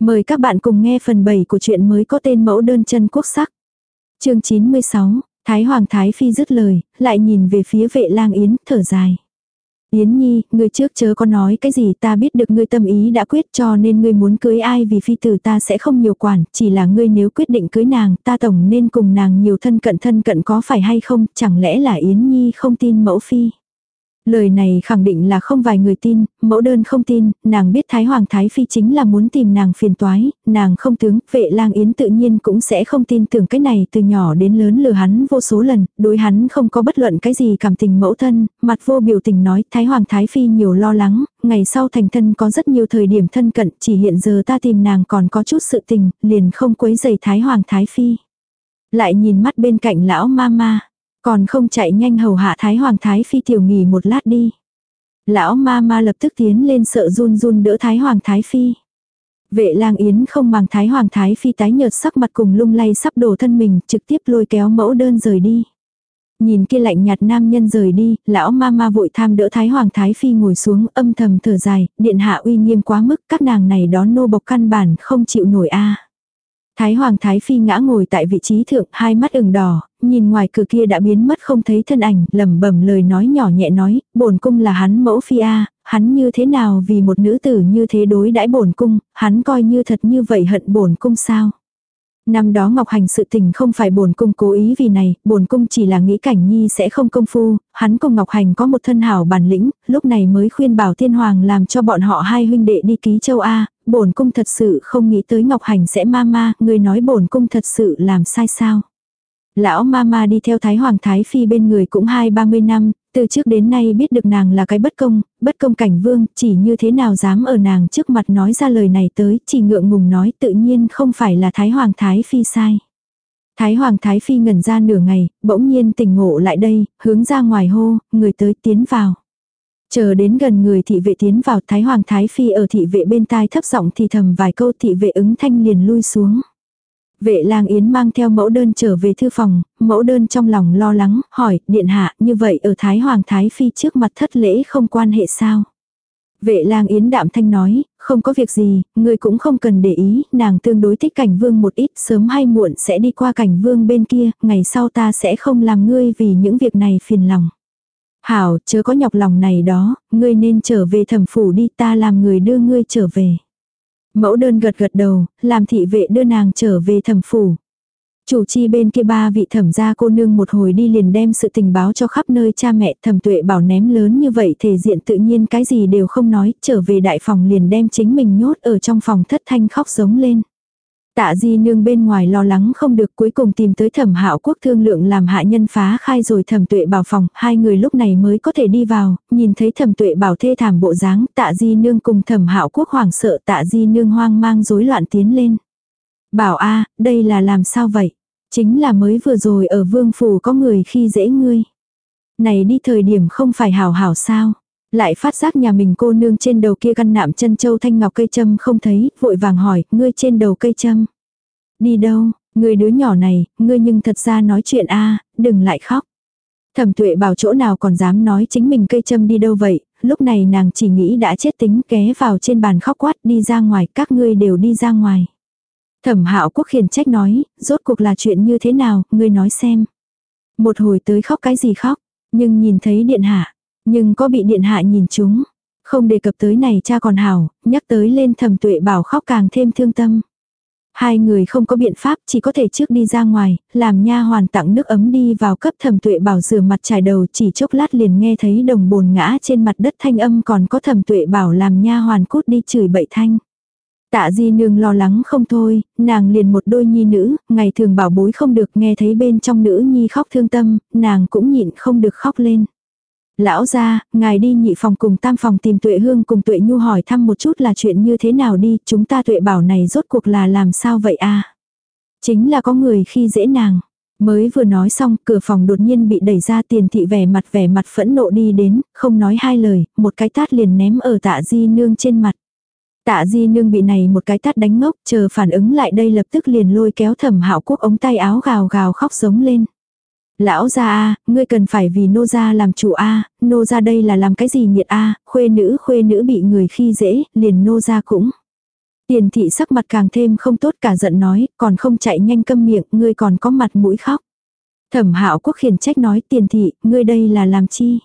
Mời các bạn cùng nghe phần 7 của truyện mới có tên mẫu đơn chân quốc sắc. chương 96, Thái Hoàng Thái Phi dứt lời, lại nhìn về phía vệ lang Yến, thở dài. Yến Nhi, ngươi trước chớ có nói cái gì ta biết được ngươi tâm ý đã quyết cho nên ngươi muốn cưới ai vì phi tử ta sẽ không nhiều quản, chỉ là ngươi nếu quyết định cưới nàng, ta tổng nên cùng nàng nhiều thân cận thân cận có phải hay không, chẳng lẽ là Yến Nhi không tin mẫu phi. Lời này khẳng định là không vài người tin, mẫu đơn không tin, nàng biết Thái Hoàng Thái Phi chính là muốn tìm nàng phiền toái, nàng không tướng, vệ lang yến tự nhiên cũng sẽ không tin tưởng cái này từ nhỏ đến lớn lừa hắn vô số lần, đối hắn không có bất luận cái gì cảm tình mẫu thân, mặt vô biểu tình nói Thái Hoàng Thái Phi nhiều lo lắng, ngày sau thành thân có rất nhiều thời điểm thân cận, chỉ hiện giờ ta tìm nàng còn có chút sự tình, liền không quấy giày Thái Hoàng Thái Phi. Lại nhìn mắt bên cạnh lão ma ma. Còn không chạy nhanh hầu hạ Thái Hoàng Thái Phi tiểu nghỉ một lát đi. Lão ma ma lập tức tiến lên sợ run run đỡ Thái Hoàng Thái Phi. Vệ lang yến không màng Thái Hoàng Thái Phi tái nhợt sắc mặt cùng lung lay sắp đổ thân mình trực tiếp lôi kéo mẫu đơn rời đi. Nhìn kia lạnh nhạt nam nhân rời đi, lão ma ma vội tham đỡ Thái Hoàng Thái Phi ngồi xuống âm thầm thở dài, điện hạ uy nghiêm quá mức các nàng này đón nô bộc căn bản không chịu nổi a Thái Hoàng Thái Phi ngã ngồi tại vị trí thượng, hai mắt ửng đỏ, nhìn ngoài cửa kia đã biến mất không thấy thân ảnh, lẩm bẩm lời nói nhỏ nhẹ nói, bổn cung là hắn mẫu phi a, hắn như thế nào vì một nữ tử như thế đối đãi bổn cung, hắn coi như thật như vậy hận bổn cung sao? Năm đó Ngọc Hành sự tình không phải bổn cung cố ý vì này, bổn cung chỉ là nghĩ cảnh nhi sẽ không công phu, hắn cùng Ngọc Hành có một thân hảo bản lĩnh, lúc này mới khuyên bảo Thiên Hoàng làm cho bọn họ hai huynh đệ đi ký châu A, bổn cung thật sự không nghĩ tới Ngọc Hành sẽ ma ma, người nói bổn cung thật sự làm sai sao. Lão ma ma đi theo Thái Hoàng Thái Phi bên người cũng hai ba mươi năm, từ trước đến nay biết được nàng là cái bất công, bất công cảnh vương, chỉ như thế nào dám ở nàng trước mặt nói ra lời này tới, chỉ ngượng ngùng nói tự nhiên không phải là Thái Hoàng Thái Phi sai. Thái Hoàng Thái Phi ngẩn ra nửa ngày, bỗng nhiên tỉnh ngộ lại đây, hướng ra ngoài hô, người tới tiến vào. Chờ đến gần người thị vệ tiến vào Thái Hoàng Thái Phi ở thị vệ bên tai thấp giọng thì thầm vài câu thị vệ ứng thanh liền lui xuống. Vệ lang yến mang theo mẫu đơn trở về thư phòng, mẫu đơn trong lòng lo lắng, hỏi, điện hạ, như vậy ở Thái Hoàng Thái Phi trước mặt thất lễ không quan hệ sao? Vệ lang yến đạm thanh nói, không có việc gì, người cũng không cần để ý, nàng tương đối thích cảnh vương một ít, sớm hay muộn sẽ đi qua cảnh vương bên kia, ngày sau ta sẽ không làm ngươi vì những việc này phiền lòng. Hảo, chớ có nhọc lòng này đó, ngươi nên trở về thẩm phủ đi ta làm người đưa ngươi trở về. Mẫu đơn gật gật đầu, làm thị vệ đưa nàng trở về thẩm phủ. Chủ chi bên kia ba vị thẩm gia cô nương một hồi đi liền đem sự tình báo cho khắp nơi cha mẹ thẩm tuệ bảo ném lớn như vậy thể diện tự nhiên cái gì đều không nói, trở về đại phòng liền đem chính mình nhốt ở trong phòng thất thanh khóc giống lên. Tạ di nương bên ngoài lo lắng không được cuối cùng tìm tới thẩm hạo quốc thương lượng làm hạ nhân phá khai rồi thẩm tuệ bảo phòng, hai người lúc này mới có thể đi vào, nhìn thấy thẩm tuệ bảo thê thảm bộ dáng, tạ di nương cùng thẩm hạo quốc hoảng sợ tạ di nương hoang mang rối loạn tiến lên. Bảo a đây là làm sao vậy? Chính là mới vừa rồi ở vương phủ có người khi dễ ngươi. Này đi thời điểm không phải hảo hảo sao? Lại phát giác nhà mình cô nương trên đầu kia căn nạm chân châu thanh ngọc cây châm không thấy, vội vàng hỏi, ngươi trên đầu cây châm. Đi đâu, ngươi đứa nhỏ này, ngươi nhưng thật ra nói chuyện a đừng lại khóc. Thẩm tuệ bảo chỗ nào còn dám nói chính mình cây châm đi đâu vậy, lúc này nàng chỉ nghĩ đã chết tính ké vào trên bàn khóc quát đi ra ngoài, các ngươi đều đi ra ngoài. Thẩm hạo quốc khiển trách nói, rốt cuộc là chuyện như thế nào, ngươi nói xem. Một hồi tới khóc cái gì khóc, nhưng nhìn thấy điện hạ, nhưng có bị điện hạ nhìn chúng. Không đề cập tới này cha còn hảo, nhắc tới lên thầm tuệ bảo khóc càng thêm thương tâm. Hai người không có biện pháp chỉ có thể trước đi ra ngoài, làm nha hoàn tặng nước ấm đi vào cấp thầm tuệ bảo rửa mặt trải đầu chỉ chốc lát liền nghe thấy đồng bồn ngã trên mặt đất thanh âm còn có thầm tuệ bảo làm nha hoàn cút đi chửi bậy thanh. Tạ di nương lo lắng không thôi, nàng liền một đôi nhi nữ, ngày thường bảo bối không được nghe thấy bên trong nữ nhi khóc thương tâm, nàng cũng nhịn không được khóc lên. Lão ra, ngài đi nhị phòng cùng tam phòng tìm tuệ hương cùng tuệ nhu hỏi thăm một chút là chuyện như thế nào đi, chúng ta tuệ bảo này rốt cuộc là làm sao vậy a Chính là có người khi dễ nàng. Mới vừa nói xong, cửa phòng đột nhiên bị đẩy ra tiền thị vẻ mặt vẻ mặt phẫn nộ đi đến, không nói hai lời, một cái tát liền ném ở tạ di nương trên mặt. Tạ di nương bị này một cái tát đánh ngốc, chờ phản ứng lại đây lập tức liền lôi kéo thẩm hạo quốc ống tay áo gào gào khóc giống lên. Lão gia a, ngươi cần phải vì nô gia làm chủ a, nô gia đây là làm cái gì nhiệt a, khuê nữ khuê nữ bị người khi dễ, liền nô gia cũng. Tiền thị sắc mặt càng thêm không tốt cả giận nói, còn không chạy nhanh câm miệng, ngươi còn có mặt mũi khóc. Thẩm hạo quốc khiển trách nói tiền thị, ngươi đây là làm chi?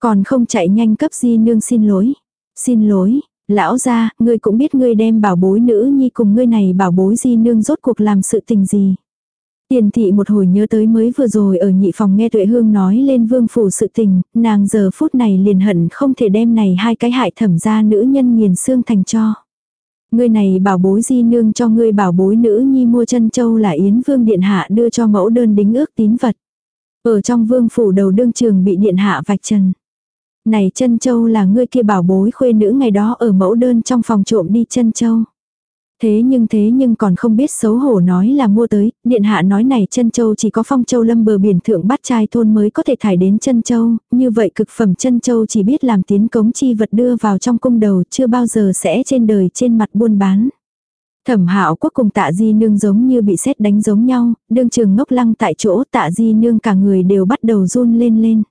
Còn không chạy nhanh cấp di nương xin lỗi. Xin lỗi, lão gia, ngươi cũng biết ngươi đem bảo bối nữ nhi cùng ngươi này bảo bối di nương rốt cuộc làm sự tình gì. Tiền thị một hồi nhớ tới mới vừa rồi ở nhị phòng nghe tuệ hương nói lên vương phủ sự tình, nàng giờ phút này liền hận không thể đem này hai cái hại thẩm ra nữ nhân nghiền xương thành cho. Ngươi này bảo bối di nương cho ngươi bảo bối nữ nhi mua chân châu là Yến Vương Điện Hạ đưa cho mẫu đơn đính ước tín vật. Ở trong vương phủ đầu đương trường bị Điện Hạ vạch trần. Này chân châu là ngươi kia bảo bối khuê nữ ngày đó ở mẫu đơn trong phòng trộm đi chân châu. Thế nhưng thế nhưng còn không biết xấu hổ nói là mua tới, điện hạ nói này chân châu chỉ có phong châu lâm bờ biển thượng bắt trai thôn mới có thể thải đến chân châu, như vậy cực phẩm chân châu chỉ biết làm tiến cống chi vật đưa vào trong cung đầu chưa bao giờ sẽ trên đời trên mặt buôn bán. Thẩm hạo quốc cùng tạ di nương giống như bị sét đánh giống nhau, đương trường ngốc lăng tại chỗ tạ di nương cả người đều bắt đầu run lên lên.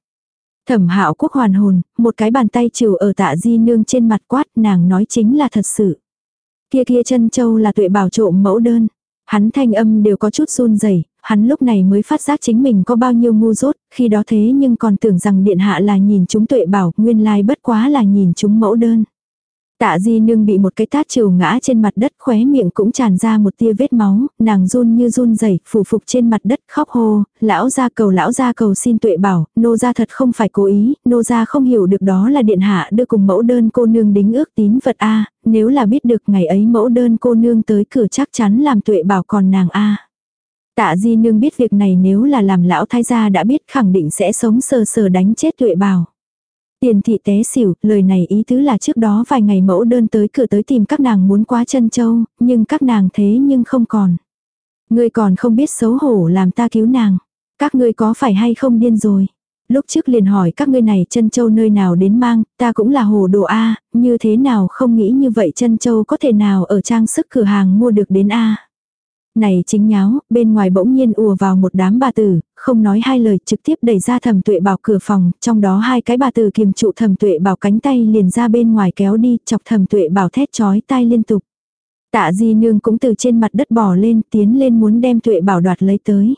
Thẩm hạo quốc hoàn hồn, một cái bàn tay trừ ở tạ di nương trên mặt quát nàng nói chính là thật sự. Kia kia chân châu là tuệ bảo trộm mẫu đơn. Hắn thanh âm đều có chút run rẩy hắn lúc này mới phát giác chính mình có bao nhiêu ngu dốt, khi đó thế nhưng còn tưởng rằng điện hạ là nhìn chúng tuệ bảo, nguyên lai bất quá là nhìn chúng mẫu đơn. Tạ di nương bị một cái tát chiều ngã trên mặt đất khóe miệng cũng tràn ra một tia vết máu, nàng run như run rẩy phủ phục trên mặt đất khóc hô, lão gia cầu lão gia cầu xin tuệ bảo, nô gia thật không phải cố ý, nô gia không hiểu được đó là điện hạ đưa cùng mẫu đơn cô nương đính ước tín vật a nếu là biết được ngày ấy mẫu đơn cô nương tới cửa chắc chắn làm tuệ bảo còn nàng a Tạ di nương biết việc này nếu là làm lão thái gia đã biết khẳng định sẽ sống sờ sờ đánh chết tuệ bảo. Tiền thị té xỉu, lời này ý tứ là trước đó vài ngày mẫu đơn tới cửa tới tìm các nàng muốn qua chân châu, nhưng các nàng thế nhưng không còn. Ngươi còn không biết xấu hổ làm ta cứu nàng. Các ngươi có phải hay không điên rồi. Lúc trước liền hỏi các ngươi này chân châu nơi nào đến mang, ta cũng là hồ đồ A, như thế nào không nghĩ như vậy chân châu có thể nào ở trang sức cửa hàng mua được đến A. Này chính nháo, bên ngoài bỗng nhiên ùa vào một đám bà tử, không nói hai lời trực tiếp đẩy ra thẩm tuệ bảo cửa phòng, trong đó hai cái bà tử kiềm trụ thẩm tuệ bảo cánh tay liền ra bên ngoài kéo đi, chọc thẩm tuệ bảo thét chói tai liên tục. Tạ di nương cũng từ trên mặt đất bò lên, tiến lên muốn đem tuệ bảo đoạt lấy tới.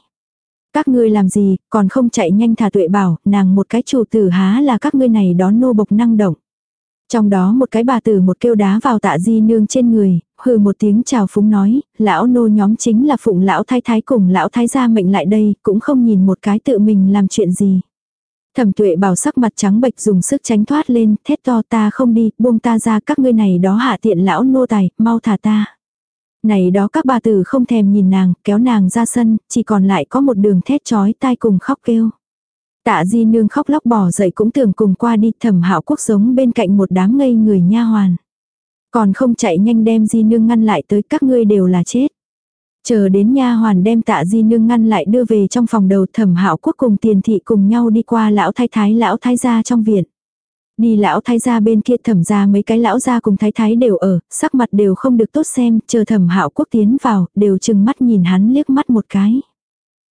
Các ngươi làm gì, còn không chạy nhanh thả tuệ bảo, nàng một cái chủ tử há là các ngươi này đón nô bộc năng động. Trong đó một cái bà tử một kêu đá vào tạ di nương trên người, hừ một tiếng chào phúng nói, lão nô nhóm chính là phụng lão thái thái cùng lão thái gia mệnh lại đây, cũng không nhìn một cái tự mình làm chuyện gì. Thẩm tuệ bảo sắc mặt trắng bệch dùng sức tránh thoát lên, thét to ta không đi, buông ta ra các ngươi này đó hạ tiện lão nô tài, mau thả ta. Này đó các bà tử không thèm nhìn nàng, kéo nàng ra sân, chỉ còn lại có một đường thét chói tai cùng khóc kêu. Tạ di nương khóc lóc bỏ dậy cũng tưởng cùng qua đi thẩm hạo quốc giống bên cạnh một đám ngây người nha hoàn. Còn không chạy nhanh đem di nương ngăn lại tới các ngươi đều là chết. Chờ đến nha hoàn đem tạ di nương ngăn lại đưa về trong phòng đầu thẩm hạo quốc cùng tiền thị cùng nhau đi qua lão thái thái lão thái gia trong viện. Đi lão thái gia bên kia thẩm ra mấy cái lão gia cùng thái thái đều ở, sắc mặt đều không được tốt xem, chờ thẩm hạo quốc tiến vào, đều chừng mắt nhìn hắn liếc mắt một cái.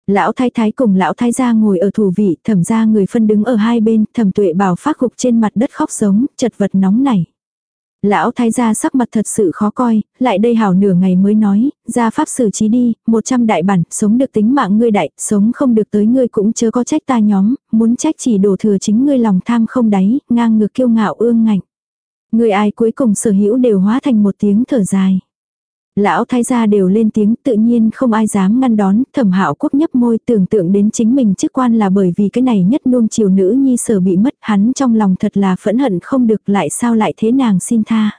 Lão thái thái cùng lão thái gia ngồi ở thủ vị, thẩm gia người phân đứng ở hai bên, thẩm tuệ bảo phát gục trên mặt đất khóc giống, chật vật nóng nảy. Lão thái gia sắc mặt thật sự khó coi, lại đây hảo nửa ngày mới nói, ra pháp xử trí đi, một trăm đại bản, sống được tính mạng ngươi đại, sống không được tới ngươi cũng chớ có trách ta nhóm, muốn trách chỉ đổ thừa chính ngươi lòng tham không đáy, ngang ngược kiêu ngạo ương ngạnh. Người ai cuối cùng sở hữu đều hóa thành một tiếng thở dài. Lão thái gia đều lên tiếng tự nhiên không ai dám ngăn đón, thẩm hạo quốc nhấp môi tưởng tượng đến chính mình chức quan là bởi vì cái này nhất nuông chiều nữ nhi sở bị mất hắn trong lòng thật là phẫn hận không được lại sao lại thế nàng xin tha.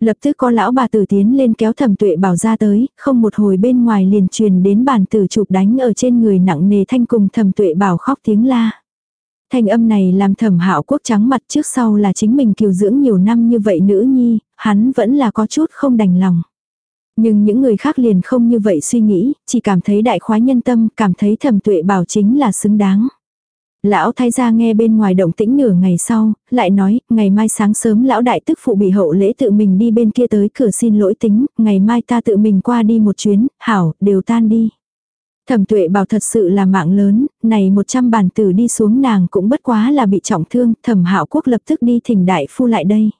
Lập tức có lão bà tử tiến lên kéo thẩm tuệ bảo ra tới, không một hồi bên ngoài liền truyền đến bàn tử chụp đánh ở trên người nặng nề thanh cùng thẩm tuệ bảo khóc tiếng la. Thanh âm này làm thẩm hạo quốc trắng mặt trước sau là chính mình kiều dưỡng nhiều năm như vậy nữ nhi, hắn vẫn là có chút không đành lòng. Nhưng những người khác liền không như vậy suy nghĩ, chỉ cảm thấy đại khoái nhân tâm, cảm thấy thẩm tuệ bảo chính là xứng đáng. Lão thái gia nghe bên ngoài động tĩnh nửa ngày sau, lại nói, ngày mai sáng sớm lão đại tức phụ bị hậu lễ tự mình đi bên kia tới cửa xin lỗi tính, ngày mai ta tự mình qua đi một chuyến, hảo, đều tan đi. Thẩm tuệ bảo thật sự là mạng lớn, này một trăm tử đi xuống nàng cũng bất quá là bị trọng thương, thẩm hạo quốc lập tức đi thỉnh đại phu lại đây.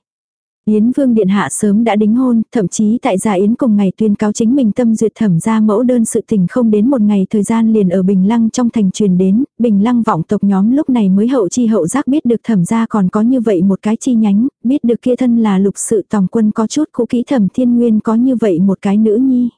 Yến Vương Điện Hạ sớm đã đính hôn, thậm chí tại gia Yến cùng ngày tuyên cáo chính mình tâm duyệt thẩm ra mẫu đơn sự tình không đến một ngày thời gian liền ở Bình Lăng trong thành truyền đến, Bình Lăng vọng tộc nhóm lúc này mới hậu chi hậu giác biết được thẩm ra còn có như vậy một cái chi nhánh, biết được kia thân là lục sự tòng quân có chút cũ kỹ thẩm thiên nguyên có như vậy một cái nữ nhi.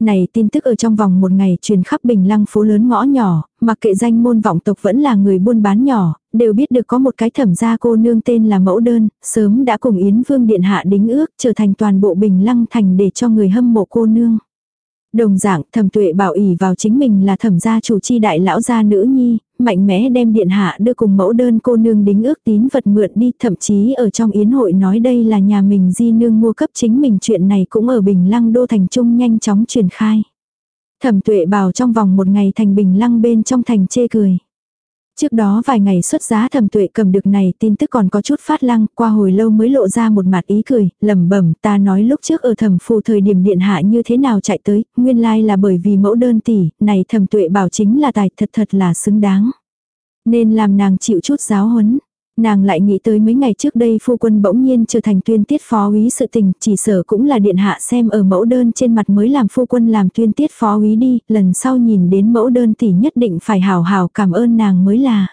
Này tin tức ở trong vòng một ngày truyền khắp bình lăng phố lớn ngõ nhỏ, mặc kệ danh môn vọng tộc vẫn là người buôn bán nhỏ, đều biết được có một cái thẩm gia cô nương tên là mẫu đơn, sớm đã cùng Yến Vương Điện Hạ đính ước trở thành toàn bộ bình lăng thành để cho người hâm mộ cô nương. Đồng dạng thẩm tuệ bảo ỉ vào chính mình là thẩm gia chủ chi đại lão gia nữ nhi, mạnh mẽ đem điện hạ đưa cùng mẫu đơn cô nương đính ước tín vật mượn đi, thậm chí ở trong yến hội nói đây là nhà mình di nương mua cấp chính mình chuyện này cũng ở Bình Lăng đô thành trung nhanh chóng truyền khai. Thẩm tuệ bảo trong vòng một ngày thành Bình Lăng bên trong thành chê cười. Trước đó vài ngày xuất giá thẩm tuệ cầm được này tin tức còn có chút phát lăng, qua hồi lâu mới lộ ra một mặt ý cười, lẩm bẩm ta nói lúc trước ở thẩm phù thời điểm điện hạ như thế nào chạy tới, nguyên lai là bởi vì mẫu đơn tỷ, này thẩm tuệ bảo chính là tài thật thật là xứng đáng. Nên làm nàng chịu chút giáo huấn. Nàng lại nghĩ tới mấy ngày trước đây phu quân bỗng nhiên trở thành tuyên tiết phó úy sự tình, chỉ sở cũng là điện hạ xem ở mẫu đơn trên mặt mới làm phu quân làm tuyên tiết phó úy đi, lần sau nhìn đến mẫu đơn thì nhất định phải hào hào cảm ơn nàng mới là.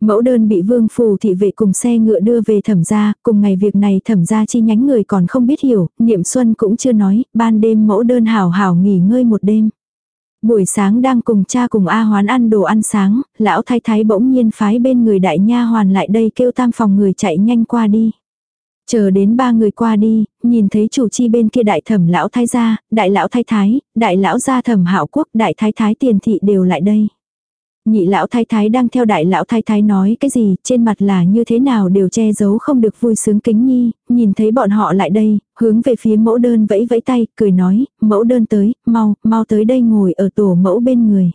Mẫu đơn bị vương phù thị vệ cùng xe ngựa đưa về thẩm gia, cùng ngày việc này thẩm gia chi nhánh người còn không biết hiểu, niệm xuân cũng chưa nói, ban đêm mẫu đơn hào hào nghỉ ngơi một đêm. Buổi sáng đang cùng cha cùng A Hoán ăn đồ ăn sáng, lão thái thái bỗng nhiên phái bên người đại nha hoàn lại đây kêu tam phòng người chạy nhanh qua đi. Chờ đến ba người qua đi, nhìn thấy chủ chi bên kia đại thẩm lão thái gia, đại lão thái thái, đại lão gia thẩm hạo quốc, đại thái thái tiền thị đều lại đây. Nhị lão thái thái đang theo đại lão thái thái nói cái gì, trên mặt là như thế nào đều che giấu không được vui sướng kính nhi, nhìn thấy bọn họ lại đây, hướng về phía mẫu đơn vẫy vẫy tay, cười nói, mẫu đơn tới, mau, mau tới đây ngồi ở tổ mẫu bên người.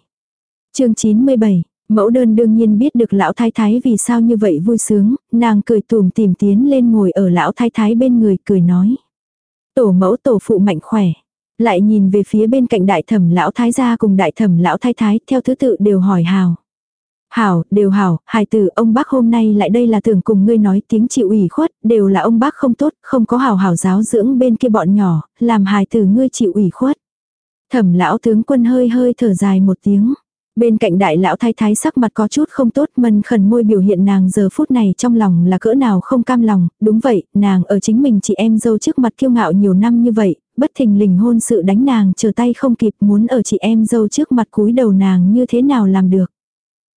chương 97 Mẫu đơn đương nhiên biết được lão thái thái vì sao như vậy vui sướng, nàng cười tùm tìm tiến lên ngồi ở lão thái thái bên người cười nói. Tổ mẫu tổ phụ mạnh khỏe. Lại nhìn về phía bên cạnh đại thẩm lão thái gia cùng đại thẩm lão thái thái theo thứ tự đều hỏi hào. Hảo, đều hảo, hài tử ông bác hôm nay lại đây là tưởng cùng ngươi nói tiếng chịu ủy khuất, đều là ông bác không tốt, không có hảo hảo giáo dưỡng bên kia bọn nhỏ, làm hài tử ngươi chịu ủy khuất. Thẩm lão tướng quân hơi hơi thở dài một tiếng. Bên cạnh đại lão thái thái sắc mặt có chút không tốt mân khẩn môi biểu hiện nàng giờ phút này trong lòng là cỡ nào không cam lòng, đúng vậy, nàng ở chính mình chị em dâu trước mặt kiêu ngạo nhiều năm như vậy, bất thình lình hôn sự đánh nàng chờ tay không kịp muốn ở chị em dâu trước mặt cúi đầu nàng như thế nào làm được.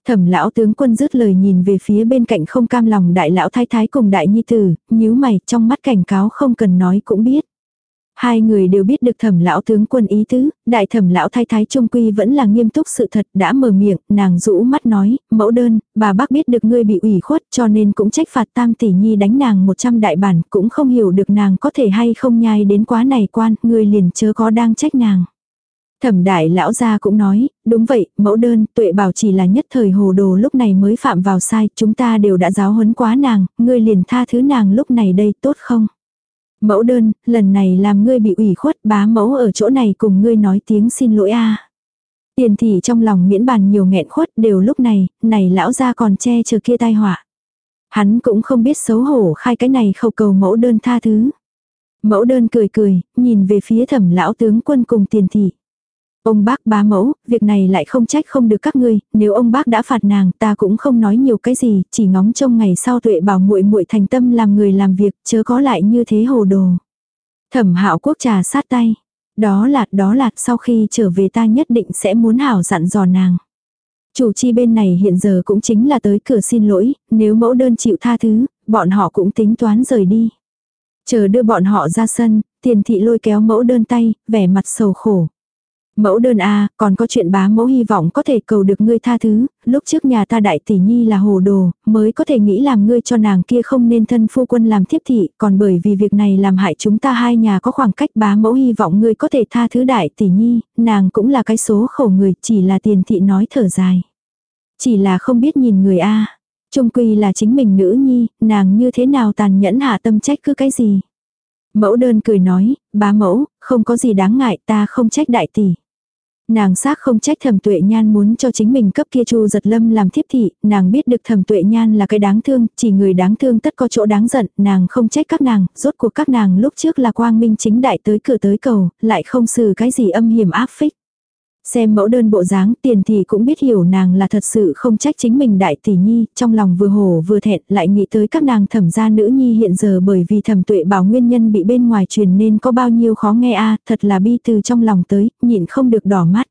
Thẩm lão tướng quân dứt lời nhìn về phía bên cạnh không cam lòng đại lão thái thái cùng đại nhi tử, nhíu mày trong mắt cảnh cáo không cần nói cũng biết. Hai người đều biết được thẩm lão tướng quân ý tứ, đại thẩm lão thái thái trung quy vẫn là nghiêm túc sự thật đã mở miệng, nàng rũ mắt nói, mẫu đơn, bà bác biết được ngươi bị ủy khuất cho nên cũng trách phạt tam tỷ nhi đánh nàng 100 đại bản, cũng không hiểu được nàng có thể hay không nhai đến quá này quan, ngươi liền chớ có đang trách nàng. Thẩm đại lão gia cũng nói, đúng vậy, mẫu đơn, tuệ bảo chỉ là nhất thời hồ đồ lúc này mới phạm vào sai, chúng ta đều đã giáo huấn quá nàng, ngươi liền tha thứ nàng lúc này đây tốt không? Mẫu đơn, lần này làm ngươi bị ủy khuất bá mẫu ở chỗ này cùng ngươi nói tiếng xin lỗi a. Tiền thị trong lòng miễn bàn nhiều nghẹn khuất đều lúc này, này lão gia còn che chờ kia tai họa. Hắn cũng không biết xấu hổ khai cái này khẩu cầu mẫu đơn tha thứ. Mẫu đơn cười cười, nhìn về phía thẩm lão tướng quân cùng tiền thị. Ông bác bá mẫu, việc này lại không trách không được các ngươi, nếu ông bác đã phạt nàng, ta cũng không nói nhiều cái gì, chỉ ngóng trông ngày sau tuệ bảo muội muội thành tâm làm người làm việc, chớ có lại như thế hồ đồ. Thẩm Hạo quốc trà sát tay. Đó là, đó là, sau khi trở về ta nhất định sẽ muốn hảo dặn dò nàng. Chủ chi bên này hiện giờ cũng chính là tới cửa xin lỗi, nếu mẫu đơn chịu tha thứ, bọn họ cũng tính toán rời đi. Chờ đưa bọn họ ra sân, tiền thị lôi kéo mẫu đơn tay, vẻ mặt sầu khổ. Mẫu đơn a còn có chuyện bá mẫu hy vọng có thể cầu được ngươi tha thứ, lúc trước nhà ta đại tỷ nhi là hồ đồ, mới có thể nghĩ làm ngươi cho nàng kia không nên thân phu quân làm thiếp thị, còn bởi vì việc này làm hại chúng ta hai nhà có khoảng cách bá mẫu hy vọng ngươi có thể tha thứ đại tỷ nhi, nàng cũng là cái số khổ người, chỉ là tiền thị nói thở dài. Chỉ là không biết nhìn người a Trung quy là chính mình nữ nhi, nàng như thế nào tàn nhẫn hạ tâm trách cứ cái gì. Mẫu đơn cười nói, bá mẫu, không có gì đáng ngại ta không trách đại tỷ. Nàng xác không trách thẩm tuệ nhan muốn cho chính mình cấp kia chu giật lâm làm thiếp thị, nàng biết được thẩm tuệ nhan là cái đáng thương, chỉ người đáng thương tất có chỗ đáng giận, nàng không trách các nàng, rốt cuộc các nàng lúc trước là quang minh chính đại tới cửa tới cầu, lại không xử cái gì âm hiểm áp phích. Xem mẫu đơn bộ dáng tiền thì cũng biết hiểu nàng là thật sự không trách chính mình đại tỷ nhi, trong lòng vừa hổ vừa thẹn lại nghĩ tới các nàng thẩm gia nữ nhi hiện giờ bởi vì thẩm tuệ bảo nguyên nhân bị bên ngoài truyền nên có bao nhiêu khó nghe a thật là bi từ trong lòng tới, nhịn không được đỏ mắt.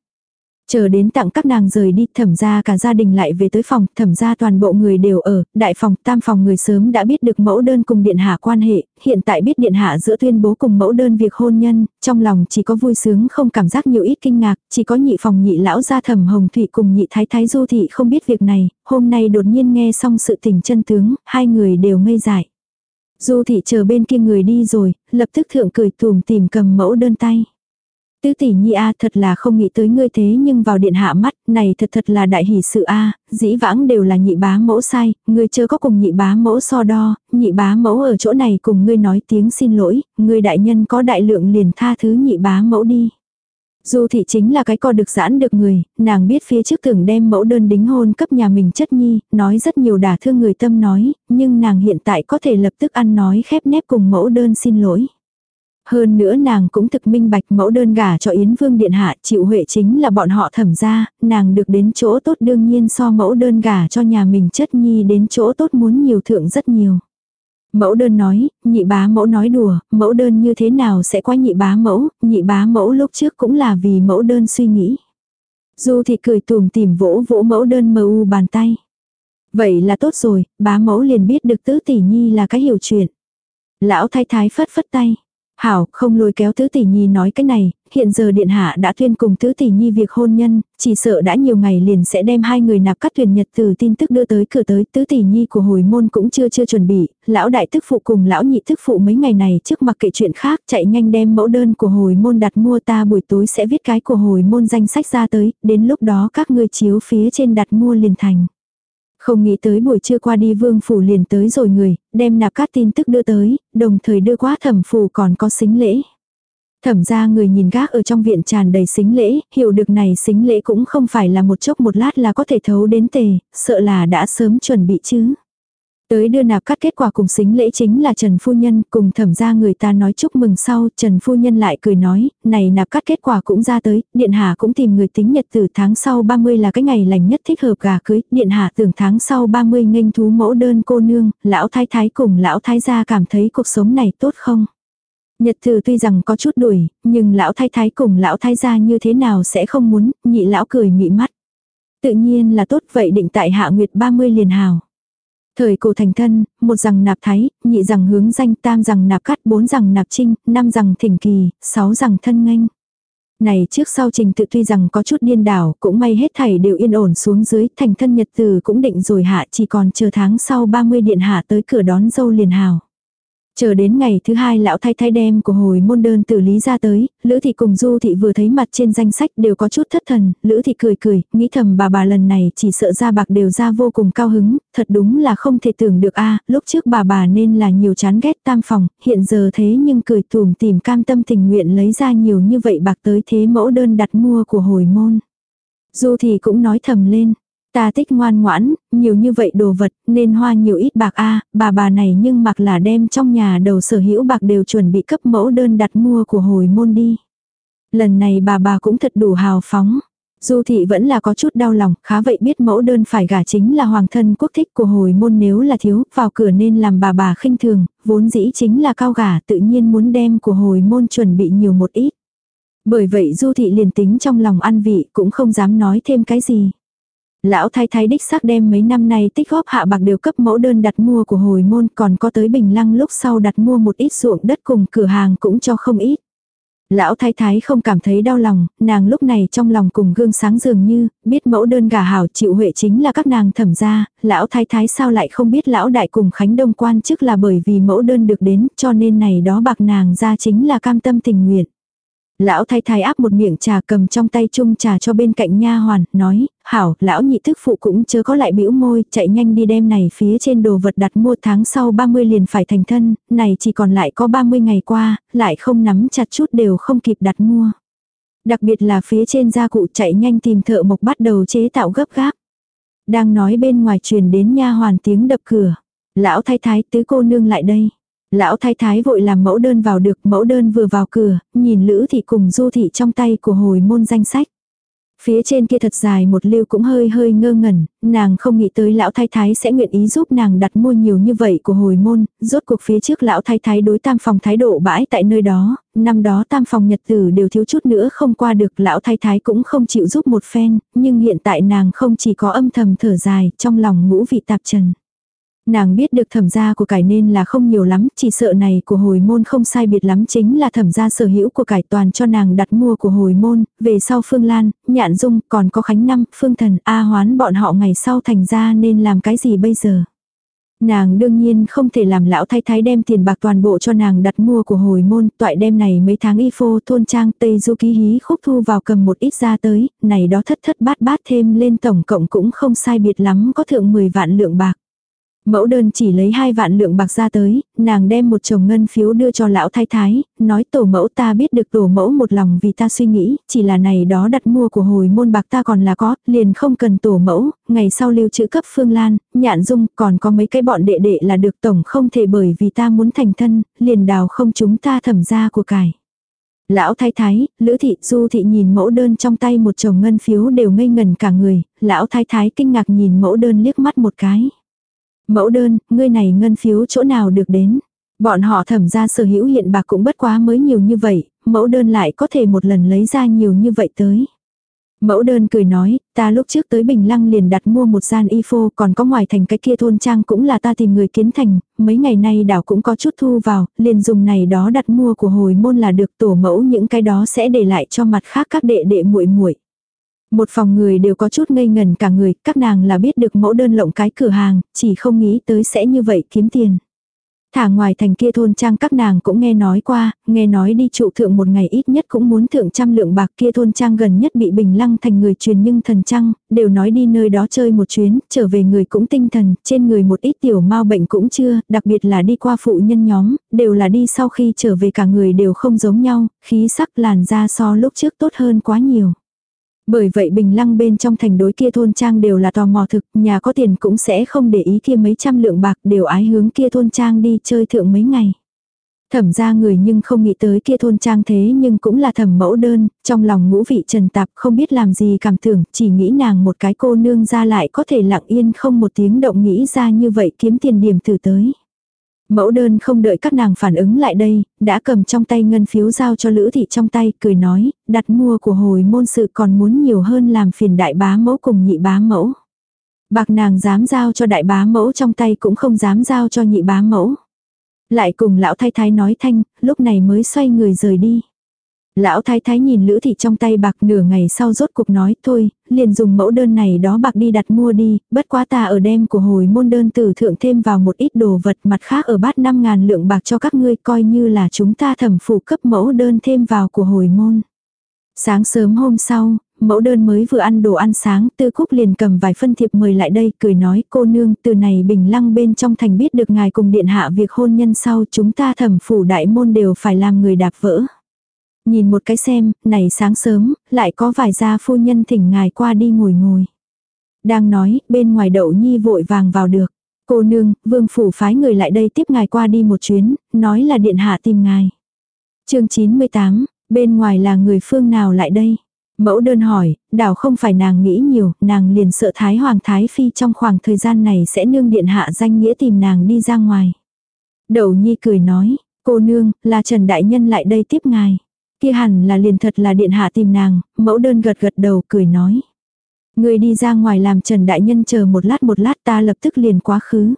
Chờ đến tặng các nàng rời đi, thẩm ra cả gia đình lại về tới phòng, thẩm ra toàn bộ người đều ở, đại phòng, tam phòng người sớm đã biết được mẫu đơn cùng điện hạ quan hệ, hiện tại biết điện hạ giữa tuyên bố cùng mẫu đơn việc hôn nhân, trong lòng chỉ có vui sướng không cảm giác nhiều ít kinh ngạc, chỉ có nhị phòng nhị lão gia thẩm hồng thủy cùng nhị thái thái du thị không biết việc này, hôm nay đột nhiên nghe xong sự tình chân tướng, hai người đều ngây dại. Du thị chờ bên kia người đi rồi, lập tức thượng cười tùm tìm cầm mẫu đơn tay. Tứ tỷ nhi a thật là không nghĩ tới ngươi thế nhưng vào điện hạ mắt, này thật thật là đại hỷ sự a dĩ vãng đều là nhị bá mẫu sai, ngươi chưa có cùng nhị bá mẫu so đo, nhị bá mẫu ở chỗ này cùng ngươi nói tiếng xin lỗi, ngươi đại nhân có đại lượng liền tha thứ nhị bá mẫu đi. dù thị chính là cái co được giãn được người, nàng biết phía trước tưởng đem mẫu đơn đính hôn cấp nhà mình chất nhi, nói rất nhiều đả thương người tâm nói, nhưng nàng hiện tại có thể lập tức ăn nói khép nép cùng mẫu đơn xin lỗi. Hơn nữa nàng cũng thực minh bạch mẫu đơn gả cho Yến Vương Điện Hạ chịu huệ chính là bọn họ thẩm ra, nàng được đến chỗ tốt đương nhiên so mẫu đơn gả cho nhà mình chất nhi đến chỗ tốt muốn nhiều thượng rất nhiều. Mẫu đơn nói, nhị bá mẫu nói đùa, mẫu đơn như thế nào sẽ qua nhị bá mẫu, nhị bá mẫu lúc trước cũng là vì mẫu đơn suy nghĩ. Du thì cười tùm tìm vỗ vỗ mẫu đơn mờ u bàn tay. Vậy là tốt rồi, bá mẫu liền biết được tứ tỷ nhi là cái hiểu chuyện. Lão thái thái phất phất tay. Hảo, không lôi kéo tứ tỷ nhi nói cái này, hiện giờ điện hạ đã tuyên cùng tứ tỷ nhi việc hôn nhân, chỉ sợ đã nhiều ngày liền sẽ đem hai người nạp cắt thuyền nhật từ tin tức đưa tới cửa tới tứ tỷ nhi của hồi môn cũng chưa chưa chuẩn bị, lão đại tức phụ cùng lão nhị tức phụ mấy ngày này trước mặc kệ chuyện khác chạy nhanh đem mẫu đơn của hồi môn đặt mua ta buổi tối sẽ viết cái của hồi môn danh sách ra tới, đến lúc đó các ngươi chiếu phía trên đặt mua liền thành. Không nghĩ tới buổi trưa qua đi vương phủ liền tới rồi người, đem nạp cát tin tức đưa tới, đồng thời đưa qua thẩm phủ còn có xính lễ. Thẩm ra người nhìn gác ở trong viện tràn đầy xính lễ, hiểu được này xính lễ cũng không phải là một chốc một lát là có thể thấu đến tề, sợ là đã sớm chuẩn bị chứ. Tới đưa nạp cắt kết quả cùng xính lễ chính là Trần Phu Nhân, cùng thẩm ra người ta nói chúc mừng sau, Trần Phu Nhân lại cười nói, này nạp cắt kết quả cũng ra tới, Điện Hạ cũng tìm người tính nhật từ tháng sau 30 là cái ngày lành nhất thích hợp gà cưới, Điện Hạ tưởng tháng sau 30 nghênh thú mẫu đơn cô nương, lão thái thái cùng lão thái gia cảm thấy cuộc sống này tốt không? Nhật từ tuy rằng có chút đuổi, nhưng lão thái thái cùng lão thái gia như thế nào sẽ không muốn, nhị lão cười mị mắt. Tự nhiên là tốt vậy định tại hạ nguyệt 30 liền hào. Thời cổ thành thân, một rằng nạp thái, nhị rằng hướng danh, tam rằng nạp cắt, bốn rằng nạp trinh, năm rằng thỉnh kỳ, sáu rằng thân nghênh. Này trước sau trình tự tuy rằng có chút điên đảo, cũng may hết thảy đều yên ổn xuống dưới, thành thân nhật từ cũng định rồi hạ chỉ còn chờ tháng sau 30 điện hạ tới cửa đón dâu liền hào. Chờ đến ngày thứ hai lão thay thay đem của hồi môn đơn tử lý ra tới, Lữ Thị cùng Du Thị vừa thấy mặt trên danh sách đều có chút thất thần, Lữ Thị cười cười, nghĩ thầm bà bà lần này chỉ sợ ra bạc đều ra vô cùng cao hứng, thật đúng là không thể tưởng được a à, lúc trước bà bà nên là nhiều chán ghét tam phòng, hiện giờ thế nhưng cười tùm tìm cam tâm tình nguyện lấy ra nhiều như vậy bạc tới thế mẫu đơn đặt mua của hồi môn. Du Thị cũng nói thầm lên, Ta thích ngoan ngoãn, nhiều như vậy đồ vật, nên hoa nhiều ít bạc a bà bà này nhưng mặc là đem trong nhà đầu sở hữu bạc đều chuẩn bị cấp mẫu đơn đặt mua của hồi môn đi. Lần này bà bà cũng thật đủ hào phóng. Du thị vẫn là có chút đau lòng, khá vậy biết mẫu đơn phải gả chính là hoàng thân quốc thích của hồi môn nếu là thiếu, vào cửa nên làm bà bà khinh thường, vốn dĩ chính là cao gả tự nhiên muốn đem của hồi môn chuẩn bị nhiều một ít. Bởi vậy du thị liền tính trong lòng ăn vị cũng không dám nói thêm cái gì. Lão thái thái đích xác đem mấy năm nay tích góp hạ bạc đều cấp mẫu đơn đặt mua của hồi môn còn có tới bình lăng lúc sau đặt mua một ít ruộng đất cùng cửa hàng cũng cho không ít. Lão thái thái không cảm thấy đau lòng, nàng lúc này trong lòng cùng gương sáng dường như, biết mẫu đơn gà hảo chịu huệ chính là các nàng thẩm gia, lão thái thái sao lại không biết lão đại cùng Khánh Đông quan chức là bởi vì mẫu đơn được đến cho nên này đó bạc nàng ra chính là cam tâm tình nguyện. Lão thay thái áp một miệng trà cầm trong tay chung trà cho bên cạnh nha hoàn, nói, hảo, lão nhị thức phụ cũng chưa có lại bĩu môi, chạy nhanh đi đem này phía trên đồ vật đặt mua tháng sau 30 liền phải thành thân, này chỉ còn lại có 30 ngày qua, lại không nắm chặt chút đều không kịp đặt mua. Đặc biệt là phía trên gia cụ chạy nhanh tìm thợ mộc bắt đầu chế tạo gấp gáp. Đang nói bên ngoài truyền đến nha hoàn tiếng đập cửa. Lão thái thái tứ cô nương lại đây. Lão thái thái vội làm mẫu đơn vào được mẫu đơn vừa vào cửa, nhìn Lữ thị cùng Du thị trong tay của hồi môn danh sách. Phía trên kia thật dài một lưu cũng hơi hơi ngơ ngẩn, nàng không nghĩ tới lão thái thái sẽ nguyện ý giúp nàng đặt mua nhiều như vậy của hồi môn, rốt cuộc phía trước lão thái thái đối tam phòng thái độ bãi tại nơi đó, năm đó tam phòng nhật tử đều thiếu chút nữa không qua được lão thái thái cũng không chịu giúp một phen, nhưng hiện tại nàng không chỉ có âm thầm thở dài, trong lòng ngũ vị tạp trần. Nàng biết được thẩm gia của cải nên là không nhiều lắm, chỉ sợ này của hồi môn không sai biệt lắm chính là thẩm gia sở hữu của cải toàn cho nàng đặt mua của hồi môn, về sau Phương Lan, Nhạn Dung, còn có Khánh Năm, Phương Thần, A Hoán bọn họ ngày sau thành ra nên làm cái gì bây giờ. Nàng đương nhiên không thể làm lão thái thái đem tiền bạc toàn bộ cho nàng đặt mua của hồi môn, toại đem này mấy tháng y phô thôn trang Tây Du ký hí khúc thu vào cầm một ít ra tới, này đó thất thất bát bát thêm lên tổng cộng cũng không sai biệt lắm có thượng 10 vạn lượng bạc. Mẫu đơn chỉ lấy hai vạn lượng bạc ra tới, nàng đem một chồng ngân phiếu đưa cho lão thái thái, nói tổ mẫu ta biết được tổ mẫu một lòng vì ta suy nghĩ, chỉ là này đó đặt mua của hồi môn bạc ta còn là có, liền không cần tổ mẫu, ngày sau lưu trữ cấp phương lan, nhạn dung, còn có mấy cái bọn đệ đệ là được tổng không thể bởi vì ta muốn thành thân, liền đào không chúng ta thẩm ra của cải. Lão thái thái, lữ thị, du thị nhìn mẫu đơn trong tay một chồng ngân phiếu đều ngây ngần cả người, lão thái thái kinh ngạc nhìn mẫu đơn liếc mắt một cái. Mẫu đơn, ngươi này ngân phiếu chỗ nào được đến. Bọn họ thẩm ra sở hữu hiện bạc cũng bất quá mới nhiều như vậy, mẫu đơn lại có thể một lần lấy ra nhiều như vậy tới. Mẫu đơn cười nói, ta lúc trước tới Bình Lăng liền đặt mua một gian y phô, còn có ngoài thành cái kia thôn trang cũng là ta tìm người kiến thành, mấy ngày nay đảo cũng có chút thu vào, liền dùng này đó đặt mua của hồi môn là được tổ mẫu những cái đó sẽ để lại cho mặt khác các đệ đệ muội muội. Một phòng người đều có chút ngây ngần cả người, các nàng là biết được mẫu đơn lộng cái cửa hàng, chỉ không nghĩ tới sẽ như vậy kiếm tiền. Thả ngoài thành kia thôn trang các nàng cũng nghe nói qua, nghe nói đi trụ thượng một ngày ít nhất cũng muốn thượng trăm lượng bạc kia thôn trang gần nhất bị bình lăng thành người truyền nhưng thần trăng, đều nói đi nơi đó chơi một chuyến, trở về người cũng tinh thần, trên người một ít tiểu mau bệnh cũng chưa, đặc biệt là đi qua phụ nhân nhóm, đều là đi sau khi trở về cả người đều không giống nhau, khí sắc làn da so lúc trước tốt hơn quá nhiều. Bởi vậy bình lăng bên trong thành đối kia thôn trang đều là tò mò thực, nhà có tiền cũng sẽ không để ý kia mấy trăm lượng bạc đều ái hướng kia thôn trang đi chơi thượng mấy ngày. Thẩm ra người nhưng không nghĩ tới kia thôn trang thế nhưng cũng là thẩm mẫu đơn, trong lòng ngũ vị trần tạp không biết làm gì cảm tưởng, chỉ nghĩ nàng một cái cô nương ra lại có thể lặng yên không một tiếng động nghĩ ra như vậy kiếm tiền điểm từ tới. Mẫu đơn không đợi các nàng phản ứng lại đây, đã cầm trong tay ngân phiếu giao cho Lữ Thị trong tay, cười nói, đặt mua của hồi môn sự còn muốn nhiều hơn làm phiền đại bá mẫu cùng nhị bá mẫu. Bạc nàng dám giao cho đại bá mẫu trong tay cũng không dám giao cho nhị bá mẫu. Lại cùng lão thái thái nói thanh, lúc này mới xoay người rời đi. Lão thái thái nhìn lữ thị trong tay bạc nửa ngày sau rốt cuộc nói thôi, liền dùng mẫu đơn này đó bạc đi đặt mua đi, bất quá ta ở đem của hồi môn đơn tử thượng thêm vào một ít đồ vật mặt khác ở bát 5 ngàn lượng bạc cho các ngươi coi như là chúng ta thẩm phụ cấp mẫu đơn thêm vào của hồi môn. Sáng sớm hôm sau, mẫu đơn mới vừa ăn đồ ăn sáng, tư cúc liền cầm vài phân thiệp mời lại đây, cười nói cô nương từ này bình lăng bên trong thành biết được ngài cùng điện hạ việc hôn nhân sau chúng ta thẩm phủ đại môn đều phải làm người đạp vỡ. Nhìn một cái xem, này sáng sớm, lại có vài gia phu nhân thỉnh ngài qua đi ngồi ngồi. Đang nói, bên ngoài đậu nhi vội vàng vào được. Cô nương, vương phủ phái người lại đây tiếp ngài qua đi một chuyến, nói là điện hạ tìm ngài. chương 98, bên ngoài là người phương nào lại đây? Mẫu đơn hỏi, đảo không phải nàng nghĩ nhiều, nàng liền sợ Thái Hoàng Thái Phi trong khoảng thời gian này sẽ nương điện hạ danh nghĩa tìm nàng đi ra ngoài. Đậu nhi cười nói, cô nương, là Trần Đại Nhân lại đây tiếp ngài. Kia hẳn là liền thật là điện hạ tìm nàng, mẫu đơn gật gật đầu cười nói. Người đi ra ngoài làm Trần Đại Nhân chờ một lát một lát ta lập tức liền quá khứ.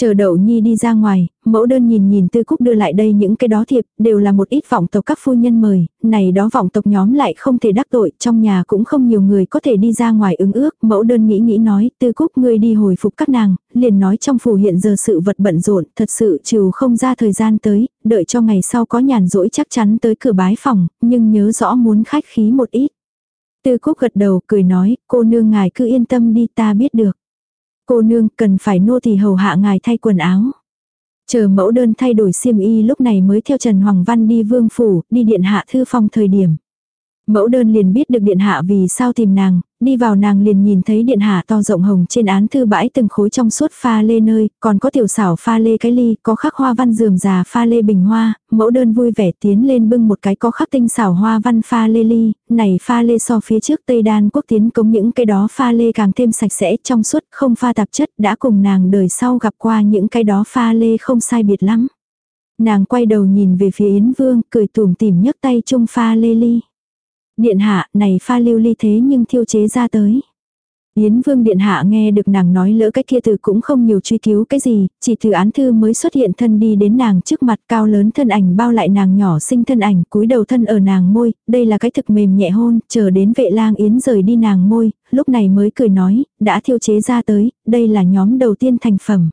Chờ đậu nhi đi ra ngoài, mẫu đơn nhìn nhìn tư cúc đưa lại đây những cái đó thiệp, đều là một ít vọng tộc các phu nhân mời, này đó vọng tộc nhóm lại không thể đắc tội, trong nhà cũng không nhiều người có thể đi ra ngoài ứng ước, mẫu đơn nghĩ nghĩ nói, tư cúc ngươi đi hồi phục các nàng, liền nói trong phủ hiện giờ sự vật bận rộn, thật sự trừ không ra thời gian tới, đợi cho ngày sau có nhàn rỗi chắc chắn tới cửa bái phòng, nhưng nhớ rõ muốn khách khí một ít. Tư cúc gật đầu cười nói, cô nương ngài cứ yên tâm đi ta biết được. Cô nương cần phải nô tỳ hầu hạ ngài thay quần áo. Chờ mẫu đơn thay đổi xiêm y lúc này mới theo Trần Hoàng Văn đi vương phủ, đi điện hạ thư phòng thời điểm. Mẫu đơn liền biết được điện hạ vì sao tìm nàng, đi vào nàng liền nhìn thấy điện hạ to rộng hồng trên án thư bãi từng khối trong suốt pha lê nơi, còn có tiểu xảo pha lê cái ly, có khắc hoa văn dườm già pha lê bình hoa, mẫu đơn vui vẻ tiến lên bưng một cái có khắc tinh xảo hoa văn pha lê ly, này pha lê so phía trước Tây Đan quốc tiến cống những cái đó pha lê càng thêm sạch sẽ trong suốt không pha tạp chất đã cùng nàng đời sau gặp qua những cái đó pha lê không sai biệt lắm. Nàng quay đầu nhìn về phía Yến Vương, cười tủm tỉm nhấc tay chung pha lê ly. Điện hạ, này pha lưu ly thế nhưng thiêu chế ra tới. Yến Vương Điện Hạ nghe được nàng nói lỡ cái kia từ cũng không nhiều truy cứu cái gì, chỉ từ án thư mới xuất hiện thân đi đến nàng trước mặt cao lớn thân ảnh bao lại nàng nhỏ sinh thân ảnh cúi đầu thân ở nàng môi, đây là cái thực mềm nhẹ hôn, chờ đến vệ lang Yến rời đi nàng môi, lúc này mới cười nói, đã thiêu chế ra tới, đây là nhóm đầu tiên thành phẩm.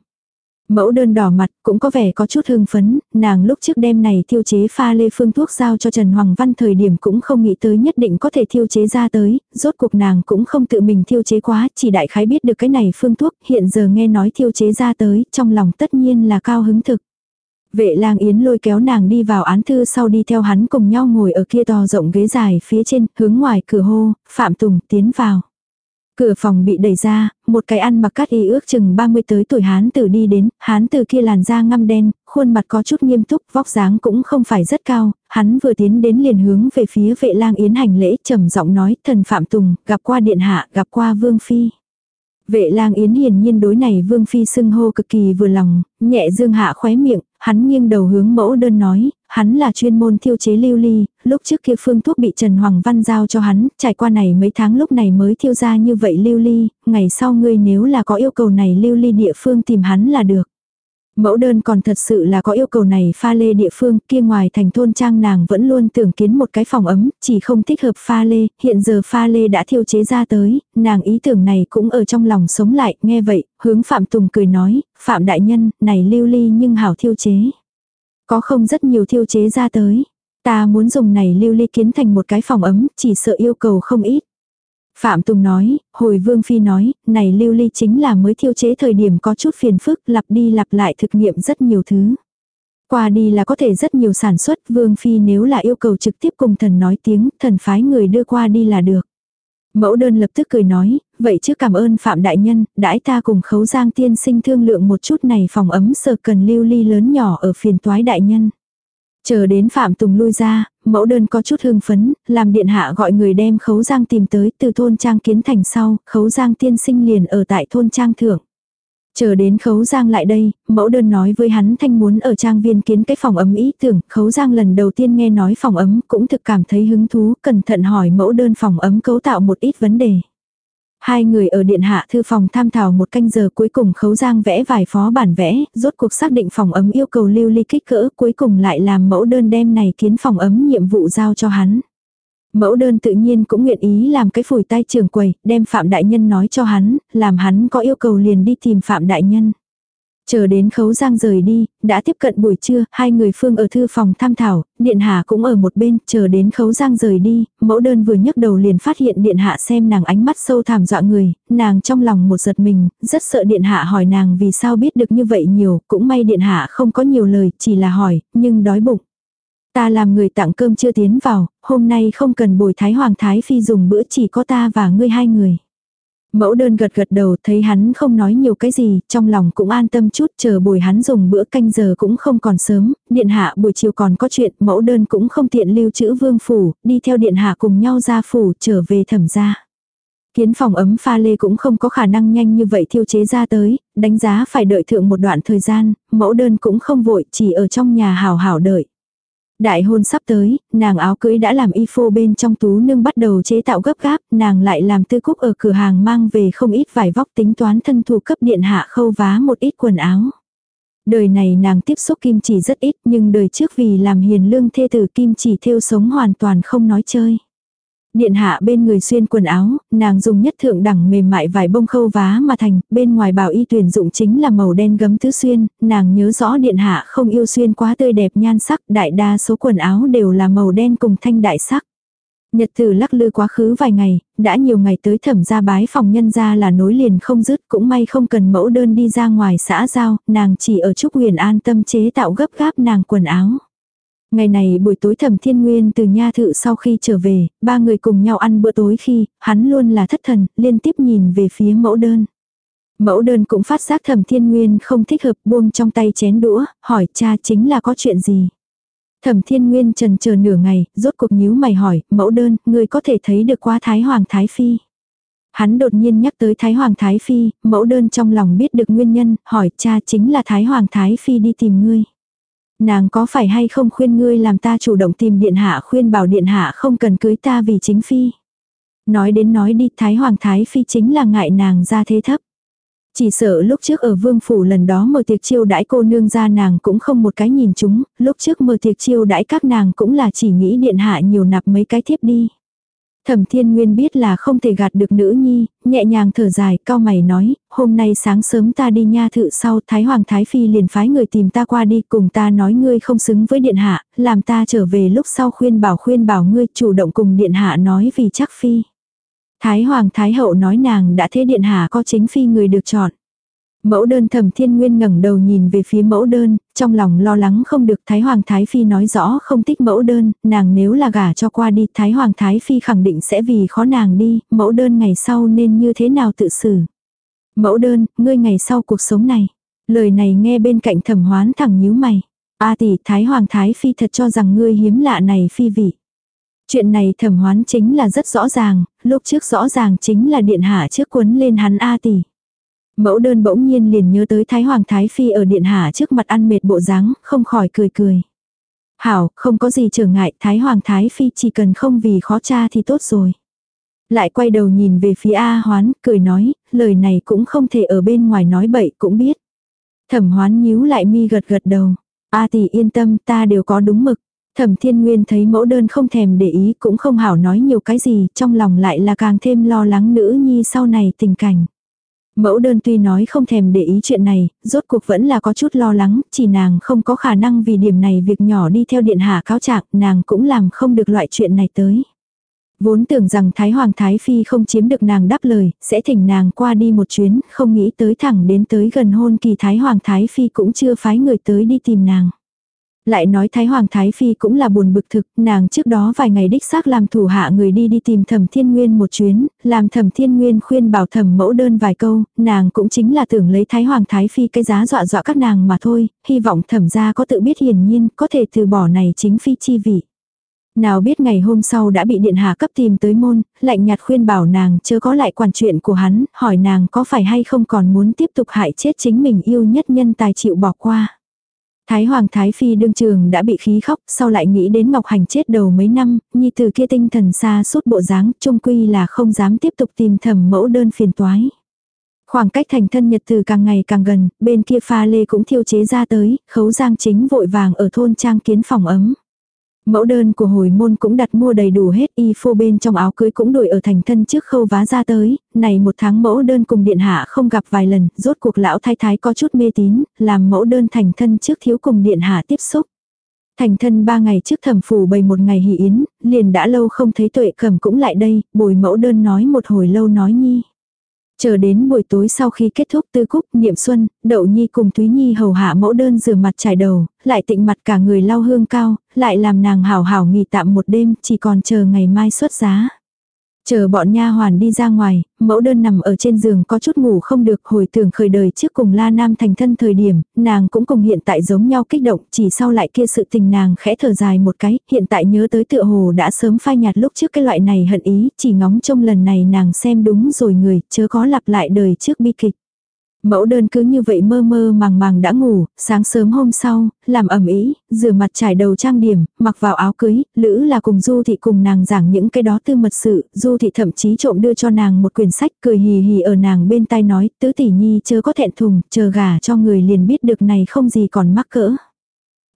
Mẫu đơn đỏ mặt cũng có vẻ có chút hưng phấn, nàng lúc trước đêm này thiêu chế pha lê phương thuốc giao cho Trần Hoàng Văn thời điểm cũng không nghĩ tới nhất định có thể thiêu chế ra tới, rốt cuộc nàng cũng không tự mình thiêu chế quá, chỉ đại khái biết được cái này phương thuốc, hiện giờ nghe nói thiêu chế ra tới, trong lòng tất nhiên là cao hứng thực. Vệ lang yến lôi kéo nàng đi vào án thư sau đi theo hắn cùng nhau ngồi ở kia to rộng ghế dài phía trên, hướng ngoài cửa hô, Phạm Tùng tiến vào. Cửa phòng bị đẩy ra, một cái ăn mặc cắt y ước chừng 30 tới tuổi hán tử đi đến, hán tử kia làn da ngăm đen, khuôn mặt có chút nghiêm túc, vóc dáng cũng không phải rất cao, hắn vừa tiến đến liền hướng về phía vệ lang yến hành lễ trầm giọng nói, thần Phạm Tùng, gặp qua điện hạ, gặp qua vương phi. Vệ lang yến hiển nhiên đối này vương phi xưng hô cực kỳ vừa lòng, nhẹ dương hạ khóe miệng, hắn nghiêng đầu hướng mẫu đơn nói, hắn là chuyên môn thiêu chế lưu ly, lúc trước kia phương thuốc bị Trần Hoàng Văn giao cho hắn, trải qua này mấy tháng lúc này mới thiêu ra như vậy lưu ly, ngày sau ngươi nếu là có yêu cầu này lưu ly địa phương tìm hắn là được. Mẫu đơn còn thật sự là có yêu cầu này pha lê địa phương kia ngoài thành thôn trang nàng vẫn luôn tưởng kiến một cái phòng ấm, chỉ không thích hợp pha lê, hiện giờ pha lê đã thiêu chế ra tới, nàng ý tưởng này cũng ở trong lòng sống lại, nghe vậy, hướng Phạm Tùng cười nói, Phạm Đại Nhân, này lưu ly nhưng hảo thiêu chế. Có không rất nhiều thiêu chế ra tới. Ta muốn dùng này lưu ly kiến thành một cái phòng ấm, chỉ sợ yêu cầu không ít. Phạm Tùng nói, hồi Vương Phi nói, này lưu ly chính là mới thiêu chế thời điểm có chút phiền phức, lặp đi lặp lại thực nghiệm rất nhiều thứ. Qua đi là có thể rất nhiều sản xuất, Vương Phi nếu là yêu cầu trực tiếp cùng thần nói tiếng, thần phái người đưa qua đi là được. Mẫu đơn lập tức cười nói, vậy chứ cảm ơn Phạm Đại Nhân, đãi ta cùng khấu giang tiên sinh thương lượng một chút này phòng ấm sợ cần lưu ly lớn nhỏ ở phiền toái Đại Nhân. Chờ đến Phạm Tùng lui ra, mẫu đơn có chút hưng phấn, làm điện hạ gọi người đem khấu giang tìm tới từ thôn trang kiến thành sau, khấu giang tiên sinh liền ở tại thôn trang thượng. Chờ đến khấu giang lại đây, mẫu đơn nói với hắn thanh muốn ở trang viên kiến cái phòng ấm ý tưởng, khấu giang lần đầu tiên nghe nói phòng ấm cũng thực cảm thấy hứng thú, cẩn thận hỏi mẫu đơn phòng ấm cấu tạo một ít vấn đề. Hai người ở điện hạ thư phòng tham thảo một canh giờ cuối cùng khấu giang vẽ vài phó bản vẽ, rốt cuộc xác định phòng ấm yêu cầu lưu ly kích cỡ cuối cùng lại làm mẫu đơn đem này kiến phòng ấm nhiệm vụ giao cho hắn. Mẫu đơn tự nhiên cũng nguyện ý làm cái phủi tay trường quầy, đem Phạm Đại Nhân nói cho hắn, làm hắn có yêu cầu liền đi tìm Phạm Đại Nhân. Chờ đến khấu giang rời đi, đã tiếp cận buổi trưa, hai người phương ở thư phòng tham thảo, điện hạ cũng ở một bên, chờ đến khấu giang rời đi, mẫu đơn vừa nhấc đầu liền phát hiện điện hạ xem nàng ánh mắt sâu thảm dọa người, nàng trong lòng một giật mình, rất sợ điện hạ hỏi nàng vì sao biết được như vậy nhiều, cũng may điện hạ không có nhiều lời, chỉ là hỏi, nhưng đói bụng. Ta làm người tặng cơm chưa tiến vào, hôm nay không cần bồi thái hoàng thái phi dùng bữa chỉ có ta và ngươi hai người. Mẫu đơn gật gật đầu thấy hắn không nói nhiều cái gì, trong lòng cũng an tâm chút chờ buổi hắn dùng bữa canh giờ cũng không còn sớm, điện hạ buổi chiều còn có chuyện, mẫu đơn cũng không tiện lưu trữ vương phủ, đi theo điện hạ cùng nhau ra phủ trở về thẩm gia. Kiến phòng ấm pha lê cũng không có khả năng nhanh như vậy thiêu chế ra tới, đánh giá phải đợi thượng một đoạn thời gian, mẫu đơn cũng không vội, chỉ ở trong nhà hào hảo đợi. Đại hôn sắp tới, nàng áo cưới đã làm y phô bên trong tú nương bắt đầu chế tạo gấp gáp, nàng lại làm tư cúc ở cửa hàng mang về không ít vải vóc tính toán thân thủ cấp điện hạ khâu vá một ít quần áo. Đời này nàng tiếp xúc kim chỉ rất ít nhưng đời trước vì làm hiền lương thê tử kim chỉ theo sống hoàn toàn không nói chơi. Điện hạ bên người xuyên quần áo, nàng dùng nhất thượng đẳng mềm mại vải bông khâu vá mà thành, bên ngoài bảo y tuyển dụng chính là màu đen gấm tứ xuyên, nàng nhớ rõ điện hạ không yêu xuyên quá tươi đẹp nhan sắc, đại đa số quần áo đều là màu đen cùng thanh đại sắc. Nhật tử lắc lư quá khứ vài ngày, đã nhiều ngày tới thẩm gia bái phòng nhân gia là nối liền không dứt cũng may không cần mẫu đơn đi ra ngoài xã giao, nàng chỉ ở Trúc Huyền an tâm chế tạo gấp gáp nàng quần áo. Ngày này buổi tối thẩm thiên nguyên từ nha thự sau khi trở về, ba người cùng nhau ăn bữa tối khi, hắn luôn là thất thần, liên tiếp nhìn về phía mẫu đơn. Mẫu đơn cũng phát giác thẩm thiên nguyên không thích hợp buông trong tay chén đũa, hỏi cha chính là có chuyện gì. Thẩm thiên nguyên trần chờ nửa ngày, rốt cuộc nhíu mày hỏi, mẫu đơn, người có thể thấy được qua Thái Hoàng Thái Phi. Hắn đột nhiên nhắc tới Thái Hoàng Thái Phi, mẫu đơn trong lòng biết được nguyên nhân, hỏi cha chính là Thái Hoàng Thái Phi đi tìm ngươi. Nàng có phải hay không khuyên ngươi làm ta chủ động tìm điện hạ khuyên bảo điện hạ không cần cưới ta vì chính phi. Nói đến nói đi Thái Hoàng Thái Phi chính là ngại nàng ra thế thấp. Chỉ sợ lúc trước ở vương phủ lần đó mở tiệc chiêu đãi cô nương ra nàng cũng không một cái nhìn chúng, lúc trước mở tiệc chiêu đãi các nàng cũng là chỉ nghĩ điện hạ nhiều nạp mấy cái thiếp đi. Thẩm thiên nguyên biết là không thể gạt được nữ nhi, nhẹ nhàng thở dài, cao mày nói, hôm nay sáng sớm ta đi nha thự sau, Thái Hoàng Thái Phi liền phái người tìm ta qua đi, cùng ta nói ngươi không xứng với điện hạ, làm ta trở về lúc sau khuyên bảo khuyên bảo ngươi chủ động cùng điện hạ nói vì chắc phi. Thái Hoàng Thái Hậu nói nàng đã thế điện hạ có chính phi người được chọn. Mẫu đơn thẩm thiên nguyên ngẩng đầu nhìn về phía mẫu đơn, trong lòng lo lắng không được Thái Hoàng Thái Phi nói rõ không thích mẫu đơn, nàng nếu là gả cho qua đi Thái Hoàng Thái Phi khẳng định sẽ vì khó nàng đi, mẫu đơn ngày sau nên như thế nào tự xử. Mẫu đơn, ngươi ngày sau cuộc sống này. Lời này nghe bên cạnh thẩm hoán thẳng nhíu mày. A tỷ Thái Hoàng Thái Phi thật cho rằng ngươi hiếm lạ này phi vị. Chuyện này thẩm hoán chính là rất rõ ràng, lúc trước rõ ràng chính là điện hạ trước quấn lên hắn A tỷ. Mẫu đơn bỗng nhiên liền nhớ tới Thái Hoàng Thái Phi ở điện hạ trước mặt ăn mệt bộ dáng, không khỏi cười cười. Hảo, không có gì trở ngại, Thái Hoàng Thái Phi chỉ cần không vì khó cha thì tốt rồi. Lại quay đầu nhìn về phía A Hoán, cười nói, lời này cũng không thể ở bên ngoài nói bậy cũng biết. Thẩm Hoán nhíu lại mi gật gật đầu. A tỷ yên tâm ta đều có đúng mực. Thẩm Thiên Nguyên thấy mẫu đơn không thèm để ý cũng không hảo nói nhiều cái gì, trong lòng lại là càng thêm lo lắng nữ nhi sau này tình cảnh. Mẫu đơn tuy nói không thèm để ý chuyện này, rốt cuộc vẫn là có chút lo lắng, chỉ nàng không có khả năng vì điểm này việc nhỏ đi theo điện hạ cáo trạng, nàng cũng làm không được loại chuyện này tới. Vốn tưởng rằng Thái Hoàng Thái Phi không chiếm được nàng đáp lời, sẽ thỉnh nàng qua đi một chuyến, không nghĩ tới thẳng đến tới gần hôn kỳ Thái Hoàng Thái Phi cũng chưa phái người tới đi tìm nàng. Lại nói Thái Hoàng Thái Phi cũng là buồn bực thực, nàng trước đó vài ngày đích xác làm thủ hạ người đi đi tìm thẩm thiên nguyên một chuyến, làm thẩm thiên nguyên khuyên bảo thẩm mẫu đơn vài câu, nàng cũng chính là tưởng lấy Thái Hoàng Thái Phi cái giá dọa dọa các nàng mà thôi, hy vọng thẩm gia có tự biết hiển nhiên, có thể từ bỏ này chính phi chi vị. Nào biết ngày hôm sau đã bị điện hạ cấp tìm tới môn, lạnh nhạt khuyên bảo nàng chưa có lại quản chuyện của hắn, hỏi nàng có phải hay không còn muốn tiếp tục hại chết chính mình yêu nhất nhân tài chịu bỏ qua. Thái Hoàng Thái Phi đương trường đã bị khí khóc, sau lại nghĩ đến Ngọc Hành chết đầu mấy năm, nhi từ kia tinh thần xa suốt bộ dáng, trung quy là không dám tiếp tục tìm thẩm mẫu đơn phiền toái. Khoảng cách thành thân nhật từ càng ngày càng gần, bên kia pha lê cũng thiêu chế ra tới, khấu giang chính vội vàng ở thôn trang kiến phòng ấm. Mẫu đơn của hồi môn cũng đặt mua đầy đủ hết y phô bên trong áo cưới cũng đổi ở thành thân trước khâu vá ra tới, này một tháng mẫu đơn cùng điện hạ không gặp vài lần, rốt cuộc lão thái thái có chút mê tín, làm mẫu đơn thành thân trước thiếu cùng điện hạ tiếp xúc. Thành thân ba ngày trước thẩm phủ bày một ngày hỷ yến, liền đã lâu không thấy tuệ cầm cũng lại đây, bồi mẫu đơn nói một hồi lâu nói nhi. Chờ đến buổi tối sau khi kết thúc tư cúc, niệm xuân, đậu nhi cùng Thúy Nhi hầu hạ mẫu đơn rửa mặt trải đầu, lại tịnh mặt cả người lau hương cao, lại làm nàng hảo hảo nghỉ tạm một đêm, chỉ còn chờ ngày mai xuất giá. Chờ bọn nha hoàn đi ra ngoài, mẫu đơn nằm ở trên giường có chút ngủ không được hồi tưởng khởi đời trước cùng La Nam thành thân thời điểm, nàng cũng cùng hiện tại giống nhau kích động, chỉ sau lại kia sự tình nàng khẽ thở dài một cái, hiện tại nhớ tới tựa hồ đã sớm phai nhạt lúc trước cái loại này hận ý, chỉ ngóng trông lần này nàng xem đúng rồi người, chớ có lặp lại đời trước bi kịch. Mẫu đơn cứ như vậy mơ mơ màng màng đã ngủ, sáng sớm hôm sau, làm ẩm ý, rửa mặt trải đầu trang điểm, mặc vào áo cưới, lữ là cùng Du Thị cùng nàng giảng những cái đó tư mật sự, Du Thị thậm chí trộm đưa cho nàng một quyển sách cười hì hì ở nàng bên tai nói, tứ tỷ nhi chớ có thẹn thùng, chờ gà cho người liền biết được này không gì còn mắc cỡ.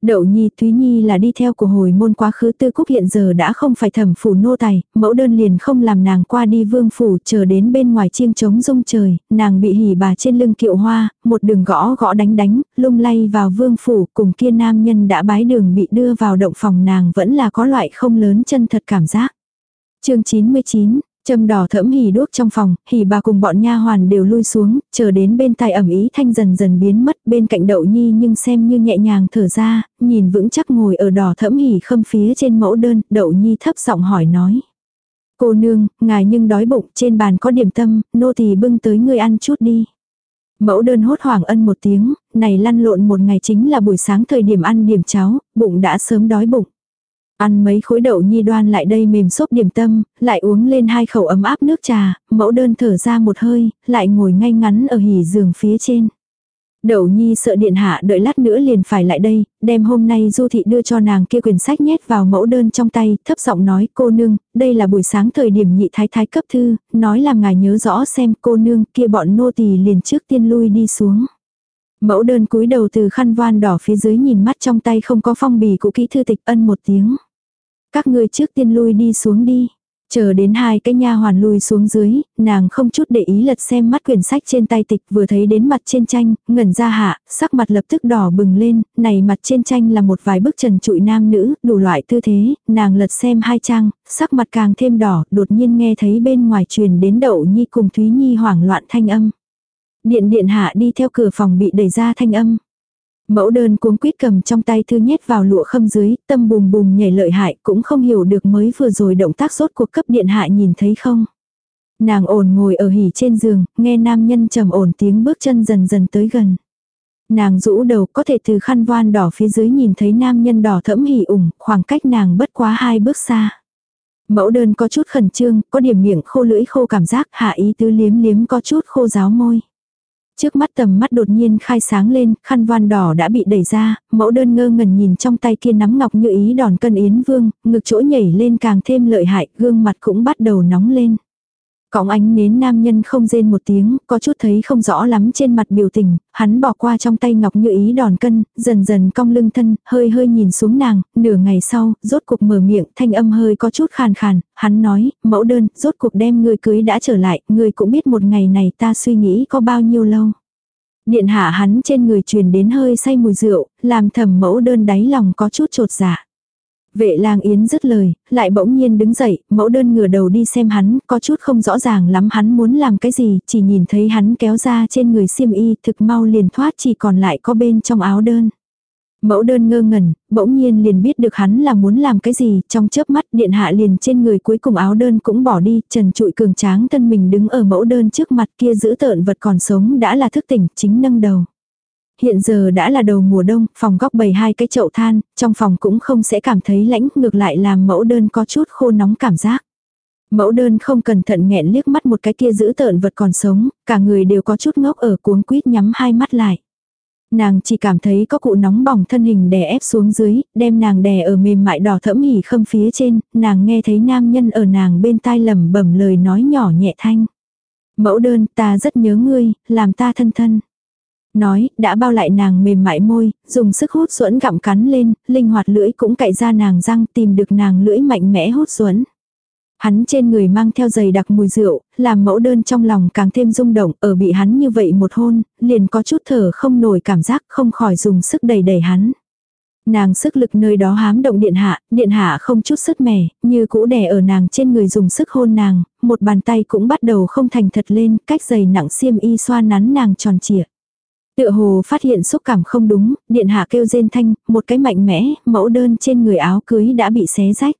Đậu Nhi Thúy Nhi là đi theo của hồi môn quá khứ tư cúc hiện giờ đã không phải thẩm phủ nô tài, mẫu đơn liền không làm nàng qua đi vương phủ chờ đến bên ngoài chiêng trống rung trời, nàng bị hỉ bà trên lưng kiệu hoa, một đường gõ gõ đánh đánh, lung lay vào vương phủ cùng kia nam nhân đã bái đường bị đưa vào động phòng nàng vẫn là có loại không lớn chân thật cảm giác. chương 99 Châm đỏ thẫm hỉ đuốc trong phòng, hỉ bà cùng bọn nha hoàn đều lui xuống, chờ đến bên tai ẩm ý thanh dần dần biến mất bên cạnh đậu nhi nhưng xem như nhẹ nhàng thở ra, nhìn vững chắc ngồi ở đỏ thẫm hỉ khâm phía trên mẫu đơn, đậu nhi thấp giọng hỏi nói. Cô nương, ngài nhưng đói bụng, trên bàn có điểm tâm, nô tỳ bưng tới ngươi ăn chút đi. Mẫu đơn hốt hoảng ân một tiếng, này lăn lộn một ngày chính là buổi sáng thời điểm ăn điểm cháo, bụng đã sớm đói bụng. Ăn mấy khối đậu nhi đoan lại đây mềm xốp điểm tâm, lại uống lên hai khẩu ấm áp nước trà, mẫu đơn thở ra một hơi, lại ngồi ngay ngắn ở hỉ giường phía trên. Đậu nhi sợ điện hạ đợi lát nữa liền phải lại đây, đem hôm nay du thị đưa cho nàng kia quyển sách nhét vào mẫu đơn trong tay, thấp giọng nói cô nương, đây là buổi sáng thời điểm nhị thái thái cấp thư, nói làm ngài nhớ rõ xem cô nương kia bọn nô tỳ liền trước tiên lui đi xuống. Mẫu đơn cúi đầu từ khăn voan đỏ phía dưới nhìn mắt trong tay không có phong bì cũ kỹ thư tịch ân một tiếng. Các ngươi trước tiên lui đi xuống đi. Chờ đến hai cái nha hoàn lui xuống dưới, nàng không chút để ý lật xem mắt quyển sách trên tay tịch vừa thấy đến mặt trên tranh, ngẩn ra hạ, sắc mặt lập tức đỏ bừng lên, này mặt trên tranh là một vài bức trần trụi nam nữ, đủ loại tư thế, nàng lật xem hai trang, sắc mặt càng thêm đỏ, đột nhiên nghe thấy bên ngoài truyền đến đậu nhi cùng Thúy Nhi hoảng loạn thanh âm. Điện điện hạ đi theo cửa phòng bị đẩy ra thanh âm. Mẫu đơn cuống quýt cầm trong tay thư nhét vào lụa khâm dưới, tâm bùm bùm nhảy lợi hại cũng không hiểu được mới vừa rồi động tác sốt cuộc cấp điện hạ nhìn thấy không. Nàng ổn ngồi ở hỉ trên giường, nghe nam nhân trầm ổn tiếng bước chân dần dần tới gần. Nàng rũ đầu có thể từ khăn voan đỏ phía dưới nhìn thấy nam nhân đỏ thẫm hỉ ủng, khoảng cách nàng bất quá hai bước xa. Mẫu đơn có chút khẩn trương, có điểm miệng khô lưỡi khô cảm giác, hạ ý tứ liếm liếm có chút khô giáo môi. Trước mắt tầm mắt đột nhiên khai sáng lên, khăn voan đỏ đã bị đẩy ra, mẫu đơn ngơ ngẩn nhìn trong tay kia nắm ngọc như ý đòn cân yến vương, ngực chỗ nhảy lên càng thêm lợi hại, gương mặt cũng bắt đầu nóng lên. Cõng ánh nến nam nhân không rên một tiếng, có chút thấy không rõ lắm trên mặt biểu tình, hắn bỏ qua trong tay ngọc như ý đòn cân, dần dần cong lưng thân, hơi hơi nhìn xuống nàng, nửa ngày sau, rốt cuộc mở miệng, thanh âm hơi có chút khàn khàn, hắn nói, mẫu đơn, rốt cuộc đem người cưới đã trở lại, người cũng biết một ngày này ta suy nghĩ có bao nhiêu lâu. Điện hạ hắn trên người truyền đến hơi say mùi rượu, làm thầm mẫu đơn đáy lòng có chút trột dạ. Vệ lang yến dứt lời, lại bỗng nhiên đứng dậy, mẫu đơn ngửa đầu đi xem hắn, có chút không rõ ràng lắm hắn muốn làm cái gì, chỉ nhìn thấy hắn kéo ra trên người xiêm y thực mau liền thoát chỉ còn lại có bên trong áo đơn. Mẫu đơn ngơ ngẩn, bỗng nhiên liền biết được hắn là muốn làm cái gì, trong chớp mắt điện hạ liền trên người cuối cùng áo đơn cũng bỏ đi, trần trụi cường tráng thân mình đứng ở mẫu đơn trước mặt kia giữ tợn vật còn sống đã là thức tỉnh, chính nâng đầu. Hiện giờ đã là đầu mùa đông, phòng góc bày hai cái chậu than, trong phòng cũng không sẽ cảm thấy lãnh, ngược lại làm mẫu đơn có chút khô nóng cảm giác. Mẫu đơn không cẩn thận nghẹn liếc mắt một cái kia giữ tợn vật còn sống, cả người đều có chút ngốc ở cuống quýt nhắm hai mắt lại. Nàng chỉ cảm thấy có cụ nóng bỏng thân hình đè ép xuống dưới, đem nàng đè ở mềm mại đỏ thẫm hỉ khâm phía trên, nàng nghe thấy nam nhân ở nàng bên tai lẩm bẩm lời nói nhỏ nhẹ thanh. Mẫu đơn ta rất nhớ ngươi, làm ta thân thân nói, đã bao lại nàng mềm mại môi, dùng sức hút xuẩn gặm cắn lên, linh hoạt lưỡi cũng cạy ra nàng răng tìm được nàng lưỡi mạnh mẽ hút xuẩn. Hắn trên người mang theo giày đặc mùi rượu, làm mẫu đơn trong lòng càng thêm rung động, ở bị hắn như vậy một hôn, liền có chút thở không nổi cảm giác không khỏi dùng sức đẩy đẩy hắn. Nàng sức lực nơi đó hám động điện hạ, điện hạ không chút sức mẻ, như cũ đè ở nàng trên người dùng sức hôn nàng, một bàn tay cũng bắt đầu không thành thật lên, cách giày nặng xiêm y xoa nắn nàng tròn trịa. Tựa hồ phát hiện xúc cảm không đúng, điện hạ kêu rên thanh, một cái mạnh mẽ, mẫu đơn trên người áo cưới đã bị xé rách.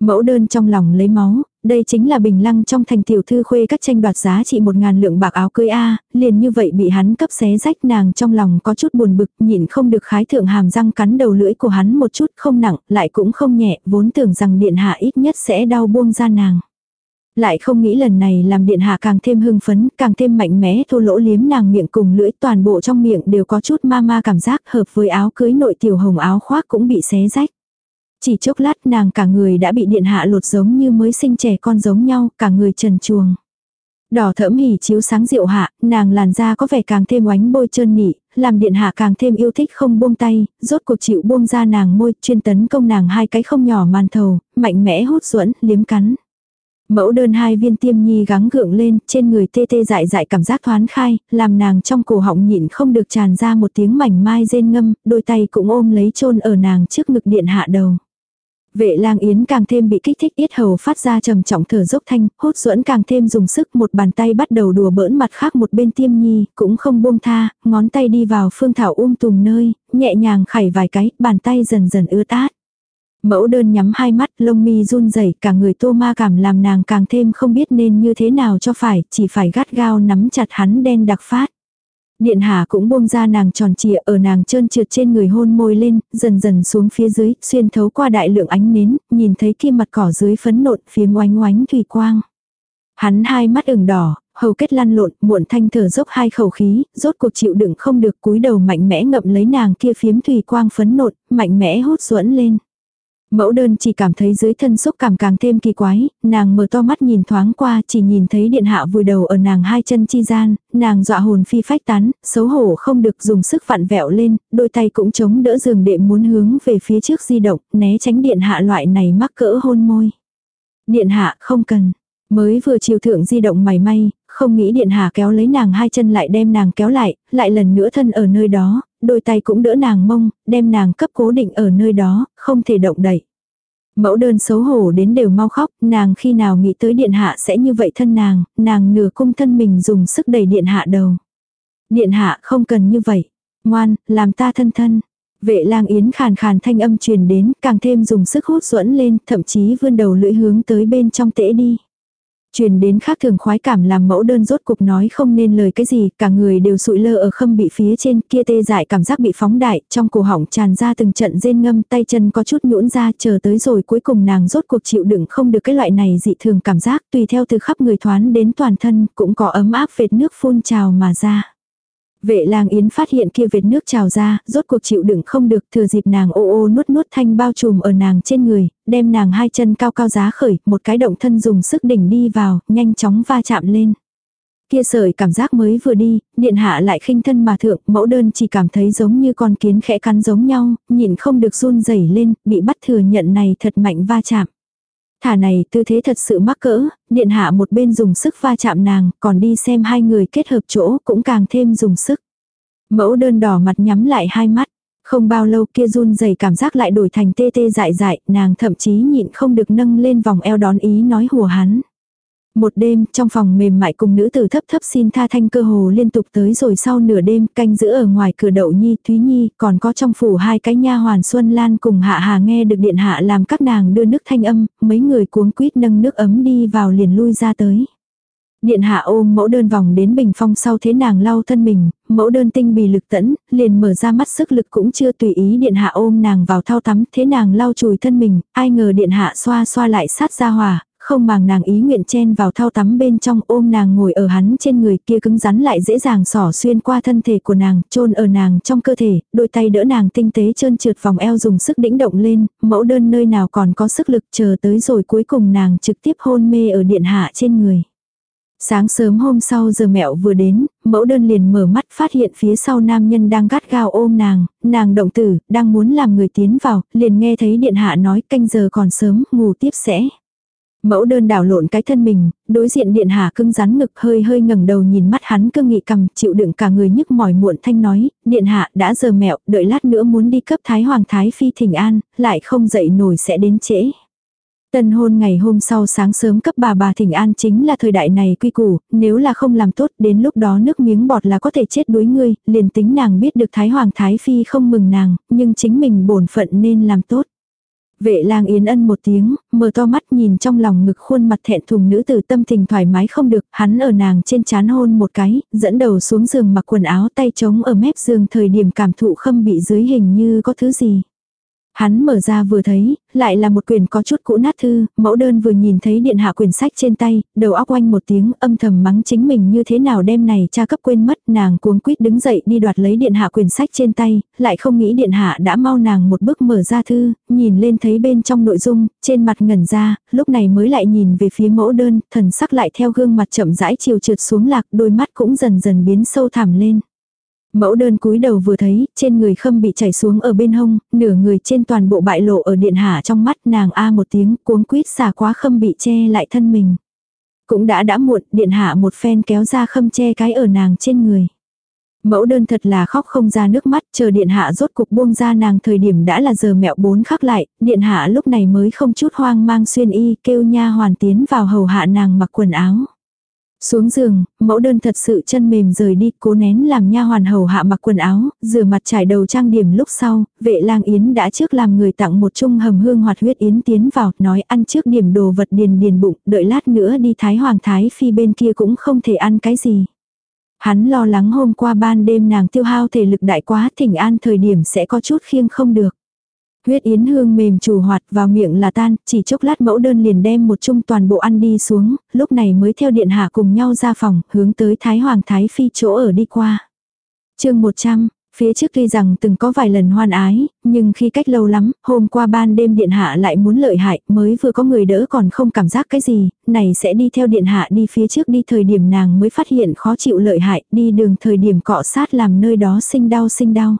Mẫu đơn trong lòng lấy máu, đây chính là bình lăng trong thành tiểu thư khuê các tranh đoạt giá trị một ngàn lượng bạc áo cưới A, liền như vậy bị hắn cấp xé rách nàng trong lòng có chút buồn bực, nhịn không được khái thượng hàm răng cắn đầu lưỡi của hắn một chút không nặng, lại cũng không nhẹ, vốn tưởng rằng điện hạ ít nhất sẽ đau buông ra nàng. Lại không nghĩ lần này làm điện hạ càng thêm hưng phấn, càng thêm mạnh mẽ thô lỗ liếm nàng miệng cùng lưỡi toàn bộ trong miệng đều có chút ma ma cảm giác hợp với áo cưới nội tiểu hồng áo khoác cũng bị xé rách. Chỉ chốc lát nàng cả người đã bị điện hạ lột giống như mới sinh trẻ con giống nhau, cả người trần chuồng. Đỏ thẫm hỉ chiếu sáng rượu hạ, nàng làn da có vẻ càng thêm oánh bôi trơn nỉ, làm điện hạ càng thêm yêu thích không buông tay, rốt cuộc chịu buông ra nàng môi, chuyên tấn công nàng hai cái không nhỏ màn thầu, mạnh mẽ hút duẫn liếm cắn. Mẫu đơn hai viên tiêm nhi gắng gượng lên, trên người tê tê dại dại cảm giác thoáng khai, làm nàng trong cổ họng nhịn không được tràn ra một tiếng mảnh mai rên ngâm, đôi tay cũng ôm lấy chôn ở nàng trước ngực điện hạ đầu. Vệ lang yến càng thêm bị kích thích yết hầu phát ra trầm trọng thở dốc thanh, hốt duẫn càng thêm dùng sức một bàn tay bắt đầu đùa bỡn mặt khác một bên tiêm nhi, cũng không buông tha, ngón tay đi vào phương thảo um tùm nơi, nhẹ nhàng khảy vài cái, bàn tay dần dần ưa tát. Mẫu đơn nhắm hai mắt, lông mi run rẩy cả người tô ma cảm làm nàng càng thêm không biết nên như thế nào cho phải, chỉ phải gắt gao nắm chặt hắn đen đặc phát. Điện hạ cũng buông ra nàng tròn trịa ở nàng trơn trượt trên người hôn môi lên, dần dần xuống phía dưới, xuyên thấu qua đại lượng ánh nến, nhìn thấy kia mặt cỏ dưới phấn nộn phía oánh oánh thủy quang. Hắn hai mắt ửng đỏ, hầu kết lăn lộn, muộn thanh thở dốc hai khẩu khí, rốt cuộc chịu đựng không được cúi đầu mạnh mẽ ngậm lấy nàng kia phiếm thủy quang phấn nộn, mạnh mẽ hút duẫn lên. Mẫu đơn chỉ cảm thấy dưới thân xúc cảm càng thêm kỳ quái, nàng mở to mắt nhìn thoáng qua chỉ nhìn thấy điện hạ vùi đầu ở nàng hai chân chi gian, nàng dọa hồn phi phách tán, xấu hổ không được dùng sức vặn vẹo lên, đôi tay cũng chống đỡ giường đệm muốn hướng về phía trước di động, né tránh điện hạ loại này mắc cỡ hôn môi. Điện hạ không cần, mới vừa chiều thượng di động mày may, không nghĩ điện hạ kéo lấy nàng hai chân lại đem nàng kéo lại, lại lần nữa thân ở nơi đó, đôi tay cũng đỡ nàng mông, đem nàng cấp cố định ở nơi đó, không thể động đậy. Mẫu đơn xấu hổ đến đều mau khóc, nàng khi nào nghĩ tới điện hạ sẽ như vậy thân nàng, nàng nửa cung thân mình dùng sức đẩy điện hạ đầu. Điện hạ không cần như vậy, ngoan, làm ta thân thân. Vệ lang yến khàn khàn thanh âm truyền đến, càng thêm dùng sức hút duẫn lên, thậm chí vươn đầu lưỡi hướng tới bên trong tễ đi. Truyền đến khác thường khoái cảm làm mẫu đơn rốt cục nói không nên lời cái gì, cả người đều sụi lơ ở khâm bị phía trên kia tê dại cảm giác bị phóng đại, trong cổ họng tràn ra từng trận rên ngâm tay chân có chút nhũn ra chờ tới rồi cuối cùng nàng rốt cuộc chịu đựng không được cái loại này dị thường cảm giác tùy theo từ khắp người thoán đến toàn thân cũng có ấm áp vệt nước phun trào mà ra. Vệ lang yến phát hiện kia vệt nước trào ra, rốt cuộc chịu đựng không được thừa dịp nàng ô ô nuốt nuốt thanh bao trùm ở nàng trên người, đem nàng hai chân cao cao giá khởi, một cái động thân dùng sức đỉnh đi vào, nhanh chóng va chạm lên. Kia sợi cảm giác mới vừa đi, điện hạ lại khinh thân mà thượng, mẫu đơn chỉ cảm thấy giống như con kiến khẽ cắn giống nhau, nhìn không được run rẩy lên, bị bắt thừa nhận này thật mạnh va chạm. Thả này tư thế thật sự mắc cỡ, điện hạ một bên dùng sức va chạm nàng, còn đi xem hai người kết hợp chỗ cũng càng thêm dùng sức. Mẫu đơn đỏ mặt nhắm lại hai mắt. Không bao lâu kia run rẩy cảm giác lại đổi thành tê tê dại dại, nàng thậm chí nhịn không được nâng lên vòng eo đón ý nói hùa hắn. Một đêm, trong phòng mềm mại cùng nữ tử thấp thấp xin tha thanh cơ hồ liên tục tới rồi sau nửa đêm canh giữ ở ngoài cửa đậu nhi, thúy nhi, còn có trong phủ hai cái nha hoàn Xuân Lan cùng hạ hà nghe được điện hạ làm các nàng đưa nước thanh âm, mấy người cuống quýt nâng nước ấm đi vào liền lui ra tới. Điện hạ ôm mẫu đơn vòng đến bình phong sau thế nàng lau thân mình, mẫu đơn tinh bì lực tẫn, liền mở ra mắt sức lực cũng chưa tùy ý điện hạ ôm nàng vào thao tắm thế nàng lau chùi thân mình, ai ngờ điện hạ xoa xoa lại sát ra hòa, không màng nàng ý nguyện chen vào thao tắm bên trong ôm nàng ngồi ở hắn trên người kia cứng rắn lại dễ dàng xỏ xuyên qua thân thể của nàng, chôn ở nàng trong cơ thể, đôi tay đỡ nàng tinh tế trơn trượt vòng eo dùng sức đĩnh động lên, mẫu đơn nơi nào còn có sức lực chờ tới rồi cuối cùng nàng trực tiếp hôn mê ở điện hạ trên người. Sáng sớm hôm sau giờ mẹo vừa đến, mẫu đơn liền mở mắt phát hiện phía sau nam nhân đang gắt gao ôm nàng, nàng động tử, đang muốn làm người tiến vào, liền nghe thấy điện hạ nói canh giờ còn sớm, ngủ tiếp sẽ. Mẫu đơn đảo lộn cái thân mình, đối diện điện hạ cưng rắn ngực hơi hơi ngẩng đầu nhìn mắt hắn cương nghị cầm chịu đựng cả người nhức mỏi muộn thanh nói, điện hạ đã giờ mẹo, đợi lát nữa muốn đi cấp thái hoàng thái phi thỉnh an, lại không dậy nổi sẽ đến trễ. Tân hôn ngày hôm sau sáng sớm cấp bà bà thỉnh an chính là thời đại này quy củ, nếu là không làm tốt đến lúc đó nước miếng bọt là có thể chết đuối ngươi, liền tính nàng biết được Thái Hoàng Thái Phi không mừng nàng, nhưng chính mình bổn phận nên làm tốt. Vệ lang yến ân một tiếng, mở to mắt nhìn trong lòng ngực khuôn mặt thẹn thùng nữ tử tâm tình thoải mái không được, hắn ở nàng trên chán hôn một cái, dẫn đầu xuống giường mặc quần áo tay trống ở mép giường thời điểm cảm thụ khâm bị dưới hình như có thứ gì. Hắn mở ra vừa thấy, lại là một quyển có chút cũ nát thư, mẫu đơn vừa nhìn thấy điện hạ quyển sách trên tay, đầu óc oanh một tiếng âm thầm mắng chính mình như thế nào đêm này cha cấp quên mất, nàng cuống quýt đứng dậy đi đoạt lấy điện hạ quyển sách trên tay, lại không nghĩ điện hạ đã mau nàng một bước mở ra thư, nhìn lên thấy bên trong nội dung, trên mặt ngẩn ra, lúc này mới lại nhìn về phía mẫu đơn, thần sắc lại theo gương mặt chậm rãi chiều trượt xuống lạc, đôi mắt cũng dần dần biến sâu thẳm lên. Mẫu đơn cúi đầu vừa thấy, trên người khâm bị chảy xuống ở bên hông, nửa người trên toàn bộ bại lộ ở điện hạ trong mắt nàng a một tiếng cuống quýt xả quá khâm bị che lại thân mình. Cũng đã đã muộn, điện hạ một phen kéo ra khâm che cái ở nàng trên người. Mẫu đơn thật là khóc không ra nước mắt, chờ điện hạ rốt cục buông ra nàng thời điểm đã là giờ mẹo bốn khắc lại, điện hạ lúc này mới không chút hoang mang xuyên y kêu nha hoàn tiến vào hầu hạ nàng mặc quần áo. Xuống giường, mẫu đơn thật sự chân mềm rời đi, cố nén làm nha hoàn hầu hạ mặc quần áo, rửa mặt trải đầu trang điểm lúc sau, vệ lang yến đã trước làm người tặng một chung hầm hương hoạt huyết yến tiến vào, nói ăn trước điểm đồ vật điền điền bụng, đợi lát nữa đi thái hoàng thái phi bên kia cũng không thể ăn cái gì. Hắn lo lắng hôm qua ban đêm nàng tiêu hao thể lực đại quá thỉnh an thời điểm sẽ có chút khiêng không được. Huyết yến hương mềm chủ hoạt vào miệng là tan, chỉ chốc lát mẫu đơn liền đem một chung toàn bộ ăn đi xuống, lúc này mới theo điện hạ cùng nhau ra phòng, hướng tới Thái Hoàng Thái Phi chỗ ở đi qua. chương 100, Phía trước tuy rằng từng có vài lần hoan ái, nhưng khi cách lâu lắm, hôm qua ban đêm điện hạ lại muốn lợi hại, mới vừa có người đỡ còn không cảm giác cái gì, này sẽ đi theo điện hạ đi phía trước đi thời điểm nàng mới phát hiện khó chịu lợi hại, đi đường thời điểm cọ sát làm nơi đó sinh đau sinh đau.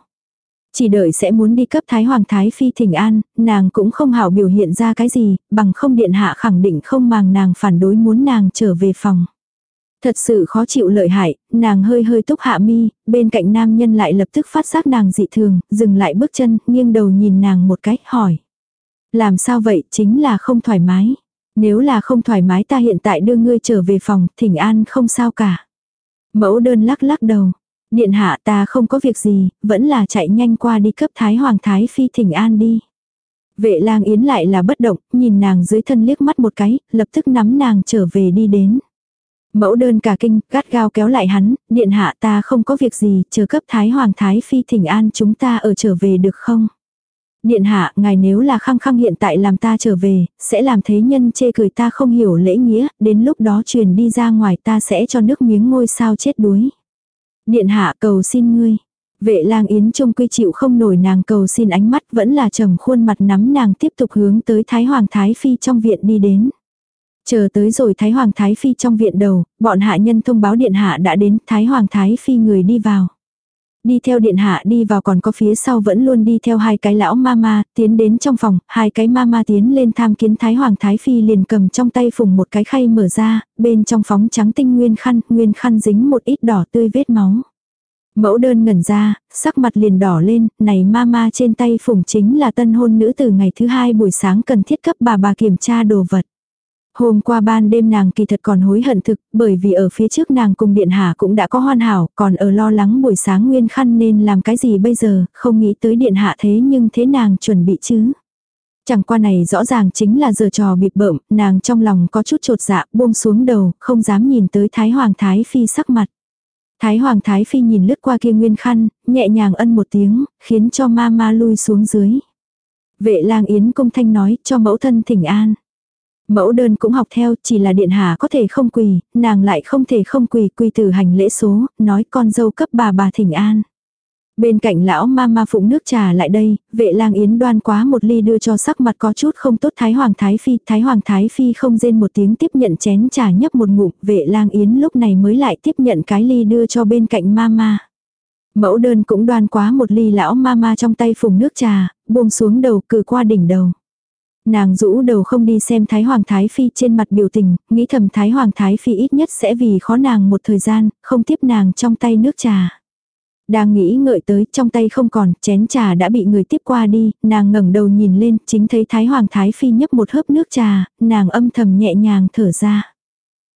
Chỉ đợi sẽ muốn đi cấp Thái Hoàng Thái Phi thỉnh an, nàng cũng không hảo biểu hiện ra cái gì, bằng không điện hạ khẳng định không màng nàng phản đối muốn nàng trở về phòng. Thật sự khó chịu lợi hại, nàng hơi hơi túc hạ mi, bên cạnh nam nhân lại lập tức phát giác nàng dị thường, dừng lại bước chân, nghiêng đầu nhìn nàng một cách, hỏi. Làm sao vậy, chính là không thoải mái. Nếu là không thoải mái ta hiện tại đưa ngươi trở về phòng, thỉnh an không sao cả. Mẫu đơn lắc lắc đầu. Điện hạ ta không có việc gì, vẫn là chạy nhanh qua đi cấp Thái Hoàng Thái Phi thỉnh an đi. Vệ lang yến lại là bất động, nhìn nàng dưới thân liếc mắt một cái, lập tức nắm nàng trở về đi đến. Mẫu đơn cả kinh, gắt gao kéo lại hắn, điện hạ ta không có việc gì, chờ cấp Thái Hoàng Thái Phi thỉnh an chúng ta ở trở về được không? Điện hạ, ngài nếu là khăng khăng hiện tại làm ta trở về, sẽ làm thế nhân chê cười ta không hiểu lễ nghĩa, đến lúc đó truyền đi ra ngoài ta sẽ cho nước miếng ngôi sao chết đuối. Điện hạ cầu xin ngươi. Vệ lang yến trông quy chịu không nổi nàng cầu xin ánh mắt vẫn là trầm khuôn mặt nắm nàng tiếp tục hướng tới Thái Hoàng Thái Phi trong viện đi đến. Chờ tới rồi Thái Hoàng Thái Phi trong viện đầu, bọn hạ nhân thông báo điện hạ đã đến Thái Hoàng Thái Phi người đi vào. Đi theo điện hạ đi vào còn có phía sau vẫn luôn đi theo hai cái lão mama, tiến đến trong phòng, hai cái mama tiến lên tham kiến Thái Hoàng Thái Phi liền cầm trong tay phùng một cái khay mở ra, bên trong phóng trắng tinh nguyên khăn, nguyên khăn dính một ít đỏ tươi vết máu. Mẫu đơn ngẩn ra, sắc mặt liền đỏ lên, này mama trên tay phùng chính là tân hôn nữ từ ngày thứ hai buổi sáng cần thiết cấp bà bà kiểm tra đồ vật. Hôm qua ban đêm nàng kỳ thật còn hối hận thực, bởi vì ở phía trước nàng cùng điện hạ cũng đã có hoàn hảo, còn ở lo lắng buổi sáng nguyên khăn nên làm cái gì bây giờ, không nghĩ tới điện hạ thế nhưng thế nàng chuẩn bị chứ. Chẳng qua này rõ ràng chính là giờ trò bịp bợm, nàng trong lòng có chút trột dạ, buông xuống đầu, không dám nhìn tới Thái Hoàng Thái Phi sắc mặt. Thái Hoàng Thái Phi nhìn lướt qua kia nguyên khăn, nhẹ nhàng ân một tiếng, khiến cho ma ma lui xuống dưới. Vệ lang yến công thanh nói cho mẫu thân thỉnh an. Mẫu đơn cũng học theo, chỉ là điện hạ có thể không quỳ, nàng lại không thể không quỳ, quỳ từ hành lễ số, nói con dâu cấp bà bà thỉnh an. Bên cạnh lão ma ma phụng nước trà lại đây, vệ lang yến đoan quá một ly đưa cho sắc mặt có chút không tốt Thái Hoàng Thái Phi. Thái Hoàng Thái Phi không rên một tiếng tiếp nhận chén trà nhấp một ngụm, vệ lang yến lúc này mới lại tiếp nhận cái ly đưa cho bên cạnh ma ma. Mẫu đơn cũng đoan quá một ly lão ma ma trong tay phùng nước trà, buông xuống đầu cử qua đỉnh đầu. Nàng rũ đầu không đi xem Thái Hoàng Thái Phi trên mặt biểu tình, nghĩ thầm Thái Hoàng Thái Phi ít nhất sẽ vì khó nàng một thời gian, không tiếp nàng trong tay nước trà. Đang nghĩ ngợi tới, trong tay không còn, chén trà đã bị người tiếp qua đi, nàng ngẩng đầu nhìn lên, chính thấy Thái Hoàng Thái Phi nhấp một hớp nước trà, nàng âm thầm nhẹ nhàng thở ra.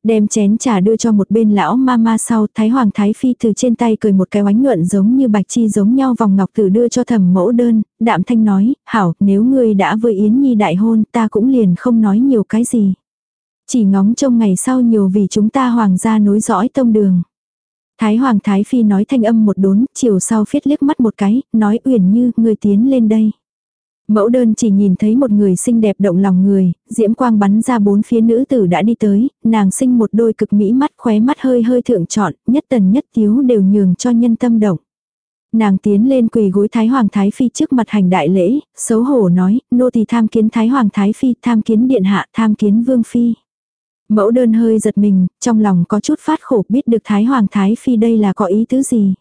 Đem chén trà đưa cho một bên lão mama sau, Thái Hoàng Thái Phi từ trên tay cười một cái oánh nhuận giống như bạch chi giống nhau vòng ngọc tử đưa cho thẩm mẫu đơn, đạm thanh nói, hảo, nếu ngươi đã với Yến Nhi đại hôn, ta cũng liền không nói nhiều cái gì. Chỉ ngóng trông ngày sau nhiều vì chúng ta hoàng gia nối dõi tông đường. Thái Hoàng Thái Phi nói thanh âm một đốn, chiều sau phiết liếc mắt một cái, nói uyển như, ngươi tiến lên đây. Mẫu đơn chỉ nhìn thấy một người xinh đẹp động lòng người, diễm quang bắn ra bốn phía nữ tử đã đi tới, nàng sinh một đôi cực mỹ mắt khóe mắt hơi hơi thượng trọn, nhất tần nhất tiếu đều nhường cho nhân tâm động. Nàng tiến lên quỳ gối Thái Hoàng Thái Phi trước mặt hành đại lễ, xấu hổ nói, nô tỳ tham kiến Thái Hoàng Thái Phi, tham kiến Điện Hạ, tham kiến Vương Phi. Mẫu đơn hơi giật mình, trong lòng có chút phát khổ biết được Thái Hoàng Thái Phi đây là có ý tứ gì.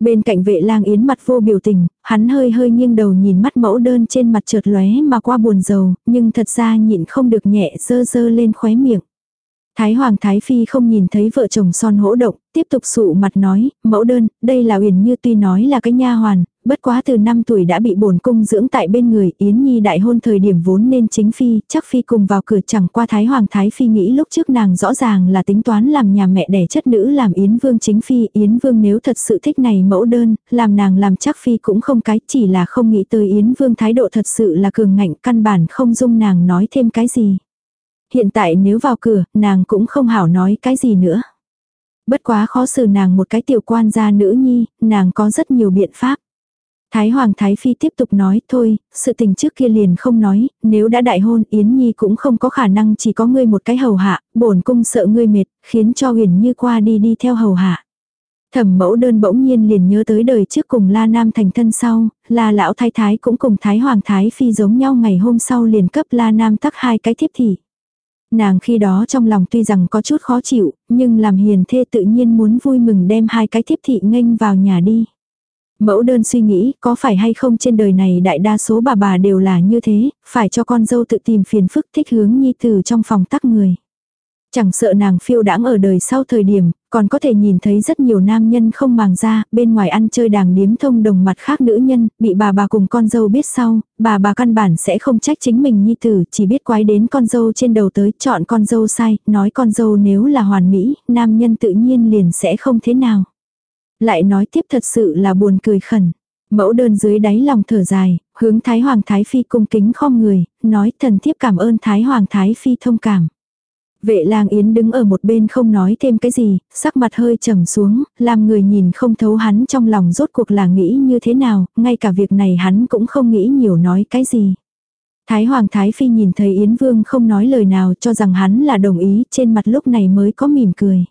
Bên cạnh vệ lang yến mặt vô biểu tình, hắn hơi hơi nghiêng đầu nhìn mắt mẫu đơn trên mặt trượt lóe mà qua buồn rầu, nhưng thật ra nhịn không được nhẹ dơ dơ lên khóe miệng. Thái Hoàng Thái Phi không nhìn thấy vợ chồng son hỗ động, tiếp tục sụ mặt nói, mẫu đơn, đây là Uyển Như tuy nói là cái nha hoàn, bất quá từ 5 tuổi đã bị bổn cung dưỡng tại bên người, Yến Nhi đại hôn thời điểm vốn nên chính Phi, chắc Phi cùng vào cửa chẳng qua Thái Hoàng Thái Phi nghĩ lúc trước nàng rõ ràng là tính toán làm nhà mẹ đẻ chất nữ làm Yến Vương chính Phi, Yến Vương nếu thật sự thích này mẫu đơn, làm nàng làm chắc Phi cũng không cái, chỉ là không nghĩ tới Yến Vương thái độ thật sự là cường ngạnh, căn bản không dung nàng nói thêm cái gì hiện tại nếu vào cửa, nàng cũng không hảo nói cái gì nữa. Bất quá khó xử nàng một cái tiểu quan gia nữ nhi, nàng có rất nhiều biện pháp. Thái Hoàng Thái Phi tiếp tục nói, thôi, sự tình trước kia liền không nói, nếu đã đại hôn Yến Nhi cũng không có khả năng chỉ có ngươi một cái hầu hạ, bổn cung sợ ngươi mệt, khiến cho huyền như qua đi đi theo hầu hạ. Thẩm mẫu đơn bỗng nhiên liền nhớ tới đời trước cùng La Nam thành thân sau, la lão thái thái cũng cùng Thái Hoàng Thái Phi giống nhau ngày hôm sau liền cấp La Nam tắc hai cái thiếp thị. Nàng khi đó trong lòng tuy rằng có chút khó chịu, nhưng làm hiền thê tự nhiên muốn vui mừng đem hai cái thiếp thị nghênh vào nhà đi. Mẫu đơn suy nghĩ có phải hay không trên đời này đại đa số bà bà đều là như thế, phải cho con dâu tự tìm phiền phức thích hướng nhi từ trong phòng tắc người. Chẳng sợ nàng phiêu đãng ở đời sau thời điểm, còn có thể nhìn thấy rất nhiều nam nhân không màng ra, bên ngoài ăn chơi đàng điếm thông đồng mặt khác nữ nhân, bị bà bà cùng con dâu biết sau, bà bà căn bản sẽ không trách chính mình nhi tử, chỉ biết quái đến con dâu trên đầu tới, chọn con dâu sai, nói con dâu nếu là hoàn mỹ, nam nhân tự nhiên liền sẽ không thế nào. Lại nói tiếp thật sự là buồn cười khẩn. Mẫu đơn dưới đáy lòng thở dài, hướng Thái Hoàng Thái Phi cung kính khom người, nói thần thiếp cảm ơn Thái Hoàng Thái Phi thông cảm. Vệ lang yến đứng ở một bên không nói thêm cái gì, sắc mặt hơi trầm xuống, làm người nhìn không thấu hắn trong lòng rốt cuộc là nghĩ như thế nào, ngay cả việc này hắn cũng không nghĩ nhiều nói cái gì. Thái Hoàng Thái Phi nhìn thấy Yến Vương không nói lời nào cho rằng hắn là đồng ý, trên mặt lúc này mới có mỉm cười.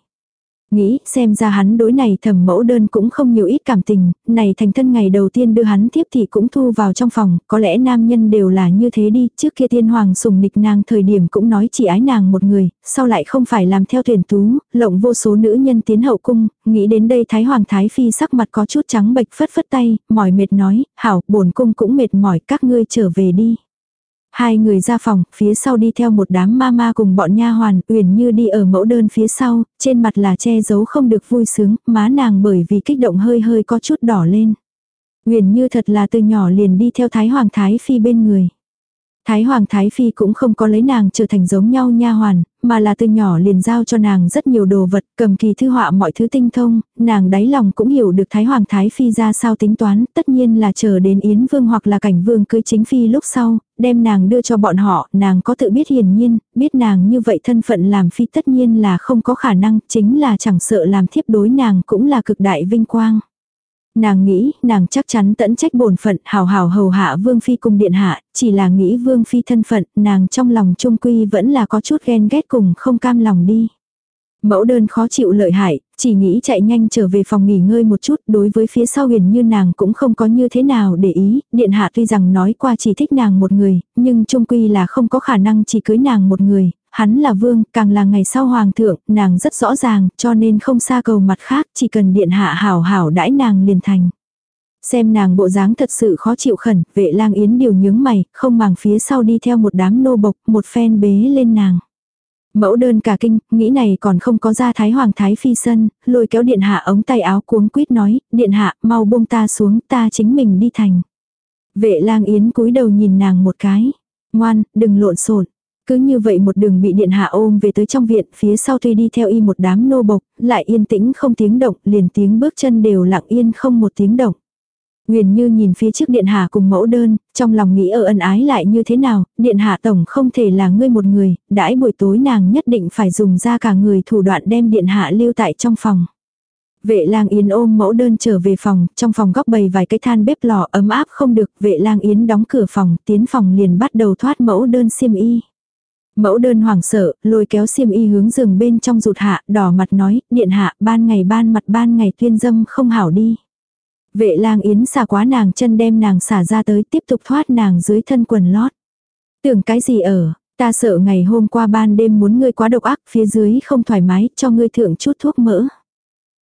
Nghĩ xem ra hắn đối này thẩm mẫu đơn cũng không nhiều ít cảm tình, này thành thân ngày đầu tiên đưa hắn tiếp thì cũng thu vào trong phòng, có lẽ nam nhân đều là như thế đi, trước kia tiên hoàng sùng nịch nàng thời điểm cũng nói chỉ ái nàng một người, sau lại không phải làm theo thuyền tú, lộng vô số nữ nhân tiến hậu cung, nghĩ đến đây thái hoàng thái phi sắc mặt có chút trắng bệch phất phất tay, mỏi mệt nói, hảo, bổn cung cũng mệt mỏi các ngươi trở về đi. Hai người ra phòng, phía sau đi theo một đám ma ma cùng bọn nha hoàn, Uyển Như đi ở mẫu đơn phía sau, trên mặt là che giấu không được vui sướng, má nàng bởi vì kích động hơi hơi có chút đỏ lên. Uyển Như thật là từ nhỏ liền đi theo Thái Hoàng Thái Phi bên người. Thái Hoàng Thái Phi cũng không có lấy nàng trở thành giống nhau nha hoàn, mà là từ nhỏ liền giao cho nàng rất nhiều đồ vật, cầm kỳ thư họa mọi thứ tinh thông, nàng đáy lòng cũng hiểu được Thái Hoàng Thái Phi ra sao tính toán, tất nhiên là chờ đến Yến Vương hoặc là Cảnh Vương cưới chính Phi lúc sau, đem nàng đưa cho bọn họ, nàng có tự biết hiển nhiên, biết nàng như vậy thân phận làm Phi tất nhiên là không có khả năng, chính là chẳng sợ làm thiếp đối nàng cũng là cực đại vinh quang. Nàng nghĩ, nàng chắc chắn tẫn trách bổn phận, hào hào hầu hạ Vương Phi cùng điện hạ, chỉ là nghĩ Vương Phi thân phận, nàng trong lòng trung quy vẫn là có chút ghen ghét cùng không cam lòng đi. Mẫu đơn khó chịu lợi hại, chỉ nghĩ chạy nhanh trở về phòng nghỉ ngơi một chút, đối với phía sau huyền như nàng cũng không có như thế nào để ý, điện hạ tuy rằng nói qua chỉ thích nàng một người, nhưng trung quy là không có khả năng chỉ cưới nàng một người, hắn là vương, càng là ngày sau hoàng thượng, nàng rất rõ ràng, cho nên không xa cầu mặt khác, chỉ cần điện hạ hảo hảo đãi nàng liền thành. Xem nàng bộ dáng thật sự khó chịu khẩn, vệ lang yến điều nhướng mày, không màng phía sau đi theo một đám nô bộc, một phen bế lên nàng. Mẫu đơn cả kinh, nghĩ này còn không có ra thái hoàng thái phi sân, lôi kéo điện hạ ống tay áo cuống quýt nói, điện hạ, mau buông ta xuống, ta chính mình đi thành. Vệ lang yến cúi đầu nhìn nàng một cái. Ngoan, đừng lộn xộn cứ như vậy một đường bị điện hạ ôm về tới trong viện, phía sau tuy đi theo y một đám nô bộc, lại yên tĩnh không tiếng động, liền tiếng bước chân đều lặng yên không một tiếng động. Nguyền như nhìn phía trước điện hạ cùng mẫu đơn, trong lòng nghĩ ở ân ái lại như thế nào, điện hạ tổng không thể là ngươi một người, đãi buổi tối nàng nhất định phải dùng ra cả người thủ đoạn đem điện hạ lưu tại trong phòng. Vệ lang yến ôm mẫu đơn trở về phòng, trong phòng góc bày vài cái than bếp lò ấm áp không được, vệ lang yến đóng cửa phòng, tiến phòng liền bắt đầu thoát mẫu đơn xiêm y. Mẫu đơn hoảng sợ, lôi kéo xiêm y hướng giường bên trong rụt hạ, đỏ mặt nói, điện hạ, ban ngày ban mặt ban ngày tuyên dâm không hảo đi. Vệ lang yến xả quá nàng chân đem nàng xả ra tới tiếp tục thoát nàng dưới thân quần lót. Tưởng cái gì ở, ta sợ ngày hôm qua ban đêm muốn ngươi quá độc ác phía dưới không thoải mái cho ngươi thượng chút thuốc mỡ.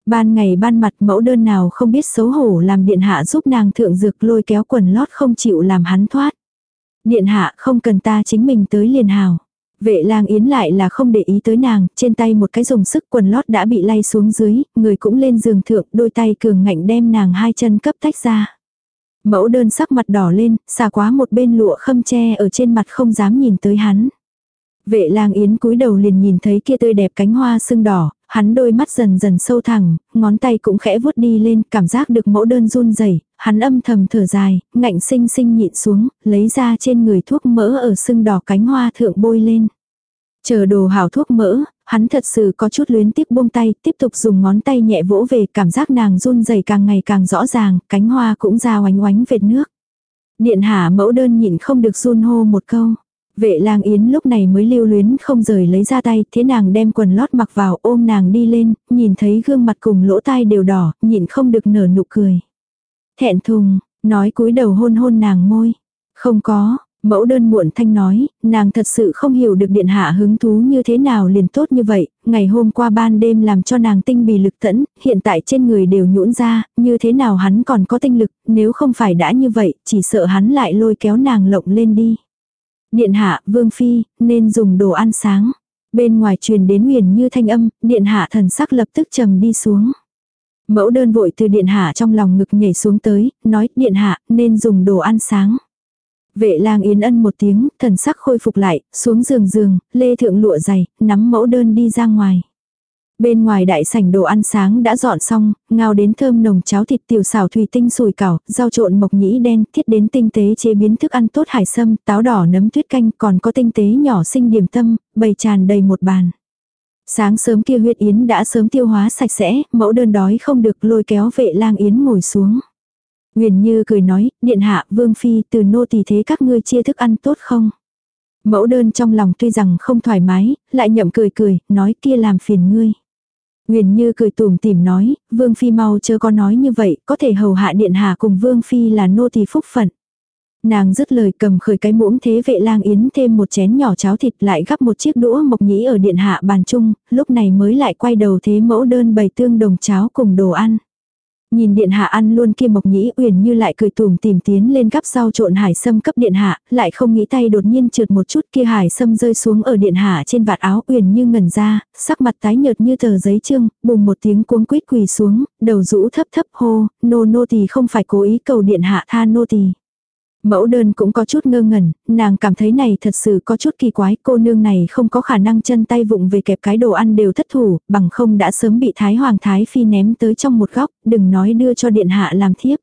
Ban ngày ban mặt mẫu đơn nào không biết xấu hổ làm điện hạ giúp nàng thượng dược lôi kéo quần lót không chịu làm hắn thoát. Điện hạ không cần ta chính mình tới liền hào. Vệ lang yến lại là không để ý tới nàng, trên tay một cái dùng sức quần lót đã bị lay xuống dưới, người cũng lên giường thượng, đôi tay cường ngạnh đem nàng hai chân cấp tách ra. Mẫu đơn sắc mặt đỏ lên, xà quá một bên lụa khâm che ở trên mặt không dám nhìn tới hắn. Vệ lang yến cúi đầu liền nhìn thấy kia tươi đẹp cánh hoa sưng đỏ, hắn đôi mắt dần dần sâu thẳng, ngón tay cũng khẽ vuốt đi lên, cảm giác được mẫu đơn run rẩy, hắn âm thầm thở dài, ngạnh sinh sinh nhịn xuống, lấy ra trên người thuốc mỡ ở sưng đỏ cánh hoa thượng bôi lên. Chờ đồ hảo thuốc mỡ, hắn thật sự có chút luyến tiếc buông tay, tiếp tục dùng ngón tay nhẹ vỗ về cảm giác nàng run rẩy càng ngày càng rõ ràng, cánh hoa cũng ra oánh oánh vệt nước. Điện hạ mẫu đơn nhịn không được run hô một câu. Vệ lang yến lúc này mới lưu luyến không rời lấy ra tay, thế nàng đem quần lót mặc vào ôm nàng đi lên, nhìn thấy gương mặt cùng lỗ tai đều đỏ, nhịn không được nở nụ cười. Thẹn thùng, nói cúi đầu hôn hôn nàng môi. Không có, mẫu đơn muộn thanh nói, nàng thật sự không hiểu được điện hạ hứng thú như thế nào liền tốt như vậy, ngày hôm qua ban đêm làm cho nàng tinh bì lực tẫn, hiện tại trên người đều nhũn ra, như thế nào hắn còn có tinh lực, nếu không phải đã như vậy, chỉ sợ hắn lại lôi kéo nàng lộng lên đi. Điện hạ, vương phi, nên dùng đồ ăn sáng. Bên ngoài truyền đến huyền như thanh âm, điện hạ thần sắc lập tức trầm đi xuống. Mẫu đơn vội từ điện hạ trong lòng ngực nhảy xuống tới, nói điện hạ nên dùng đồ ăn sáng. Vệ lang yến ân một tiếng, thần sắc khôi phục lại, xuống giường giường, lê thượng lụa dày, nắm mẫu đơn đi ra ngoài. Bên ngoài đại sảnh đồ ăn sáng đã dọn xong, ngao đến thơm nồng cháo thịt tiểu xào thủy tinh sùi cảo, rau trộn mộc nhĩ đen, thiết đến tinh tế chế biến thức ăn tốt hải sâm, táo đỏ nấm tuyết canh, còn có tinh tế nhỏ sinh điểm tâm, bày tràn đầy một bàn. Sáng sớm kia huyết yến đã sớm tiêu hóa sạch sẽ, mẫu đơn đói không được lôi kéo vệ lang yến ngồi xuống. Nguyền như cười nói, điện hạ, vương phi, từ nô tỳ thế các ngươi chia thức ăn tốt không? Mẫu đơn trong lòng tuy rằng không thoải mái, lại nhậm cười cười, nói kia làm phiền ngươi. Nguyền như cười tủm tìm nói, Vương Phi mau chớ có nói như vậy, có thể hầu hạ điện hạ cùng Vương Phi là nô tỳ phúc phận. Nàng dứt lời cầm khởi cái muỗng thế vệ lang yến thêm một chén nhỏ cháo thịt lại gắp một chiếc đũa mộc nhĩ ở điện hạ bàn chung, lúc này mới lại quay đầu thế mẫu đơn bày tương đồng cháo cùng đồ ăn. Nhìn điện hạ ăn luôn kia mộc nhĩ uyển như lại cười tùm tìm tiến lên gắp sau trộn hải sâm cấp điện hạ, lại không nghĩ tay đột nhiên trượt một chút kia hải sâm rơi xuống ở điện hạ trên vạt áo uyển như ngẩn ra, sắc mặt tái nhợt như tờ giấy trương, bùng một tiếng cuống quýt quỳ xuống, đầu rũ thấp thấp hô, nô nô tỳ không phải cố ý cầu điện hạ tha nô tỳ. Mẫu đơn cũng có chút ngơ ngẩn, nàng cảm thấy này thật sự có chút kỳ quái, cô nương này không có khả năng chân tay vụng về kẹp cái đồ ăn đều thất thủ, bằng không đã sớm bị Thái Hoàng Thái Phi ném tới trong một góc, đừng nói đưa cho điện hạ làm thiếp.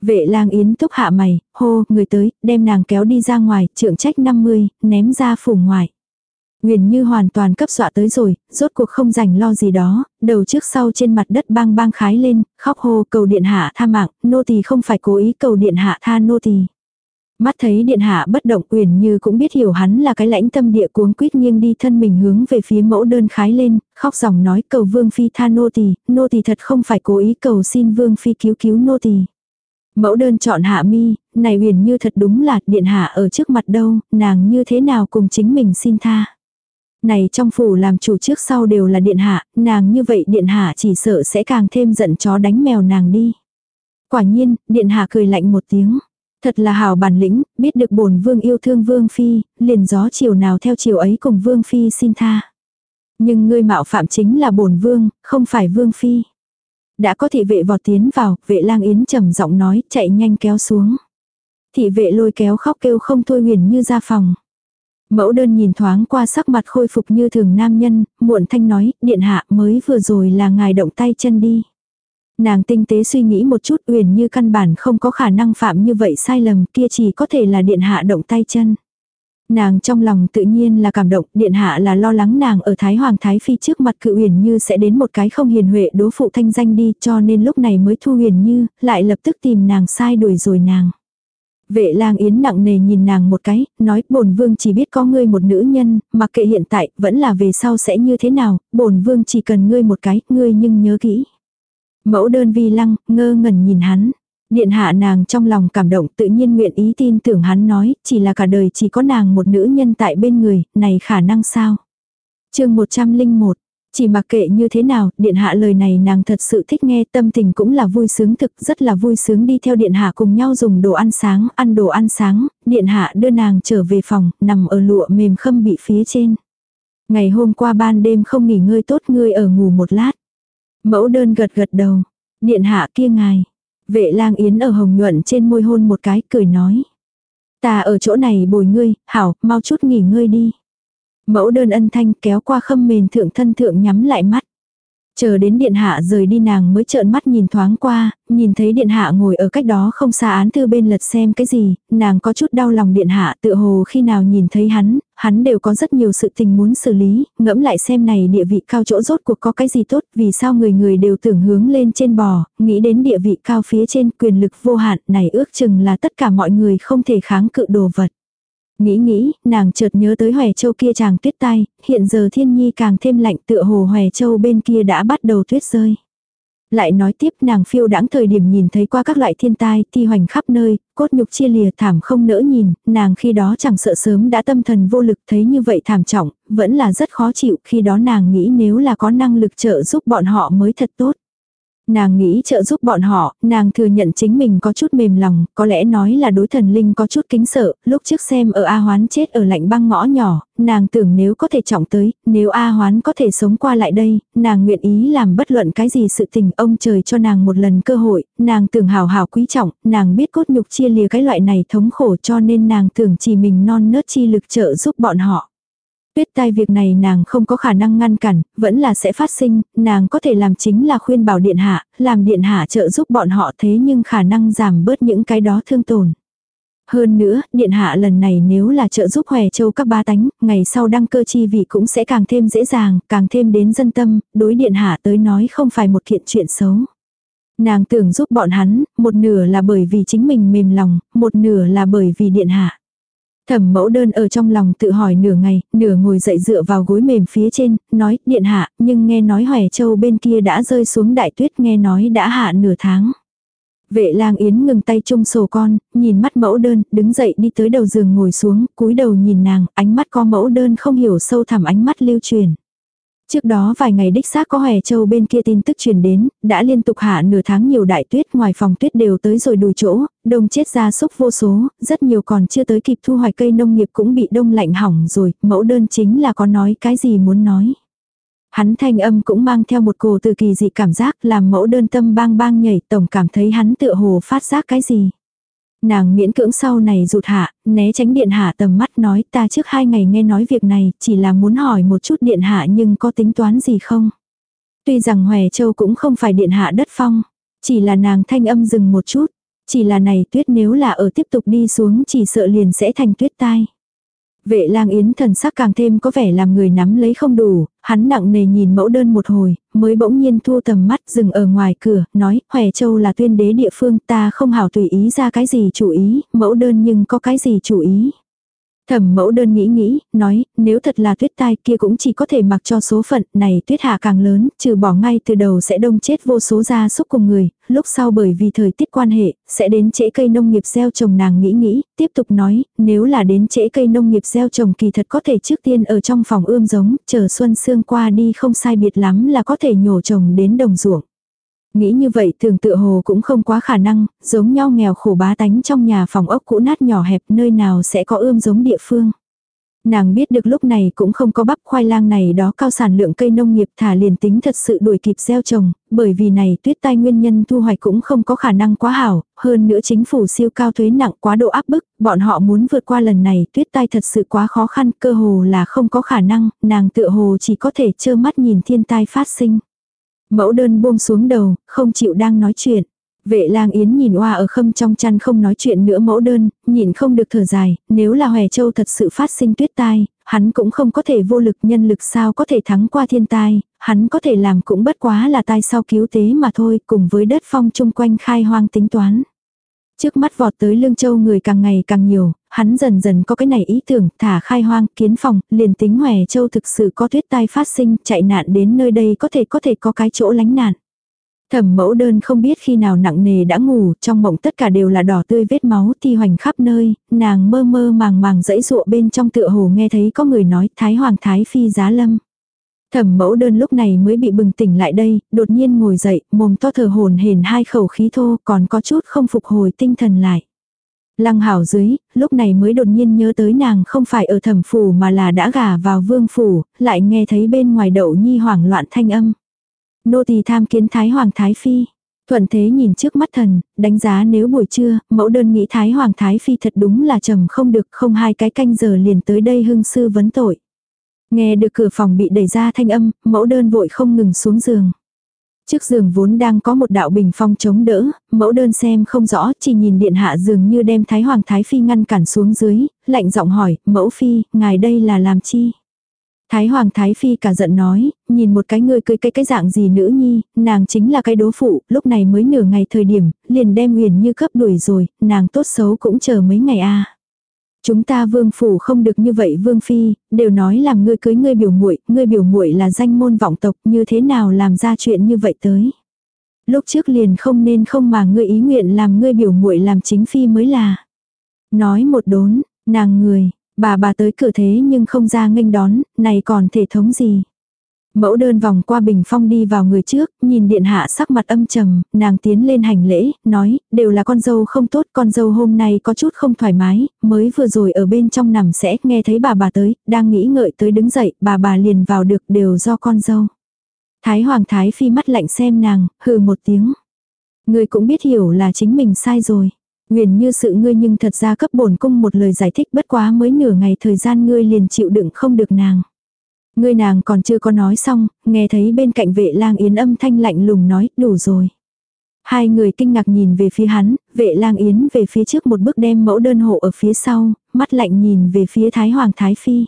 Vệ lang yến túc hạ mày, hô, người tới, đem nàng kéo đi ra ngoài, trượng trách 50, ném ra phủ ngoài. Nguyền như hoàn toàn cấp dọa tới rồi, rốt cuộc không rảnh lo gì đó, đầu trước sau trên mặt đất bang bang khái lên, khóc hô cầu điện hạ tha mạng, nô tỳ không phải cố ý cầu điện hạ tha nô tỳ. Mắt thấy điện hạ bất động uyển như cũng biết hiểu hắn là cái lãnh tâm địa cuống quýt nghiêng đi thân mình hướng về phía mẫu đơn khái lên, khóc dòng nói cầu vương phi tha nô tỳ, nô tỳ thật không phải cố ý cầu xin vương phi cứu cứu nô tỳ. Mẫu đơn chọn hạ mi, này uyển như thật đúng là điện hạ ở trước mặt đâu, nàng như thế nào cùng chính mình xin tha. Này trong phủ làm chủ trước sau đều là điện hạ, nàng như vậy điện hạ chỉ sợ sẽ càng thêm giận chó đánh mèo nàng đi. Quả nhiên, điện hạ cười lạnh một tiếng. Thật là hào bản lĩnh, biết được bổn vương yêu thương vương phi, liền gió chiều nào theo chiều ấy cùng vương phi xin tha. Nhưng ngươi mạo phạm chính là bổn vương, không phải vương phi. Đã có thị vệ vọt tiến vào, vệ lang yến trầm giọng nói, chạy nhanh kéo xuống. Thị vệ lôi kéo khóc kêu không thôi huyền như ra phòng. Mẫu đơn nhìn thoáng qua sắc mặt khôi phục như thường nam nhân, muộn thanh nói, điện hạ mới vừa rồi là ngài động tay chân đi. Nàng tinh tế suy nghĩ một chút uyển như căn bản không có khả năng phạm như vậy sai lầm kia chỉ có thể là điện hạ động tay chân. Nàng trong lòng tự nhiên là cảm động, điện hạ là lo lắng nàng ở Thái Hoàng Thái Phi trước mặt cự huyền như sẽ đến một cái không hiền huệ đố phụ thanh danh đi cho nên lúc này mới thu huyền như, lại lập tức tìm nàng sai đuổi rồi nàng. Vệ lang yến nặng nề nhìn nàng một cái, nói bổn vương chỉ biết có ngươi một nữ nhân, mặc kệ hiện tại, vẫn là về sau sẽ như thế nào, bổn vương chỉ cần ngươi một cái, ngươi nhưng nhớ kỹ. Mẫu đơn vi lăng, ngơ ngẩn nhìn hắn. Điện hạ nàng trong lòng cảm động tự nhiên nguyện ý tin tưởng hắn nói, chỉ là cả đời chỉ có nàng một nữ nhân tại bên người, này khả năng sao? chương 101, Chỉ mặc kệ như thế nào, điện hạ lời này nàng thật sự thích nghe, tâm tình cũng là vui sướng thực, rất là vui sướng đi theo điện hạ cùng nhau dùng đồ ăn sáng, ăn đồ ăn sáng, điện hạ đưa nàng trở về phòng, nằm ở lụa mềm khâm bị phía trên. Ngày hôm qua ban đêm không nghỉ ngơi tốt ngươi ở ngủ một lát. Mẫu đơn gật gật đầu, điện hạ kia ngài. Vệ lang yến ở hồng nhuận trên môi hôn một cái cười nói. Ta ở chỗ này bồi ngươi, hảo, mau chút nghỉ ngơi đi. Mẫu đơn ân thanh kéo qua khâm mền thượng thân thượng nhắm lại mắt. Chờ đến điện hạ rời đi nàng mới trợn mắt nhìn thoáng qua, nhìn thấy điện hạ ngồi ở cách đó không xa án thư bên lật xem cái gì, nàng có chút đau lòng điện hạ tự hồ khi nào nhìn thấy hắn, hắn đều có rất nhiều sự tình muốn xử lý, ngẫm lại xem này địa vị cao chỗ rốt cuộc có cái gì tốt, vì sao người người đều tưởng hướng lên trên bò, nghĩ đến địa vị cao phía trên quyền lực vô hạn này ước chừng là tất cả mọi người không thể kháng cự đồ vật. Nghĩ nghĩ, nàng chợt nhớ tới Hòe Châu kia chàng tuyết tay, hiện giờ thiên nhi càng thêm lạnh tựa hồ Hòe Châu bên kia đã bắt đầu tuyết rơi. Lại nói tiếp nàng phiêu đãng thời điểm nhìn thấy qua các loại thiên tai, thi hoành khắp nơi, cốt nhục chia lìa thảm không nỡ nhìn, nàng khi đó chẳng sợ sớm đã tâm thần vô lực thấy như vậy thảm trọng, vẫn là rất khó chịu, khi đó nàng nghĩ nếu là có năng lực trợ giúp bọn họ mới thật tốt. Nàng nghĩ trợ giúp bọn họ, nàng thừa nhận chính mình có chút mềm lòng, có lẽ nói là đối thần linh có chút kính sợ, lúc trước xem ở A Hoán chết ở lạnh băng ngõ nhỏ, nàng tưởng nếu có thể trọng tới, nếu A Hoán có thể sống qua lại đây, nàng nguyện ý làm bất luận cái gì sự tình ông trời cho nàng một lần cơ hội, nàng tưởng hào hào quý trọng, nàng biết cốt nhục chia lìa cái loại này thống khổ cho nên nàng tưởng chỉ mình non nớt chi lực trợ giúp bọn họ. Tuyết tai việc này nàng không có khả năng ngăn cản, vẫn là sẽ phát sinh, nàng có thể làm chính là khuyên bảo điện hạ, làm điện hạ trợ giúp bọn họ thế nhưng khả năng giảm bớt những cái đó thương tổn. Hơn nữa, điện hạ lần này nếu là trợ giúp hòe châu các ba tánh, ngày sau đăng cơ chi vị cũng sẽ càng thêm dễ dàng, càng thêm đến dân tâm, đối điện hạ tới nói không phải một kiện chuyện xấu. Nàng tưởng giúp bọn hắn, một nửa là bởi vì chính mình mềm lòng, một nửa là bởi vì điện hạ. Thẩm mẫu đơn ở trong lòng tự hỏi nửa ngày, nửa ngồi dậy dựa vào gối mềm phía trên, nói, điện hạ, nhưng nghe nói hòe châu bên kia đã rơi xuống đại tuyết nghe nói đã hạ nửa tháng. Vệ lang yến ngừng tay chung sổ con, nhìn mắt mẫu đơn, đứng dậy đi tới đầu giường ngồi xuống, cúi đầu nhìn nàng, ánh mắt có mẫu đơn không hiểu sâu thẳm ánh mắt lưu truyền. Trước đó vài ngày đích xác có hòe châu bên kia tin tức truyền đến, đã liên tục hạ nửa tháng nhiều đại tuyết ngoài phòng tuyết đều tới rồi đùi chỗ, đông chết ra súc vô số, rất nhiều còn chưa tới kịp thu hoạch cây nông nghiệp cũng bị đông lạnh hỏng rồi, mẫu đơn chính là có nói cái gì muốn nói. Hắn thanh âm cũng mang theo một cổ từ kỳ dị cảm giác làm mẫu đơn tâm bang bang nhảy tổng cảm thấy hắn tựa hồ phát giác cái gì. Nàng miễn cưỡng sau này rụt hạ, né tránh điện hạ tầm mắt nói ta trước hai ngày nghe nói việc này, chỉ là muốn hỏi một chút điện hạ nhưng có tính toán gì không. Tuy rằng Hòe Châu cũng không phải điện hạ đất phong, chỉ là nàng thanh âm dừng một chút, chỉ là này tuyết nếu là ở tiếp tục đi xuống chỉ sợ liền sẽ thành tuyết tai. Vệ lang yến thần sắc càng thêm có vẻ làm người nắm lấy không đủ, hắn nặng nề nhìn mẫu đơn một hồi, mới bỗng nhiên thu tầm mắt dừng ở ngoài cửa, nói, Hòe Châu là tuyên đế địa phương ta không hảo tùy ý ra cái gì chủ ý, mẫu đơn nhưng có cái gì chủ ý. Thẩm mẫu đơn nghĩ nghĩ, nói, nếu thật là tuyết tai kia cũng chỉ có thể mặc cho số phận, này tuyết hạ càng lớn, trừ bỏ ngay từ đầu sẽ đông chết vô số gia súc cùng người, lúc sau bởi vì thời tiết quan hệ, sẽ đến trễ cây nông nghiệp gieo trồng nàng nghĩ nghĩ, tiếp tục nói, nếu là đến trễ cây nông nghiệp gieo trồng kỳ thật có thể trước tiên ở trong phòng ươm giống, chờ xuân sương qua đi không sai biệt lắm là có thể nhổ trồng đến đồng ruộng. Nghĩ như vậy thường tự hồ cũng không quá khả năng, giống nhau nghèo khổ bá tánh trong nhà phòng ốc cũ nát nhỏ hẹp nơi nào sẽ có ươm giống địa phương. Nàng biết được lúc này cũng không có bắp khoai lang này đó cao sản lượng cây nông nghiệp thả liền tính thật sự đuổi kịp gieo trồng, bởi vì này tuyết tai nguyên nhân thu hoạch cũng không có khả năng quá hảo, hơn nữa chính phủ siêu cao thuế nặng quá độ áp bức, bọn họ muốn vượt qua lần này tuyết tai thật sự quá khó khăn, cơ hồ là không có khả năng, nàng tựa hồ chỉ có thể trơ mắt nhìn thiên tai phát sinh. Mẫu đơn buông xuống đầu, không chịu đang nói chuyện. Vệ lang yến nhìn oa ở khâm trong chăn không nói chuyện nữa mẫu đơn, nhìn không được thở dài, nếu là hòe châu thật sự phát sinh tuyết tai, hắn cũng không có thể vô lực nhân lực sao có thể thắng qua thiên tai, hắn có thể làm cũng bất quá là tai sau cứu tế mà thôi, cùng với đất phong chung quanh khai hoang tính toán. Trước mắt vọt tới Lương Châu người càng ngày càng nhiều, hắn dần dần có cái này ý tưởng thả khai hoang, kiến phòng, liền tính Hòe Châu thực sự có tuyết tai phát sinh, chạy nạn đến nơi đây có thể có thể có cái chỗ lánh nạn. Thẩm mẫu đơn không biết khi nào nặng nề đã ngủ, trong mộng tất cả đều là đỏ tươi vết máu thi hoành khắp nơi, nàng mơ mơ màng màng dẫy dụa bên trong tựa hồ nghe thấy có người nói Thái Hoàng Thái Phi giá lâm. Thẩm mẫu đơn lúc này mới bị bừng tỉnh lại đây, đột nhiên ngồi dậy, mồm to thở hồn hển hai khẩu khí thô còn có chút không phục hồi tinh thần lại. Lăng hảo dưới, lúc này mới đột nhiên nhớ tới nàng không phải ở thẩm phủ mà là đã gả vào vương phủ, lại nghe thấy bên ngoài đậu nhi hoảng loạn thanh âm. Nô tỳ tham kiến thái hoàng thái phi. Thuận thế nhìn trước mắt thần, đánh giá nếu buổi trưa, mẫu đơn nghĩ thái hoàng thái phi thật đúng là trầm không được không hai cái canh giờ liền tới đây hưng sư vấn tội. Nghe được cửa phòng bị đẩy ra thanh âm, mẫu đơn vội không ngừng xuống giường. Trước giường vốn đang có một đạo bình phong chống đỡ, mẫu đơn xem không rõ, chỉ nhìn điện hạ dường như đem Thái Hoàng Thái Phi ngăn cản xuống dưới, lạnh giọng hỏi, mẫu phi, ngài đây là làm chi? Thái Hoàng Thái Phi cả giận nói, nhìn một cái người cười cái cái dạng gì nữ nhi, nàng chính là cái đố phụ, lúc này mới nửa ngày thời điểm, liền đem huyền như cấp đuổi rồi, nàng tốt xấu cũng chờ mấy ngày a Chúng ta vương phủ không được như vậy vương phi, đều nói làm ngươi cưới ngươi biểu muội, ngươi biểu muội là danh môn vọng tộc, như thế nào làm ra chuyện như vậy tới. Lúc trước liền không nên không mà ngươi ý nguyện làm ngươi biểu muội làm chính phi mới là. Nói một đốn, nàng người, bà bà tới cửa thế nhưng không ra nghênh đón, này còn thể thống gì. Mẫu đơn vòng qua bình phong đi vào người trước, nhìn điện hạ sắc mặt âm trầm, nàng tiến lên hành lễ, nói, đều là con dâu không tốt, con dâu hôm nay có chút không thoải mái, mới vừa rồi ở bên trong nằm sẽ nghe thấy bà bà tới, đang nghĩ ngợi tới đứng dậy, bà bà liền vào được đều do con dâu. Thái hoàng thái phi mắt lạnh xem nàng, hừ một tiếng. Người cũng biết hiểu là chính mình sai rồi. Nguyền như sự ngươi nhưng thật ra cấp bổn cung một lời giải thích bất quá mới nửa ngày thời gian ngươi liền chịu đựng không được nàng. Ngươi nàng còn chưa có nói xong, nghe thấy bên cạnh vệ lang yến âm thanh lạnh lùng nói, đủ rồi. Hai người kinh ngạc nhìn về phía hắn, vệ lang yến về phía trước một bước đem mẫu đơn hộ ở phía sau, mắt lạnh nhìn về phía thái hoàng thái phi.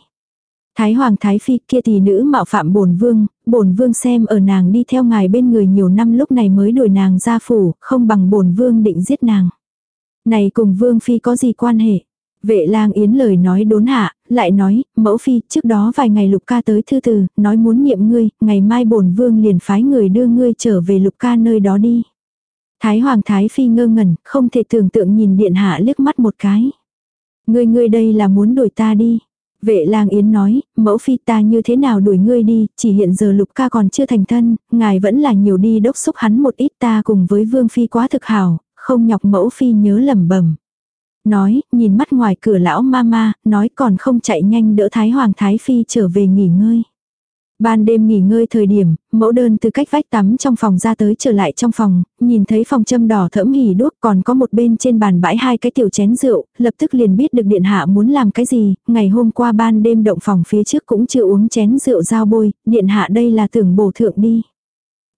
Thái hoàng thái phi kia thì nữ mạo phạm bổn vương, bổn vương xem ở nàng đi theo ngài bên người nhiều năm lúc này mới đuổi nàng ra phủ, không bằng bổn vương định giết nàng. Này cùng vương phi có gì quan hệ? Vệ lang yến lời nói đốn hạ, lại nói, mẫu phi, trước đó vài ngày lục ca tới thư từ, nói muốn nhiệm ngươi, ngày mai bổn vương liền phái người đưa ngươi trở về lục ca nơi đó đi. Thái hoàng thái phi ngơ ngẩn, không thể tưởng tượng nhìn điện hạ liếc mắt một cái. Ngươi ngươi đây là muốn đuổi ta đi. Vệ lang yến nói, mẫu phi ta như thế nào đuổi ngươi đi, chỉ hiện giờ lục ca còn chưa thành thân, ngài vẫn là nhiều đi đốc xúc hắn một ít ta cùng với vương phi quá thực hảo, không nhọc mẫu phi nhớ lầm bẩm Nói, nhìn mắt ngoài cửa lão mama, nói còn không chạy nhanh đỡ Thái Hoàng Thái Phi trở về nghỉ ngơi. Ban đêm nghỉ ngơi thời điểm, mẫu đơn từ cách vách tắm trong phòng ra tới trở lại trong phòng, nhìn thấy phòng châm đỏ thẫm hỉ đuốc còn có một bên trên bàn bãi hai cái tiểu chén rượu, lập tức liền biết được điện hạ muốn làm cái gì, ngày hôm qua ban đêm động phòng phía trước cũng chưa uống chén rượu giao bôi, điện hạ đây là tưởng bổ thượng đi.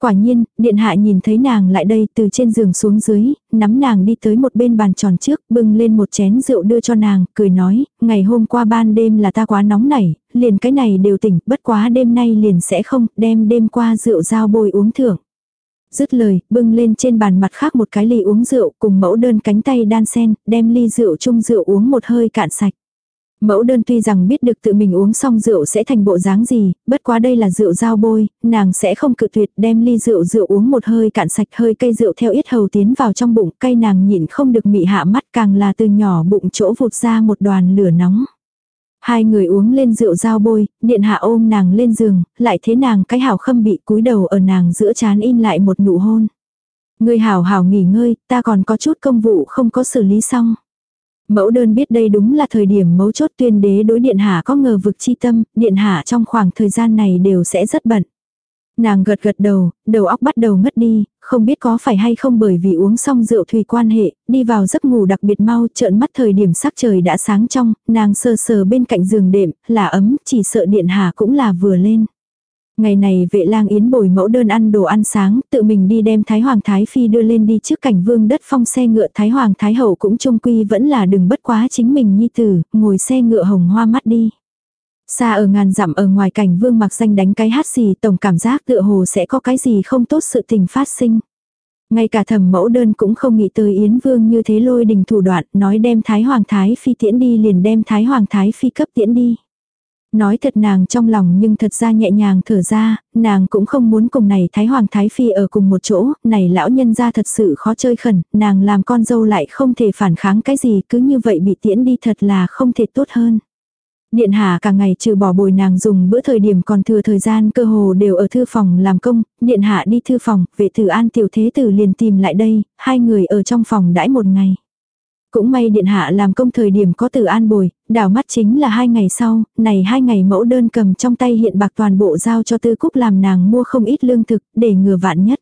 Quả nhiên, điện hạ nhìn thấy nàng lại đây từ trên giường xuống dưới, nắm nàng đi tới một bên bàn tròn trước, bưng lên một chén rượu đưa cho nàng, cười nói, ngày hôm qua ban đêm là ta quá nóng nảy, liền cái này đều tỉnh, bất quá đêm nay liền sẽ không, đem đêm qua rượu giao bôi uống thưởng. Dứt lời, bưng lên trên bàn mặt khác một cái ly uống rượu cùng mẫu đơn cánh tay đan sen, đem ly rượu chung rượu uống một hơi cạn sạch. Mẫu đơn tuy rằng biết được tự mình uống xong rượu sẽ thành bộ dáng gì, bất quá đây là rượu giao bôi, nàng sẽ không cự tuyệt đem ly rượu rượu uống một hơi cạn sạch hơi cây rượu theo yết hầu tiến vào trong bụng, cây nàng nhịn không được mị hạ mắt càng là từ nhỏ bụng chỗ vụt ra một đoàn lửa nóng. Hai người uống lên rượu giao bôi, điện hạ ôm nàng lên giường, lại thế nàng cái hảo khâm bị cúi đầu ở nàng giữa chán in lại một nụ hôn. Người hảo hảo nghỉ ngơi, ta còn có chút công vụ không có xử lý xong. Mẫu đơn biết đây đúng là thời điểm mấu chốt tuyên đế đối điện hạ có ngờ vực chi tâm, điện hạ trong khoảng thời gian này đều sẽ rất bận. Nàng gật gật đầu, đầu óc bắt đầu ngất đi, không biết có phải hay không bởi vì uống xong rượu thủy quan hệ, đi vào giấc ngủ đặc biệt mau trợn mắt thời điểm sắc trời đã sáng trong, nàng sờ sờ bên cạnh giường đệm, là ấm, chỉ sợ điện hạ cũng là vừa lên. Ngày này vệ lang yến bồi mẫu đơn ăn đồ ăn sáng, tự mình đi đem Thái Hoàng Thái Phi đưa lên đi trước cảnh vương đất phong xe ngựa Thái Hoàng Thái Hậu cũng trông quy vẫn là đừng bất quá chính mình nhi tử, ngồi xe ngựa hồng hoa mắt đi. Xa ở ngàn dặm ở ngoài cảnh vương mặc danh đánh cái hát xì tổng cảm giác tựa hồ sẽ có cái gì không tốt sự tình phát sinh. Ngay cả thẩm mẫu đơn cũng không nghĩ tới Yến Vương như thế lôi đình thủ đoạn, nói đem Thái Hoàng Thái Phi tiễn đi liền đem Thái Hoàng Thái Phi cấp tiễn đi. Nói thật nàng trong lòng nhưng thật ra nhẹ nhàng thở ra, nàng cũng không muốn cùng này Thái Hoàng Thái Phi ở cùng một chỗ, này lão nhân ra thật sự khó chơi khẩn, nàng làm con dâu lại không thể phản kháng cái gì cứ như vậy bị tiễn đi thật là không thể tốt hơn. Điện hạ cả ngày trừ bỏ bồi nàng dùng bữa thời điểm còn thừa thời gian cơ hồ đều ở thư phòng làm công, điện hạ đi thư phòng, vệ tử an tiểu thế tử liền tìm lại đây, hai người ở trong phòng đãi một ngày. Cũng may điện hạ làm công thời điểm có tử an bồi, đảo mắt chính là hai ngày sau, này hai ngày mẫu đơn cầm trong tay hiện bạc toàn bộ giao cho tư cúc làm nàng mua không ít lương thực, để ngừa vạn nhất.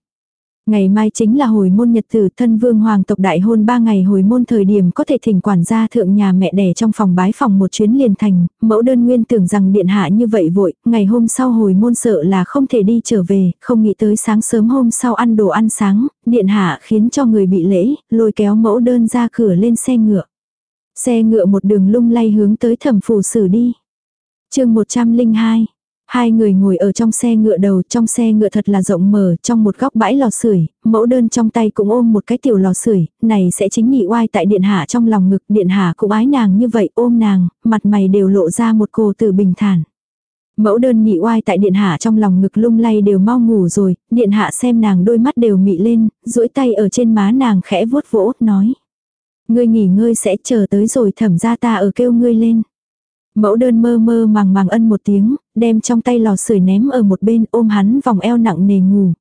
Ngày mai chính là hồi môn nhật tử thân vương hoàng tộc đại hôn ba ngày hồi môn thời điểm có thể thỉnh quản gia thượng nhà mẹ đẻ trong phòng bái phòng một chuyến liền thành, mẫu đơn nguyên tưởng rằng điện hạ như vậy vội, ngày hôm sau hồi môn sợ là không thể đi trở về, không nghĩ tới sáng sớm hôm sau ăn đồ ăn sáng, điện hạ khiến cho người bị lễ, lôi kéo mẫu đơn ra cửa lên xe ngựa. Xe ngựa một đường lung lay hướng tới thẩm phủ xử đi. chương 102 Hai người ngồi ở trong xe ngựa đầu, trong xe ngựa thật là rộng mở, trong một góc bãi lò sưởi, mẫu đơn trong tay cũng ôm một cái tiểu lò sưởi, này sẽ chính nhị oai tại điện hạ trong lòng ngực, điện hạ cũng ái nàng như vậy, ôm nàng, mặt mày đều lộ ra một cô tử bình thản. Mẫu đơn nhị oai tại điện hạ trong lòng ngực lung lay đều mau ngủ rồi, điện hạ xem nàng đôi mắt đều mị lên, duỗi tay ở trên má nàng khẽ vuốt vỗ, nói. Ngươi nghỉ ngơi sẽ chờ tới rồi thẩm ra ta ở kêu ngươi lên. Mẫu đơn mơ mơ màng màng ân một tiếng, đem trong tay lò sưởi ném ở một bên ôm hắn vòng eo nặng nề ngủ.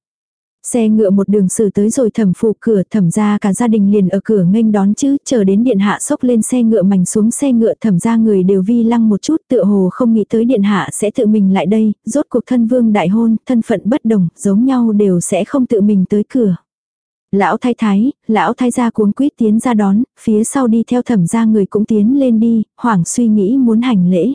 Xe ngựa một đường xử tới rồi thẩm phụ cửa thẩm ra cả gia đình liền ở cửa nghênh đón chứ, chờ đến điện hạ sốc lên xe ngựa mảnh xuống xe ngựa thẩm ra người đều vi lăng một chút tựa hồ không nghĩ tới điện hạ sẽ tự mình lại đây, rốt cuộc thân vương đại hôn, thân phận bất đồng, giống nhau đều sẽ không tự mình tới cửa. Lão thái thái, lão thái gia cuống quýt tiến ra đón, phía sau đi theo thẩm gia người cũng tiến lên đi, hoảng suy nghĩ muốn hành lễ.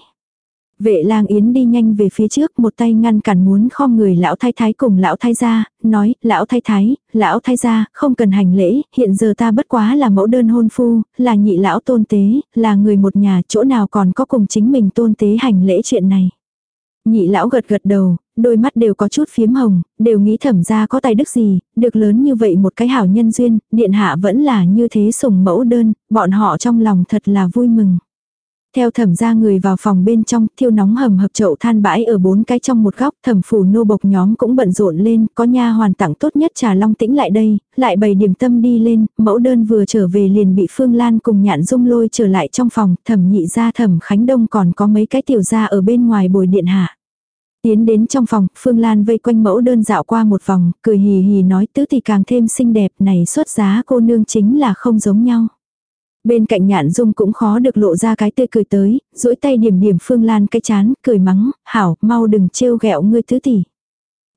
Vệ lang yến đi nhanh về phía trước một tay ngăn cản muốn khom người lão thái thái cùng lão thái gia, nói, lão thái thái, lão thái gia, không cần hành lễ, hiện giờ ta bất quá là mẫu đơn hôn phu, là nhị lão tôn tế, là người một nhà, chỗ nào còn có cùng chính mình tôn tế hành lễ chuyện này. Nhị lão gật gật đầu, đôi mắt đều có chút phiếm hồng, đều nghĩ thẩm ra có tài đức gì, được lớn như vậy một cái hảo nhân duyên, điện hạ vẫn là như thế sủng mẫu đơn, bọn họ trong lòng thật là vui mừng. Theo thẩm ra người vào phòng bên trong, thiêu nóng hầm hập chậu than bãi ở bốn cái trong một góc, thẩm phủ nô bộc nhóm cũng bận rộn lên, có nha hoàn tặng tốt nhất trà long tĩnh lại đây, lại bày điểm tâm đi lên, mẫu đơn vừa trở về liền bị Phương Lan cùng nhạn dung lôi trở lại trong phòng, thẩm nhị ra thẩm Khánh Đông còn có mấy cái tiểu gia ở bên ngoài bồi điện hạ. Tiến đến trong phòng, Phương Lan vây quanh mẫu đơn dạo qua một vòng, cười hì hì nói tứ thì càng thêm xinh đẹp này xuất giá cô nương chính là không giống nhau. Bên cạnh nhạn dung cũng khó được lộ ra cái tươi cười tới, duỗi tay điểm điểm Phương Lan cái chán, cười mắng, hảo, mau đừng trêu ghẹo ngươi thứ tỷ.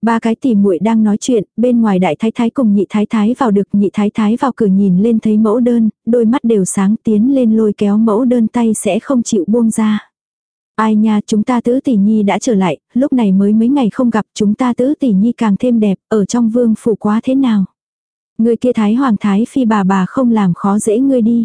Ba cái tỷ muội đang nói chuyện, bên ngoài đại thái thái cùng nhị thái thái vào được nhị thái thái vào cửa nhìn lên thấy mẫu đơn, đôi mắt đều sáng tiến lên lôi kéo mẫu đơn tay sẽ không chịu buông ra. Ai nha chúng ta tứ tỷ nhi đã trở lại, lúc này mới mấy ngày không gặp chúng ta tứ tỷ nhi càng thêm đẹp, ở trong vương phủ quá thế nào. Người kia thái hoàng thái phi bà bà không làm khó dễ ngươi đi.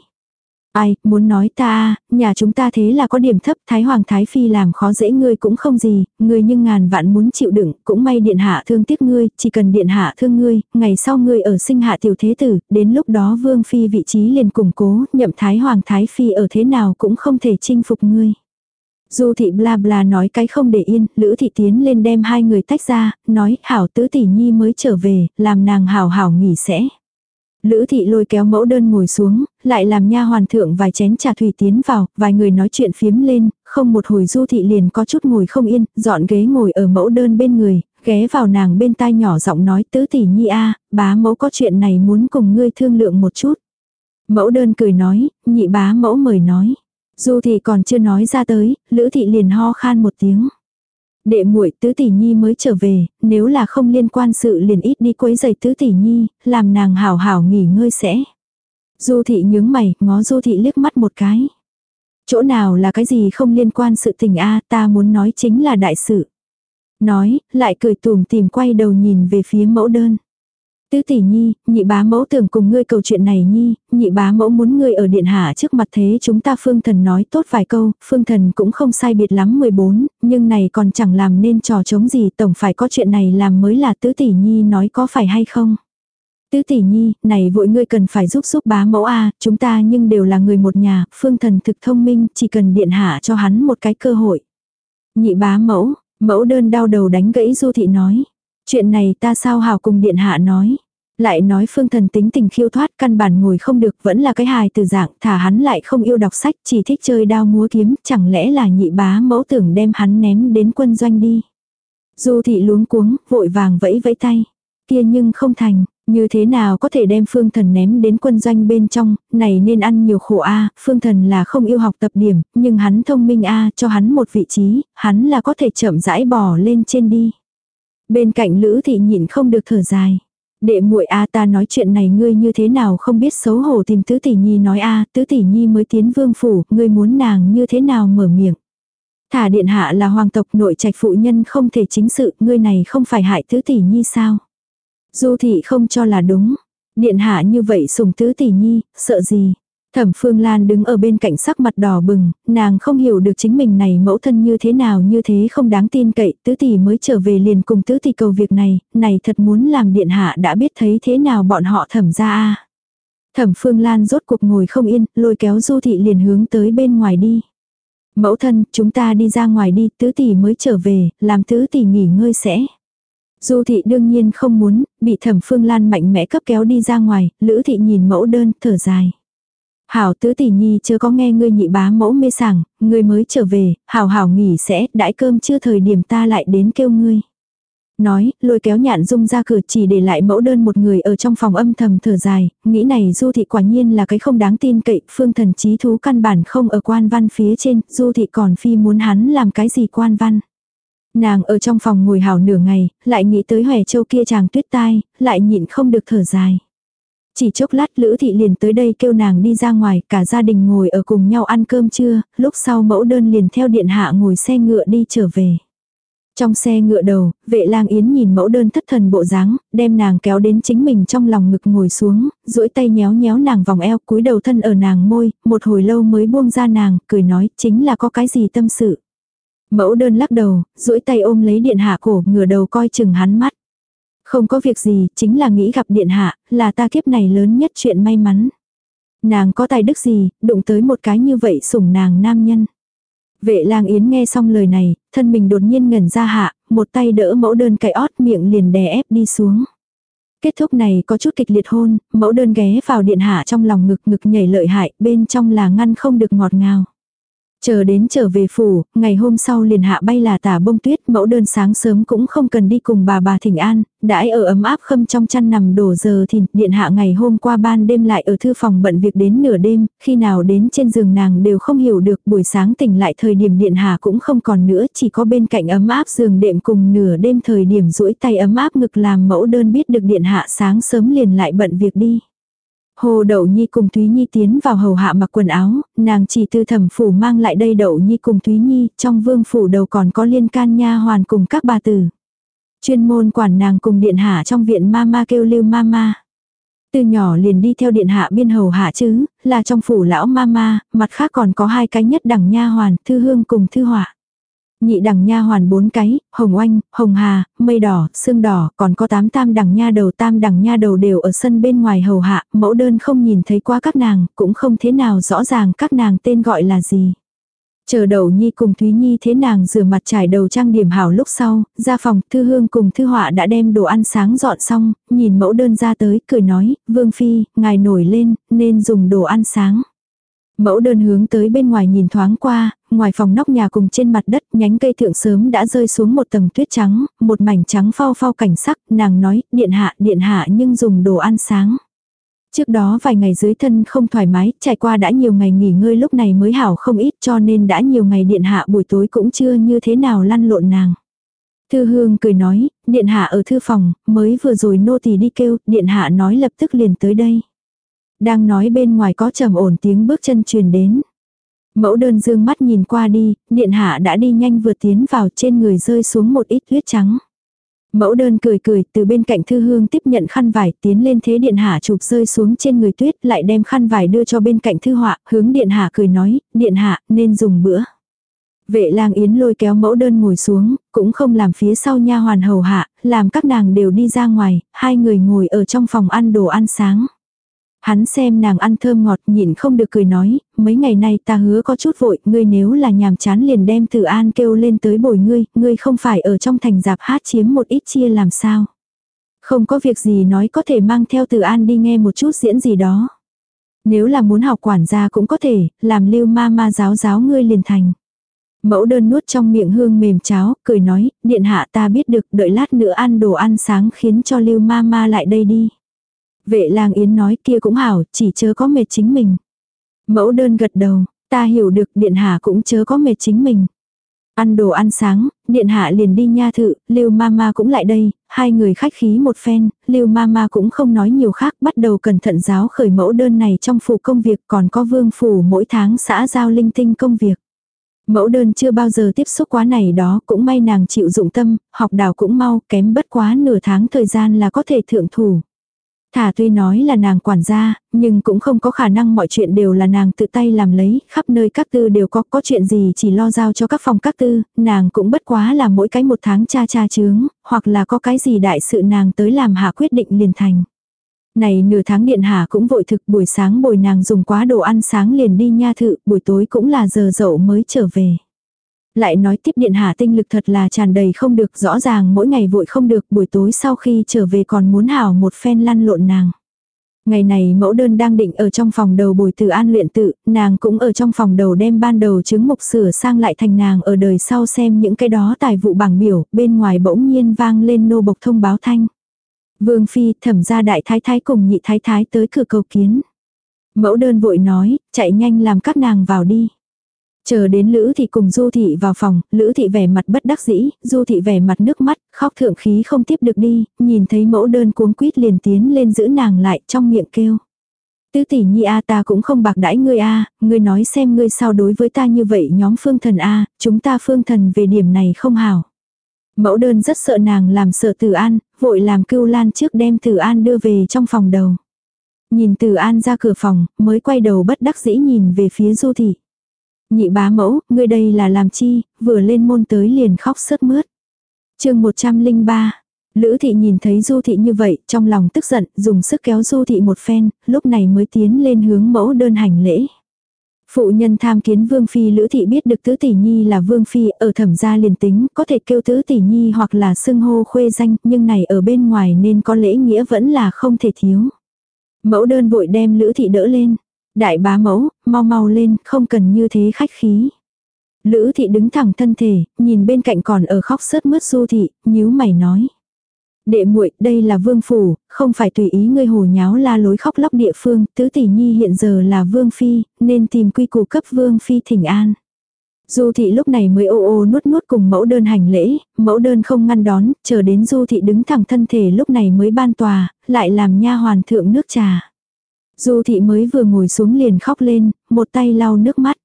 Ai, muốn nói ta nhà chúng ta thế là có điểm thấp, Thái Hoàng Thái Phi làm khó dễ ngươi cũng không gì, ngươi nhưng ngàn vạn muốn chịu đựng, cũng may điện hạ thương tiếc ngươi, chỉ cần điện hạ thương ngươi, ngày sau ngươi ở sinh hạ tiểu thế tử, đến lúc đó Vương Phi vị trí liền củng cố, nhậm Thái Hoàng Thái Phi ở thế nào cũng không thể chinh phục ngươi. Du thị bla bla nói cái không để yên, Lữ thị tiến lên đem hai người tách ra, nói hảo tứ tỷ nhi mới trở về, làm nàng hảo hảo nghỉ sẽ. Lữ thị lôi kéo mẫu đơn ngồi xuống, lại làm nha hoàn thượng vài chén trà thủy tiến vào, vài người nói chuyện phiếm lên, không một hồi du thị liền có chút ngồi không yên, dọn ghế ngồi ở mẫu đơn bên người, ghé vào nàng bên tai nhỏ giọng nói tứ tỷ nhi a bá mẫu có chuyện này muốn cùng ngươi thương lượng một chút. Mẫu đơn cười nói, nhị bá mẫu mời nói. Du thị còn chưa nói ra tới, lữ thị liền ho khan một tiếng. Đệ muội tứ tỷ nhi mới trở về, nếu là không liên quan sự liền ít đi quấy giày tứ tỷ nhi, làm nàng hảo hảo nghỉ ngơi sẽ. Du thị nhướng mày, ngó du thị liếc mắt một cái. Chỗ nào là cái gì không liên quan sự tình a ta muốn nói chính là đại sự. Nói, lại cười tùm tìm quay đầu nhìn về phía mẫu đơn. Tứ tỷ nhi, nhị bá mẫu tưởng cùng ngươi cầu chuyện này nhi, nhị bá mẫu muốn ngươi ở điện hạ trước mặt thế chúng ta phương thần nói tốt vài câu, phương thần cũng không sai biệt lắm 14, nhưng này còn chẳng làm nên trò chống gì tổng phải có chuyện này làm mới là tứ tỷ nhi nói có phải hay không. Tứ tỷ nhi, này vội ngươi cần phải giúp giúp bá mẫu a chúng ta nhưng đều là người một nhà, phương thần thực thông minh, chỉ cần điện hạ cho hắn một cái cơ hội. Nhị bá mẫu, mẫu đơn đau đầu đánh gãy du thị nói. Chuyện này ta sao hào cùng điện hạ nói. Lại nói phương thần tính tình khiêu thoát căn bản ngồi không được vẫn là cái hài từ dạng thả hắn lại không yêu đọc sách chỉ thích chơi đao múa kiếm chẳng lẽ là nhị bá mẫu tưởng đem hắn ném đến quân doanh đi. Du thị luống cuống vội vàng vẫy vẫy tay. Kia nhưng không thành, như thế nào có thể đem phương thần ném đến quân doanh bên trong, này nên ăn nhiều khổ a phương thần là không yêu học tập điểm, nhưng hắn thông minh a cho hắn một vị trí, hắn là có thể chậm rãi bò lên trên đi. Bên cạnh Lữ thị nhịn không được thở dài. Đệ muội a ta nói chuyện này ngươi như thế nào không biết xấu hổ tìm tứ tỷ nhi nói a tứ tỷ nhi mới tiến vương phủ, ngươi muốn nàng như thế nào mở miệng. Thả điện hạ là hoàng tộc nội trạch phụ nhân không thể chính sự, ngươi này không phải hại tứ tỷ nhi sao. Du thị không cho là đúng. Điện hạ như vậy sùng tứ tỷ nhi, sợ gì. Thẩm Phương Lan đứng ở bên cạnh sắc mặt đỏ bừng, nàng không hiểu được chính mình này mẫu thân như thế nào như thế không đáng tin cậy, tứ tỷ mới trở về liền cùng tứ tỷ cầu việc này, này thật muốn làm điện hạ đã biết thấy thế nào bọn họ thẩm ra a Thẩm Phương Lan rốt cuộc ngồi không yên, lôi kéo Du thị liền hướng tới bên ngoài đi. Mẫu thân, chúng ta đi ra ngoài đi, tứ tỷ mới trở về, làm tứ tỷ nghỉ ngơi sẽ. Du thị đương nhiên không muốn, bị thẩm phương lan mạnh mẽ cấp kéo đi ra ngoài, lữ thị nhìn mẫu đơn, thở dài. Hảo tứ tỷ nhi chưa có nghe ngươi nhị bá mẫu mê sảng, ngươi mới trở về, hảo hảo nghỉ sẽ, đãi cơm chưa thời điểm ta lại đến kêu ngươi. Nói, lôi kéo nhạn dung ra cửa chỉ để lại mẫu đơn một người ở trong phòng âm thầm thở dài, nghĩ này du thị quả nhiên là cái không đáng tin cậy, phương thần trí thú căn bản không ở quan văn phía trên, du thị còn phi muốn hắn làm cái gì quan văn. Nàng ở trong phòng ngồi hào nửa ngày, lại nghĩ tới hòe châu kia chàng tuyết tai, lại nhịn không được thở dài. Chỉ chốc lát Lữ Thị liền tới đây kêu nàng đi ra ngoài, cả gia đình ngồi ở cùng nhau ăn cơm trưa, lúc sau mẫu đơn liền theo điện hạ ngồi xe ngựa đi trở về. Trong xe ngựa đầu, vệ lang yến nhìn mẫu đơn thất thần bộ dáng, đem nàng kéo đến chính mình trong lòng ngực ngồi xuống, duỗi tay nhéo nhéo nàng vòng eo cúi đầu thân ở nàng môi, một hồi lâu mới buông ra nàng, cười nói chính là có cái gì tâm sự. Mẫu đơn lắc đầu, duỗi tay ôm lấy điện hạ cổ, ngửa đầu coi chừng hắn mắt. Không có việc gì, chính là nghĩ gặp điện hạ, là ta kiếp này lớn nhất chuyện may mắn. Nàng có tài đức gì, đụng tới một cái như vậy sủng nàng nam nhân. Vệ lang yến nghe xong lời này, thân mình đột nhiên ngẩn ra hạ, một tay đỡ mẫu đơn cái ót miệng liền đè ép đi xuống. Kết thúc này có chút kịch liệt hôn, mẫu đơn ghé vào điện hạ trong lòng ngực ngực nhảy lợi hại, bên trong là ngăn không được ngọt ngào. Chờ đến trở về phủ, ngày hôm sau liền hạ bay là tả bông tuyết mẫu đơn sáng sớm cũng không cần đi cùng bà bà thỉnh an, đãi ở ấm áp khâm trong chăn nằm đổ giờ thì điện hạ ngày hôm qua ban đêm lại ở thư phòng bận việc đến nửa đêm, khi nào đến trên giường nàng đều không hiểu được buổi sáng tỉnh lại thời điểm điện hạ cũng không còn nữa chỉ có bên cạnh ấm áp giường đệm cùng nửa đêm thời điểm duỗi tay ấm áp ngực làm mẫu đơn biết được điện hạ sáng sớm liền lại bận việc đi. Hồ Đậu Nhi cùng Thúy Nhi tiến vào hầu hạ mặc quần áo, nàng chỉ tư thẩm phủ mang lại đây Đậu Nhi cùng Thúy Nhi, trong vương phủ đầu còn có liên can nha hoàn cùng các bà tử. Chuyên môn quản nàng cùng điện hạ trong viện mama kêu lưu mama. Từ nhỏ liền đi theo điện hạ biên hầu hạ chứ, là trong phủ lão mama, mặt khác còn có hai cái nhất đẳng nha hoàn, thư hương cùng thư họa. Nhị đằng nha hoàn bốn cái, hồng oanh, hồng hà, mây đỏ, xương đỏ, còn có tám tam đằng nha đầu tam đằng nha đầu đều ở sân bên ngoài hầu hạ, mẫu đơn không nhìn thấy qua các nàng, cũng không thế nào rõ ràng các nàng tên gọi là gì. Chờ đầu nhi cùng Thúy Nhi thế nàng rửa mặt trải đầu trang điểm hảo lúc sau, ra phòng, thư hương cùng thư họa đã đem đồ ăn sáng dọn xong, nhìn mẫu đơn ra tới, cười nói, vương phi, ngài nổi lên, nên dùng đồ ăn sáng. Mẫu đơn hướng tới bên ngoài nhìn thoáng qua, ngoài phòng nóc nhà cùng trên mặt đất nhánh cây thượng sớm đã rơi xuống một tầng tuyết trắng, một mảnh trắng phao phao cảnh sắc, nàng nói, điện hạ, điện hạ nhưng dùng đồ ăn sáng. Trước đó vài ngày dưới thân không thoải mái, trải qua đã nhiều ngày nghỉ ngơi lúc này mới hảo không ít cho nên đã nhiều ngày điện hạ buổi tối cũng chưa như thế nào lăn lộn nàng. Thư hương cười nói, điện hạ ở thư phòng, mới vừa rồi nô tỳ đi kêu, điện hạ nói lập tức liền tới đây. Đang nói bên ngoài có trầm ổn tiếng bước chân truyền đến. Mẫu đơn dương mắt nhìn qua đi, điện hạ đã đi nhanh vượt tiến vào trên người rơi xuống một ít huyết trắng. Mẫu đơn cười cười từ bên cạnh thư hương tiếp nhận khăn vải tiến lên thế điện hạ chụp rơi xuống trên người tuyết lại đem khăn vải đưa cho bên cạnh thư họa hướng điện hạ cười nói điện hạ nên dùng bữa. Vệ lang yến lôi kéo mẫu đơn ngồi xuống cũng không làm phía sau nha hoàn hầu hạ làm các nàng đều đi ra ngoài hai người ngồi ở trong phòng ăn đồ ăn sáng. Hắn xem nàng ăn thơm ngọt nhịn không được cười nói, mấy ngày nay ta hứa có chút vội, ngươi nếu là nhàm chán liền đem Từ An kêu lên tới bồi ngươi, ngươi không phải ở trong thành giạp hát chiếm một ít chia làm sao. Không có việc gì nói có thể mang theo từ an đi nghe một chút diễn gì đó. Nếu là muốn học quản gia cũng có thể, làm lưu ma ma giáo giáo ngươi liền thành. Mẫu đơn nuốt trong miệng hương mềm cháo, cười nói, điện hạ ta biết được, đợi lát nữa ăn đồ ăn sáng khiến cho lưu ma ma lại đây đi. Vệ lang yến nói kia cũng hảo, chỉ chớ có mệt chính mình. Mẫu đơn gật đầu, ta hiểu được điện hạ cũng chớ có mệt chính mình. Ăn đồ ăn sáng, điện hạ liền đi nha thự, Lưu Mama cũng lại đây, hai người khách khí một phen, Lưu Mama cũng không nói nhiều khác, bắt đầu cẩn thận giáo khởi mẫu đơn này trong phủ công việc, còn có vương phủ mỗi tháng xã giao linh tinh công việc. Mẫu đơn chưa bao giờ tiếp xúc quá này đó, cũng may nàng chịu dụng tâm, học đào cũng mau, kém bất quá nửa tháng thời gian là có thể thượng thủ. Thả tuy nói là nàng quản gia, nhưng cũng không có khả năng mọi chuyện đều là nàng tự tay làm lấy, khắp nơi các tư đều có, có chuyện gì chỉ lo giao cho các phòng các tư, nàng cũng bất quá là mỗi cái một tháng cha cha chướng, hoặc là có cái gì đại sự nàng tới làm hạ quyết định liền thành. Này nửa tháng điện hạ cũng vội thực buổi sáng bồi nàng dùng quá đồ ăn sáng liền đi nha thự, buổi tối cũng là giờ dậu mới trở về. Lại nói tiếp điện hạ tinh lực thật là tràn đầy không được rõ ràng mỗi ngày vội không được buổi tối sau khi trở về còn muốn hảo một phen lăn lộn nàng. Ngày này mẫu đơn đang định ở trong phòng đầu bồi từ an luyện tự, nàng cũng ở trong phòng đầu đem ban đầu chứng mục sửa sang lại thành nàng ở đời sau xem những cái đó tài vụ bảng biểu, bên ngoài bỗng nhiên vang lên nô bộc thông báo thanh. Vương Phi thẩm gia đại thái thái cùng nhị thái thái tới cửa cầu kiến. Mẫu đơn vội nói, chạy nhanh làm các nàng vào đi. Chờ đến Lữ Thị cùng Du Thị vào phòng, Lữ Thị vẻ mặt bất đắc dĩ, Du Thị vẻ mặt nước mắt, khóc thượng khí không tiếp được đi, nhìn thấy mẫu đơn cuống quýt liền tiến lên giữ nàng lại trong miệng kêu. Tứ tỷ nhi a ta cũng không bạc đãi ngươi a, ngươi nói xem ngươi sao đối với ta như vậy nhóm phương thần a, chúng ta phương thần về điểm này không hảo. Mẫu đơn rất sợ nàng làm sợ Tử An, vội làm cưu lan trước đem Tử An đưa về trong phòng đầu. Nhìn Tử An ra cửa phòng, mới quay đầu bất đắc dĩ nhìn về phía Du Thị. Nhị bá mẫu, ngươi đây là làm chi, vừa lên môn tới liền khóc sướt mướt. chương 103, Lữ thị nhìn thấy Du thị như vậy, trong lòng tức giận, dùng sức kéo Du thị một phen, lúc này mới tiến lên hướng mẫu đơn hành lễ. Phụ nhân tham kiến Vương Phi Lữ Thị biết được Tứ Tỷ Nhi là Vương Phi ở thẩm gia liền tính, có thể kêu Tứ Tỷ Nhi hoặc là xưng hô khuê danh, nhưng này ở bên ngoài nên có lễ nghĩa vẫn là không thể thiếu. Mẫu đơn vội đem Lữ Thị đỡ lên. Đại bá mẫu, mau mau lên, không cần như thế khách khí. Lữ thị đứng thẳng thân thể, nhìn bên cạnh còn ở khóc sớt mướt du thị, nhíu mày nói. Đệ muội, đây là vương phủ, không phải tùy ý ngươi hồ nháo la lối khóc lóc địa phương, tứ tỷ nhi hiện giờ là vương phi, nên tìm quy củ cấp vương phi thỉnh an. Du thị lúc này mới ô ô nuốt nuốt cùng mẫu đơn hành lễ, mẫu đơn không ngăn đón, chờ đến du thị đứng thẳng thân thể lúc này mới ban tòa, lại làm nha hoàn thượng nước trà. Du thị mới vừa ngồi xuống liền khóc lên, một tay lau nước mắt.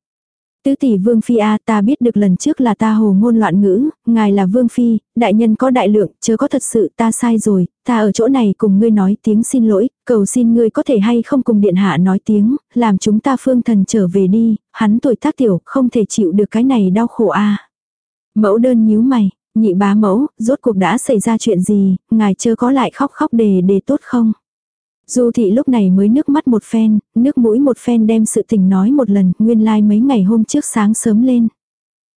Tứ tỷ vương phi a ta biết được lần trước là ta hồ ngôn loạn ngữ, ngài là vương phi, đại nhân có đại lượng, chớ có thật sự ta sai rồi, ta ở chỗ này cùng ngươi nói tiếng xin lỗi, cầu xin ngươi có thể hay không cùng điện hạ nói tiếng, làm chúng ta phương thần trở về đi, hắn tuổi tác tiểu, không thể chịu được cái này đau khổ a. Mẫu đơn nhíu mày, nhị bá mẫu, rốt cuộc đã xảy ra chuyện gì, ngài chớ có lại khóc khóc đề đề tốt không? Du thị lúc này mới nước mắt một phen, nước mũi một phen đem sự tình nói một lần, nguyên lai like mấy ngày hôm trước sáng sớm lên.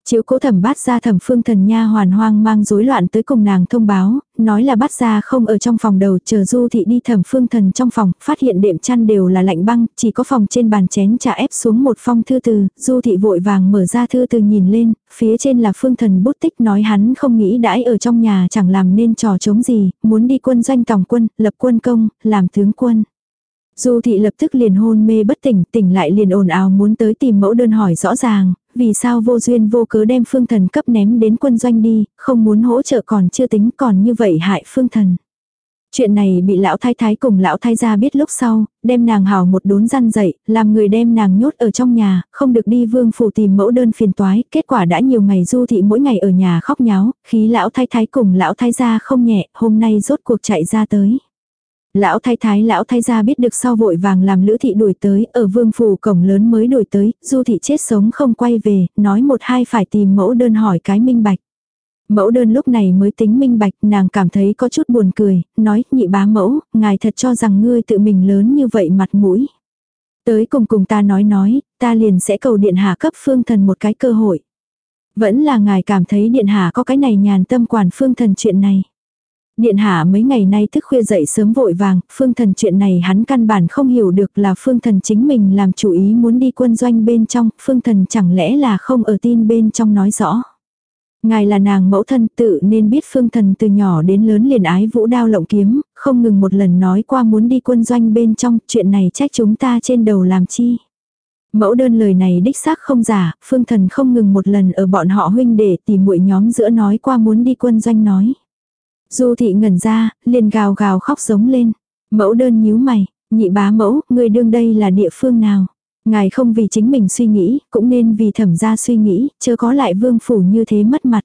Chiếu cố thẩm bát ra thẩm phương thần nha hoàn hoang mang rối loạn tới cùng nàng thông báo, nói là bát ra không ở trong phòng đầu, chờ du thị đi thẩm phương thần trong phòng, phát hiện đệm chăn đều là lạnh băng, chỉ có phòng trên bàn chén trà ép xuống một phong thư từ, du thị vội vàng mở ra thư từ nhìn lên, phía trên là phương thần bút tích nói hắn không nghĩ đãi ở trong nhà chẳng làm nên trò chống gì, muốn đi quân doanh tổng quân, lập quân công, làm tướng quân. Du thị lập tức liền hôn mê bất tỉnh, tỉnh lại liền ồn ào muốn tới tìm mẫu đơn hỏi rõ ràng, vì sao vô duyên vô cớ đem phương thần cấp ném đến quân doanh đi, không muốn hỗ trợ còn chưa tính còn như vậy hại phương thần. Chuyện này bị lão thái thái cùng lão thái gia biết lúc sau, đem nàng hào một đốn răn dậy, làm người đem nàng nhốt ở trong nhà, không được đi vương phủ tìm mẫu đơn phiền toái, kết quả đã nhiều ngày du thị mỗi ngày ở nhà khóc nháo, khí lão thái thái cùng lão thái gia không nhẹ, hôm nay rốt cuộc chạy ra tới. Lão thái thái lão thái gia biết được sau vội vàng làm lữ thị đuổi tới, ở vương phủ cổng lớn mới đuổi tới, du thị chết sống không quay về, nói một hai phải tìm mẫu đơn hỏi cái minh bạch. Mẫu đơn lúc này mới tính minh bạch, nàng cảm thấy có chút buồn cười, nói, nhị bá mẫu, ngài thật cho rằng ngươi tự mình lớn như vậy mặt mũi. Tới cùng cùng ta nói nói, ta liền sẽ cầu điện hạ cấp phương thần một cái cơ hội. Vẫn là ngài cảm thấy điện hạ có cái này nhàn tâm quản phương thần chuyện này. Điện hạ mấy ngày nay thức khuya dậy sớm vội vàng, phương thần chuyện này hắn căn bản không hiểu được là phương thần chính mình làm chủ ý muốn đi quân doanh bên trong, phương thần chẳng lẽ là không ở tin bên trong nói rõ. Ngài là nàng mẫu thân tự nên biết phương thần từ nhỏ đến lớn liền ái vũ đao lộng kiếm, không ngừng một lần nói qua muốn đi quân doanh bên trong, chuyện này trách chúng ta trên đầu làm chi. Mẫu đơn lời này đích xác không giả, phương thần không ngừng một lần ở bọn họ huynh để tìm muội nhóm giữa nói qua muốn đi quân doanh nói. Du thị ngẩn ra, liền gào gào khóc giống lên. Mẫu đơn nhíu mày, nhị bá mẫu, người đương đây là địa phương nào? Ngài không vì chính mình suy nghĩ, cũng nên vì thẩm gia suy nghĩ, chớ có lại vương phủ như thế mất mặt.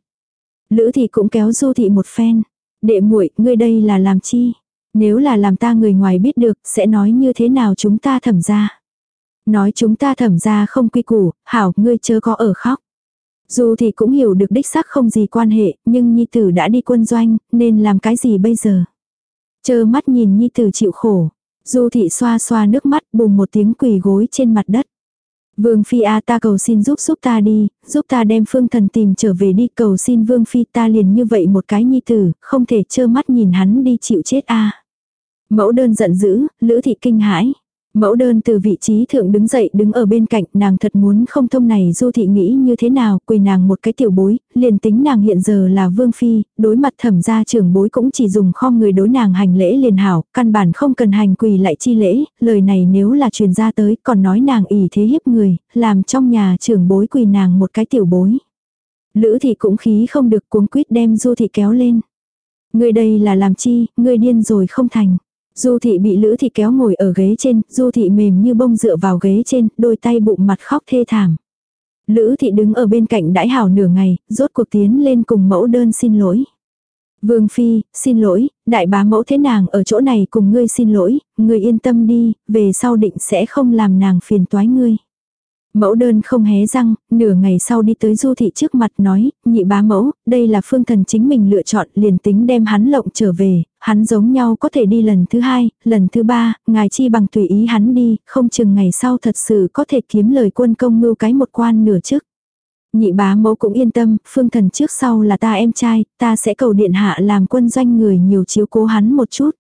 Lữ thị cũng kéo du thị một phen. Đệ muội, ngươi đây là làm chi? Nếu là làm ta người ngoài biết được, sẽ nói như thế nào chúng ta thẩm gia? Nói chúng ta thẩm gia không quy củ, hảo, ngươi chớ có ở khóc. Dù thì cũng hiểu được đích xác không gì quan hệ, nhưng Nhi Tử đã đi quân doanh, nên làm cái gì bây giờ? Chơ mắt nhìn Nhi Tử chịu khổ. Du thị xoa xoa nước mắt bùng một tiếng quỳ gối trên mặt đất. Vương Phi A ta cầu xin giúp giúp ta đi, giúp ta đem phương thần tìm trở về đi cầu xin Vương Phi ta liền như vậy một cái nhi tử, không thể trơ mắt nhìn hắn đi chịu chết A. Mẫu đơn giận dữ, lữ thị kinh hãi. Mẫu đơn từ vị trí thượng đứng dậy đứng ở bên cạnh nàng thật muốn không thông này du thị nghĩ như thế nào quỳ nàng một cái tiểu bối, liền tính nàng hiện giờ là vương phi, đối mặt thẩm gia trưởng bối cũng chỉ dùng khom người đối nàng hành lễ liền hảo, căn bản không cần hành quỳ lại chi lễ, lời này nếu là truyền ra tới còn nói nàng ỷ thế hiếp người, làm trong nhà trưởng bối quỳ nàng một cái tiểu bối. Lữ thị cũng khí không được cuống quýt đem du thị kéo lên. Người đây là làm chi, người điên rồi không thành. Du thị bị lữ thị kéo ngồi ở ghế trên, du thị mềm như bông dựa vào ghế trên, đôi tay bụng mặt khóc thê thảm. Lữ thị đứng ở bên cạnh đãi hảo nửa ngày, rốt cuộc tiến lên cùng mẫu đơn xin lỗi. Vương Phi, xin lỗi, đại bá mẫu thế nàng ở chỗ này cùng ngươi xin lỗi, ngươi yên tâm đi, về sau định sẽ không làm nàng phiền toái ngươi. Mẫu đơn không hé răng, nửa ngày sau đi tới du thị trước mặt nói, nhị bá mẫu, đây là phương thần chính mình lựa chọn liền tính đem hắn lộng trở về, hắn giống nhau có thể đi lần thứ hai, lần thứ ba, ngài chi bằng tùy ý hắn đi, không chừng ngày sau thật sự có thể kiếm lời quân công mưu cái một quan nửa chức. Nhị bá mẫu cũng yên tâm, phương thần trước sau là ta em trai, ta sẽ cầu điện hạ làm quân doanh người nhiều chiếu cố hắn một chút.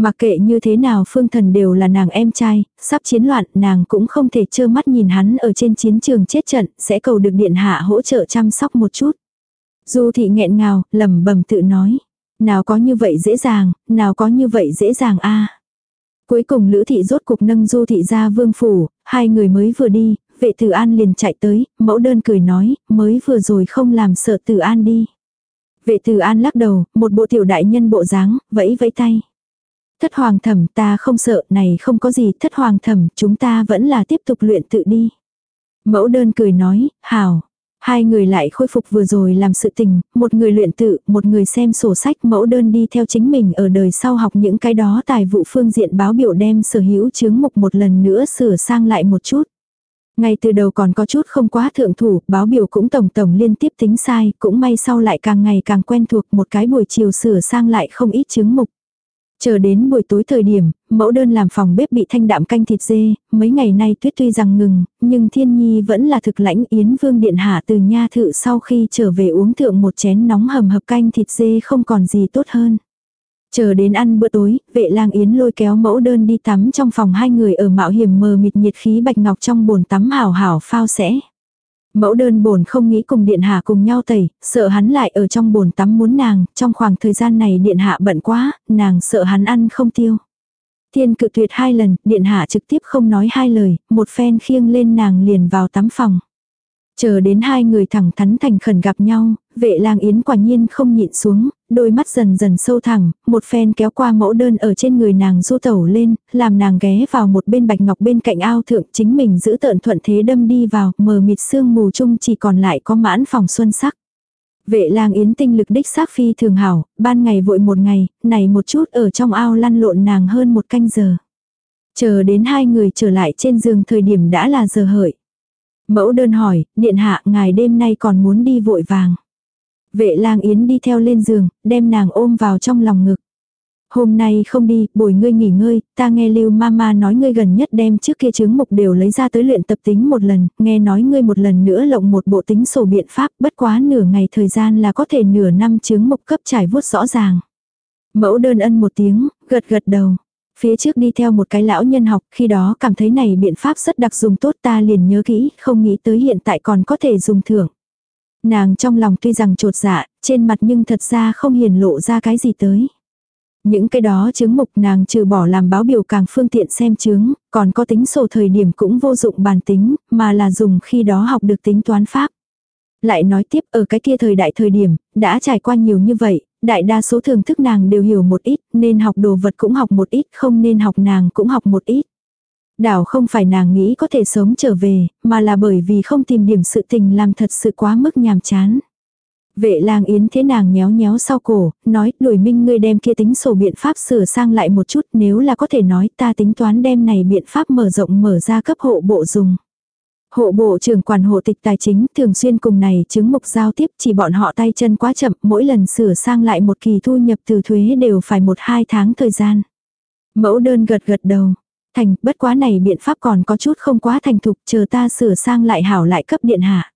Mặc kệ như thế nào phương thần đều là nàng em trai, sắp chiến loạn nàng cũng không thể trơ mắt nhìn hắn ở trên chiến trường chết trận, sẽ cầu được điện hạ hỗ trợ chăm sóc một chút. Du thị nghẹn ngào, lẩm bẩm tự nói. Nào có như vậy dễ dàng, nào có như vậy dễ dàng a Cuối cùng Lữ thị rốt cục nâng Du thị ra vương phủ, hai người mới vừa đi, vệ tử an liền chạy tới, mẫu đơn cười nói, mới vừa rồi không làm sợ tử an đi. Vệ tử an lắc đầu, một bộ tiểu đại nhân bộ dáng, vẫy vẫy tay. Thất hoàng thẩm ta không sợ, này không có gì, thất hoàng thẩm chúng ta vẫn là tiếp tục luyện tự đi. Mẫu đơn cười nói, hào Hai người lại khôi phục vừa rồi làm sự tình, một người luyện tự, một người xem sổ sách mẫu đơn đi theo chính mình ở đời sau học những cái đó tài vụ phương diện báo biểu đem sở hữu chứng mục một lần nữa sửa sang lại một chút. Ngay từ đầu còn có chút không quá thượng thủ, báo biểu cũng tổng tổng liên tiếp tính sai, cũng may sau lại càng ngày càng quen thuộc một cái buổi chiều sửa sang lại không ít chứng mục. Chờ đến buổi tối thời điểm, mẫu đơn làm phòng bếp bị thanh đạm canh thịt dê, mấy ngày nay tuyết tuy rằng ngừng, nhưng thiên nhi vẫn là thực lãnh yến vương điện hạ từ nha thự sau khi trở về uống thượng một chén nóng hầm hập canh thịt dê không còn gì tốt hơn. Chờ đến ăn bữa tối, vệ lang yến lôi kéo mẫu đơn đi tắm trong phòng hai người ở mạo hiểm mờ mịt nhiệt khí bạch ngọc trong bồn tắm hảo hảo phao sẽ. Mẫu đơn bồn không nghĩ cùng điện hạ cùng nhau tẩy, sợ hắn lại ở trong bồn tắm muốn nàng, trong khoảng thời gian này điện hạ bận quá, nàng sợ hắn ăn không tiêu. Thiên cự tuyệt hai lần, điện hạ trực tiếp không nói hai lời, một phen khiêng lên nàng liền vào tắm phòng. Chờ đến hai người thẳng thắn thành khẩn gặp nhau, vệ lang yến quả nhiên không nhịn xuống, đôi mắt dần dần sâu thẳng, một phen kéo qua mẫu đơn ở trên người nàng du tẩu lên, làm nàng ghé vào một bên bạch ngọc bên cạnh ao thượng chính mình giữ tợn thuận thế đâm đi vào, mờ mịt sương mù chung chỉ còn lại có mãn phòng xuân sắc. Vệ lang yến tinh lực đích xác phi thường hảo, ban ngày vội một ngày, này một chút ở trong ao lăn lộn nàng hơn một canh giờ. Chờ đến hai người trở lại trên giường thời điểm đã là giờ hợi. Mẫu đơn hỏi, điện hạ ngài đêm nay còn muốn đi vội vàng. Vệ lang yến đi theo lên giường, đem nàng ôm vào trong lòng ngực. Hôm nay không đi, bồi ngươi nghỉ ngơi, ta nghe lưu mama nói ngươi gần nhất đem trước kia chứng mục đều lấy ra tới luyện tập tính một lần, nghe nói ngươi một lần nữa lộng một bộ tính sổ biện pháp, bất quá nửa ngày thời gian là có thể nửa năm chứng mục cấp trải vuốt rõ ràng. Mẫu đơn ân một tiếng, gật gật đầu. Phía trước đi theo một cái lão nhân học, khi đó cảm thấy này biện pháp rất đặc dùng tốt ta liền nhớ kỹ, không nghĩ tới hiện tại còn có thể dùng thưởng. Nàng trong lòng tuy rằng trột dạ, trên mặt nhưng thật ra không hiền lộ ra cái gì tới. Những cái đó chứng mục nàng trừ bỏ làm báo biểu càng phương tiện xem chứng, còn có tính sổ thời điểm cũng vô dụng bàn tính, mà là dùng khi đó học được tính toán pháp. Lại nói tiếp ở cái kia thời đại thời điểm, đã trải qua nhiều như vậy, đại đa số thường thức nàng đều hiểu một ít, nên học đồ vật cũng học một ít, không nên học nàng cũng học một ít. Đảo không phải nàng nghĩ có thể sống trở về, mà là bởi vì không tìm điểm sự tình làm thật sự quá mức nhàm chán. Vệ lang yến thế nàng nhéo nhéo sau cổ, nói đuổi minh ngươi đem kia tính sổ biện pháp sửa sang lại một chút nếu là có thể nói ta tính toán đem này biện pháp mở rộng mở ra cấp hộ bộ dùng. Hộ bộ trưởng quản hộ tịch tài chính thường xuyên cùng này chứng mục giao tiếp chỉ bọn họ tay chân quá chậm mỗi lần sửa sang lại một kỳ thu nhập từ thuế đều phải một hai tháng thời gian. Mẫu đơn gật gật đầu. Thành, bất quá này biện pháp còn có chút không quá thành thục chờ ta sửa sang lại hảo lại cấp điện hạ.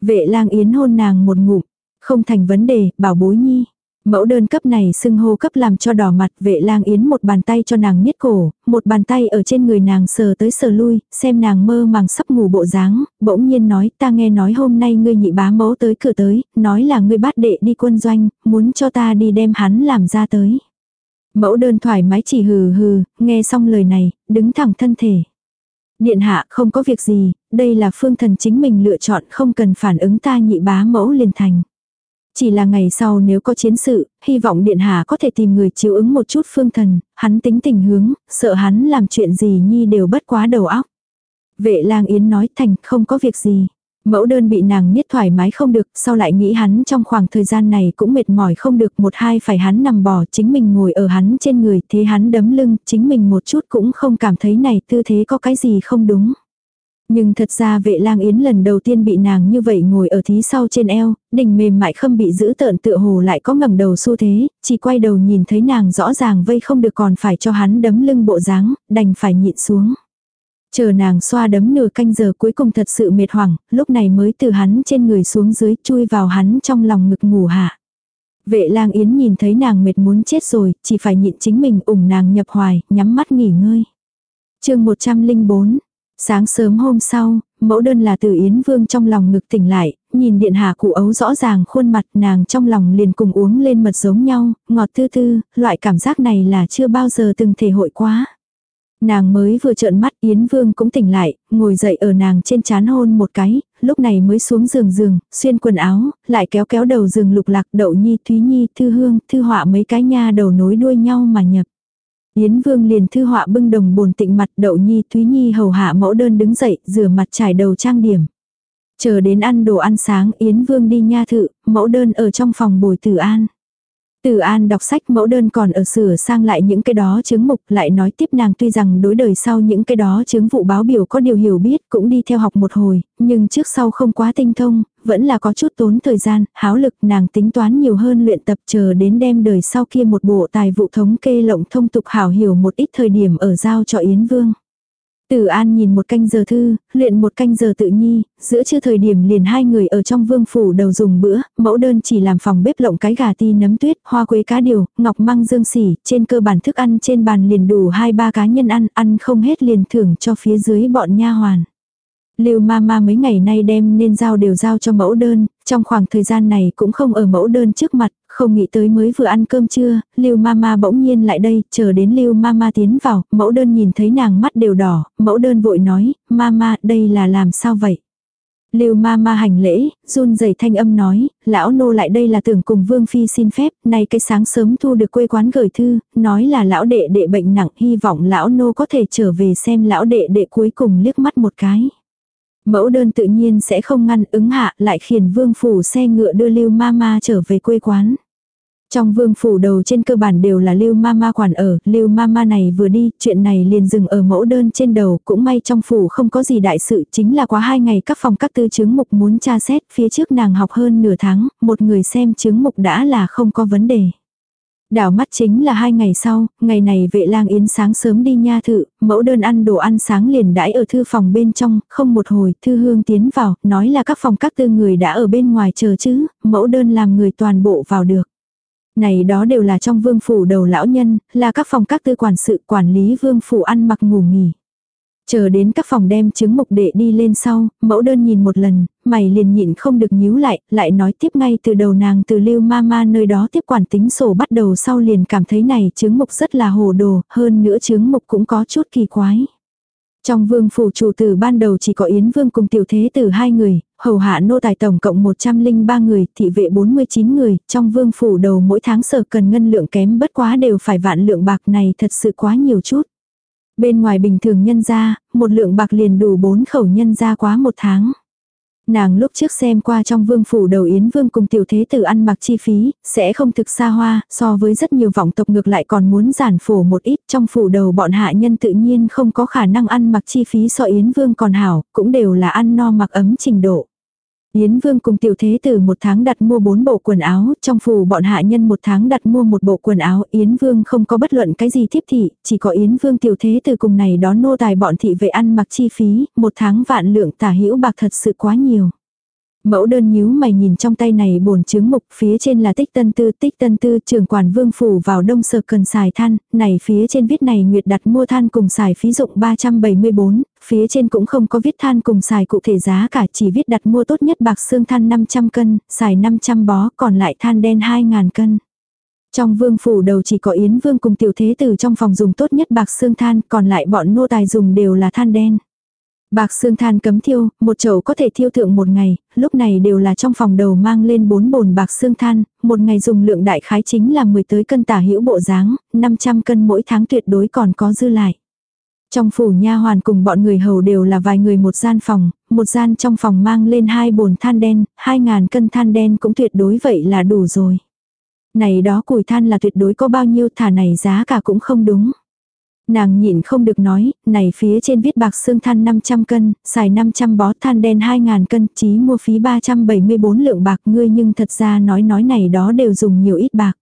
Vệ lang yến hôn nàng một ngụm, không thành vấn đề, bảo bối nhi. Mẫu đơn cấp này xưng hô cấp làm cho đỏ mặt vệ lang yến một bàn tay cho nàng niết cổ, một bàn tay ở trên người nàng sờ tới sờ lui, xem nàng mơ màng sắp ngủ bộ dáng, bỗng nhiên nói ta nghe nói hôm nay ngươi nhị bá mẫu tới cửa tới, nói là ngươi bắt đệ đi quân doanh, muốn cho ta đi đem hắn làm ra tới. Mẫu đơn thoải mái chỉ hừ hừ, nghe xong lời này, đứng thẳng thân thể. Điện hạ không có việc gì, đây là phương thần chính mình lựa chọn không cần phản ứng ta nhị bá mẫu liền thành. Chỉ là ngày sau nếu có chiến sự, hy vọng Điện Hạ có thể tìm người chiếu ứng một chút phương thần, hắn tính tình hướng, sợ hắn làm chuyện gì nhi đều bất quá đầu óc. Vệ lang yến nói thành không có việc gì. Mẫu đơn bị nàng niết thoải mái không được, sau lại nghĩ hắn trong khoảng thời gian này cũng mệt mỏi không được một hai phải hắn nằm bò chính mình ngồi ở hắn trên người thế hắn đấm lưng, chính mình một chút cũng không cảm thấy này tư thế có cái gì không đúng. Nhưng thật ra vệ lang yến lần đầu tiên bị nàng như vậy ngồi ở thí sau trên eo, đỉnh mềm mại khâm bị giữ tợn tựa hồ lại có ngẩng đầu xu thế, chỉ quay đầu nhìn thấy nàng rõ ràng vây không được còn phải cho hắn đấm lưng bộ dáng, đành phải nhịn xuống. Chờ nàng xoa đấm nửa canh giờ cuối cùng thật sự mệt hoảng, lúc này mới từ hắn trên người xuống dưới chui vào hắn trong lòng ngực ngủ hạ. Vệ lang yến nhìn thấy nàng mệt muốn chết rồi, chỉ phải nhịn chính mình ủng nàng nhập hoài, nhắm mắt nghỉ ngơi. chương 104, Sáng sớm hôm sau, mẫu đơn là từ Yến Vương trong lòng ngực tỉnh lại, nhìn điện hạ cụ ấu rõ ràng khuôn mặt nàng trong lòng liền cùng uống lên mật giống nhau, ngọt tư tư, loại cảm giác này là chưa bao giờ từng thể hội quá. Nàng mới vừa trợn mắt Yến Vương cũng tỉnh lại, ngồi dậy ở nàng trên chán hôn một cái, lúc này mới xuống giường giường, xuyên quần áo, lại kéo kéo đầu giường lục lạc đậu nhi, thúy nhi, thư hương, thư họa mấy cái nha đầu nối đuôi nhau mà nhập. Yến Vương liền thư họa bưng đồng bồn tịnh mặt đậu nhi Thúy Nhi hầu hạ mẫu đơn đứng dậy, rửa mặt trải đầu trang điểm. Chờ đến ăn đồ ăn sáng Yến Vương đi nha thự, mẫu đơn ở trong phòng bồi tử an. Từ An đọc sách mẫu đơn còn ở sửa sang lại những cái đó chứng mục lại nói tiếp nàng tuy rằng đối đời sau những cái đó chứng vụ báo biểu có điều hiểu biết cũng đi theo học một hồi, nhưng trước sau không quá tinh thông, vẫn là có chút tốn thời gian, háo lực nàng tính toán nhiều hơn luyện tập chờ đến đem đời sau kia một bộ tài vụ thống kê lộng thông tục hảo hiểu một ít thời điểm ở giao cho Yến Vương. Tử An nhìn một canh giờ thư, luyện một canh giờ tự nhi, giữa chưa thời điểm liền hai người ở trong vương phủ đầu dùng bữa, mẫu đơn chỉ làm phòng bếp lộng cái gà ti nấm tuyết, hoa quế cá điều, ngọc măng dương xỉ, trên cơ bản thức ăn trên bàn liền đủ hai ba cá nhân ăn, ăn không hết liền thưởng cho phía dưới bọn nha hoàn. Lưu Mama mấy ngày nay đem nên giao đều giao cho mẫu đơn, trong khoảng thời gian này cũng không ở mẫu đơn trước mặt, không nghĩ tới mới vừa ăn cơm trưa, Lưu Mama bỗng nhiên lại đây, chờ đến Lưu Mama tiến vào, mẫu đơn nhìn thấy nàng mắt đều đỏ, mẫu đơn vội nói, Mama, đây là làm sao vậy? Lưu Mama hành lễ, run rẩy thanh âm nói, lão nô lại đây là tưởng cùng Vương Phi xin phép, nay cái sáng sớm thu được quê quán gửi thư, nói là lão đệ đệ bệnh nặng, hy vọng lão nô có thể trở về xem lão đệ đệ cuối cùng liếc mắt một cái. Mẫu đơn tự nhiên sẽ không ngăn ứng hạ lại khiển vương phủ xe ngựa đưa lưu mama trở về quê quán. Trong vương phủ đầu trên cơ bản đều là lưu mama quản ở, lưu mama này vừa đi, chuyện này liền dừng ở mẫu đơn trên đầu, cũng may trong phủ không có gì đại sự, chính là quá hai ngày các phòng các tư chứng mục muốn tra xét, phía trước nàng học hơn nửa tháng, một người xem chứng mục đã là không có vấn đề. Đảo mắt chính là hai ngày sau, ngày này vệ lang yến sáng sớm đi nha thự, mẫu đơn ăn đồ ăn sáng liền đãi ở thư phòng bên trong, không một hồi, thư hương tiến vào, nói là các phòng các tư người đã ở bên ngoài chờ chứ, mẫu đơn làm người toàn bộ vào được. Này đó đều là trong vương phủ đầu lão nhân, là các phòng các tư quản sự quản lý vương phủ ăn mặc ngủ nghỉ. Chờ đến các phòng đem chứng mục đệ đi lên sau, mẫu đơn nhìn một lần, mày liền nhịn không được nhíu lại, lại nói tiếp ngay từ đầu nàng từ lưu ma ma nơi đó tiếp quản tính sổ bắt đầu sau liền cảm thấy này chứng mục rất là hồ đồ, hơn nữa chứng mục cũng có chút kỳ quái. Trong vương phủ chủ tử ban đầu chỉ có Yến Vương cùng tiểu thế tử hai người, hầu hạ nô tài tổng cộng 103 người, thị vệ 49 người, trong vương phủ đầu mỗi tháng sở cần ngân lượng kém bất quá đều phải vạn lượng bạc này thật sự quá nhiều chút. Bên ngoài bình thường nhân ra, một lượng bạc liền đủ bốn khẩu nhân ra quá một tháng. Nàng lúc trước xem qua trong vương phủ đầu Yến Vương cùng tiểu thế tử ăn mặc chi phí, sẽ không thực xa hoa, so với rất nhiều vọng tộc ngược lại còn muốn giản phổ một ít trong phủ đầu bọn hạ nhân tự nhiên không có khả năng ăn mặc chi phí so Yến Vương còn hảo, cũng đều là ăn no mặc ấm trình độ. Yến Vương cùng tiểu thế tử một tháng đặt mua bốn bộ quần áo, trong phủ bọn hạ nhân một tháng đặt mua một bộ quần áo, Yến Vương không có bất luận cái gì thiếp thị, chỉ có Yến Vương tiểu thế tử cùng này đón nô tài bọn thị vệ ăn mặc chi phí, một tháng vạn lượng tả hữu bạc thật sự quá nhiều. Mẫu đơn nhíu mày nhìn trong tay này bổn chứng mục phía trên là tích tân tư tích tân tư trưởng quản vương phủ vào đông sở cần xài than, này phía trên viết này nguyệt đặt mua than cùng xài phí dụng 374, phía trên cũng không có viết than cùng xài cụ thể giá cả chỉ viết đặt mua tốt nhất bạc xương than 500 cân, xài 500 bó còn lại than đen 2.000 cân. Trong vương phủ đầu chỉ có Yến Vương cùng tiểu thế tử trong phòng dùng tốt nhất bạc xương than, còn lại bọn nô tài dùng đều là than đen. Bạc xương than cấm thiêu, một chậu có thể thiêu thượng một ngày, lúc này đều là trong phòng đầu mang lên bốn bồn bạc xương than, một ngày dùng lượng đại khái chính là 10 tới cân tả hữu bộ dáng, 500 cân mỗi tháng tuyệt đối còn có dư lại. Trong phủ nha hoàn cùng bọn người hầu đều là vài người một gian phòng, một gian trong phòng mang lên hai bồn than đen, 2.000 cân than đen cũng tuyệt đối vậy là đủ rồi. Này đó củi than là tuyệt đối có bao nhiêu thả này giá cả cũng không đúng. Nàng nhịn không được nói, này phía trên viết bạc xương than 500 cân, xài 500 bó than đen 2.000 cân, chí mua phí 374 lượng bạc ngươi nhưng thật ra nói nói này đó đều dùng nhiều ít bạc.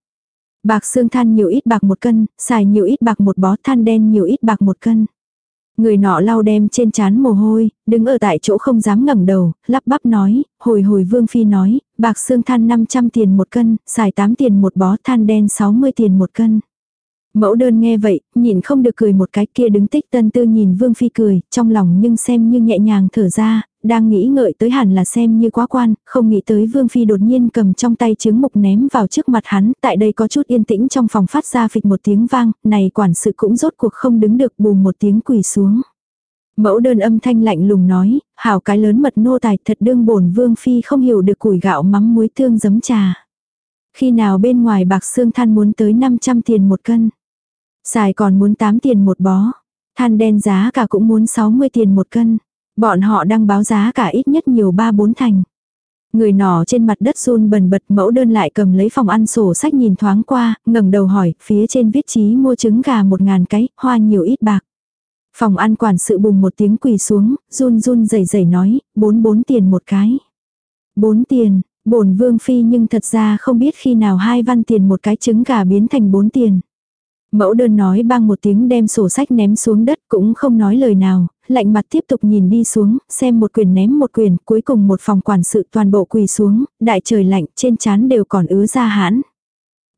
Bạc xương than nhiều ít bạc một cân, xài nhiều ít bạc một bó than đen nhiều ít bạc một cân. Người nọ lau đem trên chán mồ hôi, đứng ở tại chỗ không dám ngẩng đầu, lắp bắp nói, hồi hồi vương phi nói, bạc xương than 500 tiền một cân, xài 8 tiền một bó than đen 60 tiền một cân. Mẫu đơn nghe vậy, nhìn không được cười một cái kia đứng tích tân tư nhìn Vương Phi cười, trong lòng nhưng xem như nhẹ nhàng thở ra, đang nghĩ ngợi tới hẳn là xem như quá quan, không nghĩ tới Vương Phi đột nhiên cầm trong tay trứng mục ném vào trước mặt hắn, tại đây có chút yên tĩnh trong phòng phát ra phịch một tiếng vang, này quản sự cũng rốt cuộc không đứng được bùm một tiếng quỳ xuống. Mẫu đơn âm thanh lạnh lùng nói, hảo cái lớn mật nô tài thật đương bổn Vương Phi không hiểu được củi gạo mắm muối tương giấm trà. Khi nào bên ngoài bạc xương than muốn tới 500 tiền một cân. Xài còn muốn 8 tiền một bó. Than đen giá cả cũng muốn 60 tiền một cân. Bọn họ đang báo giá cả ít nhất nhiều 3-4 thành. Người nọ trên mặt đất run bần bật mẫu đơn lại cầm lấy phòng ăn sổ sách nhìn thoáng qua, ngẩng đầu hỏi, phía trên viết chí mua trứng gà một ngàn cái, hoa nhiều ít bạc. Phòng ăn quản sự bùng một tiếng quỳ xuống, run run rẩy rẩy nói, bốn bốn tiền một cái. Bốn tiền, bổn vương phi nhưng thật ra không biết khi nào hai văn tiền một cái trứng gà biến thành bốn tiền. Mẫu đơn nói bang một tiếng đem sổ sách ném xuống đất cũng không nói lời nào, lạnh mặt tiếp tục nhìn đi xuống, xem một quyền ném một quyền, cuối cùng một phòng quản sự toàn bộ quỳ xuống, đại trời lạnh trên chán đều còn ứa ra hãn.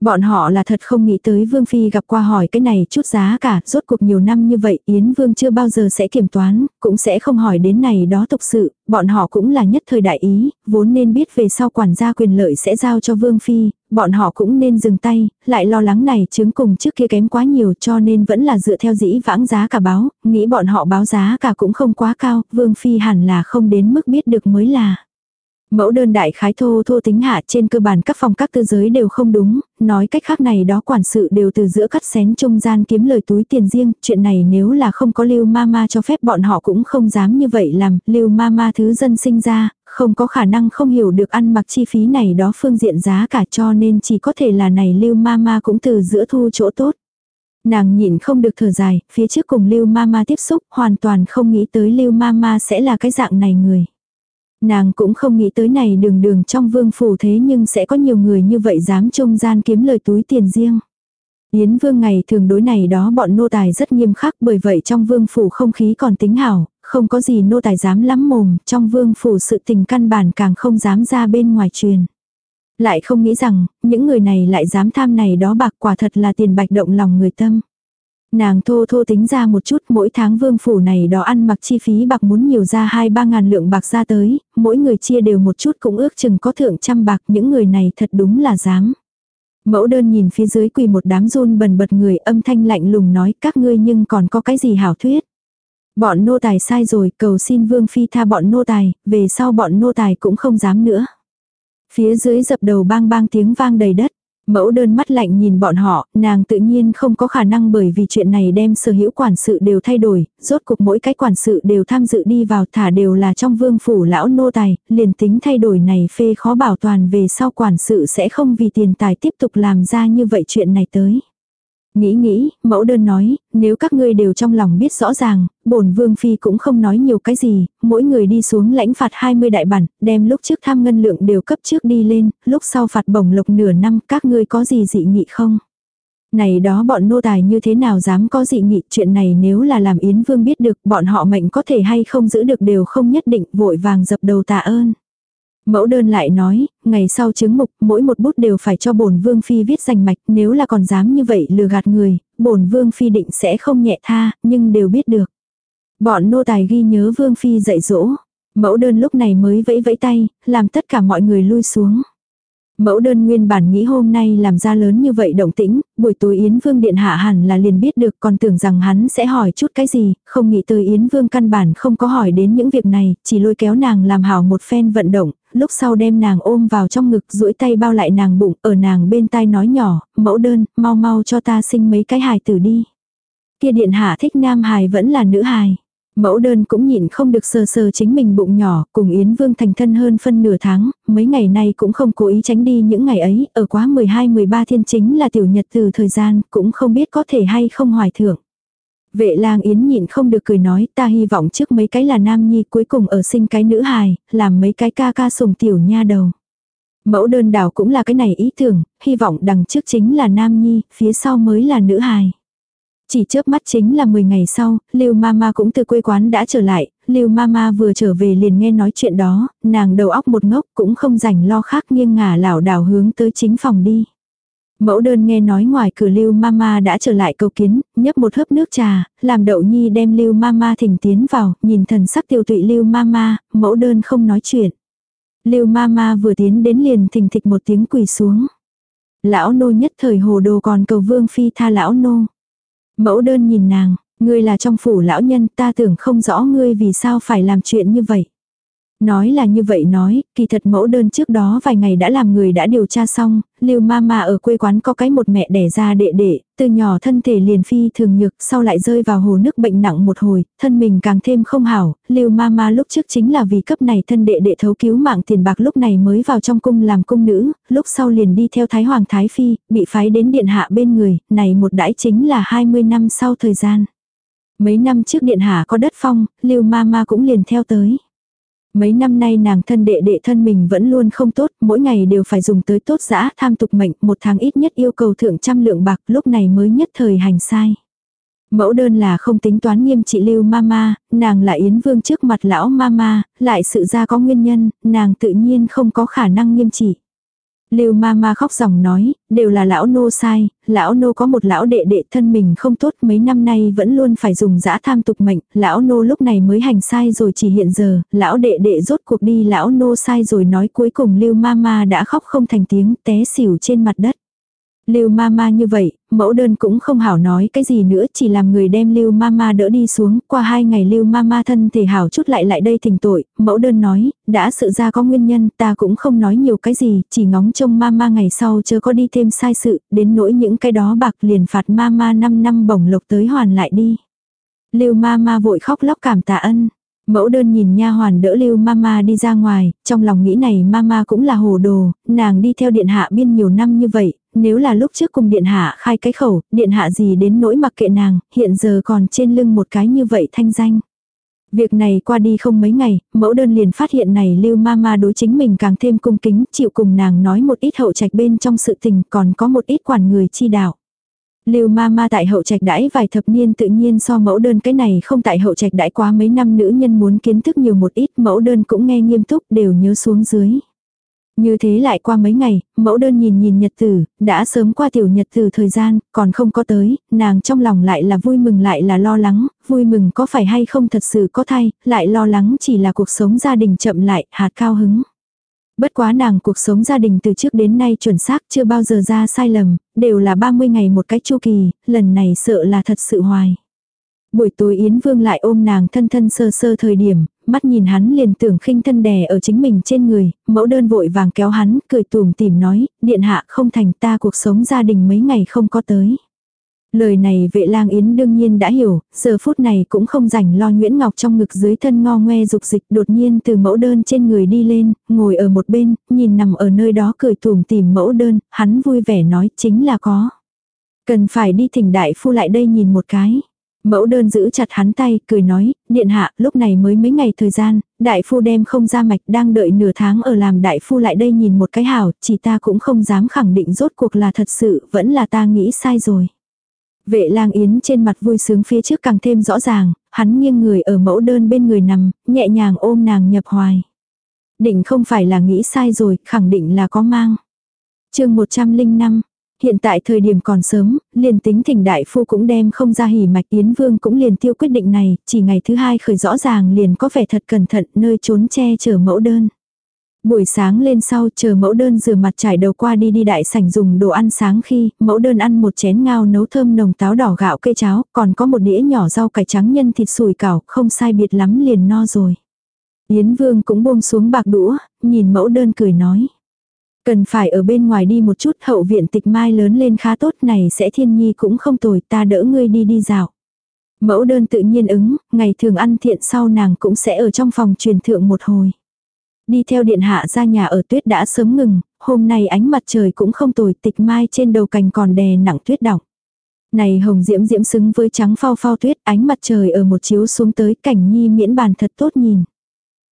Bọn họ là thật không nghĩ tới Vương Phi gặp qua hỏi cái này chút giá cả, rốt cuộc nhiều năm như vậy Yến Vương chưa bao giờ sẽ kiểm toán, cũng sẽ không hỏi đến này đó tục sự, bọn họ cũng là nhất thời đại ý, vốn nên biết về sau quản gia quyền lợi sẽ giao cho Vương Phi, bọn họ cũng nên dừng tay, lại lo lắng này chứng cùng trước kia kém quá nhiều cho nên vẫn là dựa theo dĩ vãng giá cả báo, nghĩ bọn họ báo giá cả cũng không quá cao, Vương Phi hẳn là không đến mức biết được mới là. Mẫu đơn đại khái thô thô tính hạ trên cơ bản các phòng các tư giới đều không đúng, nói cách khác này đó quản sự đều từ giữa cắt xén trung gian kiếm lời túi tiền riêng, chuyện này nếu là không có lưu mama cho phép bọn họ cũng không dám như vậy làm, lưu mama thứ dân sinh ra, không có khả năng không hiểu được ăn mặc chi phí này đó phương diện giá cả cho nên chỉ có thể là này lưu mama cũng từ giữa thu chỗ tốt. Nàng nhịn không được thở dài, phía trước cùng lưu mama tiếp xúc hoàn toàn không nghĩ tới lưu mama sẽ là cái dạng này người. Nàng cũng không nghĩ tới này đường đường trong vương phủ thế nhưng sẽ có nhiều người như vậy dám trung gian kiếm lời túi tiền riêng. Yến vương ngày thường đối này đó bọn nô tài rất nghiêm khắc bởi vậy trong vương phủ không khí còn tính hảo, không có gì nô tài dám lắm mồm, trong vương phủ sự tình căn bản càng không dám ra bên ngoài truyền. Lại không nghĩ rằng, những người này lại dám tham này đó bạc quả thật là tiền bạch động lòng người tâm. Nàng thô thô tính ra một chút mỗi tháng vương phủ này đó ăn mặc chi phí bạc muốn nhiều ra hai ba ngàn lượng bạc ra tới, mỗi người chia đều một chút cũng ước chừng có thượng trăm bạc những người này thật đúng là dám. Mẫu đơn nhìn phía dưới quỳ một đám run bần bật người âm thanh lạnh lùng nói các ngươi nhưng còn có cái gì hảo thuyết. Bọn nô tài sai rồi cầu xin vương phi tha bọn nô tài, về sau bọn nô tài cũng không dám nữa. Phía dưới dập đầu bang bang tiếng vang đầy đất. Mẫu đơn mắt lạnh nhìn bọn họ, nàng tự nhiên không có khả năng bởi vì chuyện này đem sở hữu quản sự đều thay đổi, rốt cuộc mỗi cái quản sự đều tham dự đi vào thả đều là trong vương phủ lão nô tài, liền tính thay đổi này phê khó bảo toàn về sau quản sự sẽ không vì tiền tài tiếp tục làm ra như vậy chuyện này tới. Nghĩ nghĩ, mẫu đơn nói, nếu các ngươi đều trong lòng biết rõ ràng, bổn vương phi cũng không nói nhiều cái gì, mỗi người đi xuống lãnh phạt 20 đại bản, đem lúc trước tham ngân lượng đều cấp trước đi lên, lúc sau phạt bổng lộc nửa năm, các ngươi có gì dị nghị không? Này đó bọn nô tài như thế nào dám có dị nghị, chuyện này nếu là làm Yến Vương biết được, bọn họ mệnh có thể hay không giữ được đều không nhất định, vội vàng dập đầu tạ ơn. Mẫu đơn lại nói, ngày sau chứng mục, mỗi một bút đều phải cho bổn vương phi viết danh mạch, nếu là còn dám như vậy lừa gạt người, bổn vương phi định sẽ không nhẹ tha, nhưng đều biết được. Bọn nô tài ghi nhớ vương phi dạy dỗ. Mẫu đơn lúc này mới vẫy vẫy tay, làm tất cả mọi người lui xuống. Mẫu đơn nguyên bản nghĩ hôm nay làm ra lớn như vậy động tĩnh, buổi tối Yến Vương Điện hạ hẳn là liền biết được còn tưởng rằng hắn sẽ hỏi chút cái gì, không nghĩ tới Yến Vương căn bản không có hỏi đến những việc này, chỉ lôi kéo nàng làm hảo một phen vận động, lúc sau đem nàng ôm vào trong ngực duỗi tay bao lại nàng bụng, ở nàng bên tai nói nhỏ, mẫu đơn, mau mau cho ta sinh mấy cái hài tử đi. Kia điện hạ thích nam hài vẫn là nữ hài. Mẫu đơn cũng nhìn không được sờ sờ chính mình bụng nhỏ, cùng Yến Vương thành thân hơn phân nửa tháng, mấy ngày nay cũng không cố ý tránh đi những ngày ấy, ở quá 12-13 thiên chính là tiểu nhật từ thời gian, cũng không biết có thể hay không hoài thưởng. Vệ lang Yến nhịn không được cười nói ta hy vọng trước mấy cái là nam nhi cuối cùng ở sinh cái nữ hài, làm mấy cái ca ca sùng tiểu nha đầu. Mẫu đơn đảo cũng là cái này ý tưởng, hy vọng đằng trước chính là nam nhi, phía sau mới là nữ hài. Chỉ chớp mắt chính là 10 ngày sau, Lưu Mama cũng từ quê quán đã trở lại, Lưu Mama vừa trở về liền nghe nói chuyện đó, nàng đầu óc một ngốc cũng không rảnh lo khác nghiêng ngả lảo đảo hướng tới chính phòng đi. Mẫu đơn nghe nói ngoài cửa Lưu Mama đã trở lại cầu kiến, nhấp một hớp nước trà, làm đậu nhi đem Lưu Mama thỉnh tiến vào, nhìn thần sắc tiêu tụy Lưu Mama, mẫu đơn không nói chuyện. Lưu Mama vừa tiến đến liền thình thịch một tiếng quỳ xuống. Lão nô nhất thời hồ đồ còn cầu vương phi tha lão nô. Mẫu đơn nhìn nàng, ngươi là trong phủ lão nhân ta tưởng không rõ ngươi vì sao phải làm chuyện như vậy. Nói là như vậy nói, kỳ thật mẫu đơn trước đó vài ngày đã làm người đã điều tra xong, Lưu Mama ở quê quán có cái một mẹ đẻ ra đệ đệ, từ nhỏ thân thể liền phi thường nhược, sau lại rơi vào hồ nước bệnh nặng một hồi, thân mình càng thêm không hảo, Lưu Mama lúc trước chính là vì cấp này thân đệ đệ thấu cứu mạng tiền bạc lúc này mới vào trong cung làm cung nữ, lúc sau liền đi theo Thái Hoàng Thái Phi, bị phái đến điện hạ bên người, này một đãi chính là 20 năm sau thời gian. Mấy năm trước điện hạ có đất phong, Lưu Mama cũng liền theo tới. Mấy năm nay nàng thân đệ đệ thân mình vẫn luôn không tốt, mỗi ngày đều phải dùng tới tốt giã tham tục mệnh, một tháng ít nhất yêu cầu thượng trăm lượng bạc, lúc này mới nhất thời hành sai. Mẫu đơn là không tính toán nghiêm trị lưu mama, nàng là yến vương trước mặt lão mama, lại sự ra có nguyên nhân, nàng tự nhiên không có khả năng nghiêm trị. Lưu Mama khóc ròng nói, đều là lão nô sai, lão nô có một lão đệ đệ thân mình không tốt mấy năm nay vẫn luôn phải dùng dã tham tục mệnh, lão nô lúc này mới hành sai rồi chỉ hiện giờ, lão đệ đệ rốt cuộc đi lão nô sai rồi nói cuối cùng Lưu Mama đã khóc không thành tiếng té xỉu trên mặt đất. Lưu Mama như vậy, mẫu đơn cũng không hảo nói cái gì nữa, chỉ làm người đem Lưu Mama đỡ đi xuống, qua hai ngày Lưu Mama thân thể hảo chút lại lại đây thỉnh tội, mẫu đơn nói, đã sự ra có nguyên nhân, ta cũng không nói nhiều cái gì, chỉ ngóng trông Mama ngày sau chớ có đi thêm sai sự, đến nỗi những cái đó bạc liền phạt Mama 5 năm bổng lộc tới hoàn lại đi. Lưu Mama vội khóc lóc cảm tạ ân. Mẫu đơn nhìn nha hoàn đỡ lưu mama đi ra ngoài, trong lòng nghĩ này mama cũng là hồ đồ, nàng đi theo điện hạ biên nhiều năm như vậy, nếu là lúc trước cùng điện hạ khai cái khẩu, điện hạ gì đến nỗi mặc kệ nàng, hiện giờ còn trên lưng một cái như vậy thanh danh. Việc này qua đi không mấy ngày, mẫu đơn liền phát hiện này lưu mama đối chính mình càng thêm cung kính, chịu cùng nàng nói một ít hậu trạch bên trong sự tình còn có một ít quản người chi đạo. Lưu ma ma tại hậu trạch đãi vài thập niên tự nhiên so mẫu đơn cái này không tại hậu trạch đãi quá mấy năm nữ nhân muốn kiến thức nhiều một ít mẫu đơn cũng nghe nghiêm túc đều nhớ xuống dưới. Như thế lại qua mấy ngày, mẫu đơn nhìn nhìn nhật tử, đã sớm qua tiểu nhật tử thời gian, còn không có tới, nàng trong lòng lại là vui mừng lại là lo lắng, vui mừng có phải hay không thật sự có thay, lại lo lắng chỉ là cuộc sống gia đình chậm lại, hạt cao hứng. Bất quá nàng cuộc sống gia đình từ trước đến nay chuẩn xác chưa bao giờ ra sai lầm, đều là 30 ngày một cái chu kỳ, lần này sợ là thật sự hoài. Buổi tối Yến Vương lại ôm nàng thân thân sơ sơ thời điểm, mắt nhìn hắn liền tưởng khinh thân đè ở chính mình trên người, mẫu đơn vội vàng kéo hắn, cười tùm tìm nói, điện hạ không thành ta cuộc sống gia đình mấy ngày không có tới. Lời này vệ lang yến đương nhiên đã hiểu, giờ phút này cũng không rảnh lo Nguyễn Ngọc trong ngực dưới thân ngo ngoe dục dịch đột nhiên từ mẫu đơn trên người đi lên, ngồi ở một bên, nhìn nằm ở nơi đó cười tùm tìm mẫu đơn, hắn vui vẻ nói chính là có. Cần phải đi thỉnh đại phu lại đây nhìn một cái. Mẫu đơn giữ chặt hắn tay, cười nói, điện hạ, lúc này mới mấy ngày thời gian, đại phu đem không ra mạch đang đợi nửa tháng ở làm đại phu lại đây nhìn một cái hảo, chỉ ta cũng không dám khẳng định rốt cuộc là thật sự, vẫn là ta nghĩ sai rồi. Vệ lang yến trên mặt vui sướng phía trước càng thêm rõ ràng, hắn nghiêng người ở mẫu đơn bên người nằm, nhẹ nhàng ôm nàng nhập hoài. Định không phải là nghĩ sai rồi, khẳng định là có mang. chương 105, Hiện tại thời điểm còn sớm, liền tính thỉnh đại phu cũng đem không ra hỉ mạch Yến Vương cũng liền tiêu quyết định này, chỉ ngày thứ hai khởi rõ ràng liền có vẻ thật cẩn thận nơi trốn che chở mẫu đơn. Buổi sáng lên sau chờ mẫu đơn rửa mặt trải đầu qua đi đi đại sảnh dùng đồ ăn sáng khi mẫu đơn ăn một chén ngao nấu thơm nồng táo đỏ gạo cây cháo, còn có một đĩa nhỏ rau cải trắng nhân thịt sủi cảo, không sai biệt lắm liền no rồi. Yến Vương cũng buông xuống bạc đũa, nhìn mẫu đơn cười nói. Cần phải ở bên ngoài đi một chút hậu viện tịch mai lớn lên khá tốt này sẽ thiên nhi cũng không tồi ta đỡ ngươi đi đi dạo. Mẫu đơn tự nhiên ứng, ngày thường ăn thiện sau nàng cũng sẽ ở trong phòng truyền thượng một hồi. Đi theo điện hạ ra nhà ở tuyết đã sớm ngừng, hôm nay ánh mặt trời cũng không tồi tịch mai trên đầu cành còn đè nặng tuyết đọng. Này hồng diễm diễm xứng với trắng phao phao tuyết ánh mặt trời ở một chiếu xuống tới cảnh nhi miễn bàn thật tốt nhìn.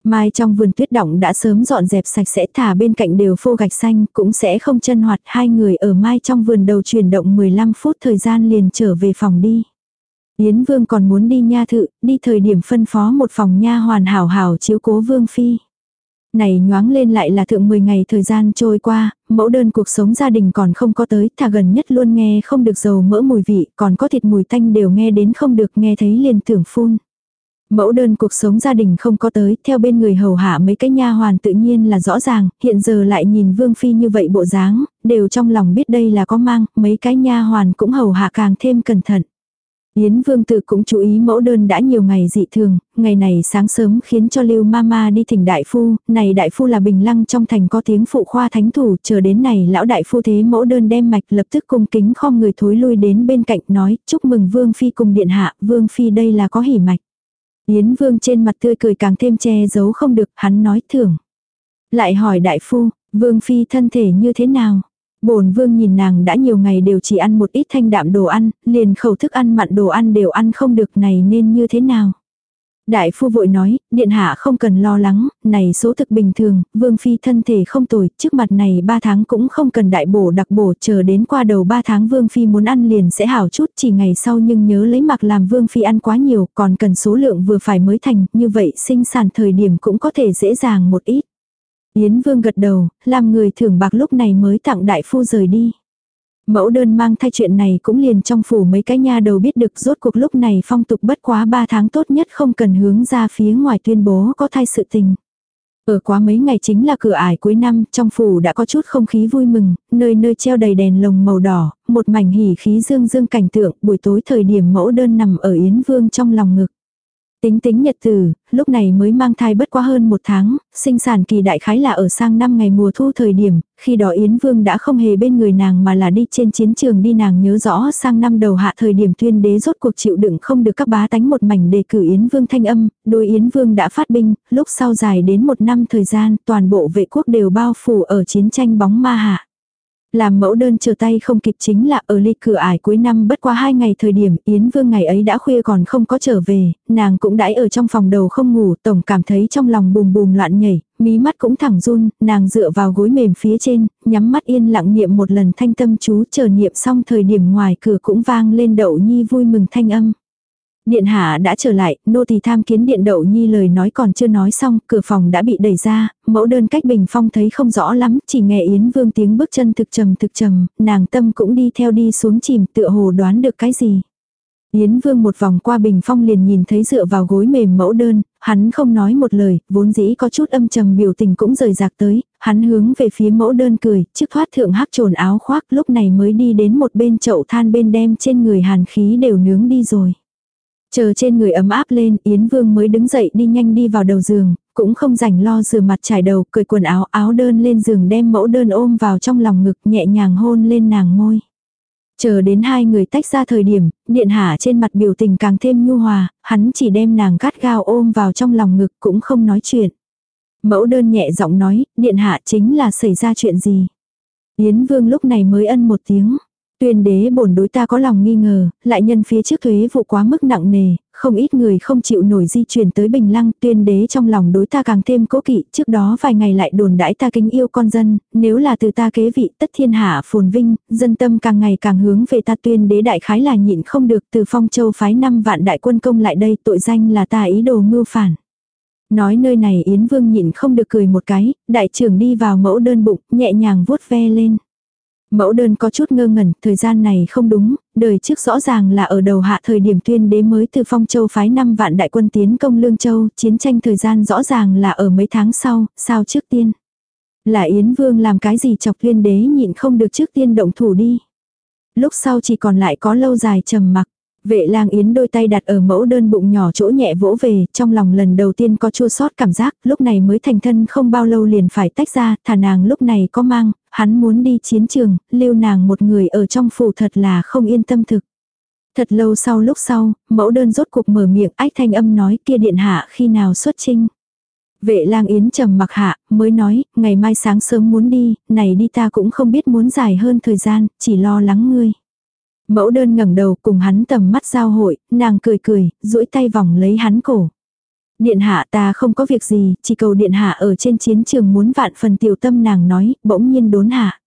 Mai trong vườn tuyết động đã sớm dọn dẹp sạch sẽ thả bên cạnh đều phô gạch xanh cũng sẽ không chân hoạt hai người ở mai trong vườn đầu chuyển động 15 phút thời gian liền trở về phòng đi. Yến Vương còn muốn đi nha thự, đi thời điểm phân phó một phòng nha hoàn hảo hảo chiếu cố Vương Phi. Này nhoáng lên lại là thượng 10 ngày thời gian trôi qua, mẫu đơn cuộc sống gia đình còn không có tới, thà gần nhất luôn nghe không được dầu mỡ mùi vị, còn có thịt mùi tanh đều nghe đến không được nghe thấy liền tưởng phun. Mẫu đơn cuộc sống gia đình không có tới, theo bên người hầu hạ mấy cái nha hoàn tự nhiên là rõ ràng, hiện giờ lại nhìn Vương Phi như vậy bộ dáng, đều trong lòng biết đây là có mang, mấy cái nha hoàn cũng hầu hạ càng thêm cẩn thận. Yến Vương Tử cũng chú ý mẫu đơn đã nhiều ngày dị thường, ngày này sáng sớm khiến cho Lưu Mama đi thỉnh đại phu, này đại phu là bình lăng trong thành có tiếng phụ khoa thánh thủ, chờ đến này lão đại phu thế mẫu đơn đem mạch lập tức cung kính khom người thối lui đến bên cạnh nói, chúc mừng Vương Phi cùng điện hạ, Vương Phi đây là có hỉ mạch. Yến Vương trên mặt tươi cười càng thêm che giấu không được, hắn nói thưởng. Lại hỏi đại phu, Vương Phi thân thể như thế nào? Bổn Vương nhìn nàng đã nhiều ngày đều chỉ ăn một ít thanh đạm đồ ăn, liền khẩu thức ăn mặn đồ ăn đều ăn không được này nên như thế nào? Đại phu vội nói, điện hạ không cần lo lắng, này số thực bình thường, vương phi thân thể không tồi, trước mặt này 3 tháng cũng không cần đại bổ đặc bổ, chờ đến qua đầu 3 tháng vương phi muốn ăn liền sẽ hảo chút, chỉ ngày sau nhưng nhớ lấy mặc làm vương phi ăn quá nhiều, còn cần số lượng vừa phải mới thành, như vậy sinh sản thời điểm cũng có thể dễ dàng một ít. Yến vương gật đầu, làm người thưởng bạc lúc này mới tặng đại phu rời đi. Mẫu đơn mang thai chuyện này cũng liền trong phủ mấy cái nha đầu biết được rốt cuộc lúc này phong tục bất quá 3 tháng tốt nhất không cần hướng ra phía ngoài tuyên bố có thai sự tình. Ở quá mấy ngày chính là cửa ải cuối năm, trong phủ đã có chút không khí vui mừng, nơi nơi treo đầy đèn lồng màu đỏ, một mảnh hỉ khí dương dương cảnh tượng, buổi tối thời điểm mẫu đơn nằm ở Yến Vương trong lòng ngực. Tính tính nhật tử, lúc này mới mang thai bất quá hơn một tháng, sinh sản kỳ đại khái là ở sang năm ngày mùa thu thời điểm, khi đó Yến Vương đã không hề bên người nàng mà là đi trên chiến trường đi nàng nhớ rõ sang năm đầu hạ thời điểm tuyên đế rốt cuộc chịu đựng không được các bá tánh một mảnh đề cử Yến Vương thanh âm, đôi Yến Vương đã phát binh, lúc sau dài đến một năm thời gian toàn bộ vệ quốc đều bao phủ ở chiến tranh bóng ma hạ. Làm mẫu đơn chờ tay không kịp chính là ở ly cửa ải cuối năm bất qua hai ngày thời điểm Yến Vương ngày ấy đã khuya còn không có trở về, nàng cũng đãi ở trong phòng đầu không ngủ, tổng cảm thấy trong lòng bùm bùm loạn nhảy, mí mắt cũng thẳng run, nàng dựa vào gối mềm phía trên, nhắm mắt yên lặng niệm một lần thanh tâm chú chờ niệm xong thời điểm ngoài cửa cũng vang lên đậu nhi vui mừng thanh âm. Điện hạ đã trở lại, nô tỳ tham kiến điện đậu nhi lời nói còn chưa nói xong, cửa phòng đã bị đẩy ra, mẫu đơn cách bình phong thấy không rõ lắm, chỉ nghe Yến Vương tiếng bước chân thực trầm thực trầm, nàng tâm cũng đi theo đi xuống chìm tựa hồ đoán được cái gì. Yến Vương một vòng qua bình phong liền nhìn thấy dựa vào gối mềm mẫu đơn, hắn không nói một lời, vốn dĩ có chút âm trầm biểu tình cũng rời rạc tới, hắn hướng về phía mẫu đơn cười, trước thoát thượng hắc trồn áo khoác lúc này mới đi đến một bên chậu than bên đem trên người hàn khí đều nướng đi rồi. Chờ trên người ấm áp lên, Yến Vương mới đứng dậy đi nhanh đi vào đầu giường, cũng không rảnh lo rửa mặt trải đầu, cởi quần áo áo đơn lên giường đem mẫu đơn ôm vào trong lòng ngực nhẹ nhàng hôn lên nàng môi. Chờ đến hai người tách ra thời điểm, điện hạ trên mặt biểu tình càng thêm nhu hòa, hắn chỉ đem nàng gắt gao ôm vào trong lòng ngực cũng không nói chuyện. Mẫu đơn nhẹ giọng nói, điện hạ chính là xảy ra chuyện gì. Yến vương lúc này mới ân một tiếng. Tuyên đế bổn đối ta có lòng nghi ngờ, lại nhân phía trước thuế vụ quá mức nặng nề, không ít người không chịu nổi di chuyển tới Bình Lăng, tuyên đế trong lòng đối ta càng thêm cố kỵ, trước đó vài ngày lại đồn đãi ta kính yêu con dân, nếu là từ ta kế vị tất thiên hạ phồn vinh, dân tâm càng ngày càng hướng về ta tuyên đế đại khái là nhịn không được từ phong châu phái năm vạn đại quân công lại đây tội danh là ta ý đồ mưu phản. Nói nơi này Yến Vương nhịn không được cười một cái, đại trưởng đi vào mẫu đơn bụng, nhẹ nhàng vuốt ve lên. Mẫu đơn có chút ngơ ngẩn, thời gian này không đúng, đời trước rõ ràng là ở đầu hạ thời điểm tuyên đế mới từ phong châu phái năm vạn đại quân tiến công Lương Châu, chiến tranh thời gian rõ ràng là ở mấy tháng sau, sao trước tiên. Là Yến Vương làm cái gì chọc tuyên đế nhịn không được trước tiên động thủ đi. Lúc sau chỉ còn lại có lâu dài trầm mặc. Vệ lang yến đôi tay đặt ở mẫu đơn bụng nhỏ chỗ nhẹ vỗ về, trong lòng lần đầu tiên có chua sót cảm giác, lúc này mới thành thân không bao lâu liền phải tách ra, thả nàng lúc này có mang, hắn muốn đi chiến trường, lưu nàng một người ở trong phủ thật là không yên tâm thực. Thật lâu sau lúc sau, mẫu đơn rốt cuộc mở miệng ách thanh âm nói kia điện hạ khi nào xuất trinh. Vệ lang yến trầm mặc hạ, mới nói, ngày mai sáng sớm muốn đi, này đi ta cũng không biết muốn dài hơn thời gian, chỉ lo lắng ngươi. Mẫu đơn ngẩng đầu cùng hắn tầm mắt giao hội, nàng cười cười, duỗi tay vòng lấy hắn cổ. Điện hạ ta không có việc gì, chỉ cầu điện hạ ở trên chiến trường muốn vạn phần tiểu tâm nàng nói, bỗng nhiên đốn hạ.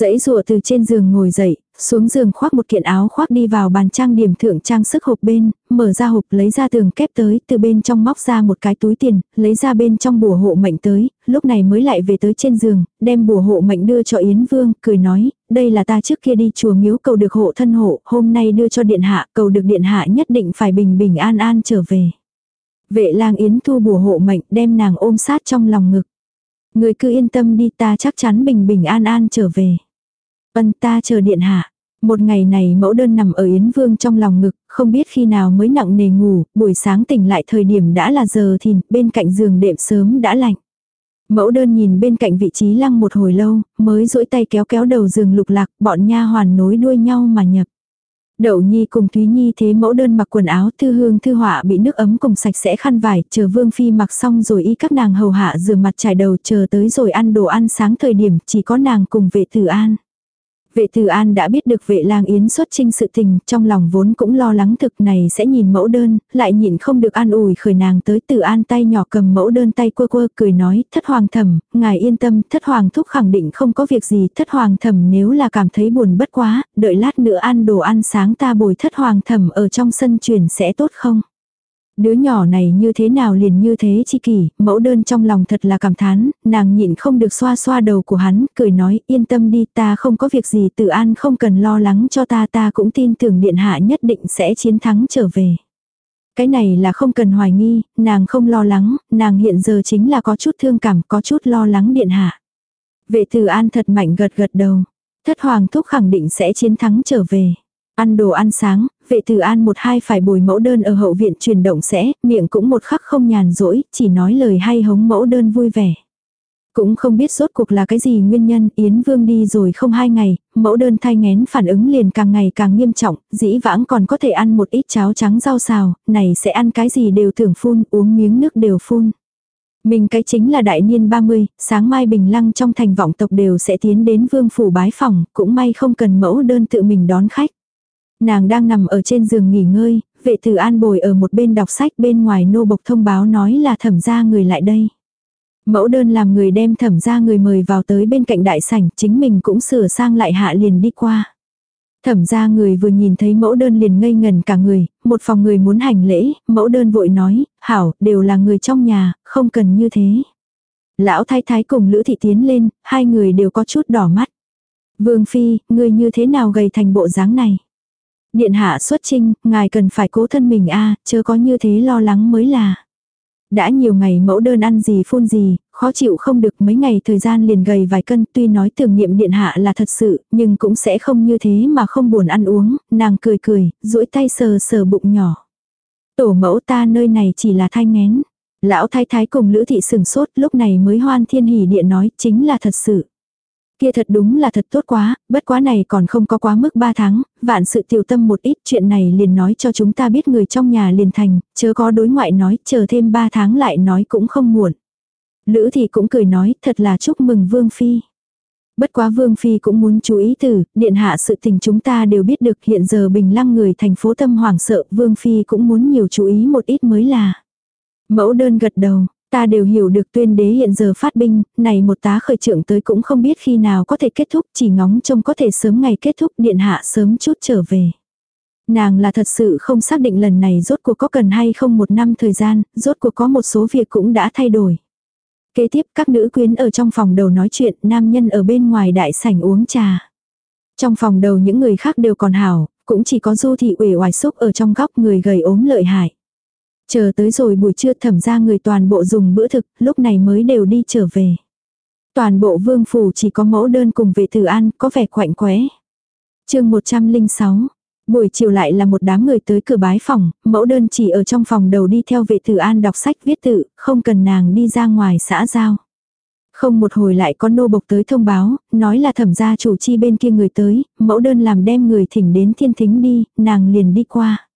Dãy rùa từ trên giường ngồi dậy, xuống giường khoác một kiện áo khoác đi vào bàn trang điểm thượng trang sức hộp bên, mở ra hộp lấy ra tường kép tới, từ bên trong móc ra một cái túi tiền, lấy ra bên trong bùa hộ mệnh tới, lúc này mới lại về tới trên giường, đem bùa hộ mệnh đưa cho Yến Vương, cười nói, đây là ta trước kia đi chùa miếu cầu được hộ thân hộ, hôm nay đưa cho điện hạ, cầu được điện hạ nhất định phải bình bình an an trở về. Vệ lang Yến thu bùa hộ mệnh đem nàng ôm sát trong lòng ngực. Người cứ yên tâm đi ta chắc chắn bình bình an an trở về. Ân ta chờ điện hạ. Một ngày này mẫu đơn nằm ở Yến Vương trong lòng ngực, không biết khi nào mới nặng nề ngủ, buổi sáng tỉnh lại thời điểm đã là giờ thìn, bên cạnh giường đệm sớm đã lạnh. Mẫu đơn nhìn bên cạnh vị trí lăng một hồi lâu, mới duỗi tay kéo kéo đầu giường lục lạc, bọn nha hoàn nối đuôi nhau mà nhập. Đậu Nhi cùng Thúy Nhi thế mẫu đơn mặc quần áo thư hương thư họa bị nước ấm cùng sạch sẽ khăn vải, chờ Vương Phi mặc xong rồi y các nàng hầu hạ rửa mặt trải đầu chờ tới rồi ăn đồ ăn sáng thời điểm chỉ có nàng cùng vệ tử an. Vệ Từ An đã biết được vệ lang yến xuất trinh sự tình, trong lòng vốn cũng lo lắng thực này sẽ nhìn mẫu đơn, lại nhìn không được an ủi khởi nàng tới Từ An tay nhỏ cầm mẫu đơn tay quơ quơ cười nói, thất hoàng thẩm, ngài yên tâm, thất hoàng thúc khẳng định không có việc gì, thất hoàng thẩm nếu là cảm thấy buồn bất quá, đợi lát nữa ăn đồ ăn sáng ta bồi thất hoàng thẩm ở trong sân truyền sẽ tốt không? Đứa nhỏ này như thế nào liền như thế chi kỷ, mẫu đơn trong lòng thật là cảm thán, nàng nhịn không được xoa xoa đầu của hắn, cười nói yên tâm đi ta không có việc gì tự an không cần lo lắng cho ta ta cũng tin tưởng điện hạ nhất định sẽ chiến thắng trở về. Cái này là không cần hoài nghi, nàng không lo lắng, nàng hiện giờ chính là có chút thương cảm, có chút lo lắng điện hạ. Vệ tử an thật mạnh gật gật đầu. Thất hoàng thúc khẳng định sẽ chiến thắng trở về. Ăn đồ ăn sáng, vệ tử an một hai phải bồi mẫu đơn ở hậu viện truyền động sẽ, miệng cũng một khắc không nhàn rỗi, chỉ nói lời hay hống mẫu đơn vui vẻ. Cũng không biết rốt cuộc là cái gì nguyên nhân, Yến Vương đi rồi không hai ngày, mẫu đơn thay ngén phản ứng liền càng ngày càng nghiêm trọng, dĩ vãng còn có thể ăn một ít cháo trắng rau xào, này sẽ ăn cái gì đều tưởng phun, uống miếng nước đều phun. Mình cái chính là đại niên 30, sáng mai bình lăng trong thành vọng tộc đều sẽ tiến đến vương phủ bái phòng, cũng may không cần mẫu đơn tự mình đón khách. Nàng đang nằm ở trên giường nghỉ ngơi, vệ tử an bồi ở một bên đọc sách bên ngoài nô bộc thông báo nói là thẩm ra người lại đây. Mẫu đơn làm người đem thẩm ra người mời vào tới bên cạnh đại sảnh, chính mình cũng sửa sang lại hạ liền đi qua. Thẩm ra người vừa nhìn thấy mẫu đơn liền ngây ngần cả người, một phòng người muốn hành lễ, mẫu đơn vội nói, hảo, đều là người trong nhà, không cần như thế. Lão thái thái cùng Lữ Thị tiến lên, hai người đều có chút đỏ mắt. Vương Phi, người như thế nào gầy thành bộ dáng này? Điện hạ xuất trinh, ngài cần phải cố thân mình a chớ có như thế lo lắng mới là. Đã nhiều ngày mẫu đơn ăn gì phun gì, khó chịu không được mấy ngày thời gian liền gầy vài cân tuy nói tưởng niệm điện hạ là thật sự, nhưng cũng sẽ không như thế mà không buồn ăn uống, nàng cười cười, duỗi tay sờ sờ bụng nhỏ. Tổ mẫu ta nơi này chỉ là thai ngén. Lão thái thái cùng lữ thị sừng sốt lúc này mới hoan thiên hỉ điện nói chính là thật sự. Kia thật đúng là thật tốt quá, bất quá này còn không có quá mức 3 tháng, vạn sự tiểu tâm một ít chuyện này liền nói cho chúng ta biết người trong nhà liền thành, chớ có đối ngoại nói, chờ thêm 3 tháng lại nói cũng không muộn. Lữ thì cũng cười nói, thật là chúc mừng Vương Phi. Bất quá Vương Phi cũng muốn chú ý từ, điện hạ sự tình chúng ta đều biết được hiện giờ bình lăng người thành phố tâm hoảng sợ, Vương Phi cũng muốn nhiều chú ý một ít mới là. Mẫu đơn gật đầu, Ta đều hiểu được tuyên đế hiện giờ phát binh, này một tá khởi trưởng tới cũng không biết khi nào có thể kết thúc, chỉ ngóng trông có thể sớm ngày kết thúc điện hạ sớm chút trở về. Nàng là thật sự không xác định lần này rốt cuộc có cần hay không một năm thời gian, rốt cuộc có một số việc cũng đã thay đổi. Kế tiếp các nữ quyến ở trong phòng đầu nói chuyện, nam nhân ở bên ngoài đại sảnh uống trà. Trong phòng đầu những người khác đều còn hảo, cũng chỉ có du thị uể oải xúc ở trong góc người gầy ốm lợi hại. Chờ tới rồi buổi trưa thẩm ra người toàn bộ dùng bữa thực, lúc này mới đều đi trở về. Toàn bộ vương phủ chỉ có mẫu đơn cùng vệ tử an, có vẻ quạnh quẽ. chương 106 Buổi chiều lại là một đám người tới cửa bái phòng, mẫu đơn chỉ ở trong phòng đầu đi theo vệ tử an đọc sách viết tự, không cần nàng đi ra ngoài xã giao. Không một hồi lại có nô bộc tới thông báo, nói là thẩm gia chủ chi bên kia người tới, mẫu đơn làm đem người thỉnh đến thiên thính đi, nàng liền đi qua.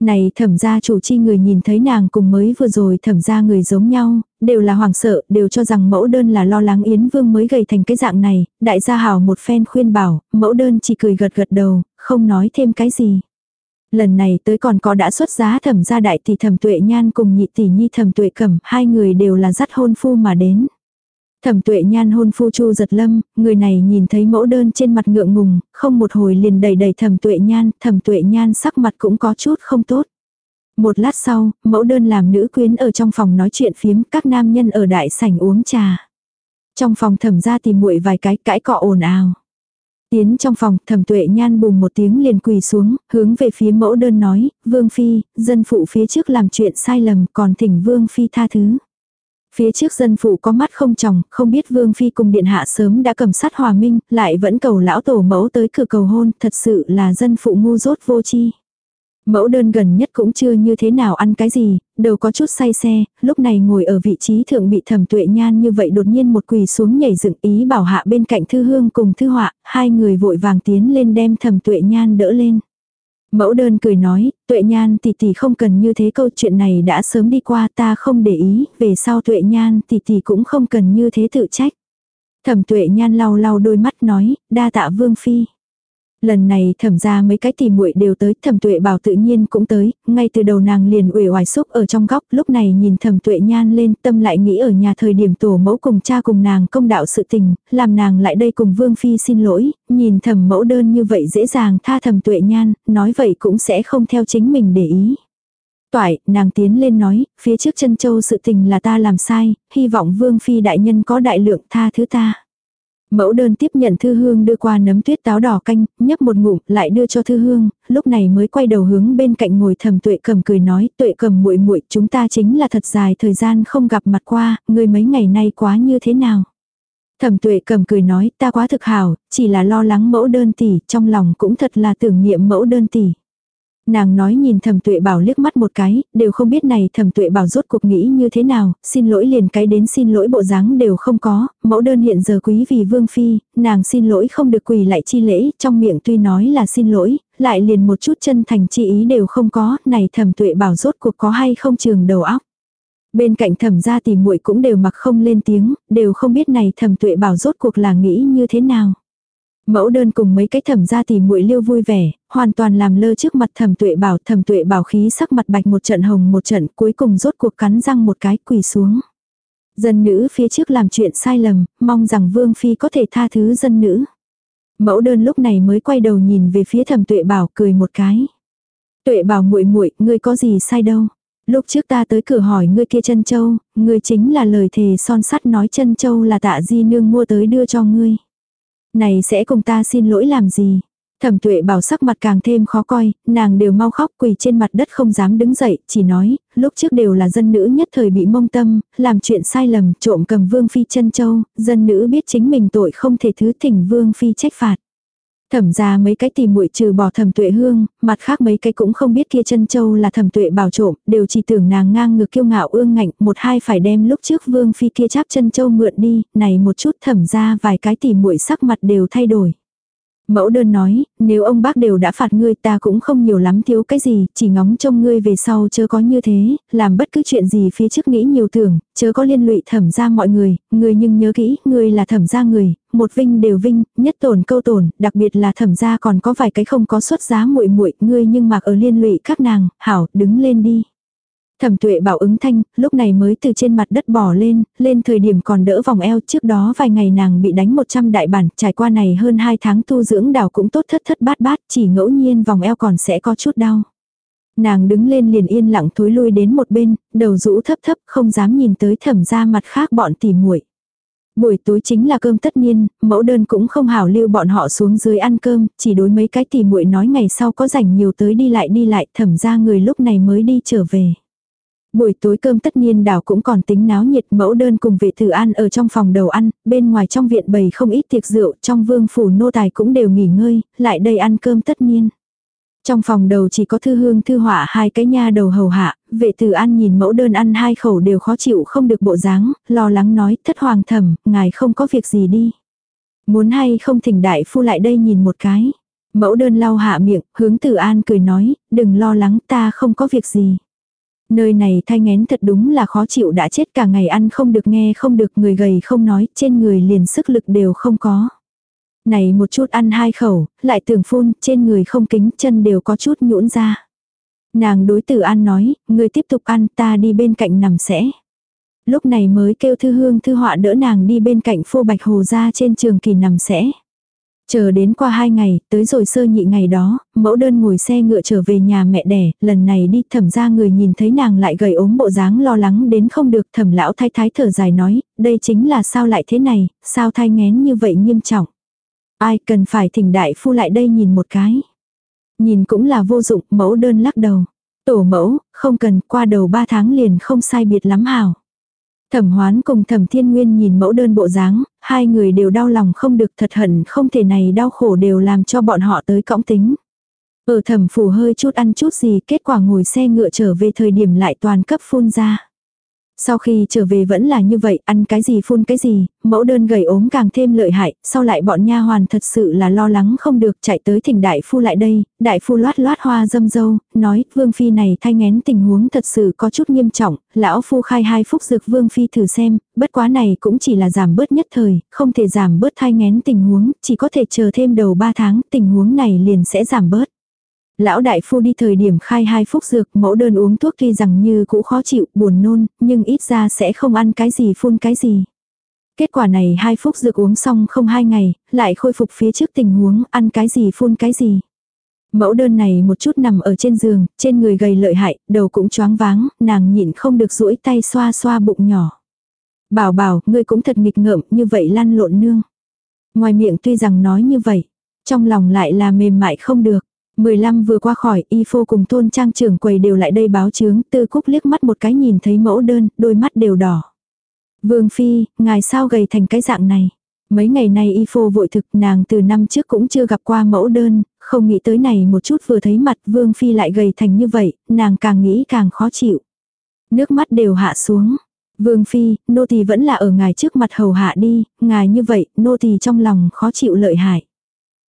Này thẩm gia chủ chi người nhìn thấy nàng cùng mới vừa rồi thẩm gia người giống nhau, đều là hoàng sợ, đều cho rằng mẫu đơn là lo lắng Yến Vương mới gầy thành cái dạng này, đại gia hào một phen khuyên bảo, mẫu đơn chỉ cười gật gật đầu, không nói thêm cái gì. Lần này tới còn có đã xuất giá thẩm gia đại tỷ thẩm tuệ nhan cùng nhị tỷ nhi thẩm tuệ cẩm, hai người đều là dắt hôn phu mà đến. Thẩm tuệ nhan hôn phu chu giật lâm, người này nhìn thấy mẫu đơn trên mặt ngượng ngùng, không một hồi liền đầy đầy thẩm tuệ nhan, thẩm tuệ nhan sắc mặt cũng có chút không tốt. Một lát sau, mẫu đơn làm nữ quyến ở trong phòng nói chuyện phiếm, các nam nhân ở đại sảnh uống trà. Trong phòng thẩm ra tìm muội vài cái cãi cọ ồn ào. Tiến trong phòng, thẩm tuệ nhan bùng một tiếng liền quỳ xuống, hướng về phía mẫu đơn nói, vương phi, dân phụ phía trước làm chuyện sai lầm, còn thỉnh vương phi tha thứ. Phía trước dân phụ có mắt không chồng, không biết vương phi cùng điện hạ sớm đã cầm sát hòa minh, lại vẫn cầu lão tổ mẫu tới cửa cầu hôn, thật sự là dân phụ ngu dốt vô chi. Mẫu đơn gần nhất cũng chưa như thế nào ăn cái gì, đầu có chút say xe, lúc này ngồi ở vị trí thượng bị thẩm tuệ nhan như vậy đột nhiên một quỳ xuống nhảy dựng ý bảo hạ bên cạnh thư hương cùng thư họa, hai người vội vàng tiến lên đem thẩm tuệ nhan đỡ lên. Mẫu đơn cười nói, tuệ nhan tỷ tỷ không cần như thế câu chuyện này đã sớm đi qua ta không để ý, về sau tuệ nhan tỷ tỷ cũng không cần như thế tự trách. Thẩm tuệ nhan lau lau đôi mắt nói, đa tạ vương phi. Lần này thẩm ra mấy cái tìm muội đều tới, thẩm tuệ bảo tự nhiên cũng tới, ngay từ đầu nàng liền uể oải xúc ở trong góc, lúc này nhìn thẩm tuệ nhan lên, tâm lại nghĩ ở nhà thời điểm tổ mẫu cùng cha cùng nàng công đạo sự tình, làm nàng lại đây cùng vương phi xin lỗi, nhìn thẩm mẫu đơn như vậy dễ dàng tha thẩm tuệ nhan, nói vậy cũng sẽ không theo chính mình để ý. Toại, nàng tiến lên nói, phía trước chân châu sự tình là ta làm sai, hy vọng vương phi đại nhân có đại lượng tha thứ ta. Mẫu đơn tiếp nhận thư hương đưa qua nấm tuyết táo đỏ canh, nhấp một ngụm, lại đưa cho thư hương, lúc này mới quay đầu hướng bên cạnh ngồi thầm tuệ cầm cười nói, tuệ cầm muội muội chúng ta chính là thật dài thời gian không gặp mặt qua, người mấy ngày nay quá như thế nào. Thẩm tuệ cầm cười nói, ta quá thực hảo, chỉ là lo lắng mẫu đơn tỷ, trong lòng cũng thật là tưởng niệm mẫu đơn tỷ. Nàng nói nhìn thẩm tuệ bảo liếc mắt một cái, đều không biết này thẩm tuệ bảo rốt cuộc nghĩ như thế nào, xin lỗi liền cái đến xin lỗi bộ dáng đều không có, mẫu đơn hiện giờ quý vì vương phi, nàng xin lỗi không được quỳ lại chi lễ, trong miệng tuy nói là xin lỗi, lại liền một chút chân thành chi ý đều không có, này thẩm tuệ bảo rốt cuộc có hay không trường đầu óc. Bên cạnh thẩm gia tìm muội cũng đều mặc không lên tiếng, đều không biết này thẩm tuệ bảo rốt cuộc là nghĩ như thế nào. Mẫu đơn cùng mấy cái thẩm ra tìm muội liêu vui vẻ, hoàn toàn làm lơ trước mặt thẩm tuệ bảo, thẩm tuệ bảo khí sắc mặt bạch một trận hồng một trận, cuối cùng rốt cuộc cắn răng một cái quỳ xuống. Dân nữ phía trước làm chuyện sai lầm, mong rằng vương phi có thể tha thứ dân nữ. Mẫu đơn lúc này mới quay đầu nhìn về phía thẩm tuệ bảo cười một cái. Tuệ bảo muội muội ngươi có gì sai đâu. Lúc trước ta tới cửa hỏi ngươi kia chân châu, ngươi chính là lời thề son sắt nói chân châu là tạ di nương mua tới đưa cho ngươi. Này sẽ cùng ta xin lỗi làm gì? Thẩm tuệ bảo sắc mặt càng thêm khó coi, nàng đều mau khóc quỳ trên mặt đất không dám đứng dậy, chỉ nói, lúc trước đều là dân nữ nhất thời bị mông tâm, làm chuyện sai lầm, trộm cầm vương phi chân châu, dân nữ biết chính mình tội không thể thứ thỉnh vương phi trách phạt. Thẩm ra mấy cái tìm muội trừ bỏ thẩm tuệ hương, mặt khác mấy cái cũng không biết kia chân châu là thẩm tuệ bảo trộm, đều chỉ tưởng nàng ngang ngược kiêu ngạo ương ngạnh, một hai phải đem lúc trước vương phi kia chắp chân châu mượn đi, này một chút thẩm ra vài cái tìm muội sắc mặt đều thay đổi. Mẫu đơn nói, nếu ông bác đều đã phạt ngươi ta cũng không nhiều lắm thiếu cái gì, chỉ ngóng trông ngươi về sau chớ có như thế, làm bất cứ chuyện gì phía trước nghĩ nhiều tưởng, chớ có liên lụy thẩm ra mọi người, ngươi nhưng nhớ kỹ, ngươi là thẩm ra người, một vinh đều vinh, nhất tổn câu tổn, đặc biệt là thẩm ra còn có vài cái không có xuất giá muội muội ngươi nhưng mặc ở liên lụy các nàng, hảo, đứng lên đi. Thẩm tuệ bảo ứng thanh, lúc này mới từ trên mặt đất bỏ lên, lên thời điểm còn đỡ vòng eo trước đó vài ngày nàng bị đánh 100 đại bản, trải qua này hơn 2 tháng tu dưỡng đảo cũng tốt thất thất bát bát, chỉ ngẫu nhiên vòng eo còn sẽ có chút đau. Nàng đứng lên liền yên lặng thối lui đến một bên, đầu rũ thấp thấp không dám nhìn tới thẩm ra mặt khác bọn tỉ muội Buổi tối chính là cơm tất niên, mẫu đơn cũng không hảo lưu bọn họ xuống dưới ăn cơm, chỉ đối mấy cái tỉ muội nói ngày sau có rảnh nhiều tới đi lại đi lại thẩm ra người lúc này mới đi trở về. Buổi tối cơm tất niên đảo cũng còn tính náo nhiệt mẫu đơn cùng vệ tử an ở trong phòng đầu ăn, bên ngoài trong viện bầy không ít tiệc rượu, trong vương phủ nô tài cũng đều nghỉ ngơi, lại đây ăn cơm tất niên. Trong phòng đầu chỉ có thư hương thư họa hai cái nha đầu hầu hạ, vệ tử an nhìn mẫu đơn ăn hai khẩu đều khó chịu không được bộ dáng, lo lắng nói thất hoàng thẩm, ngài không có việc gì đi. Muốn hay không thỉnh đại phu lại đây nhìn một cái. Mẫu đơn lau hạ miệng, hướng tử an cười nói, đừng lo lắng ta không có việc gì. Nơi này thai ngén thật đúng là khó chịu đã chết cả ngày ăn không được nghe không được người gầy không nói, trên người liền sức lực đều không có. Này một chút ăn hai khẩu, lại tưởng phun, trên người không kính, chân đều có chút nhũn ra. Nàng đối tử ăn nói, người tiếp tục ăn, ta đi bên cạnh nằm sẽ. Lúc này mới kêu thư hương thư họa đỡ nàng đi bên cạnh phô bạch hồ ra trên trường kỳ nằm sẽ. Chờ đến qua hai ngày, tới rồi sơ nhị ngày đó, mẫu đơn ngồi xe ngựa trở về nhà mẹ đẻ, lần này đi thẩm ra người nhìn thấy nàng lại gầy ốm bộ dáng lo lắng đến không được thẩm lão thái thái thở dài nói, đây chính là sao lại thế này, sao thai ngén như vậy nghiêm trọng. Ai cần phải thỉnh đại phu lại đây nhìn một cái. Nhìn cũng là vô dụng, mẫu đơn lắc đầu. Tổ mẫu, không cần, qua đầu ba tháng liền không sai biệt lắm hảo. Thẩm hoán cùng thẩm thiên nguyên nhìn mẫu đơn bộ dáng, hai người đều đau lòng không được thật hận không thể này đau khổ đều làm cho bọn họ tới cõng tính. Ở thẩm phủ hơi chút ăn chút gì kết quả ngồi xe ngựa trở về thời điểm lại toàn cấp phun ra. Sau khi trở về vẫn là như vậy, ăn cái gì phun cái gì, mẫu đơn gầy ốm càng thêm lợi hại, sau lại bọn nha hoàn thật sự là lo lắng không được chạy tới thỉnh đại phu lại đây, đại phu loát loát hoa dâm dâu, nói vương phi này thay ngén tình huống thật sự có chút nghiêm trọng, lão phu khai hai phúc dược vương phi thử xem, bất quá này cũng chỉ là giảm bớt nhất thời, không thể giảm bớt thai ngén tình huống, chỉ có thể chờ thêm đầu ba tháng, tình huống này liền sẽ giảm bớt. Lão đại phu đi thời điểm khai hai phúc dược mẫu đơn uống thuốc tuy rằng như cũ khó chịu, buồn nôn, nhưng ít ra sẽ không ăn cái gì phun cái gì. Kết quả này hai phúc dược uống xong không hai ngày, lại khôi phục phía trước tình huống ăn cái gì phun cái gì. Mẫu đơn này một chút nằm ở trên giường, trên người gầy lợi hại, đầu cũng choáng váng, nàng nhịn không được duỗi tay xoa xoa bụng nhỏ. Bảo bảo, ngươi cũng thật nghịch ngợm, như vậy lăn lộn nương. Ngoài miệng tuy rằng nói như vậy, trong lòng lại là mềm mại không được. 15 vừa qua khỏi, y phô cùng thôn trang trưởng quầy đều lại đây báo chướng, tư cúc liếc mắt một cái nhìn thấy mẫu đơn, đôi mắt đều đỏ. Vương Phi, ngài sao gầy thành cái dạng này? Mấy ngày nay y phô vội thực nàng từ năm trước cũng chưa gặp qua mẫu đơn, không nghĩ tới này một chút vừa thấy mặt Vương Phi lại gầy thành như vậy, nàng càng nghĩ càng khó chịu. Nước mắt đều hạ xuống. Vương Phi, nô tỳ vẫn là ở ngài trước mặt hầu hạ đi, ngài như vậy, nô tỳ trong lòng khó chịu lợi hại.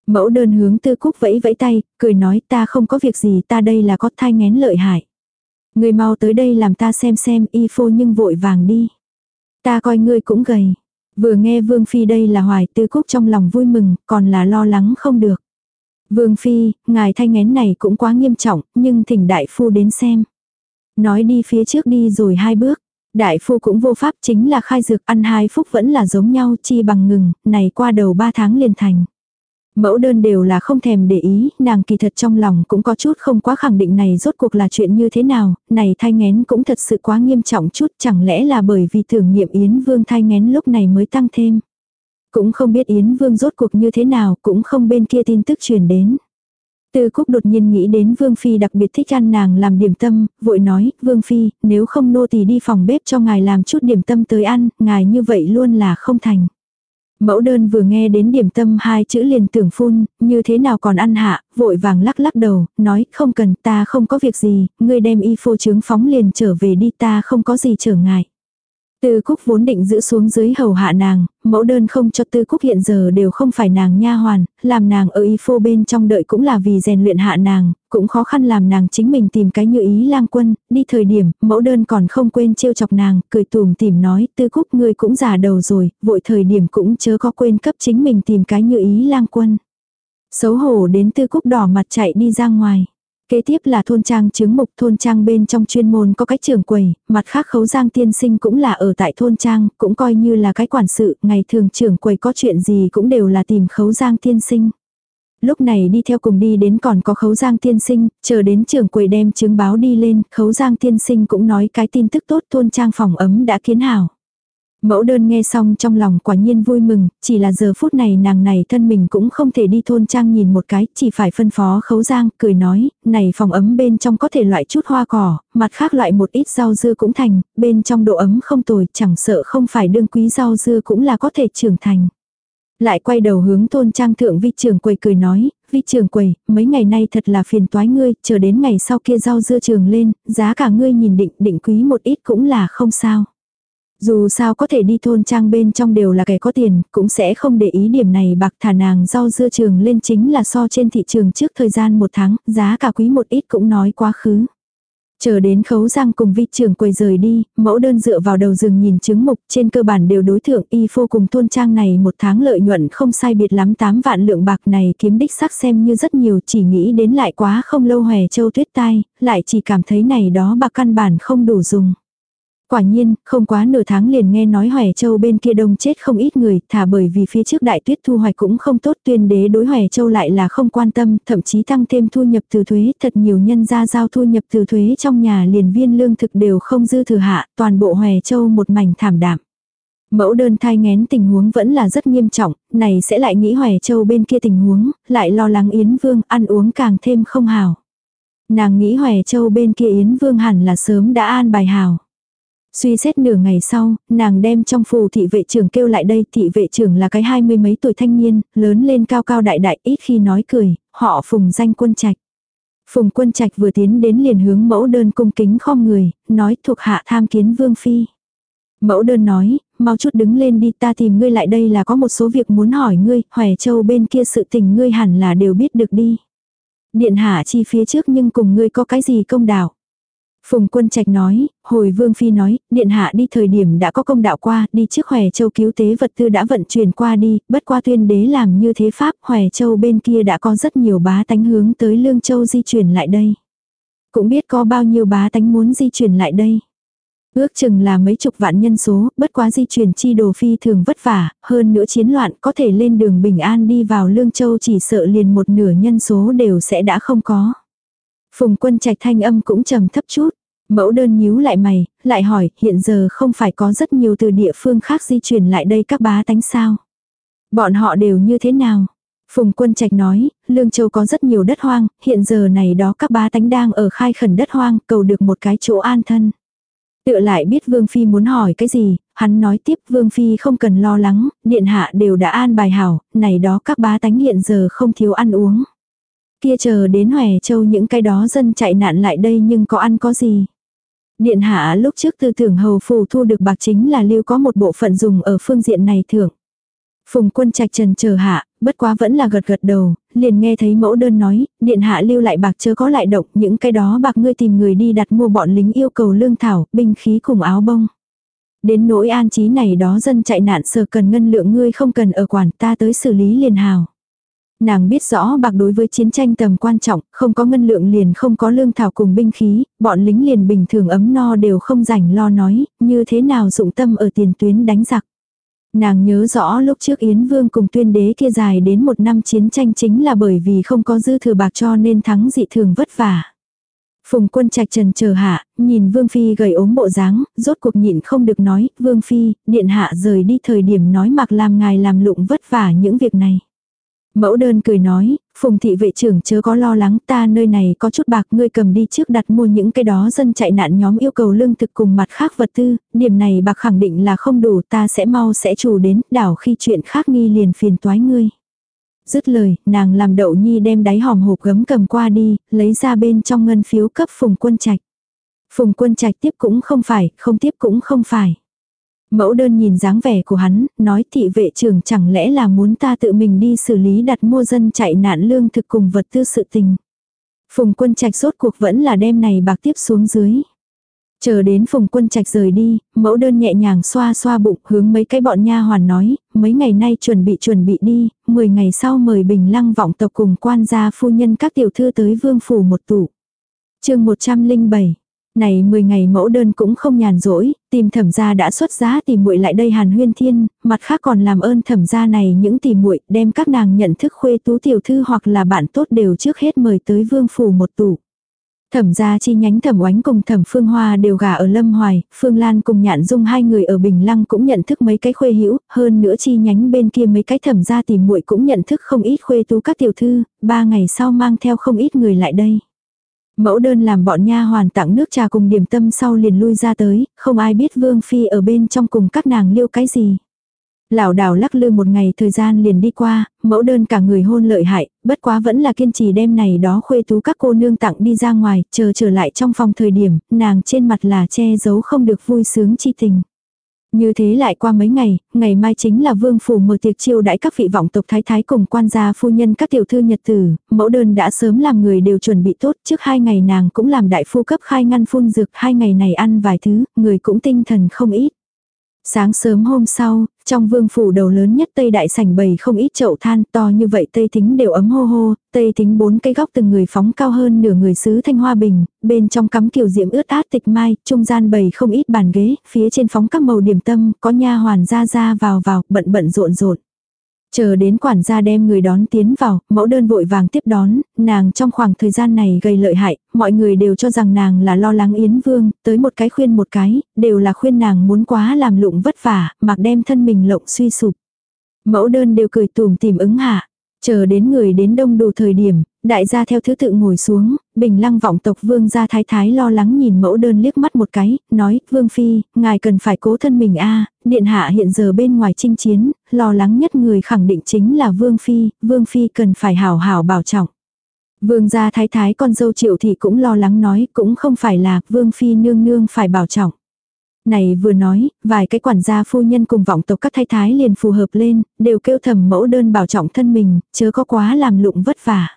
Mẫu đơn hướng tư cúc vẫy vẫy tay, cười nói ta không có việc gì ta đây là có thai ngén lợi hại. Người mau tới đây làm ta xem xem y phô nhưng vội vàng đi. Ta coi ngươi cũng gầy. Vừa nghe Vương Phi đây là hoài tư cúc trong lòng vui mừng, còn là lo lắng không được. Vương Phi, ngài thai ngén này cũng quá nghiêm trọng, nhưng thỉnh đại phu đến xem. Nói đi phía trước đi rồi hai bước. Đại phu cũng vô pháp chính là khai dược ăn hai phúc vẫn là giống nhau chi bằng ngừng, này qua đầu ba tháng liền thành. Mẫu đơn đều là không thèm để ý, nàng kỳ thật trong lòng cũng có chút không quá khẳng định này rốt cuộc là chuyện như thế nào, này thai ngén cũng thật sự quá nghiêm trọng chút, chẳng lẽ là bởi vì tưởng niệm Yến Vương thai ngén lúc này mới tăng thêm. Cũng không biết Yến Vương rốt cuộc như thế nào, cũng không bên kia tin tức truyền đến. Tư Cúc đột nhiên nghĩ đến Vương Phi đặc biệt thích ăn nàng làm điểm tâm, vội nói, Vương Phi, nếu không nô tỳ đi phòng bếp cho ngài làm chút điểm tâm tới ăn, ngài như vậy luôn là không thành. Mẫu đơn vừa nghe đến điểm tâm hai chữ liền tưởng phun, như thế nào còn ăn hạ, vội vàng lắc lắc đầu, nói không cần ta không có việc gì, ngươi đem y phô trướng phóng liền trở về đi ta không có gì trở ngại. Tư Cúc vốn định giữ xuống dưới hầu hạ nàng, mẫu đơn không cho Tư Cúc hiện giờ đều không phải nàng nha hoàn, làm nàng ở y phô bên trong đợi cũng là vì rèn luyện hạ nàng, cũng khó khăn làm nàng chính mình tìm cái như ý lang quân, đi thời điểm, mẫu đơn còn không quên trêu chọc nàng, cười tùm tìm nói, Tư Cúc ngươi cũng già đầu rồi, vội thời điểm cũng chớ có quên cấp chính mình tìm cái như ý lang quân. Xấu hổ đến Tư Cúc đỏ mặt chạy đi ra ngoài. Kế tiếp là thôn trang chứng mục thôn trang bên trong chuyên môn có cái trưởng quầy, mặt khác khấu giang tiên sinh cũng là ở tại thôn trang, cũng coi như là cái quản sự, ngày thường trưởng quầy có chuyện gì cũng đều là tìm khấu giang tiên sinh. Lúc này đi theo cùng đi đến còn có khấu giang tiên sinh, chờ đến trưởng quầy đem chứng báo đi lên, khấu giang tiên sinh cũng nói cái tin tức tốt thôn trang phòng ấm đã kiến hảo. Mẫu đơn nghe xong trong lòng quả nhiên vui mừng, chỉ là giờ phút này nàng này thân mình cũng không thể đi thôn trang nhìn một cái, chỉ phải phân phó khấu giang, cười nói, này phòng ấm bên trong có thể loại chút hoa cỏ, mặt khác loại một ít rau dưa cũng thành, bên trong độ ấm không tồi, chẳng sợ không phải đương quý rau dưa cũng là có thể trưởng thành. Lại quay đầu hướng thôn trang thượng vi trường quầy cười nói, vi trường quầy, mấy ngày nay thật là phiền toái ngươi, chờ đến ngày sau kia rau dưa trường lên, giá cả ngươi nhìn định định quý một ít cũng là không sao. Dù sao có thể đi thôn trang bên trong đều là kẻ có tiền, cũng sẽ không để ý điểm này bạc thả nàng rau dưa trường lên chính là so trên thị trường trước thời gian một tháng, giá cả quý một ít cũng nói quá khứ. Chờ đến khấu giang cùng vi trưởng quầy rời đi, mẫu đơn dựa vào đầu rừng nhìn chứng mục trên cơ bản đều đối thượng y phô cùng thôn trang này một tháng lợi nhuận không sai biệt lắm 8 vạn lượng bạc này kiếm đích sắc xem như rất nhiều chỉ nghĩ đến lại quá không lâu hòe châu tuyết tai, lại chỉ cảm thấy này đó bạc căn bản không đủ dùng. Quả nhiên, không quá nửa tháng liền nghe nói Hoài Châu bên kia đông chết không ít người, thả bởi vì phía trước đại tuyết thu hoạch cũng không tốt tuyên đế đối Hoài Châu lại là không quan tâm, thậm chí tăng thêm thu nhập từ thuế, thật nhiều nhân gia giao thu nhập từ thuế trong nhà liền viên lương thực đều không dư thừa hạ, toàn bộ Hoài Châu một mảnh thảm đạm. Mẫu đơn thai ngén tình huống vẫn là rất nghiêm trọng, này sẽ lại nghĩ Hoài Châu bên kia tình huống, lại lo lắng Yến Vương ăn uống càng thêm không hào. Nàng nghĩ Hoài Châu bên kia Yến Vương hẳn là sớm đã an bài hào. Suy xét nửa ngày sau, nàng đem trong phù thị vệ trưởng kêu lại đây, thị vệ trưởng là cái hai mươi mấy tuổi thanh niên, lớn lên cao cao đại đại, ít khi nói cười, họ phùng danh quân trạch. Phùng quân trạch vừa tiến đến liền hướng mẫu đơn cung kính khom người, nói thuộc hạ tham kiến vương phi. Mẫu đơn nói, mau chút đứng lên đi ta tìm ngươi lại đây là có một số việc muốn hỏi ngươi, Hòe Châu bên kia sự tình ngươi hẳn là đều biết được đi. Điện hạ chi phía trước nhưng cùng ngươi có cái gì công đạo. Phùng quân trạch nói, hồi vương phi nói, điện hạ đi thời điểm đã có công đạo qua, đi trước Hòe Châu cứu tế vật tư đã vận chuyển qua đi, bất qua tuyên đế làm như thế pháp, Hòe Châu bên kia đã có rất nhiều bá tánh hướng tới Lương Châu di chuyển lại đây. Cũng biết có bao nhiêu bá tánh muốn di chuyển lại đây. Ước chừng là mấy chục vạn nhân số, bất quá di chuyển chi đồ phi thường vất vả, hơn nữa chiến loạn có thể lên đường bình an đi vào Lương Châu chỉ sợ liền một nửa nhân số đều sẽ đã không có. Phùng quân trạch thanh âm cũng trầm thấp chút. Mẫu đơn nhíu lại mày, lại hỏi, hiện giờ không phải có rất nhiều từ địa phương khác di chuyển lại đây các bá tánh sao? Bọn họ đều như thế nào? Phùng quân trạch nói, Lương Châu có rất nhiều đất hoang, hiện giờ này đó các bá tánh đang ở khai khẩn đất hoang, cầu được một cái chỗ an thân. Tựa lại biết Vương Phi muốn hỏi cái gì, hắn nói tiếp Vương Phi không cần lo lắng, điện hạ đều đã an bài hảo, này đó các bá tánh hiện giờ không thiếu ăn uống. Kia chờ đến Hòe Châu những cái đó dân chạy nạn lại đây nhưng có ăn có gì. Điện hạ lúc trước tư tưởng hầu phù thu được bạc chính là lưu có một bộ phận dùng ở phương diện này thưởng. Phùng quân trạch trần chờ hạ, bất quá vẫn là gật gật đầu, liền nghe thấy mẫu đơn nói, điện hạ lưu lại bạc chớ có lại động, những cái đó bạc ngươi tìm người đi đặt mua bọn lính yêu cầu lương thảo, binh khí cùng áo bông. Đến nỗi an trí này đó dân chạy nạn sờ cần ngân lượng ngươi không cần ở quản ta tới xử lý liền hào. Nàng biết rõ bạc đối với chiến tranh tầm quan trọng, không có ngân lượng liền không có lương thảo cùng binh khí, bọn lính liền bình thường ấm no đều không rảnh lo nói, như thế nào dụng tâm ở tiền tuyến đánh giặc. Nàng nhớ rõ lúc trước Yến Vương cùng tuyên đế kia dài đến một năm chiến tranh chính là bởi vì không có dư thừa bạc cho nên thắng dị thường vất vả. Phùng quân trạch trần chờ hạ, nhìn Vương Phi gầy ốm bộ dáng, rốt cuộc nhịn không được nói, Vương Phi, điện hạ rời đi thời điểm nói mặc làm ngài làm lụng vất vả những việc này. Mẫu đơn cười nói, Phùng thị vệ trưởng chớ có lo lắng ta nơi này có chút bạc ngươi cầm đi trước đặt mua những cái đó dân chạy nạn nhóm yêu cầu lương thực cùng mặt khác vật tư, điểm này bạc khẳng định là không đủ ta sẽ mau sẽ chủ đến đảo khi chuyện khác nghi liền phiền toái ngươi. Dứt lời, nàng làm đậu nhi đem đáy hòm hộp gấm cầm qua đi, lấy ra bên trong ngân phiếu cấp phùng quân trạch. Phùng quân trạch tiếp cũng không phải, không tiếp cũng không phải. Mẫu đơn nhìn dáng vẻ của hắn, nói thị vệ trưởng chẳng lẽ là muốn ta tự mình đi xử lý đặt mua dân chạy nạn lương thực cùng vật tư sự tình. Phùng quân trạch sốt cuộc vẫn là đêm này bạc tiếp xuống dưới. Chờ đến phùng quân trạch rời đi, mẫu đơn nhẹ nhàng xoa xoa bụng hướng mấy cái bọn nha hoàn nói, mấy ngày nay chuẩn bị chuẩn bị đi, 10 ngày sau mời bình lăng vọng tộc cùng quan gia phu nhân các tiểu thư tới vương phủ một tủ. chương 107 này 10 ngày mẫu đơn cũng không nhàn rỗi, tìm thẩm gia đã xuất giá tìm muội lại đây hàn huyên thiên, mặt khác còn làm ơn thẩm gia này những tìm muội đem các nàng nhận thức khuê tú tiểu thư hoặc là bạn tốt đều trước hết mời tới vương phủ một tủ. Thẩm gia chi nhánh thẩm oánh cùng thẩm phương hoa đều gả ở Lâm Hoài, Phương Lan cùng nhạn dung hai người ở Bình Lăng cũng nhận thức mấy cái khuê hữu hơn nữa chi nhánh bên kia mấy cái thẩm gia tìm muội cũng nhận thức không ít khuê tú các tiểu thư, ba ngày sau mang theo không ít người lại đây. Mẫu đơn làm bọn nha hoàn tặng nước trà cùng điểm tâm sau liền lui ra tới, không ai biết Vương Phi ở bên trong cùng các nàng liêu cái gì. Lão đảo lắc lư một ngày thời gian liền đi qua, mẫu đơn cả người hôn lợi hại, bất quá vẫn là kiên trì đêm này đó khuê tú các cô nương tặng đi ra ngoài, chờ trở lại trong phòng thời điểm, nàng trên mặt là che giấu không được vui sướng chi tình. Như thế lại qua mấy ngày, ngày mai chính là vương phủ mở tiệc chiêu đãi các vị vọng tộc thái thái cùng quan gia phu nhân các tiểu thư nhật tử, mẫu đơn đã sớm làm người đều chuẩn bị tốt, trước hai ngày nàng cũng làm đại phu cấp khai ngăn phun dược, hai ngày này ăn vài thứ, người cũng tinh thần không ít. Sáng sớm hôm sau, trong vương phủ đầu lớn nhất Tây Đại sảnh bầy không ít chậu than to như vậy Tây Thính đều ấm hô hô, Tây Thính bốn cây góc từng người phóng cao hơn nửa người sứ thanh hoa bình, bên trong cắm kiều diễm ướt át tịch mai, trung gian bầy không ít bàn ghế, phía trên phóng các màu điểm tâm, có nha hoàn ra ra vào vào, bận bận rộn rộn. Chờ đến quản gia đem người đón tiến vào, mẫu đơn vội vàng tiếp đón, nàng trong khoảng thời gian này gây lợi hại, mọi người đều cho rằng nàng là lo lắng Yến Vương, tới một cái khuyên một cái, đều là khuyên nàng muốn quá làm lụng vất vả, mặc đem thân mình lộng suy sụp. Mẫu đơn đều cười tùm tìm ứng hạ, chờ đến người đến đông đủ thời điểm, đại gia theo thứ tự ngồi xuống, bình lăng vọng tộc vương gia thái thái lo lắng nhìn mẫu đơn liếc mắt một cái, nói, vương phi, ngài cần phải cố thân mình a điện hạ hiện giờ bên ngoài chinh chiến, lo lắng nhất người khẳng định chính là vương phi, vương phi cần phải hảo hảo bảo trọng. Vương gia thái thái con dâu triệu thì cũng lo lắng nói, cũng không phải là vương phi nương nương phải bảo trọng. Này vừa nói, vài cái quản gia phu nhân cùng vọng tộc các thái thái liền phù hợp lên, đều kêu thầm mẫu đơn bảo trọng thân mình, chớ có quá làm lụng vất vả.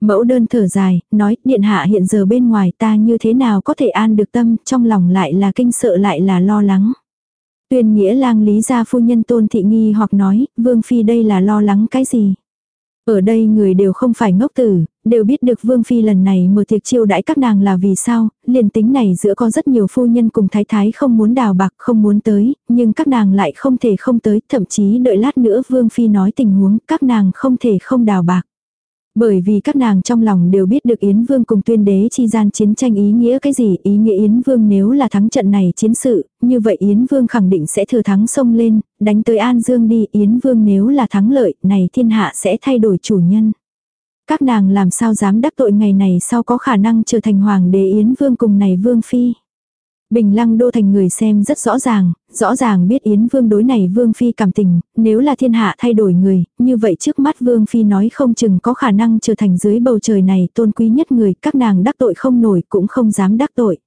Mẫu đơn thở dài, nói, điện hạ hiện giờ bên ngoài ta như thế nào có thể an được tâm, trong lòng lại là kinh sợ lại là lo lắng. Tuyên nghĩa lang lý gia phu nhân tôn thị nghi hoặc nói, vương phi đây là lo lắng cái gì. Ở đây người đều không phải ngốc tử, đều biết được Vương Phi lần này mở tiệc chiêu đãi các nàng là vì sao, liền tính này giữa có rất nhiều phu nhân cùng thái thái không muốn đào bạc không muốn tới, nhưng các nàng lại không thể không tới, thậm chí đợi lát nữa Vương Phi nói tình huống các nàng không thể không đào bạc. Bởi vì các nàng trong lòng đều biết được Yến Vương cùng tuyên đế chi gian chiến tranh ý nghĩa cái gì, ý nghĩa Yến Vương nếu là thắng trận này chiến sự, như vậy Yến Vương khẳng định sẽ thừa thắng sông lên, đánh tới An Dương đi, Yến Vương nếu là thắng lợi, này thiên hạ sẽ thay đổi chủ nhân. Các nàng làm sao dám đắc tội ngày này sau có khả năng trở thành hoàng đế Yến Vương cùng này Vương Phi. Bình Lăng Đô thành người xem rất rõ ràng, rõ ràng biết Yến Vương đối này Vương Phi cảm tình, nếu là thiên hạ thay đổi người, như vậy trước mắt Vương Phi nói không chừng có khả năng trở thành dưới bầu trời này tôn quý nhất người, các nàng đắc tội không nổi cũng không dám đắc tội.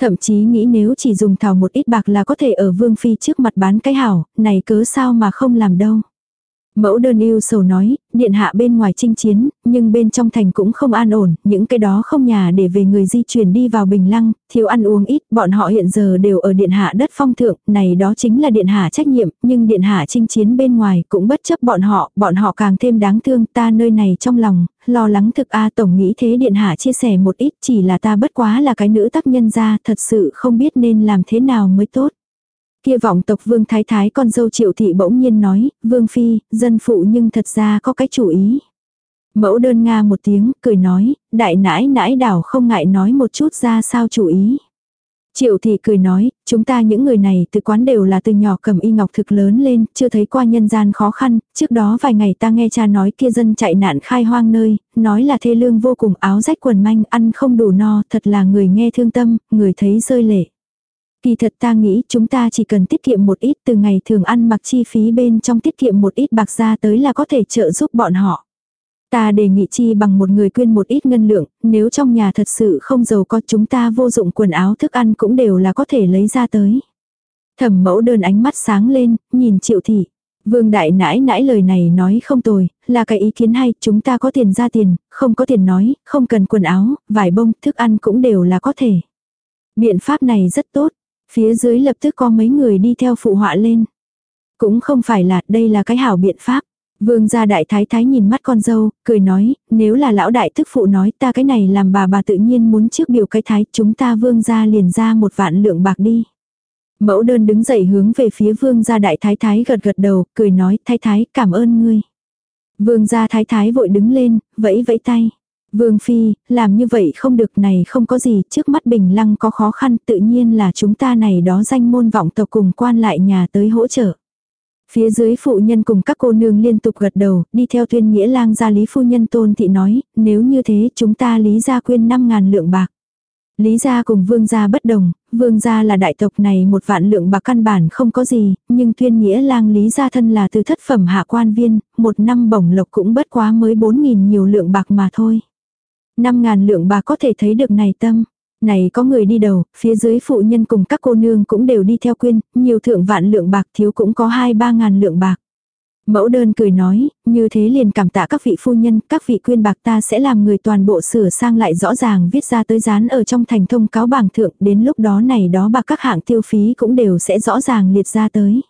Thậm chí nghĩ nếu chỉ dùng thảo một ít bạc là có thể ở Vương Phi trước mặt bán cái hảo, này cớ sao mà không làm đâu. Mẫu đơn yêu sầu nói, điện hạ bên ngoài chinh chiến, nhưng bên trong thành cũng không an ổn, những cái đó không nhà để về người di chuyển đi vào bình lăng, thiếu ăn uống ít, bọn họ hiện giờ đều ở điện hạ đất phong thượng, này đó chính là điện hạ trách nhiệm, nhưng điện hạ chinh chiến bên ngoài cũng bất chấp bọn họ, bọn họ càng thêm đáng thương ta nơi này trong lòng, lo lắng thực A tổng nghĩ thế điện hạ chia sẻ một ít chỉ là ta bất quá là cái nữ tác nhân ra thật sự không biết nên làm thế nào mới tốt. Kia vọng tộc vương thái thái con dâu triệu thị bỗng nhiên nói, vương phi, dân phụ nhưng thật ra có cái chủ ý. Mẫu đơn nga một tiếng, cười nói, đại nãi nãi đảo không ngại nói một chút ra sao chủ ý. Triệu thị cười nói, chúng ta những người này từ quán đều là từ nhỏ cầm y ngọc thực lớn lên, chưa thấy qua nhân gian khó khăn, trước đó vài ngày ta nghe cha nói kia dân chạy nạn khai hoang nơi, nói là thê lương vô cùng áo rách quần manh, ăn không đủ no, thật là người nghe thương tâm, người thấy rơi lệ. Kỳ thật ta nghĩ chúng ta chỉ cần tiết kiệm một ít từ ngày thường ăn mặc chi phí bên trong tiết kiệm một ít bạc ra tới là có thể trợ giúp bọn họ. Ta đề nghị chi bằng một người quyên một ít ngân lượng, nếu trong nhà thật sự không giàu có chúng ta vô dụng quần áo thức ăn cũng đều là có thể lấy ra tới. Thẩm mẫu đơn ánh mắt sáng lên, nhìn triệu thị. Vương đại nãi nãi lời này nói không tồi, là cái ý kiến hay, chúng ta có tiền ra tiền, không có tiền nói, không cần quần áo, vải bông, thức ăn cũng đều là có thể. Biện pháp này rất tốt, phía dưới lập tức có mấy người đi theo phụ họa lên. Cũng không phải là, đây là cái hảo biện pháp. Vương gia đại thái thái nhìn mắt con dâu, cười nói, nếu là lão đại thức phụ nói ta cái này làm bà bà tự nhiên muốn trước biểu cái thái, chúng ta vương gia liền ra một vạn lượng bạc đi. Mẫu đơn đứng dậy hướng về phía vương gia đại thái thái gật gật đầu, cười nói, thái thái cảm ơn ngươi. Vương gia thái thái vội đứng lên, vẫy vẫy tay. Vương phi, làm như vậy không được này không có gì, trước mắt bình lăng có khó khăn tự nhiên là chúng ta này đó danh môn vọng tộc cùng quan lại nhà tới hỗ trợ. Phía dưới phụ nhân cùng các cô nương liên tục gật đầu, đi theo tuyên nghĩa lang gia lý phu nhân tôn thị nói, nếu như thế chúng ta lý gia quyên 5 ngàn lượng bạc. Lý gia cùng vương gia bất đồng, vương gia là đại tộc này một vạn lượng bạc căn bản không có gì, nhưng tuyên nghĩa lang lý gia thân là từ thất phẩm hạ quan viên, một năm bổng lộc cũng bất quá mới 4.000 nhiều lượng bạc mà thôi. 5 ngàn lượng bạc có thể thấy được này tâm. Này có người đi đầu, phía dưới phụ nhân cùng các cô nương cũng đều đi theo quyên, nhiều thượng vạn lượng bạc thiếu cũng có hai ba ngàn lượng bạc. Mẫu đơn cười nói, như thế liền cảm tạ các vị phu nhân, các vị quyên bạc ta sẽ làm người toàn bộ sửa sang lại rõ ràng viết ra tới dán ở trong thành thông cáo bảng thượng, đến lúc đó này đó bạc các hạng tiêu phí cũng đều sẽ rõ ràng liệt ra tới.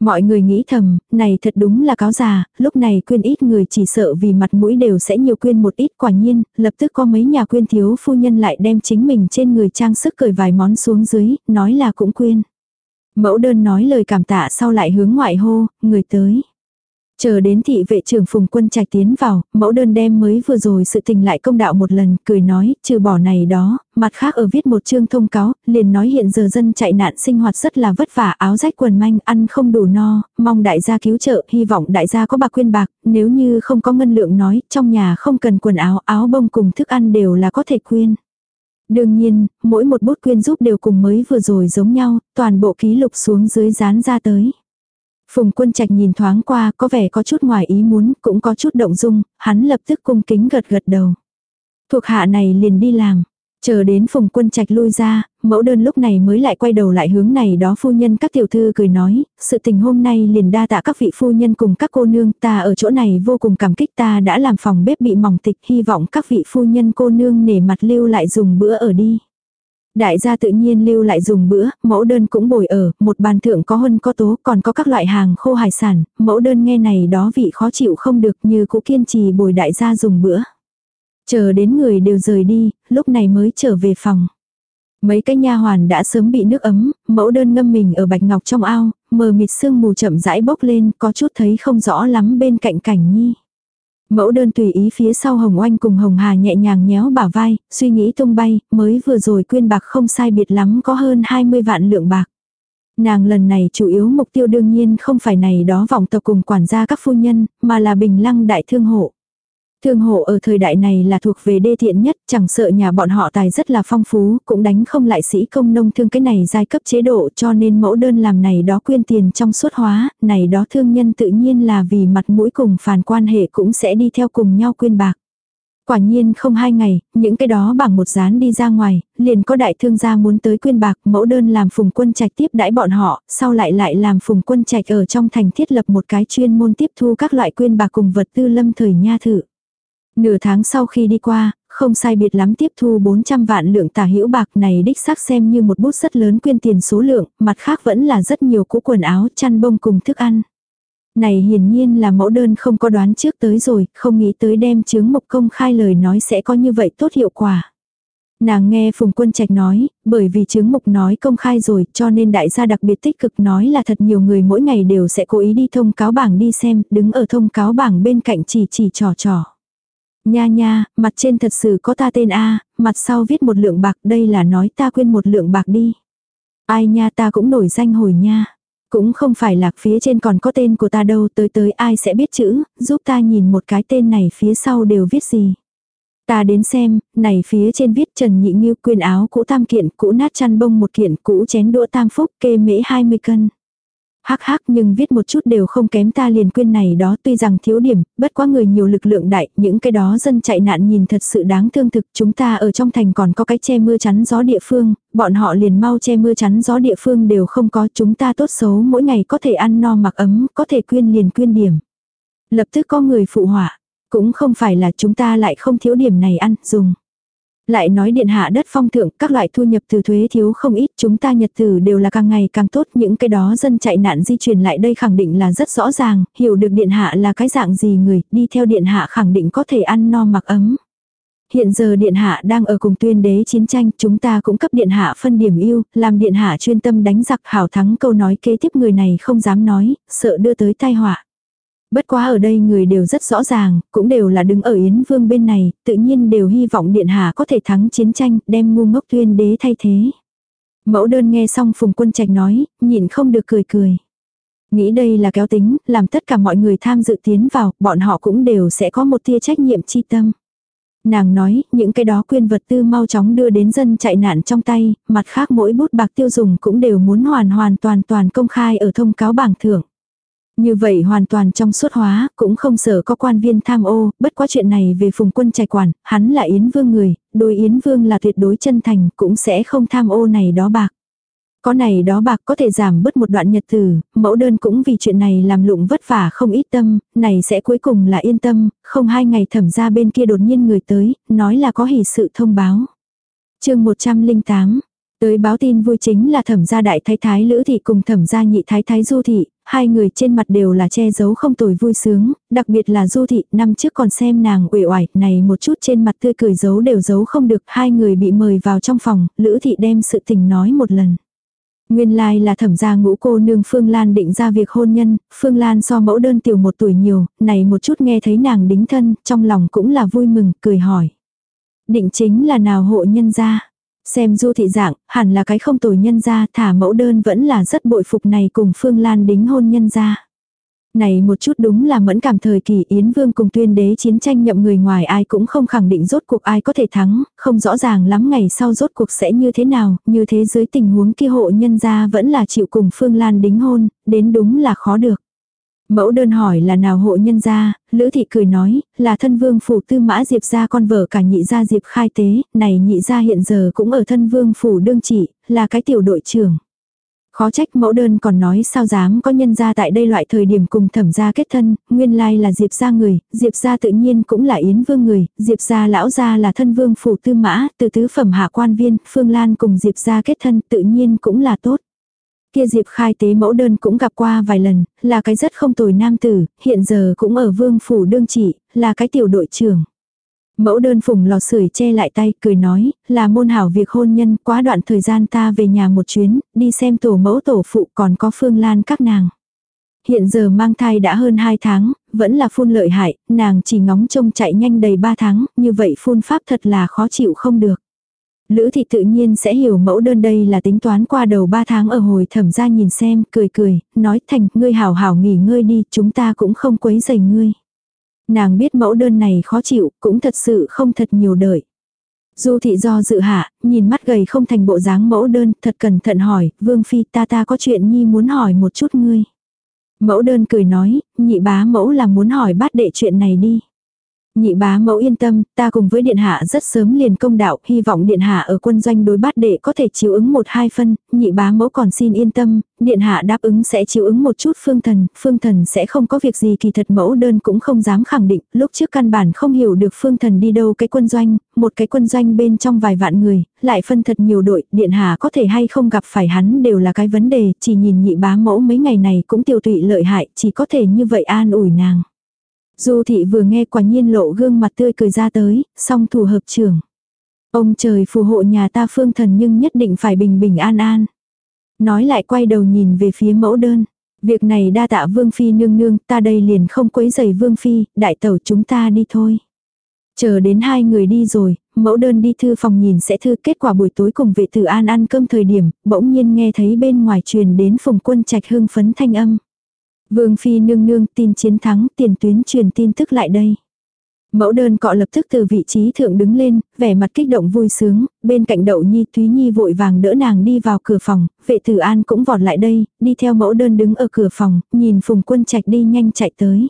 Mọi người nghĩ thầm, này thật đúng là cáo già, lúc này quyên ít người chỉ sợ vì mặt mũi đều sẽ nhiều quyên một ít quả nhiên, lập tức có mấy nhà quyên thiếu phu nhân lại đem chính mình trên người trang sức cởi vài món xuống dưới, nói là cũng quyên. Mẫu đơn nói lời cảm tạ sau lại hướng ngoại hô, người tới. Chờ đến thị vệ trưởng phùng quân trạch tiến vào, mẫu đơn đem mới vừa rồi sự tình lại công đạo một lần, cười nói, trừ bỏ này đó, mặt khác ở viết một chương thông cáo, liền nói hiện giờ dân chạy nạn sinh hoạt rất là vất vả, áo rách quần manh, ăn không đủ no, mong đại gia cứu trợ, hy vọng đại gia có bạc quyên bạc, nếu như không có ngân lượng nói, trong nhà không cần quần áo, áo bông cùng thức ăn đều là có thể quyên. Đương nhiên, mỗi một bút quyên giúp đều cùng mới vừa rồi giống nhau, toàn bộ ký lục xuống dưới dán ra tới. Phùng quân trạch nhìn thoáng qua có vẻ có chút ngoài ý muốn, cũng có chút động dung, hắn lập tức cung kính gật gật đầu. Thuộc hạ này liền đi làm. Chờ đến phùng quân trạch lui ra, mẫu đơn lúc này mới lại quay đầu lại hướng này đó phu nhân các tiểu thư cười nói, sự tình hôm nay liền đa tạ các vị phu nhân cùng các cô nương ta ở chỗ này vô cùng cảm kích ta đã làm phòng bếp bị mỏng tịch hy vọng các vị phu nhân cô nương nể mặt lưu lại dùng bữa ở đi. Đại gia tự nhiên lưu lại dùng bữa, mẫu đơn cũng bồi ở, một bàn thượng có hơn có tố, còn có các loại hàng khô hải sản, mẫu đơn nghe này đó vị khó chịu không được như cũ kiên trì bồi đại gia dùng bữa. Chờ đến người đều rời đi, lúc này mới trở về phòng. Mấy cái nha hoàn đã sớm bị nước ấm, mẫu đơn ngâm mình ở bạch ngọc trong ao, mờ mịt sương mù chậm rãi bốc lên, có chút thấy không rõ lắm bên cạnh cảnh nhi. Mẫu đơn tùy ý phía sau Hồng Oanh cùng Hồng Hà nhẹ nhàng nhéo bả vai, suy nghĩ tung bay, mới vừa rồi quyên bạc không sai biệt lắm có hơn 20 vạn lượng bạc. Nàng lần này chủ yếu mục tiêu đương nhiên không phải này đó vọng tộc cùng quản gia các phu nhân, mà là bình lăng đại thương hộ. Thương hộ ở thời đại này là thuộc về đê thiện nhất, chẳng sợ nhà bọn họ tài rất là phong phú, cũng đánh không lại sĩ công nông thương cái này giai cấp chế độ cho nên mẫu đơn làm này đó quyên tiền trong suốt hóa, này đó thương nhân tự nhiên là vì mặt mũi cùng phản quan hệ cũng sẽ đi theo cùng nhau quyên bạc. Quả nhiên không hai ngày, những cái đó bằng một dán đi ra ngoài, liền có đại thương gia muốn tới quyên bạc, mẫu đơn làm phùng quân trạch tiếp đãi bọn họ, sau lại lại làm phùng quân trạch ở trong thành thiết lập một cái chuyên môn tiếp thu các loại quyên bạc cùng vật tư lâm thời nha thử. Nửa tháng sau khi đi qua, không sai biệt lắm tiếp thu 400 vạn lượng tả hữu bạc này đích xác xem như một bút rất lớn quyên tiền số lượng, mặt khác vẫn là rất nhiều cũ quần áo, chăn bông cùng thức ăn. Này hiển nhiên là mẫu đơn không có đoán trước tới rồi, không nghĩ tới đem chứng mục công khai lời nói sẽ có như vậy tốt hiệu quả. Nàng nghe Phùng Quân Trạch nói, bởi vì chứng mục nói công khai rồi cho nên đại gia đặc biệt tích cực nói là thật nhiều người mỗi ngày đều sẽ cố ý đi thông cáo bảng đi xem, đứng ở thông cáo bảng bên cạnh chỉ chỉ trò trò. Nha nha, mặt trên thật sự có ta tên A, mặt sau viết một lượng bạc đây là nói ta quên một lượng bạc đi. Ai nha ta cũng nổi danh hồi nha. Cũng không phải lạc phía trên còn có tên của ta đâu tới tới ai sẽ biết chữ, giúp ta nhìn một cái tên này phía sau đều viết gì. Ta đến xem, này phía trên viết Trần Nhị Nghiêu quyền áo cũ tam kiện, cũ nát chăn bông một kiện, cũ chén đũa tam phúc, kê mễ 20 cân. Hắc hắc nhưng viết một chút đều không kém ta liền quyên này đó tuy rằng thiếu điểm, bất quá người nhiều lực lượng đại, những cái đó dân chạy nạn nhìn thật sự đáng thương thực. Chúng ta ở trong thành còn có cái che mưa chắn gió địa phương, bọn họ liền mau che mưa chắn gió địa phương đều không có chúng ta tốt xấu mỗi ngày có thể ăn no mặc ấm, có thể quyên liền quyên điểm. Lập tức có người phụ họa, cũng không phải là chúng ta lại không thiếu điểm này ăn, dùng. Lại nói điện hạ đất phong thượng, các loại thu nhập từ thuế thiếu không ít, chúng ta nhật tử đều là càng ngày càng tốt, những cái đó dân chạy nạn di chuyển lại đây khẳng định là rất rõ ràng, hiểu được điện hạ là cái dạng gì người, đi theo điện hạ khẳng định có thể ăn no mặc ấm. Hiện giờ điện hạ đang ở cùng tuyên đế chiến tranh, chúng ta cũng cấp điện hạ phân điểm ưu, làm điện hạ chuyên tâm đánh giặc hảo thắng câu nói kế tiếp người này không dám nói, sợ đưa tới tai họa. Bất quá ở đây người đều rất rõ ràng, cũng đều là đứng ở Yến Vương bên này, tự nhiên đều hy vọng Điện Hạ có thể thắng chiến tranh, đem ngu ngốc tuyên đế thay thế. Mẫu đơn nghe xong Phùng Quân Trạch nói, nhịn không được cười cười. Nghĩ đây là kéo tính, làm tất cả mọi người tham dự tiến vào, bọn họ cũng đều sẽ có một tia trách nhiệm chi tâm. Nàng nói, những cái đó quyên vật tư mau chóng đưa đến dân chạy nạn trong tay, mặt khác mỗi bút bạc tiêu dùng cũng đều muốn hoàn hoàn toàn toàn công khai ở thông cáo bảng thưởng. Như vậy hoàn toàn trong suốt hóa, cũng không sợ có quan viên tham ô, bất quá chuyện này về phùng quân trạch quản, hắn là Yến Vương người, đối Yến Vương là tuyệt đối chân thành, cũng sẽ không tham ô này đó bạc. Có này đó bạc có thể giảm bớt một đoạn nhật tử, mẫu đơn cũng vì chuyện này làm lụng vất vả không ít tâm, này sẽ cuối cùng là yên tâm, không hai ngày thẩm ra bên kia đột nhiên người tới, nói là có hỷ sự thông báo. chương 108 Tới báo tin vui chính là thẩm gia đại thái thái lữ thị cùng thẩm gia nhị thái thái du thị, hai người trên mặt đều là che giấu không tồi vui sướng, đặc biệt là du thị, năm trước còn xem nàng uể oải, này một chút trên mặt tươi cười giấu đều giấu không được, hai người bị mời vào trong phòng, lữ thị đem sự tình nói một lần. Nguyên lai là thẩm gia ngũ cô nương Phương Lan định ra việc hôn nhân, Phương Lan so mẫu đơn tiểu một tuổi nhiều, này một chút nghe thấy nàng đính thân, trong lòng cũng là vui mừng, cười hỏi. Định chính là nào hộ nhân gia Xem du thị dạng, hẳn là cái không tồi nhân gia thả mẫu đơn vẫn là rất bội phục này cùng Phương Lan đính hôn nhân gia. Này một chút đúng là mẫn cảm thời kỳ Yến Vương cùng tuyên đế chiến tranh nhậm người ngoài ai cũng không khẳng định rốt cuộc ai có thể thắng, không rõ ràng lắm ngày sau rốt cuộc sẽ như thế nào, như thế dưới tình huống kia hộ nhân gia vẫn là chịu cùng Phương Lan đính hôn, đến đúng là khó được. Mẫu đơn hỏi là nào hộ nhân gia, Lữ thị cười nói, là thân vương phủ tư mã diệp gia con vợ cả nhị gia diệp khai tế, này nhị gia hiện giờ cũng ở thân vương phủ đương trị, là cái tiểu đội trưởng. Khó trách mẫu đơn còn nói sao dám có nhân gia tại đây loại thời điểm cùng thẩm gia kết thân, nguyên lai là diệp gia người, diệp gia tự nhiên cũng là yến vương người, diệp gia lão gia là thân vương phủ tư mã, từ tứ phẩm hạ quan viên, phương lan cùng diệp gia kết thân tự nhiên cũng là tốt. Kia Diệp khai tế mẫu đơn cũng gặp qua vài lần, là cái rất không tồi nam tử, hiện giờ cũng ở vương phủ đương trị, là cái tiểu đội trưởng. Mẫu đơn phùng lò sưởi che lại tay, cười nói, là môn hảo việc hôn nhân, quá đoạn thời gian ta về nhà một chuyến, đi xem tổ mẫu tổ phụ còn có phương lan các nàng. Hiện giờ mang thai đã hơn 2 tháng, vẫn là phun lợi hại, nàng chỉ ngóng trông chạy nhanh đầy 3 tháng, như vậy phun pháp thật là khó chịu không được. Lữ thị tự nhiên sẽ hiểu mẫu đơn đây là tính toán qua đầu 3 tháng ở hồi thẩm ra nhìn xem, cười cười, nói thành, ngươi hảo hảo nghỉ ngơi đi, chúng ta cũng không quấy rầy ngươi. Nàng biết mẫu đơn này khó chịu, cũng thật sự không thật nhiều đợi. Du thị do dự hạ, nhìn mắt gầy không thành bộ dáng mẫu đơn, thật cẩn thận hỏi, vương phi ta ta có chuyện nhi muốn hỏi một chút ngươi. Mẫu đơn cười nói, nhị bá mẫu là muốn hỏi bát đệ chuyện này đi. Nhị bá mẫu yên tâm, ta cùng với điện hạ rất sớm liền công đạo, hy vọng điện hạ ở quân doanh đối bát đệ có thể chiếu ứng một hai phân, nhị bá mẫu còn xin yên tâm, điện hạ đáp ứng sẽ chiếu ứng một chút phương thần, phương thần sẽ không có việc gì kỳ thật mẫu đơn cũng không dám khẳng định, lúc trước căn bản không hiểu được phương thần đi đâu cái quân doanh, một cái quân doanh bên trong vài vạn người, lại phân thật nhiều đội, điện hạ có thể hay không gặp phải hắn đều là cái vấn đề, chỉ nhìn nhị bá mẫu mấy ngày này cũng tiêu tụy lợi hại, chỉ có thể như vậy an ủi nàng. Du thị vừa nghe quả nhiên lộ gương mặt tươi cười ra tới, song thủ hợp trưởng. Ông trời phù hộ nhà ta phương thần nhưng nhất định phải bình bình an an. Nói lại quay đầu nhìn về phía mẫu đơn. Việc này đa tạ Vương Phi nương nương, ta đây liền không quấy giày Vương Phi, đại tẩu chúng ta đi thôi. Chờ đến hai người đi rồi, mẫu đơn đi thư phòng nhìn sẽ thư kết quả buổi tối cùng vệ tử an ăn cơm thời điểm, bỗng nhiên nghe thấy bên ngoài truyền đến phùng quân trạch hương phấn thanh âm. Vương Phi nương nương tin chiến thắng tiền tuyến truyền tin tức lại đây. Mẫu đơn cọ lập tức từ vị trí thượng đứng lên, vẻ mặt kích động vui sướng, bên cạnh đậu nhi Thúy Nhi vội vàng đỡ nàng đi vào cửa phòng, vệ tử an cũng vọt lại đây, đi theo mẫu đơn đứng ở cửa phòng, nhìn phùng quân trạch đi nhanh chạy tới.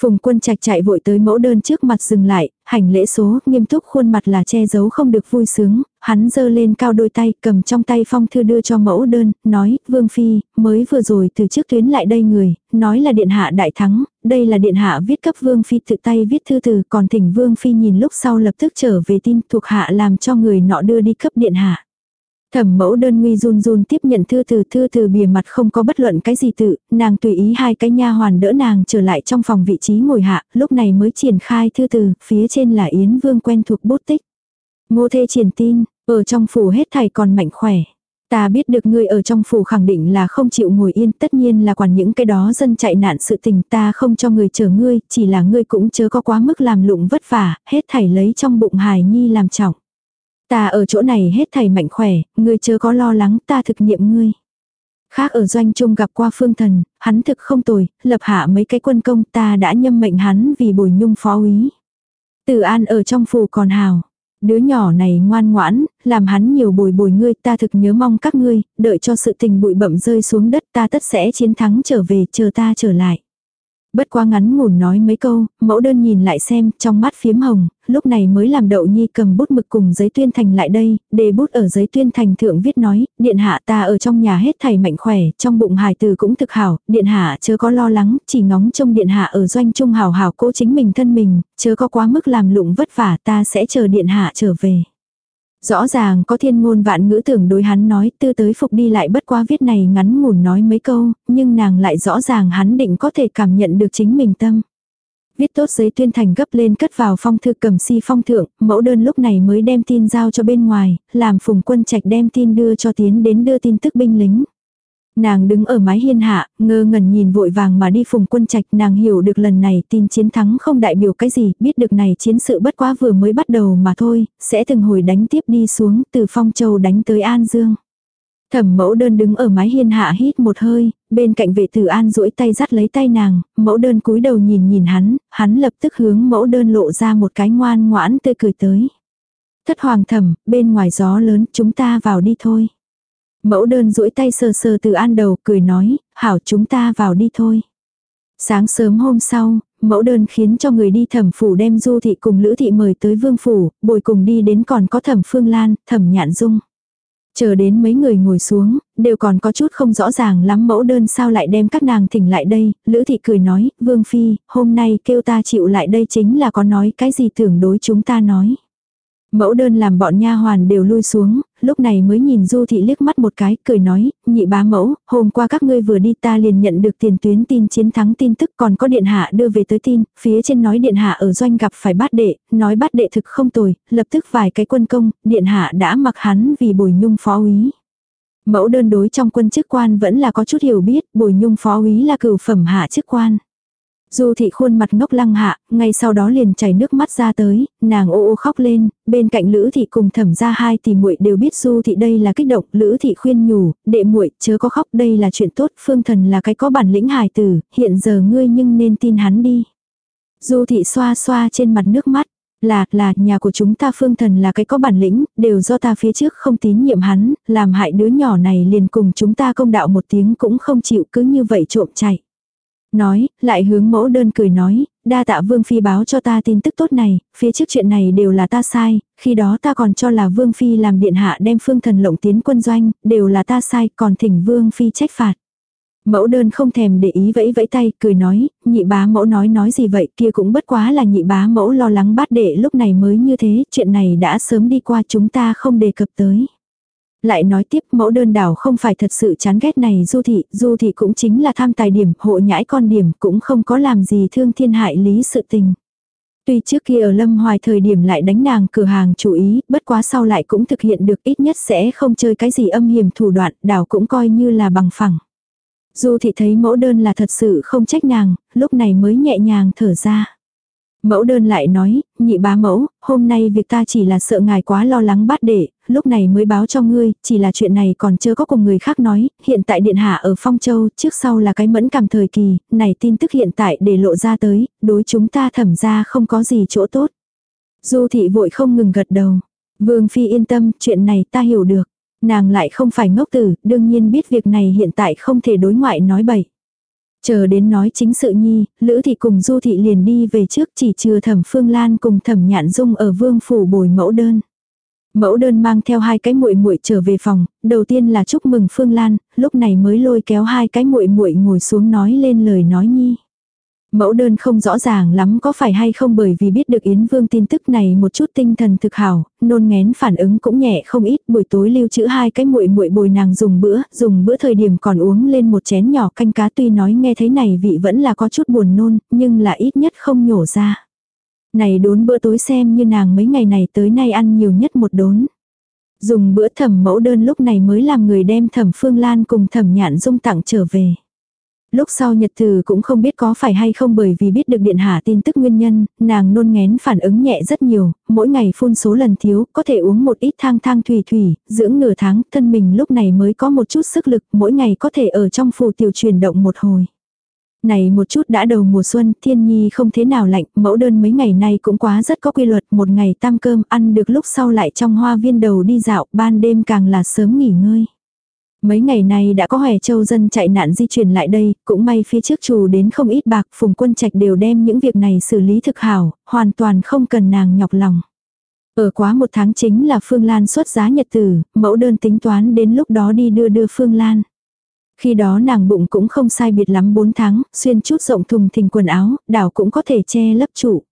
Phùng quân trạch chạy vội tới mẫu đơn trước mặt dừng lại, hành lễ số, nghiêm túc khuôn mặt là che giấu không được vui sướng, hắn giơ lên cao đôi tay, cầm trong tay phong thư đưa cho mẫu đơn, nói, Vương Phi, mới vừa rồi từ trước tuyến lại đây người, nói là điện hạ đại thắng, đây là điện hạ viết cấp Vương Phi tự tay viết thư từ, còn thỉnh Vương Phi nhìn lúc sau lập tức trở về tin thuộc hạ làm cho người nọ đưa đi cấp điện hạ. Thẩm mẫu đơn nguy run run tiếp nhận thư từ thư từ bìa mặt không có bất luận cái gì tự, nàng tùy ý hai cái nha hoàn đỡ nàng trở lại trong phòng vị trí ngồi hạ, lúc này mới triển khai thư từ, phía trên là Yến Vương quen thuộc bút tích. Ngô thê triển tin, ở trong phủ hết thầy còn mạnh khỏe. Ta biết được ngươi ở trong phủ khẳng định là không chịu ngồi yên, tất nhiên là quản những cái đó dân chạy nạn sự tình ta không cho người chờ ngươi, chỉ là ngươi cũng chớ có quá mức làm lụng vất vả, hết thảy lấy trong bụng hài nhi làm trọng. Ta ở chỗ này hết thầy mạnh khỏe, ngươi chớ có lo lắng ta thực nghiệm ngươi. Khác ở doanh trung gặp qua phương thần, hắn thực không tồi, lập hạ mấy cái quân công ta đã nhâm mệnh hắn vì bồi nhung phó úy. Từ an ở trong phù còn hào. Đứa nhỏ này ngoan ngoãn, làm hắn nhiều bồi bồi ngươi ta thực nhớ mong các ngươi, đợi cho sự tình bụi bậm rơi xuống đất ta tất sẽ chiến thắng trở về chờ ta trở lại. Bất quá ngắn ngủn nói mấy câu, mẫu đơn nhìn lại xem, trong mắt phiếm hồng, lúc này mới làm đậu nhi cầm bút mực cùng giấy tuyên thành lại đây, đề bút ở giấy tuyên thành thượng viết nói, điện hạ ta ở trong nhà hết thầy mạnh khỏe, trong bụng hài từ cũng thực hảo, điện hạ chớ có lo lắng, chỉ ngóng trông điện hạ ở doanh trung hảo hảo cố chính mình thân mình, chớ có quá mức làm lụng vất vả ta sẽ chờ điện hạ trở về. Rõ ràng có thiên ngôn vạn ngữ tưởng đối hắn nói tư tới phục đi lại bất qua viết này ngắn ngủn nói mấy câu, nhưng nàng lại rõ ràng hắn định có thể cảm nhận được chính mình tâm. Viết tốt giấy tuyên thành gấp lên cất vào phong thư cầm si phong thượng, mẫu đơn lúc này mới đem tin giao cho bên ngoài, làm phùng quân trạch đem tin đưa cho tiến đến đưa tin tức binh lính. Nàng đứng ở mái hiên hạ, ngơ ngẩn nhìn vội vàng mà đi phùng quân trạch, nàng hiểu được lần này tin chiến thắng không đại biểu cái gì, biết được này chiến sự bất quá vừa mới bắt đầu mà thôi, sẽ từng hồi đánh tiếp đi xuống từ phong châu đánh tới An Dương. Thẩm mẫu đơn đứng ở mái hiên hạ hít một hơi, bên cạnh vệ tử an duỗi tay dắt lấy tay nàng, mẫu đơn cúi đầu nhìn nhìn hắn, hắn lập tức hướng mẫu đơn lộ ra một cái ngoan ngoãn tươi cười tới. Thất hoàng thẩm, bên ngoài gió lớn, chúng ta vào đi thôi. Mẫu đơn duỗi tay sờ sờ từ an đầu, cười nói, hảo chúng ta vào đi thôi. Sáng sớm hôm sau, mẫu đơn khiến cho người đi thẩm phủ đem du thị cùng lữ thị mời tới vương phủ, bồi cùng đi đến còn có thẩm phương lan, thẩm nhạn dung. Chờ đến mấy người ngồi xuống, đều còn có chút không rõ ràng lắm mẫu đơn sao lại đem các nàng thỉnh lại đây, lữ thị cười nói, vương phi, hôm nay kêu ta chịu lại đây chính là có nói cái gì tưởng đối chúng ta nói. Mẫu đơn làm bọn nha hoàn đều lui xuống, lúc này mới nhìn Du thị liếc mắt một cái, cười nói, nhị bá mẫu, hôm qua các ngươi vừa đi ta liền nhận được tiền tuyến tin chiến thắng tin tức còn có điện hạ đưa về tới tin, phía trên nói điện hạ ở doanh gặp phải bát đệ, nói bát đệ thực không tồi, lập tức vài cái quân công, điện hạ đã mặc hắn vì bồi nhung phó úy. Mẫu đơn đối trong quân chức quan vẫn là có chút hiểu biết, bồi nhung phó úy là cửu phẩm hạ chức quan. Du thị khuôn mặt ngốc lăng hạ, ngay sau đó liền chảy nước mắt ra tới, nàng ô ô khóc lên, bên cạnh Lữ thị cùng thẩm ra hai tỷ muội đều biết Du thị đây là kích động, Lữ thị khuyên nhủ, đệ muội chớ có khóc đây là chuyện tốt, phương thần là cái có bản lĩnh hài tử, hiện giờ ngươi nhưng nên tin hắn đi. Du thị xoa xoa trên mặt nước mắt, là, là, nhà của chúng ta phương thần là cái có bản lĩnh, đều do ta phía trước không tín nhiệm hắn, làm hại đứa nhỏ này liền cùng chúng ta công đạo một tiếng cũng không chịu cứ như vậy trộm chạy. Nói, lại hướng mẫu đơn cười nói, đa tạ Vương Phi báo cho ta tin tức tốt này, phía trước chuyện này đều là ta sai, khi đó ta còn cho là Vương Phi làm điện hạ đem phương thần lộng tiến quân doanh, đều là ta sai, còn thỉnh Vương Phi trách phạt. Mẫu đơn không thèm để ý vẫy vẫy tay, cười nói, nhị bá mẫu nói nói gì vậy kia cũng bất quá là nhị bá mẫu lo lắng bát đệ lúc này mới như thế, chuyện này đã sớm đi qua chúng ta không đề cập tới. Lại nói tiếp mẫu đơn đảo không phải thật sự chán ghét này du thị, du thị cũng chính là tham tài điểm, hộ nhãi con điểm cũng không có làm gì thương thiên hại lý sự tình. Tuy trước kia ở Lâm Hoài thời điểm lại đánh nàng cửa hàng chủ ý, bất quá sau lại cũng thực hiện được ít nhất sẽ không chơi cái gì âm hiểm thủ đoạn, đảo cũng coi như là bằng phẳng. Du thị thấy mẫu đơn là thật sự không trách nàng, lúc này mới nhẹ nhàng thở ra. Mẫu đơn lại nói, nhị bá mẫu, hôm nay việc ta chỉ là sợ ngài quá lo lắng bát đệ, lúc này mới báo cho ngươi, chỉ là chuyện này còn chưa có cùng người khác nói, hiện tại điện hạ ở Phong Châu, trước sau là cái mẫn cảm thời kỳ, này tin tức hiện tại để lộ ra tới, đối chúng ta thẩm ra không có gì chỗ tốt. Du thị vội không ngừng gật đầu. Vương Phi yên tâm, chuyện này ta hiểu được. Nàng lại không phải ngốc tử, đương nhiên biết việc này hiện tại không thể đối ngoại nói bậy. Chờ đến nói chính sự nhi, Lữ Thị cùng Du Thị liền đi về trước chỉ trừ thẩm Phương Lan cùng thẩm Nhạn Dung ở vương phủ bồi mẫu đơn. Mẫu đơn mang theo hai cái muội muội trở về phòng, đầu tiên là chúc mừng Phương Lan, lúc này mới lôi kéo hai cái muội muội ngồi xuống nói lên lời nói nhi. Mẫu đơn không rõ ràng lắm có phải hay không bởi vì biết được Yến Vương tin tức này một chút tinh thần thực hảo, nôn ngén phản ứng cũng nhẹ không ít, buổi tối lưu trữ hai cái muội muội bồi nàng dùng bữa, dùng bữa thời điểm còn uống lên một chén nhỏ canh cá tuy nói nghe thấy này vị vẫn là có chút buồn nôn, nhưng là ít nhất không nhổ ra. Này đốn bữa tối xem như nàng mấy ngày này tới nay ăn nhiều nhất một đốn. Dùng bữa thẩm mẫu đơn lúc này mới làm người đem thẩm phương lan cùng thẩm nhạn dung tặng trở về. Lúc sau nhật từ cũng không biết có phải hay không bởi vì biết được điện hạ tin tức nguyên nhân, nàng nôn ngén phản ứng nhẹ rất nhiều, mỗi ngày phun số lần thiếu, có thể uống một ít thang thang thủy thủy, dưỡng nửa tháng, thân mình lúc này mới có một chút sức lực, mỗi ngày có thể ở trong phù tiểu chuyển động một hồi. Này một chút đã đầu mùa xuân, thiên nhi không thế nào lạnh, mẫu đơn mấy ngày nay cũng quá rất có quy luật, một ngày tam cơm ăn được lúc sau lại trong hoa viên đầu đi dạo, ban đêm càng là sớm nghỉ ngơi. Mấy ngày nay đã có hòe châu dân chạy nạn di chuyển lại đây, cũng may phía trước chủ đến không ít bạc, phùng quân trạch đều đem những việc này xử lý thực hảo, hoàn toàn không cần nàng nhọc lòng. Ở quá một tháng chính là Phương Lan xuất giá nhật tử, mẫu đơn tính toán đến lúc đó đi đưa đưa Phương Lan. Khi đó nàng bụng cũng không sai biệt lắm 4 tháng, xuyên chút rộng thùng thình quần áo, đảo cũng có thể che lấp trụ.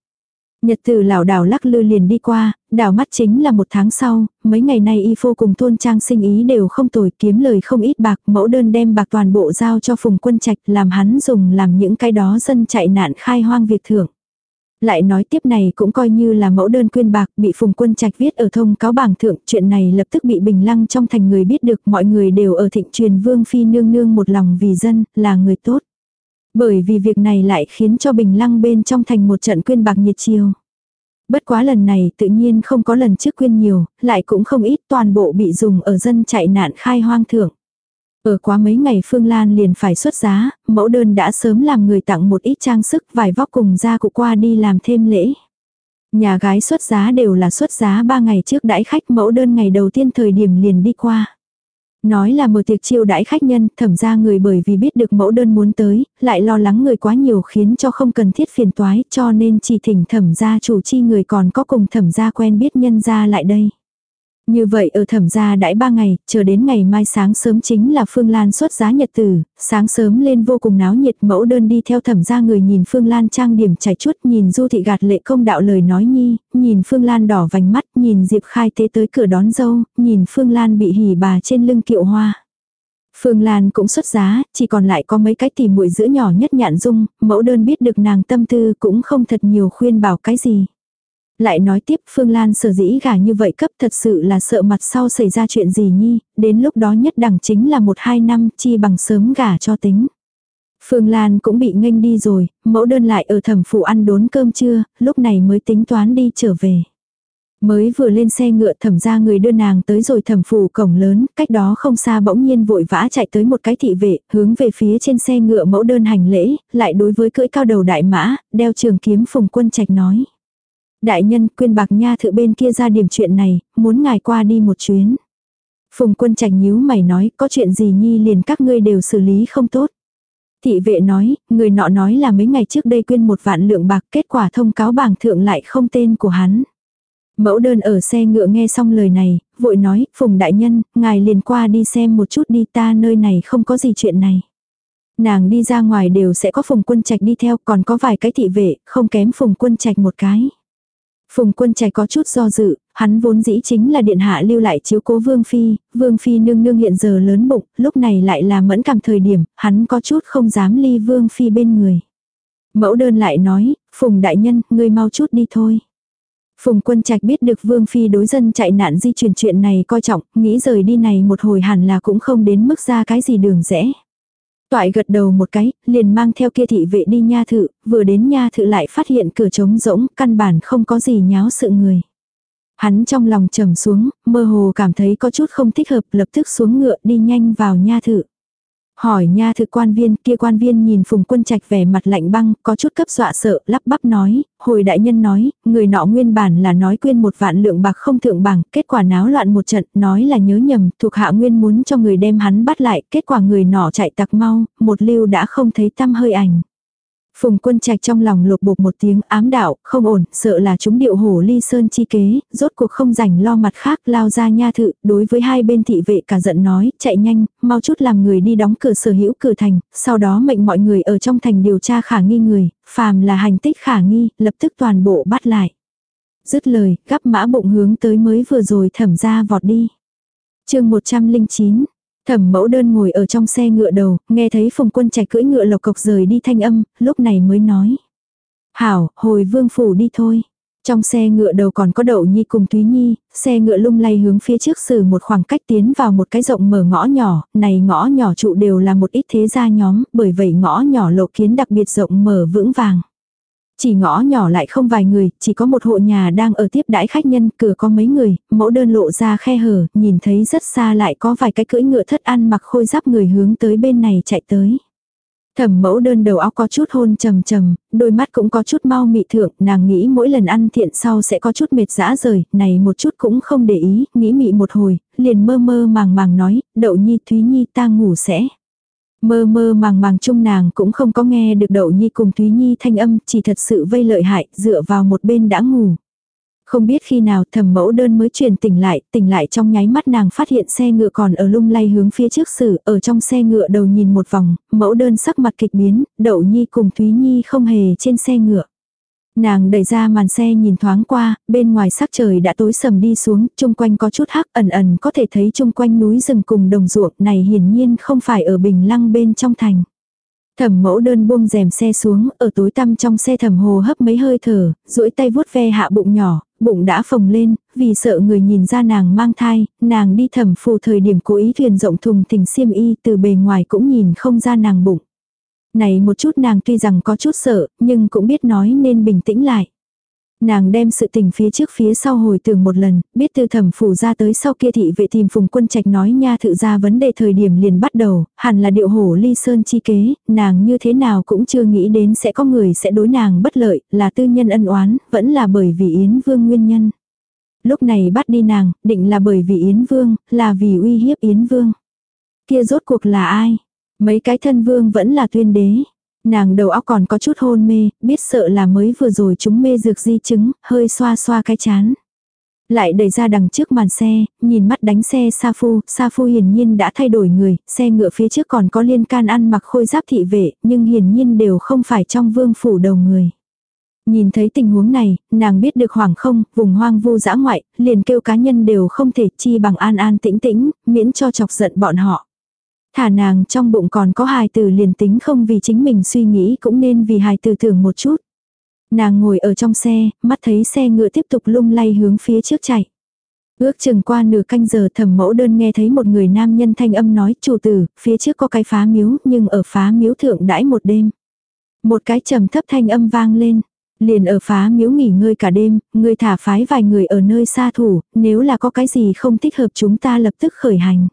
Nhật tử lão đảo lắc lư liền đi qua, đảo mắt chính là một tháng sau, mấy ngày nay y phô cùng thôn trang sinh ý đều không tồi kiếm lời không ít bạc, mẫu đơn đem bạc toàn bộ giao cho phùng quân trạch làm hắn dùng làm những cái đó dân chạy nạn khai hoang việc thưởng. Lại nói tiếp này cũng coi như là mẫu đơn quyên bạc bị phùng quân trạch viết ở thông cáo bảng thượng, chuyện này lập tức bị bình lăng trong thành người biết được mọi người đều ở thịnh truyền vương phi nương nương một lòng vì dân, là người tốt. Bởi vì việc này lại khiến cho bình lăng bên trong thành một trận quyên bạc nhiệt chiều. Bất quá lần này tự nhiên không có lần trước quyên nhiều, lại cũng không ít toàn bộ bị dùng ở dân chạy nạn khai hoang thưởng. Ở quá mấy ngày Phương Lan liền phải xuất giá, mẫu đơn đã sớm làm người tặng một ít trang sức vải vóc cùng ra cụ qua đi làm thêm lễ. Nhà gái xuất giá đều là xuất giá 3 ngày trước đãi khách mẫu đơn ngày đầu tiên thời điểm liền đi qua. Nói là mở tiệc chiêu đãi khách nhân, thẩm ra người bởi vì biết được mẫu đơn muốn tới, lại lo lắng người quá nhiều khiến cho không cần thiết phiền toái, cho nên chỉ thỉnh thẩm ra chủ chi người còn có cùng thẩm ra quen biết nhân ra lại đây. Như vậy ở thẩm gia đãi ba ngày, chờ đến ngày mai sáng sớm chính là Phương Lan xuất giá nhật tử, sáng sớm lên vô cùng náo nhiệt mẫu đơn đi theo thẩm gia người nhìn Phương Lan trang điểm chảy chút nhìn du thị gạt lệ không đạo lời nói nhi, nhìn Phương Lan đỏ vành mắt, nhìn Diệp khai tế tới cửa đón dâu, nhìn Phương Lan bị hỉ bà trên lưng kiệu hoa. Phương Lan cũng xuất giá, chỉ còn lại có mấy cái tìm muội giữa nhỏ nhất nhạn dung, mẫu đơn biết được nàng tâm tư cũng không thật nhiều khuyên bảo cái gì. Lại nói tiếp Phương Lan sở dĩ gả như vậy cấp thật sự là sợ mặt sau xảy ra chuyện gì nhi, đến lúc đó nhất đẳng chính là một hai năm chi bằng sớm gả cho tính. Phương Lan cũng bị nghênh đi rồi, mẫu đơn lại ở thẩm phủ ăn đốn cơm trưa, lúc này mới tính toán đi trở về. Mới vừa lên xe ngựa thẩm ra người đưa nàng tới rồi thẩm phủ cổng lớn, cách đó không xa bỗng nhiên vội vã chạy tới một cái thị vệ, hướng về phía trên xe ngựa mẫu đơn hành lễ, lại đối với cưỡi cao đầu đại mã, đeo trường kiếm phùng quân trạch nói. Đại nhân quyên bạc nha thự bên kia ra điểm chuyện này, muốn ngài qua đi một chuyến. Phùng quân trạch nhíu mày nói, có chuyện gì nhi liền các ngươi đều xử lý không tốt. Thị vệ nói, người nọ nói là mấy ngày trước đây quyên một vạn lượng bạc, kết quả thông cáo bảng thượng lại không tên của hắn. Mẫu đơn ở xe ngựa nghe xong lời này, vội nói, Phùng đại nhân, ngài liền qua đi xem một chút đi ta nơi này không có gì chuyện này. Nàng đi ra ngoài đều sẽ có Phùng quân trạch đi theo, còn có vài cái thị vệ, không kém Phùng quân trạch một cái. Phùng quân trẻ có chút do dự, hắn vốn dĩ chính là điện hạ lưu lại chiếu cố vương phi, vương phi nương nương hiện giờ lớn bụng, lúc này lại là mẫn cảm thời điểm, hắn có chút không dám ly vương phi bên người. Mẫu đơn lại nói, Phùng đại nhân, ngươi mau chút đi thôi. Phùng quân trạch biết được Vương Phi đối dân chạy nạn di chuyển chuyện này coi trọng, nghĩ rời đi này một hồi hẳn là cũng không đến mức ra cái gì đường rẽ. Toại gật đầu một cái, liền mang theo kia thị vệ đi nha thự, vừa đến nha thự lại phát hiện cửa trống rỗng, căn bản không có gì nháo sự người. Hắn trong lòng trầm xuống, mơ hồ cảm thấy có chút không thích hợp, lập tức xuống ngựa đi nhanh vào nha thự. Hỏi nha thực quan viên, kia quan viên nhìn phùng quân trạch vẻ mặt lạnh băng, có chút cấp dọa sợ, lắp bắp nói, hồi đại nhân nói, người nọ nguyên bản là nói quyên một vạn lượng bạc không thượng bằng, kết quả náo loạn một trận, nói là nhớ nhầm, thuộc hạ nguyên muốn cho người đem hắn bắt lại, kết quả người nọ chạy tặc mau, một lưu đã không thấy tăm hơi ảnh. Phùng quân trạch trong lòng lột bột một tiếng ám đạo, không ổn, sợ là chúng điệu hổ ly sơn chi kế, rốt cuộc không rảnh lo mặt khác lao ra nha thự, đối với hai bên thị vệ cả giận nói, chạy nhanh, mau chút làm người đi đóng cửa sở hữu cửa thành, sau đó mệnh mọi người ở trong thành điều tra khả nghi người, phàm là hành tích khả nghi, lập tức toàn bộ bắt lại. Dứt lời, gắp mã bụng hướng tới mới vừa rồi thẩm ra vọt đi. chương 109 Thẩm mẫu đơn ngồi ở trong xe ngựa đầu, nghe thấy phùng quân trạch cưỡi ngựa lộc cộc rời đi thanh âm, lúc này mới nói. Hảo, hồi vương phủ đi thôi. Trong xe ngựa đầu còn có đậu nhi cùng Thúy Nhi, xe ngựa lung lay hướng phía trước xử một khoảng cách tiến vào một cái rộng mở ngõ nhỏ, này ngõ nhỏ trụ đều là một ít thế gia nhóm, bởi vậy ngõ nhỏ lộ kiến đặc biệt rộng mở vững vàng. Chỉ ngõ nhỏ lại không vài người, chỉ có một hộ nhà đang ở tiếp đãi khách nhân, cửa có mấy người, mẫu đơn lộ ra khe hở, nhìn thấy rất xa lại có vài cái cưỡi ngựa thất ăn mặc khôi giáp người hướng tới bên này chạy tới. Thẩm mẫu đơn đầu óc có chút hôn trầm trầm, đôi mắt cũng có chút mau mị thượng, nàng nghĩ mỗi lần ăn thiện sau sẽ có chút mệt dã rời, này một chút cũng không để ý, nghĩ mị một hồi, liền mơ mơ màng màng nói, đậu nhi thúy nhi ta ngủ sẽ. Mơ mơ màng màng chung nàng cũng không có nghe được đậu nhi cùng Thúy Nhi thanh âm, chỉ thật sự vây lợi hại, dựa vào một bên đã ngủ. Không biết khi nào thẩm mẫu đơn mới truyền tỉnh lại, tỉnh lại trong nháy mắt nàng phát hiện xe ngựa còn ở lung lay hướng phía trước xử, ở trong xe ngựa đầu nhìn một vòng, mẫu đơn sắc mặt kịch biến, đậu nhi cùng Thúy Nhi không hề trên xe ngựa. Nàng đẩy ra màn xe nhìn thoáng qua, bên ngoài sắc trời đã tối sầm đi xuống, chung quanh có chút hắc ẩn ẩn có thể thấy chung quanh núi rừng cùng đồng ruộng này hiển nhiên không phải ở bình lăng bên trong thành. Thẩm mẫu đơn buông rèm xe xuống, ở tối tăm trong xe thẩm hồ hấp mấy hơi thở, duỗi tay vuốt ve hạ bụng nhỏ, bụng đã phồng lên, vì sợ người nhìn ra nàng mang thai, nàng đi thẩm phù thời điểm cố ý thuyền rộng thùng thình xiêm y từ bề ngoài cũng nhìn không ra nàng bụng. Này một chút nàng tuy rằng có chút sợ, nhưng cũng biết nói nên bình tĩnh lại. Nàng đem sự tình phía trước phía sau hồi tưởng một lần, biết từ thẩm phủ ra tới sau kia thị vệ tìm phùng quân trạch nói nha thự ra vấn đề thời điểm liền bắt đầu, hẳn là điệu hổ ly sơn chi kế, nàng như thế nào cũng chưa nghĩ đến sẽ có người sẽ đối nàng bất lợi, là tư nhân ân oán, vẫn là bởi vì Yến Vương nguyên nhân. Lúc này bắt đi nàng, định là bởi vì Yến Vương, là vì uy hiếp Yến Vương. Kia rốt cuộc là ai? Mấy cái thân vương vẫn là tuyên đế. Nàng đầu óc còn có chút hôn mê, biết sợ là mới vừa rồi chúng mê dược di chứng, hơi xoa xoa cái chán. Lại đẩy ra đằng trước màn xe, nhìn mắt đánh xe Sa Phu, Sa Phu hiển nhiên đã thay đổi người, xe ngựa phía trước còn có liên can ăn mặc khôi giáp thị vệ, nhưng hiển nhiên đều không phải trong vương phủ đầu người. Nhìn thấy tình huống này, nàng biết được hoàng không, vùng hoang vu dã ngoại, liền kêu cá nhân đều không thể chi bằng an an tĩnh tĩnh, miễn cho chọc giận bọn họ. Thả nàng trong bụng còn có hài tử liền tính không vì chính mình suy nghĩ cũng nên vì hài tử tưởng một chút. Nàng ngồi ở trong xe, mắt thấy xe ngựa tiếp tục lung lay hướng phía trước chạy. Ước chừng qua nửa canh giờ thẩm mẫu đơn nghe thấy một người nam nhân thanh âm nói chủ tử, phía trước có cái phá miếu nhưng ở phá miếu thượng đãi một đêm. Một cái trầm thấp thanh âm vang lên. Liền ở phá miếu nghỉ ngơi cả đêm, người thả phái vài người ở nơi xa thủ, nếu là có cái gì không thích hợp chúng ta lập tức khởi hành.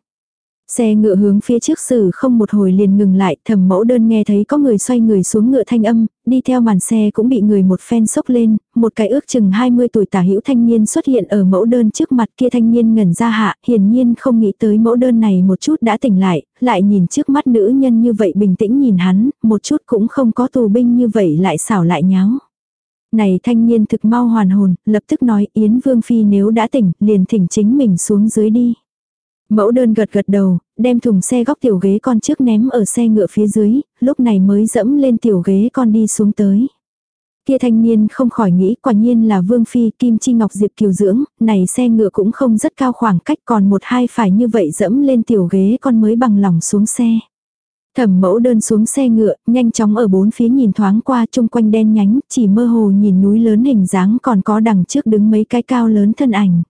Xe ngựa hướng phía trước xử không một hồi liền ngừng lại, thẩm mẫu đơn nghe thấy có người xoay người xuống ngựa thanh âm, đi theo màn xe cũng bị người một phen sốc lên, một cái ước chừng 20 tuổi tả hữu thanh niên xuất hiện ở mẫu đơn trước mặt kia thanh niên ngẩn ra hạ, hiển nhiên không nghĩ tới mẫu đơn này một chút đã tỉnh lại, lại nhìn trước mắt nữ nhân như vậy bình tĩnh nhìn hắn, một chút cũng không có tù binh như vậy lại xảo lại nháo. Này thanh niên thực mau hoàn hồn, lập tức nói Yến Vương Phi nếu đã tỉnh, liền thỉnh chính mình xuống dưới đi. Mẫu đơn gật gật đầu, đem thùng xe góc tiểu ghế con trước ném ở xe ngựa phía dưới, lúc này mới dẫm lên tiểu ghế con đi xuống tới. Kia thanh niên không khỏi nghĩ quả nhiên là Vương Phi Kim Chi Ngọc Diệp Kiều Dưỡng, này xe ngựa cũng không rất cao khoảng cách còn một hai phải như vậy dẫm lên tiểu ghế con mới bằng lòng xuống xe. Thẩm mẫu đơn xuống xe ngựa, nhanh chóng ở bốn phía nhìn thoáng qua chung quanh đen nhánh, chỉ mơ hồ nhìn núi lớn hình dáng còn có đằng trước đứng mấy cái cao lớn thân ảnh.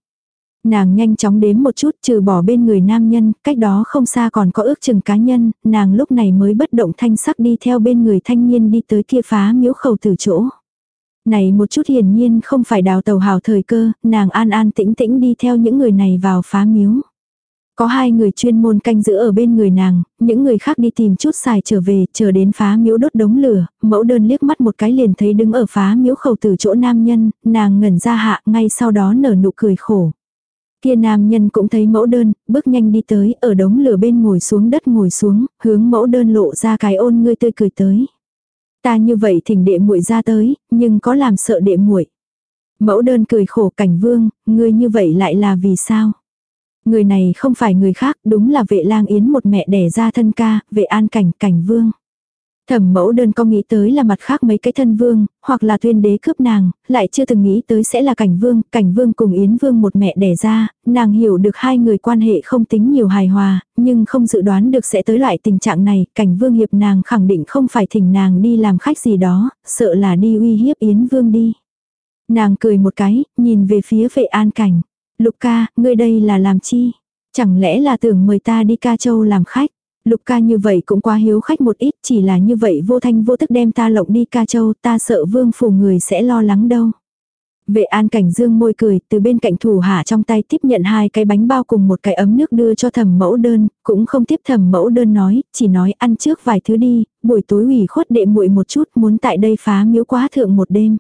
Nàng nhanh chóng đếm một chút trừ bỏ bên người nam nhân, cách đó không xa còn có ước chừng cá nhân, nàng lúc này mới bất động thanh sắc đi theo bên người thanh niên đi tới kia phá miếu khẩu từ chỗ. Này một chút hiển nhiên không phải đào tàu hào thời cơ, nàng an an tĩnh tĩnh đi theo những người này vào phá miếu. Có hai người chuyên môn canh giữ ở bên người nàng, những người khác đi tìm chút xài trở về, chờ đến phá miếu đốt đống lửa, mẫu đơn liếc mắt một cái liền thấy đứng ở phá miếu khẩu từ chỗ nam nhân, nàng ngẩn ra hạ ngay sau đó nở nụ cười khổ. Kia nam nhân cũng thấy mẫu đơn, bước nhanh đi tới, ở đống lửa bên ngồi xuống đất ngồi xuống, hướng mẫu đơn lộ ra cái ôn ngươi tươi cười tới. Ta như vậy thỉnh đệ muội ra tới, nhưng có làm sợ đệ muội. Mẫu đơn cười khổ cảnh vương, ngươi như vậy lại là vì sao? Người này không phải người khác, đúng là vệ lang yến một mẹ đẻ ra thân ca, vệ an cảnh, cảnh vương. Thẩm mẫu đơn có nghĩ tới là mặt khác mấy cái thân vương, hoặc là tuyên đế cướp nàng, lại chưa từng nghĩ tới sẽ là cảnh vương, cảnh vương cùng yến vương một mẹ đẻ ra, nàng hiểu được hai người quan hệ không tính nhiều hài hòa, nhưng không dự đoán được sẽ tới loại tình trạng này, cảnh vương hiệp nàng khẳng định không phải thỉnh nàng đi làm khách gì đó, sợ là đi uy hiếp yến vương đi. Nàng cười một cái, nhìn về phía vệ an cảnh. Lục ca, ngươi đây là làm chi? Chẳng lẽ là tưởng mời ta đi ca châu làm khách? Lục ca như vậy cũng quá hiếu khách một ít, chỉ là như vậy vô thanh vô tức đem ta lộng đi ca châu, ta sợ vương phủ người sẽ lo lắng đâu. Vệ an cảnh dương môi cười, từ bên cạnh thủ hạ trong tay tiếp nhận hai cái bánh bao cùng một cái ấm nước đưa cho thẩm mẫu đơn, cũng không tiếp thẩm mẫu đơn nói, chỉ nói ăn trước vài thứ đi, buổi tối ủy khuất đệ muội một chút muốn tại đây phá miếu quá thượng một đêm.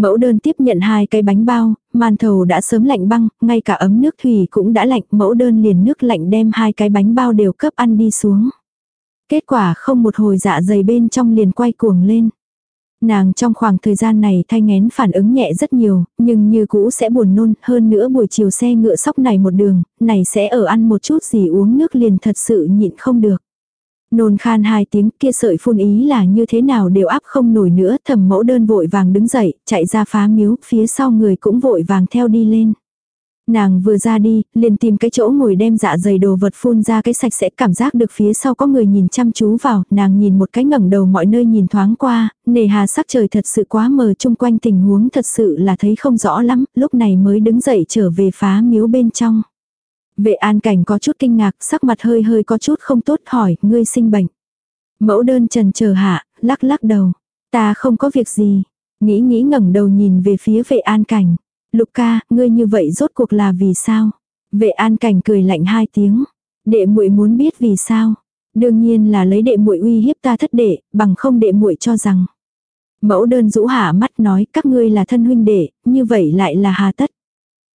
Mẫu đơn tiếp nhận hai cái bánh bao, màn thầu đã sớm lạnh băng, ngay cả ấm nước thủy cũng đã lạnh, mẫu đơn liền nước lạnh đem hai cái bánh bao đều cấp ăn đi xuống. Kết quả không một hồi dạ dày bên trong liền quay cuồng lên. Nàng trong khoảng thời gian này thay ngén phản ứng nhẹ rất nhiều, nhưng như cũ sẽ buồn nôn, hơn nữa buổi chiều xe ngựa sóc này một đường, này sẽ ở ăn một chút gì uống nước liền thật sự nhịn không được. Nôn khan hai tiếng kia sợi phun ý là như thế nào đều áp không nổi nữa, thẩm mẫu đơn vội vàng đứng dậy, chạy ra phá miếu, phía sau người cũng vội vàng theo đi lên. Nàng vừa ra đi, liền tìm cái chỗ ngồi đem dạ dày đồ vật phun ra cái sạch sẽ cảm giác được phía sau có người nhìn chăm chú vào, nàng nhìn một cái ngẩng đầu mọi nơi nhìn thoáng qua, nề hà sắc trời thật sự quá mờ chung quanh tình huống thật sự là thấy không rõ lắm, lúc này mới đứng dậy trở về phá miếu bên trong. Vệ an cảnh có chút kinh ngạc, sắc mặt hơi hơi có chút không tốt hỏi, ngươi sinh bệnh. Mẫu đơn trần chờ hạ, lắc lắc đầu. Ta không có việc gì. Nghĩ nghĩ ngẩng đầu nhìn về phía vệ an cảnh. Lục ca, ngươi như vậy rốt cuộc là vì sao? Vệ an cảnh cười lạnh hai tiếng. Đệ muội muốn biết vì sao? Đương nhiên là lấy đệ muội uy hiếp ta thất đệ, bằng không đệ muội cho rằng. Mẫu đơn rũ hạ mắt nói các ngươi là thân huynh đệ, như vậy lại là hà tất.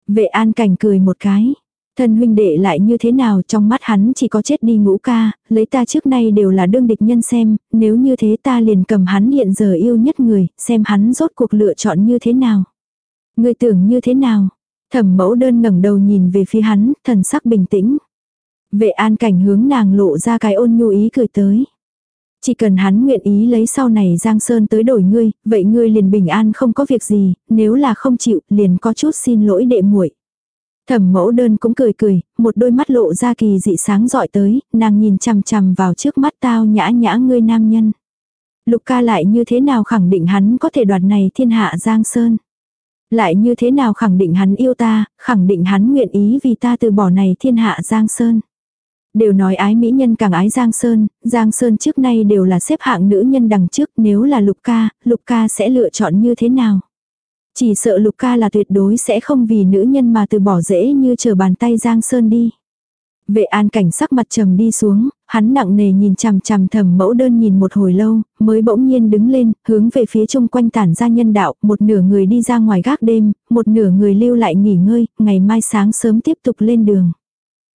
Vệ an cảnh cười một cái. Thân huynh đệ lại như thế nào trong mắt hắn chỉ có chết đi ngũ ca, lấy ta trước nay đều là đương địch nhân xem, nếu như thế ta liền cầm hắn hiện giờ yêu nhất người, xem hắn rốt cuộc lựa chọn như thế nào. Người tưởng như thế nào? Thẩm mẫu đơn ngẩng đầu nhìn về phía hắn, thần sắc bình tĩnh. Vệ an cảnh hướng nàng lộ ra cái ôn nhu ý cười tới. Chỉ cần hắn nguyện ý lấy sau này Giang Sơn tới đổi ngươi, vậy ngươi liền bình an không có việc gì, nếu là không chịu, liền có chút xin lỗi đệ muội. Thẩm mẫu đơn cũng cười cười, một đôi mắt lộ ra kỳ dị sáng dọi tới, nàng nhìn chằm chằm vào trước mắt tao nhã nhã ngươi nam nhân. Lục ca lại như thế nào khẳng định hắn có thể đoạt này thiên hạ Giang Sơn. Lại như thế nào khẳng định hắn yêu ta, khẳng định hắn nguyện ý vì ta từ bỏ này thiên hạ Giang Sơn. Đều nói ái mỹ nhân càng ái Giang Sơn, Giang Sơn trước nay đều là xếp hạng nữ nhân đằng trước nếu là lục ca, lục ca sẽ lựa chọn như thế nào. Chỉ sợ lục ca là tuyệt đối sẽ không vì nữ nhân mà từ bỏ dễ như chờ bàn tay Giang Sơn đi. Vệ an cảnh sắc mặt trầm đi xuống, hắn nặng nề nhìn chằm chằm thầm mẫu đơn nhìn một hồi lâu, mới bỗng nhiên đứng lên, hướng về phía chung quanh tản ra nhân đạo, một nửa người đi ra ngoài gác đêm, một nửa người lưu lại nghỉ ngơi, ngày mai sáng sớm tiếp tục lên đường.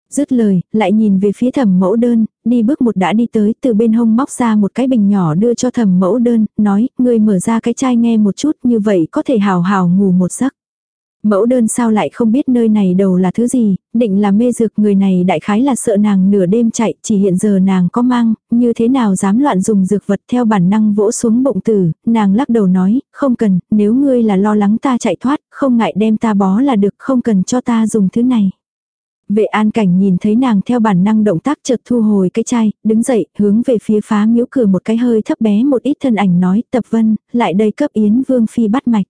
Dứt lời, lại nhìn về phía thẩm mẫu đơn, đi bước một đã đi tới từ bên hông móc ra một cái bình nhỏ đưa cho thẩm mẫu đơn, nói, người mở ra cái chai nghe một chút như vậy có thể hào hào ngủ một giấc. Mẫu đơn sao lại không biết nơi này đầu là thứ gì, định là mê dược người này đại khái là sợ nàng nửa đêm chạy, chỉ hiện giờ nàng có mang, như thế nào dám loạn dùng dược vật theo bản năng vỗ xuống bụng tử, nàng lắc đầu nói, không cần, nếu ngươi là lo lắng ta chạy thoát, không ngại đem ta bó là được, không cần cho ta dùng thứ này. Vệ an cảnh nhìn thấy nàng theo bản năng động tác chợt thu hồi cái chai, đứng dậy, hướng về phía phá miếu cửa một cái hơi thấp bé một ít thân ảnh nói, tập vân, lại đây cấp yến vương phi bắt mạch.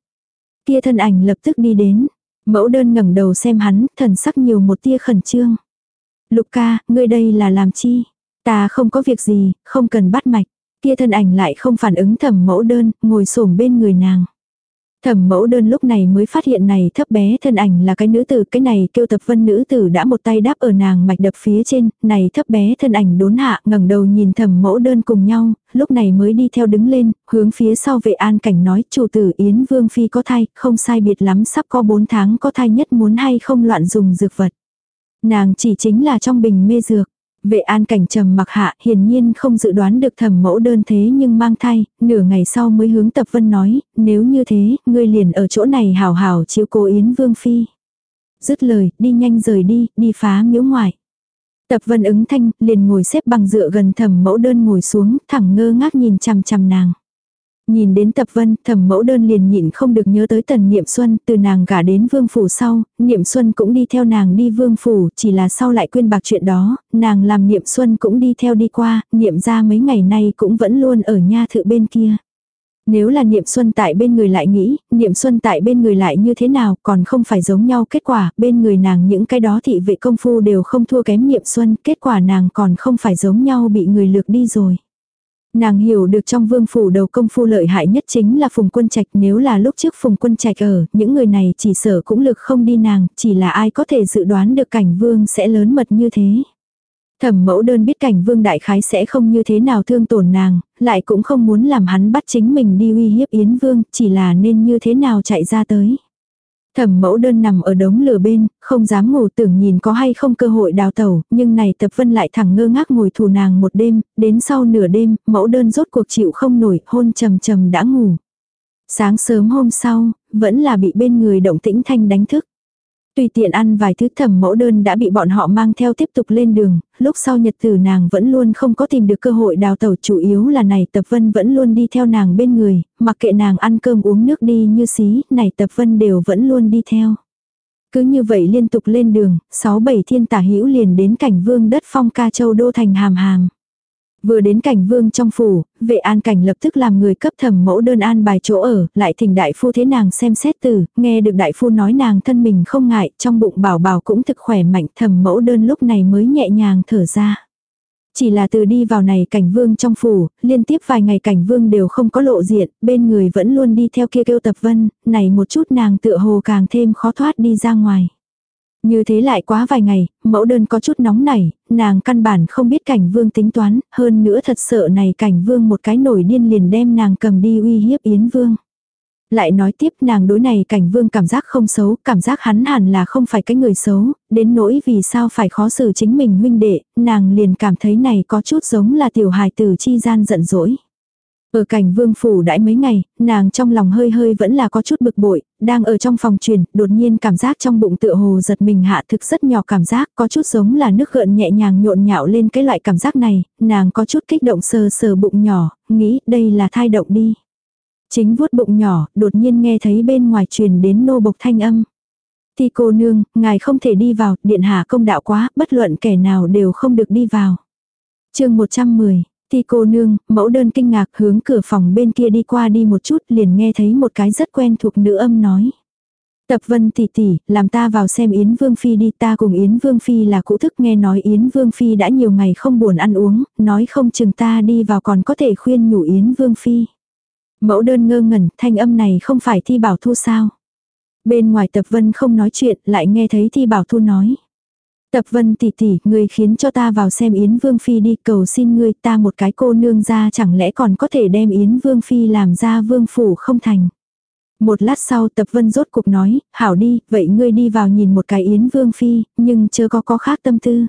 Kia thân ảnh lập tức đi đến, mẫu đơn ngẩng đầu xem hắn, thần sắc nhiều một tia khẩn trương. Lục ca, ngươi đây là làm chi? Ta không có việc gì, không cần bắt mạch. Kia thân ảnh lại không phản ứng thẩm mẫu đơn, ngồi xổm bên người nàng. Thẩm mẫu đơn lúc này mới phát hiện này thấp bé thân ảnh là cái nữ tử, cái này kêu tập vân nữ tử đã một tay đáp ở nàng mạch đập phía trên, này thấp bé thân ảnh đốn hạ, ngẩng đầu nhìn thẩm mẫu đơn cùng nhau, lúc này mới đi theo đứng lên, hướng phía sau vệ an cảnh nói, chủ tử Yến Vương Phi có thai, không sai biệt lắm sắp có 4 tháng có thai nhất muốn hay không loạn dùng dược vật. Nàng chỉ chính là trong bình mê dược. Vệ an cảnh trầm mặc hạ hiển nhiên không dự đoán được thẩm mẫu đơn thế nhưng mang thai, nửa ngày sau mới hướng tập vân nói, nếu như thế, ngươi liền ở chỗ này hào hào chiếu cố Yến Vương Phi. Dứt lời, đi nhanh rời đi, đi phá miễu ngoại. Tập vân ứng thanh, liền ngồi xếp bằng dựa gần thẩm mẫu đơn ngồi xuống, thẳng ngơ ngác nhìn chằm chằm nàng. Nhìn đến tập vân, thẩm mẫu đơn liền nhịn không được nhớ tới tần niệm xuân, từ nàng gả đến vương phủ sau, niệm xuân cũng đi theo nàng đi vương phủ, chỉ là sau lại quên bạc chuyện đó, nàng làm niệm xuân cũng đi theo đi qua, niệm ra mấy ngày nay cũng vẫn luôn ở nha thự bên kia. Nếu là niệm xuân tại bên người lại nghĩ, niệm xuân tại bên người lại như thế nào, còn không phải giống nhau kết quả, bên người nàng những cái đó thị vệ công phu đều không thua kém niệm xuân, kết quả nàng còn không phải giống nhau bị người lược đi rồi. Nàng hiểu được trong vương phủ đầu công phu lợi hại nhất chính là phùng quân trạch nếu là lúc trước phùng quân trạch ở, những người này chỉ sở cũng lực không đi nàng, chỉ là ai có thể dự đoán được cảnh vương sẽ lớn mật như thế. Thẩm mẫu đơn biết cảnh vương đại khái sẽ không như thế nào thương tổn nàng, lại cũng không muốn làm hắn bắt chính mình đi uy hiếp Yến Vương, chỉ là nên như thế nào chạy ra tới. Thẩm mẫu đơn nằm ở đống lửa bên, không dám ngủ tưởng nhìn có hay không cơ hội đào tẩu, nhưng này tập vân lại thẳng ngơ ngác ngồi thù nàng một đêm, đến sau nửa đêm, mẫu đơn rốt cuộc chịu không nổi, hôn trầm trầm đã ngủ. Sáng sớm hôm sau, vẫn là bị bên người động tĩnh thanh đánh thức. Tùy tiện ăn vài thứ thẩm mẫu đơn đã bị bọn họ mang theo tiếp tục lên đường, lúc sau nhật tử nàng vẫn luôn không có tìm được cơ hội đào tẩu chủ yếu là này tập vân vẫn luôn đi theo nàng bên người, mặc kệ nàng ăn cơm uống nước đi như xí, này tập vân đều vẫn luôn đi theo. Cứ như vậy liên tục lên đường, sáu bảy thiên tả hữu liền đến cảnh vương đất phong ca châu đô thành hàm hàm. Vừa đến cảnh vương trong phủ, vệ an cảnh lập tức làm người cấp thẩm mẫu đơn an bài chỗ ở, lại thỉnh đại phu thế nàng xem xét từ, nghe được đại phu nói nàng thân mình không ngại, trong bụng bảo bảo cũng thực khỏe mạnh, thẩm mẫu đơn lúc này mới nhẹ nhàng thở ra. Chỉ là từ đi vào này cảnh vương trong phủ, liên tiếp vài ngày cảnh vương đều không có lộ diện, bên người vẫn luôn đi theo kia kêu tập vân, này một chút nàng tựa hồ càng thêm khó thoát đi ra ngoài. Như thế lại quá vài ngày, mẫu đơn có chút nóng nảy, nàng căn bản không biết cảnh vương tính toán, hơn nữa thật sợ này cảnh vương một cái nổi điên liền đem nàng cầm đi uy hiếp Yến vương. Lại nói tiếp nàng đối này cảnh vương cảm giác không xấu, cảm giác hắn hẳn là không phải cái người xấu, đến nỗi vì sao phải khó xử chính mình huynh đệ, nàng liền cảm thấy này có chút giống là tiểu hài tử chi gian giận dỗi. Ở cảnh vương phủ đãi mấy ngày, nàng trong lòng hơi hơi vẫn là có chút bực bội, đang ở trong phòng truyền, đột nhiên cảm giác trong bụng tựa hồ giật mình hạ thực rất nhỏ cảm giác, có chút giống là nước gợn nhẹ nhàng nhộn nhạo lên cái loại cảm giác này, nàng có chút kích động sờ sờ bụng nhỏ, nghĩ đây là thai động đi. Chính vuốt bụng nhỏ, đột nhiên nghe thấy bên ngoài truyền đến nô bộc thanh âm. Thì cô nương, ngài không thể đi vào, điện hạ công đạo quá, bất luận kẻ nào đều không được đi vào. chương 110 Ti cô nương, mẫu đơn kinh ngạc hướng cửa phòng bên kia đi qua đi một chút liền nghe thấy một cái rất quen thuộc nữ âm nói. Tập vân tỷ tỷ, làm ta vào xem Yến Vương Phi đi ta cùng Yến Vương Phi là cũ thức nghe nói Yến Vương Phi đã nhiều ngày không buồn ăn uống, nói không chừng ta đi vào còn có thể khuyên nhủ Yến Vương Phi. Mẫu đơn ngơ ngẩn, thanh âm này không phải thi bảo thu sao. Bên ngoài tập vân không nói chuyện, lại nghe thấy thi bảo thu nói. Tập vân tỷ tỷ, người khiến cho ta vào xem Yến Vương Phi đi cầu xin ngươi ta một cái cô nương ra chẳng lẽ còn có thể đem Yến Vương Phi làm ra vương phủ không thành. Một lát sau tập vân rốt cuộc nói, hảo đi, vậy ngươi đi vào nhìn một cái Yến Vương Phi, nhưng chưa có có khác tâm tư.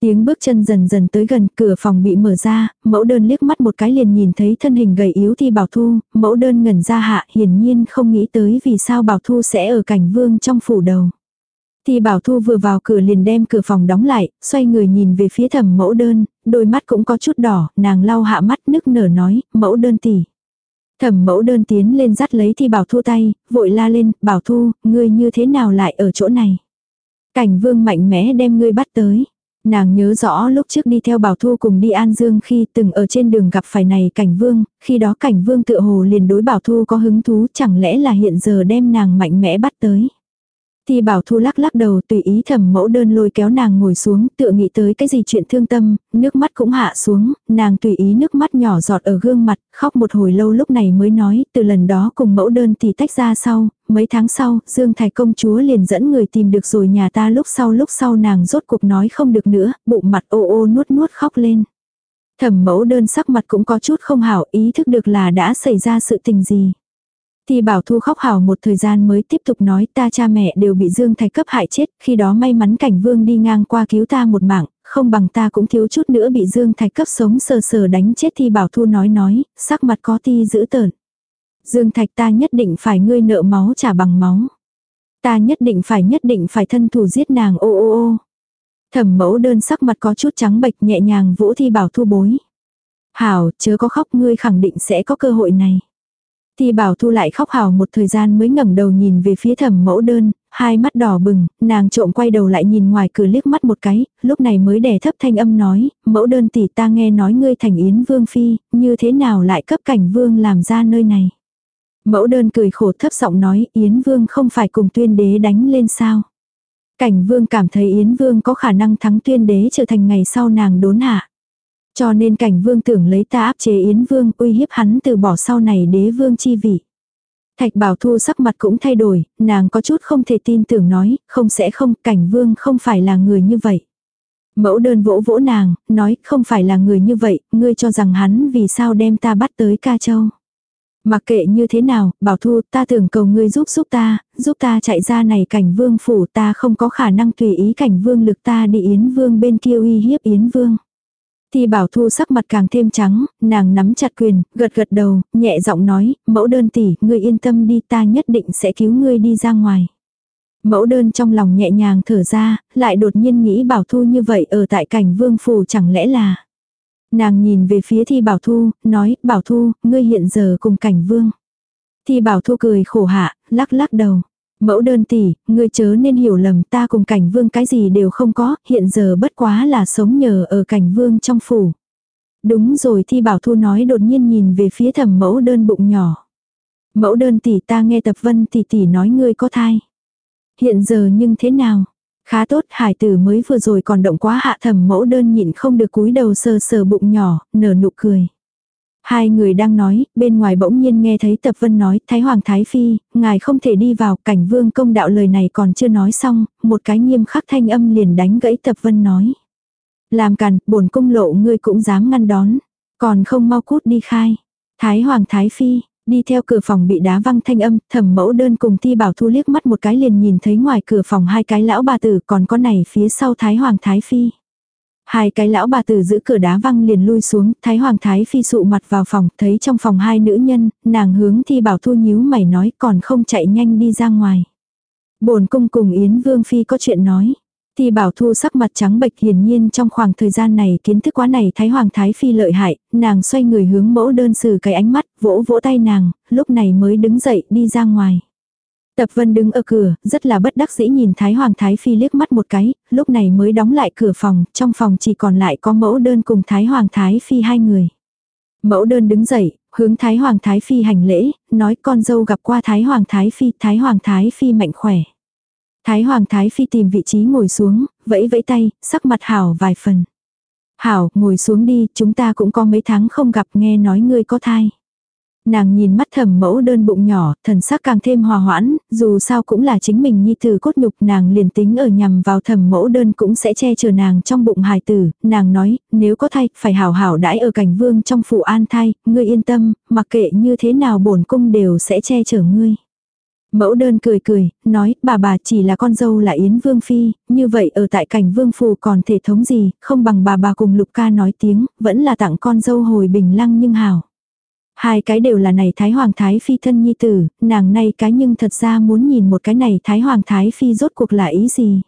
Tiếng bước chân dần dần tới gần, cửa phòng bị mở ra, mẫu đơn liếc mắt một cái liền nhìn thấy thân hình gầy yếu thi bảo thu, mẫu đơn ngẩn ra hạ hiển nhiên không nghĩ tới vì sao bảo thu sẽ ở cảnh vương trong phủ đầu. Thì bảo thu vừa vào cửa liền đem cửa phòng đóng lại, xoay người nhìn về phía thẩm mẫu đơn, đôi mắt cũng có chút đỏ, nàng lau hạ mắt nức nở nói, mẫu đơn tỷ. Thẩm mẫu đơn tiến lên dắt lấy thì bảo thu tay, vội la lên, bảo thu, ngươi như thế nào lại ở chỗ này. Cảnh vương mạnh mẽ đem ngươi bắt tới. Nàng nhớ rõ lúc trước đi theo Bảo Thu cùng đi An Dương khi từng ở trên đường gặp phải này cảnh vương, khi đó cảnh vương tựa hồ liền đối Bảo Thu có hứng thú chẳng lẽ là hiện giờ đem nàng mạnh mẽ bắt tới. Thì bảo thu lắc lắc đầu tùy ý thẩm mẫu đơn lôi kéo nàng ngồi xuống tựa nghĩ tới cái gì chuyện thương tâm, nước mắt cũng hạ xuống, nàng tùy ý nước mắt nhỏ giọt ở gương mặt, khóc một hồi lâu lúc này mới nói, từ lần đó cùng mẫu đơn thì tách ra sau, mấy tháng sau, Dương Thái công chúa liền dẫn người tìm được rồi nhà ta lúc sau lúc sau nàng rốt cuộc nói không được nữa, bụng mặt ô ô nuốt nuốt khóc lên. Thẩm mẫu đơn sắc mặt cũng có chút không hảo ý thức được là đã xảy ra sự tình gì. Thì bảo thu khóc hào một thời gian mới tiếp tục nói ta cha mẹ đều bị Dương Thạch cấp hại chết, khi đó may mắn cảnh vương đi ngang qua cứu ta một mạng, không bằng ta cũng thiếu chút nữa bị Dương Thạch cấp sống sờ sờ đánh chết thì bảo thu nói nói, sắc mặt có ti giữ tợn. Dương Thạch ta nhất định phải ngươi nợ máu trả bằng máu. Ta nhất định phải nhất định phải thân thủ giết nàng ô ô ô. Thẩm mẫu đơn sắc mặt có chút trắng bệch nhẹ nhàng vỗ thi bảo thu bối. Hảo, chớ có khóc ngươi khẳng định sẽ có cơ hội này. Thì bảo thu lại khóc hào một thời gian mới ngẩng đầu nhìn về phía thẩm mẫu đơn, hai mắt đỏ bừng, nàng trộm quay đầu lại nhìn ngoài cửa liếc mắt một cái, lúc này mới đè thấp thanh âm nói, mẫu đơn tỷ ta nghe nói ngươi thành yến vương phi, như thế nào lại cấp cảnh vương làm ra nơi này. Mẫu đơn cười khổ thấp giọng nói, yến vương không phải cùng tuyên đế đánh lên sao. Cảnh vương cảm thấy yến vương có khả năng thắng tuyên đế trở thành ngày sau nàng đốn hạ. Cho nên cảnh vương tưởng lấy ta áp chế Yến vương uy hiếp hắn từ bỏ sau này đế vương chi vị. Thạch bảo thu sắc mặt cũng thay đổi, nàng có chút không thể tin tưởng nói, không sẽ không, cảnh vương không phải là người như vậy. Mẫu đơn vỗ vỗ nàng, nói, không phải là người như vậy, ngươi cho rằng hắn vì sao đem ta bắt tới ca châu. Mặc kệ như thế nào, bảo thu, ta tưởng cầu ngươi giúp giúp ta, giúp ta chạy ra này cảnh vương phủ ta không có khả năng tùy ý cảnh vương lực ta đi yến vương bên kia uy hiếp yến vương. Ti bảo thu sắc mặt càng thêm trắng, nàng nắm chặt quyền, gật gật đầu, nhẹ giọng nói, mẫu đơn tỷ, ngươi yên tâm đi ta nhất định sẽ cứu ngươi đi ra ngoài. Mẫu đơn trong lòng nhẹ nhàng thở ra, lại đột nhiên nghĩ bảo thu như vậy ở tại cảnh vương phủ chẳng lẽ là. Nàng nhìn về phía thi bảo thu, nói, bảo thu, ngươi hiện giờ cùng cảnh vương. Thi bảo thu cười khổ hạ, lắc lắc đầu. Mẫu đơn tỷ, ngươi chớ nên hiểu lầm ta cùng cảnh vương cái gì đều không có, hiện giờ bất quá là sống nhờ ở cảnh vương trong phủ. Đúng rồi thi bảo thu nói đột nhiên nhìn về phía thẩm mẫu đơn bụng nhỏ. Mẫu đơn tỷ ta nghe tập vân tỷ tỷ nói ngươi có thai. Hiện giờ nhưng thế nào? Khá tốt hải tử mới vừa rồi còn động quá hạ thẩm mẫu đơn nhịn không được cúi đầu sờ sờ bụng nhỏ, nở nụ cười. Hai người đang nói, bên ngoài bỗng nhiên nghe thấy Tập Vân nói, Thái Hoàng Thái Phi, ngài không thể đi vào, cảnh vương công đạo lời này còn chưa nói xong, một cái nghiêm khắc thanh âm liền đánh gãy Tập Vân nói. Làm càn, bổn cung lộ ngươi cũng dám ngăn đón, còn không mau cút đi khai. Thái Hoàng Thái Phi, đi theo cửa phòng bị đá văng thanh âm, thẩm mẫu đơn cùng thi bảo thu liếc mắt một cái liền nhìn thấy ngoài cửa phòng hai cái lão bà tử còn có này phía sau Thái Hoàng Thái Phi. Hai cái lão bà tử giữ cửa đá văng liền lui xuống, Thái Hoàng Thái Phi sụ mặt vào phòng, thấy trong phòng hai nữ nhân, nàng hướng thi bảo thu nhíu mày nói còn không chạy nhanh đi ra ngoài. bổn cung cùng Yến Vương Phi có chuyện nói. Thì bảo thu sắc mặt trắng bệch hiển nhiên trong khoảng thời gian này kiến thức quá này Thái Hoàng Thái Phi lợi hại, nàng xoay người hướng mẫu đơn sử cái ánh mắt, vỗ vỗ tay nàng, lúc này mới đứng dậy đi ra ngoài. Tập Vân đứng ở cửa, rất là bất đắc dĩ nhìn Thái Hoàng Thái Phi liếc mắt một cái, lúc này mới đóng lại cửa phòng, trong phòng chỉ còn lại có mẫu đơn cùng Thái Hoàng Thái Phi hai người. Mẫu đơn đứng dậy, hướng Thái Hoàng Thái Phi hành lễ, nói con dâu gặp qua Thái Hoàng Thái Phi, Thái Hoàng Thái Phi mạnh khỏe. Thái Hoàng Thái Phi tìm vị trí ngồi xuống, vẫy vẫy tay, sắc mặt hảo vài phần. Hảo, ngồi xuống đi, chúng ta cũng có mấy tháng không gặp nghe nói ngươi có thai. Nàng nhìn mắt thẩm mẫu đơn bụng nhỏ, thần sắc càng thêm hòa hoãn, dù sao cũng là chính mình nhi tử cốt nhục nàng liền tính ở nhằm vào thẩm mẫu đơn cũng sẽ che chở nàng trong bụng hài tử, nàng nói, nếu có thay phải hảo hảo đãi ở cảnh vương trong phụ an thai, ngươi yên tâm, mặc kệ như thế nào bổn cung đều sẽ che chở ngươi. Mẫu đơn cười cười, nói, bà bà chỉ là con dâu là Yến Vương Phi, như vậy ở tại cảnh Vương Phù còn thể thống gì, không bằng bà bà cùng Lục ca nói tiếng, vẫn là tặng con dâu hồi bình lăng nhưng hảo. Hai cái đều là này Thái Hoàng Thái Phi thân nhi tử, nàng này cái nhưng thật ra muốn nhìn một cái này Thái Hoàng Thái Phi rốt cuộc là ý gì.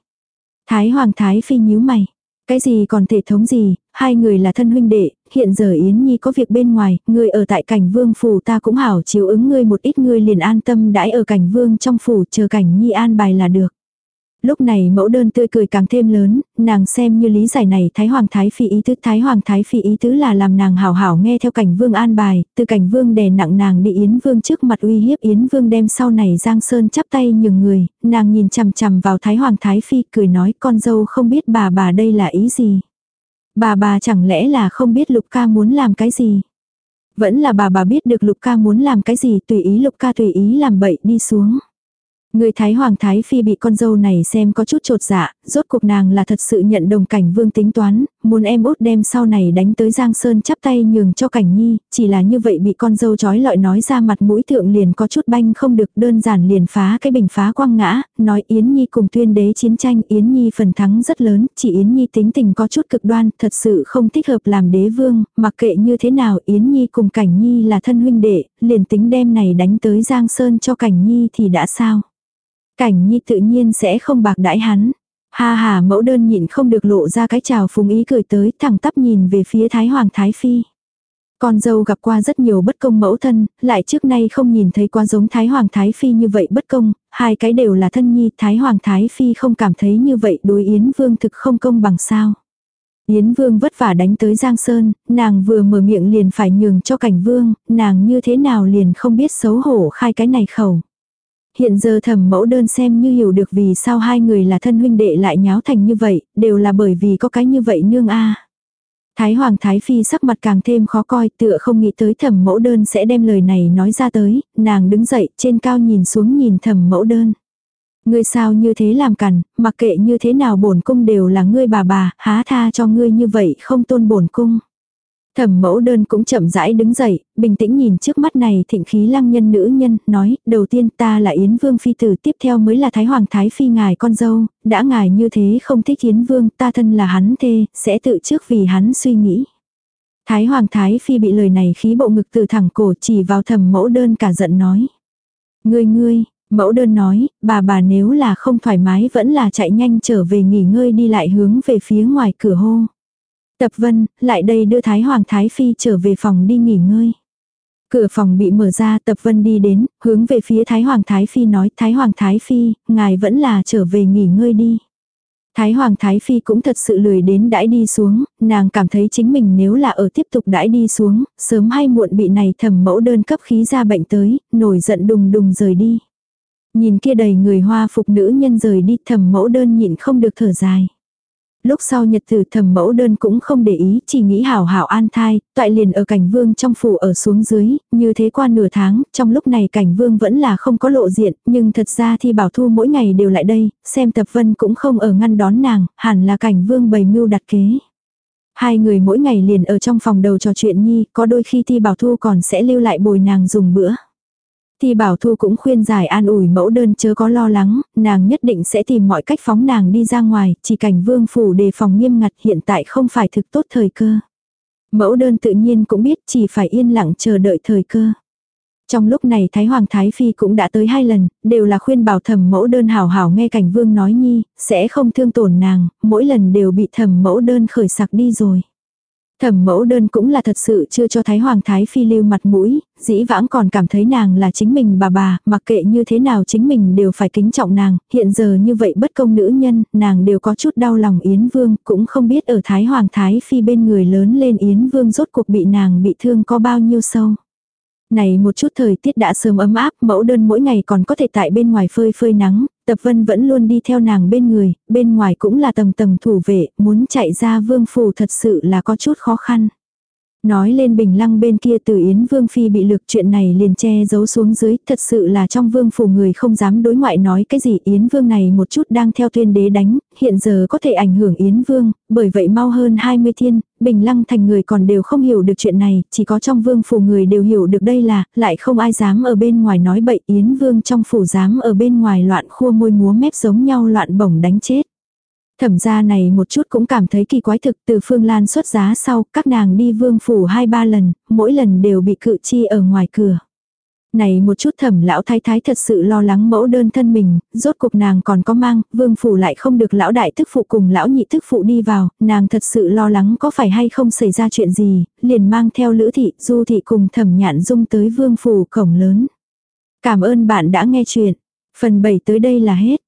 Thái Hoàng Thái Phi nhíu mày. Cái gì còn thể thống gì, hai người là thân huynh đệ, hiện giờ Yến Nhi có việc bên ngoài, người ở tại cảnh vương phủ ta cũng hảo chiếu ứng ngươi một ít ngươi liền an tâm đãi ở cảnh vương trong phủ chờ cảnh Nhi an bài là được. Lúc này mẫu đơn tươi cười càng thêm lớn, nàng xem như lý giải này Thái Hoàng Thái Phi ý tứ Thái Hoàng Thái Phi ý tứ là làm nàng hảo hảo nghe theo cảnh vương an bài, từ cảnh vương đè nặng nàng đi Yến Vương trước mặt uy hiếp Yến Vương đem sau này Giang Sơn chắp tay nhường người, nàng nhìn chằm chằm vào Thái Hoàng Thái Phi cười nói con dâu không biết bà bà đây là ý gì. Bà bà chẳng lẽ là không biết Lục ca muốn làm cái gì. Vẫn là bà bà biết được Lục ca muốn làm cái gì tùy ý Lục ca tùy ý làm bậy đi xuống. Người Thái Hoàng Thái Phi bị con dâu này xem có chút trột dạ, rốt cuộc nàng là thật sự nhận đồng cảnh vương tính toán, muốn em út đem sau này đánh tới Giang Sơn chắp tay nhường cho cảnh nhi, chỉ là như vậy bị con dâu chói lọi nói ra mặt mũi thượng liền có chút banh không được đơn giản liền phá cái bình phá quăng ngã, nói Yến Nhi cùng tuyên đế chiến tranh Yến Nhi phần thắng rất lớn, chỉ Yến Nhi tính tình có chút cực đoan, thật sự không thích hợp làm đế vương, mặc kệ như thế nào Yến Nhi cùng cảnh Nhi là thân huynh đệ, liền tính đem này đánh tới Giang Sơn cho cảnh Nhi thì đã sao. Cảnh nhi tự nhiên sẽ không bạc đãi hắn. Ha ha mẫu đơn nhịn không được lộ ra cái chào phúng ý cười tới thẳng tắp nhìn về phía Thái Hoàng Thái Phi. Con dâu gặp qua rất nhiều bất công mẫu thân, lại trước nay không nhìn thấy qua giống Thái Hoàng Thái Phi như vậy bất công, hai cái đều là thân nhi, Thái Hoàng Thái Phi không cảm thấy như vậy đối Yến Vương thực không công bằng sao. Yến Vương vất vả đánh tới Giang Sơn, nàng vừa mở miệng liền phải nhường cho cảnh Vương, nàng như thế nào liền không biết xấu hổ khai cái này khẩu. Hiện giờ thẩm mẫu đơn xem như hiểu được vì sao hai người là thân huynh đệ lại nháo thành như vậy, đều là bởi vì có cái như vậy nương a. Thái Hoàng Thái Phi sắc mặt càng thêm khó coi tựa không nghĩ tới thẩm mẫu đơn sẽ đem lời này nói ra tới, nàng đứng dậy trên cao nhìn xuống nhìn thẩm mẫu đơn. Ngươi sao như thế làm cằn, mặc kệ như thế nào bổn cung đều là ngươi bà bà, há tha cho ngươi như vậy không tôn bổn cung. Thẩm mẫu đơn cũng chậm rãi đứng dậy, bình tĩnh nhìn trước mắt này thịnh khí lăng nhân nữ nhân, nói, đầu tiên ta là Yến Vương Phi tử tiếp theo mới là Thái Hoàng Thái Phi ngài con dâu, đã ngài như thế không thích Yến Vương, ta thân là hắn thê, sẽ tự trước vì hắn suy nghĩ. Thái Hoàng Thái Phi bị lời này khí bộ ngực từ thẳng cổ chỉ vào thẩm mẫu đơn cả giận nói. Ngươi ngươi, mẫu đơn nói, bà bà nếu là không thoải mái vẫn là chạy nhanh trở về nghỉ ngơi đi lại hướng về phía ngoài cửa hô. Tập Vân, lại đây đưa Thái Hoàng Thái Phi trở về phòng đi nghỉ ngơi. Cửa phòng bị mở ra Tập Vân đi đến, hướng về phía Thái Hoàng Thái Phi nói Thái Hoàng Thái Phi, ngài vẫn là trở về nghỉ ngơi đi. Thái Hoàng Thái Phi cũng thật sự lười đến đãi đi xuống, nàng cảm thấy chính mình nếu là ở tiếp tục đãi đi xuống, sớm hay muộn bị này thầm mẫu đơn cấp khí ra bệnh tới, nổi giận đùng đùng rời đi. Nhìn kia đầy người hoa phục nữ nhân rời đi thầm mẫu đơn nhịn không được thở dài. Lúc sau nhật tử thầm mẫu đơn cũng không để ý, chỉ nghĩ hảo hảo an thai, toại liền ở cảnh vương trong phủ ở xuống dưới, như thế qua nửa tháng, trong lúc này cảnh vương vẫn là không có lộ diện, nhưng thật ra thì bảo thu mỗi ngày đều lại đây, xem tập vân cũng không ở ngăn đón nàng, hẳn là cảnh vương bày mưu đặt kế. Hai người mỗi ngày liền ở trong phòng đầu trò chuyện nhi, có đôi khi thi bảo thu còn sẽ lưu lại bồi nàng dùng bữa. Thì Bảo Thu cũng khuyên giải an ủi mẫu đơn chớ có lo lắng, nàng nhất định sẽ tìm mọi cách phóng nàng đi ra ngoài, chỉ cảnh vương phủ đề phòng nghiêm ngặt hiện tại không phải thực tốt thời cơ. Mẫu đơn tự nhiên cũng biết chỉ phải yên lặng chờ đợi thời cơ. Trong lúc này Thái Hoàng Thái Phi cũng đã tới hai lần, đều là khuyên bảo thẩm mẫu đơn hảo hảo nghe cảnh vương nói nhi, sẽ không thương tổn nàng, mỗi lần đều bị thẩm mẫu đơn khởi sặc đi rồi. Thẩm mẫu đơn cũng là thật sự chưa cho Thái Hoàng Thái Phi lưu mặt mũi, dĩ vãng còn cảm thấy nàng là chính mình bà bà, mặc kệ như thế nào chính mình đều phải kính trọng nàng, hiện giờ như vậy bất công nữ nhân, nàng đều có chút đau lòng Yến Vương, cũng không biết ở Thái Hoàng Thái Phi bên người lớn lên Yến Vương rốt cuộc bị nàng bị thương có bao nhiêu sâu. Này một chút thời tiết đã sớm ấm áp, mẫu đơn mỗi ngày còn có thể tại bên ngoài phơi phơi nắng, Tập Vân vẫn luôn đi theo nàng bên người, bên ngoài cũng là tầng tầng thủ vệ, muốn chạy ra vương phủ thật sự là có chút khó khăn. Nói lên bình lăng bên kia từ Yến Vương Phi bị lực chuyện này liền che giấu xuống dưới, thật sự là trong vương phủ người không dám đối ngoại nói cái gì Yến Vương này một chút đang theo tuyên đế đánh, hiện giờ có thể ảnh hưởng Yến Vương, bởi vậy mau hơn 20 thiên, bình lăng thành người còn đều không hiểu được chuyện này, chỉ có trong vương phủ người đều hiểu được đây là, lại không ai dám ở bên ngoài nói bậy Yến Vương trong phủ dám ở bên ngoài loạn khua môi múa mép giống nhau loạn bổng đánh chết. Thẩm gia này một chút cũng cảm thấy kỳ quái thực từ Phương Lan xuất giá sau, các nàng đi vương phủ hai ba lần, mỗi lần đều bị cự chi ở ngoài cửa. Này một chút thẩm lão thái thái thật sự lo lắng mẫu đơn thân mình, rốt cuộc nàng còn có mang, vương phủ lại không được lão đại thức phụ cùng lão nhị thức phụ đi vào, nàng thật sự lo lắng có phải hay không xảy ra chuyện gì, liền mang theo lữ thị, du thị cùng thẩm nhạn dung tới vương phủ cổng lớn. Cảm ơn bạn đã nghe chuyện. Phần 7 tới đây là hết.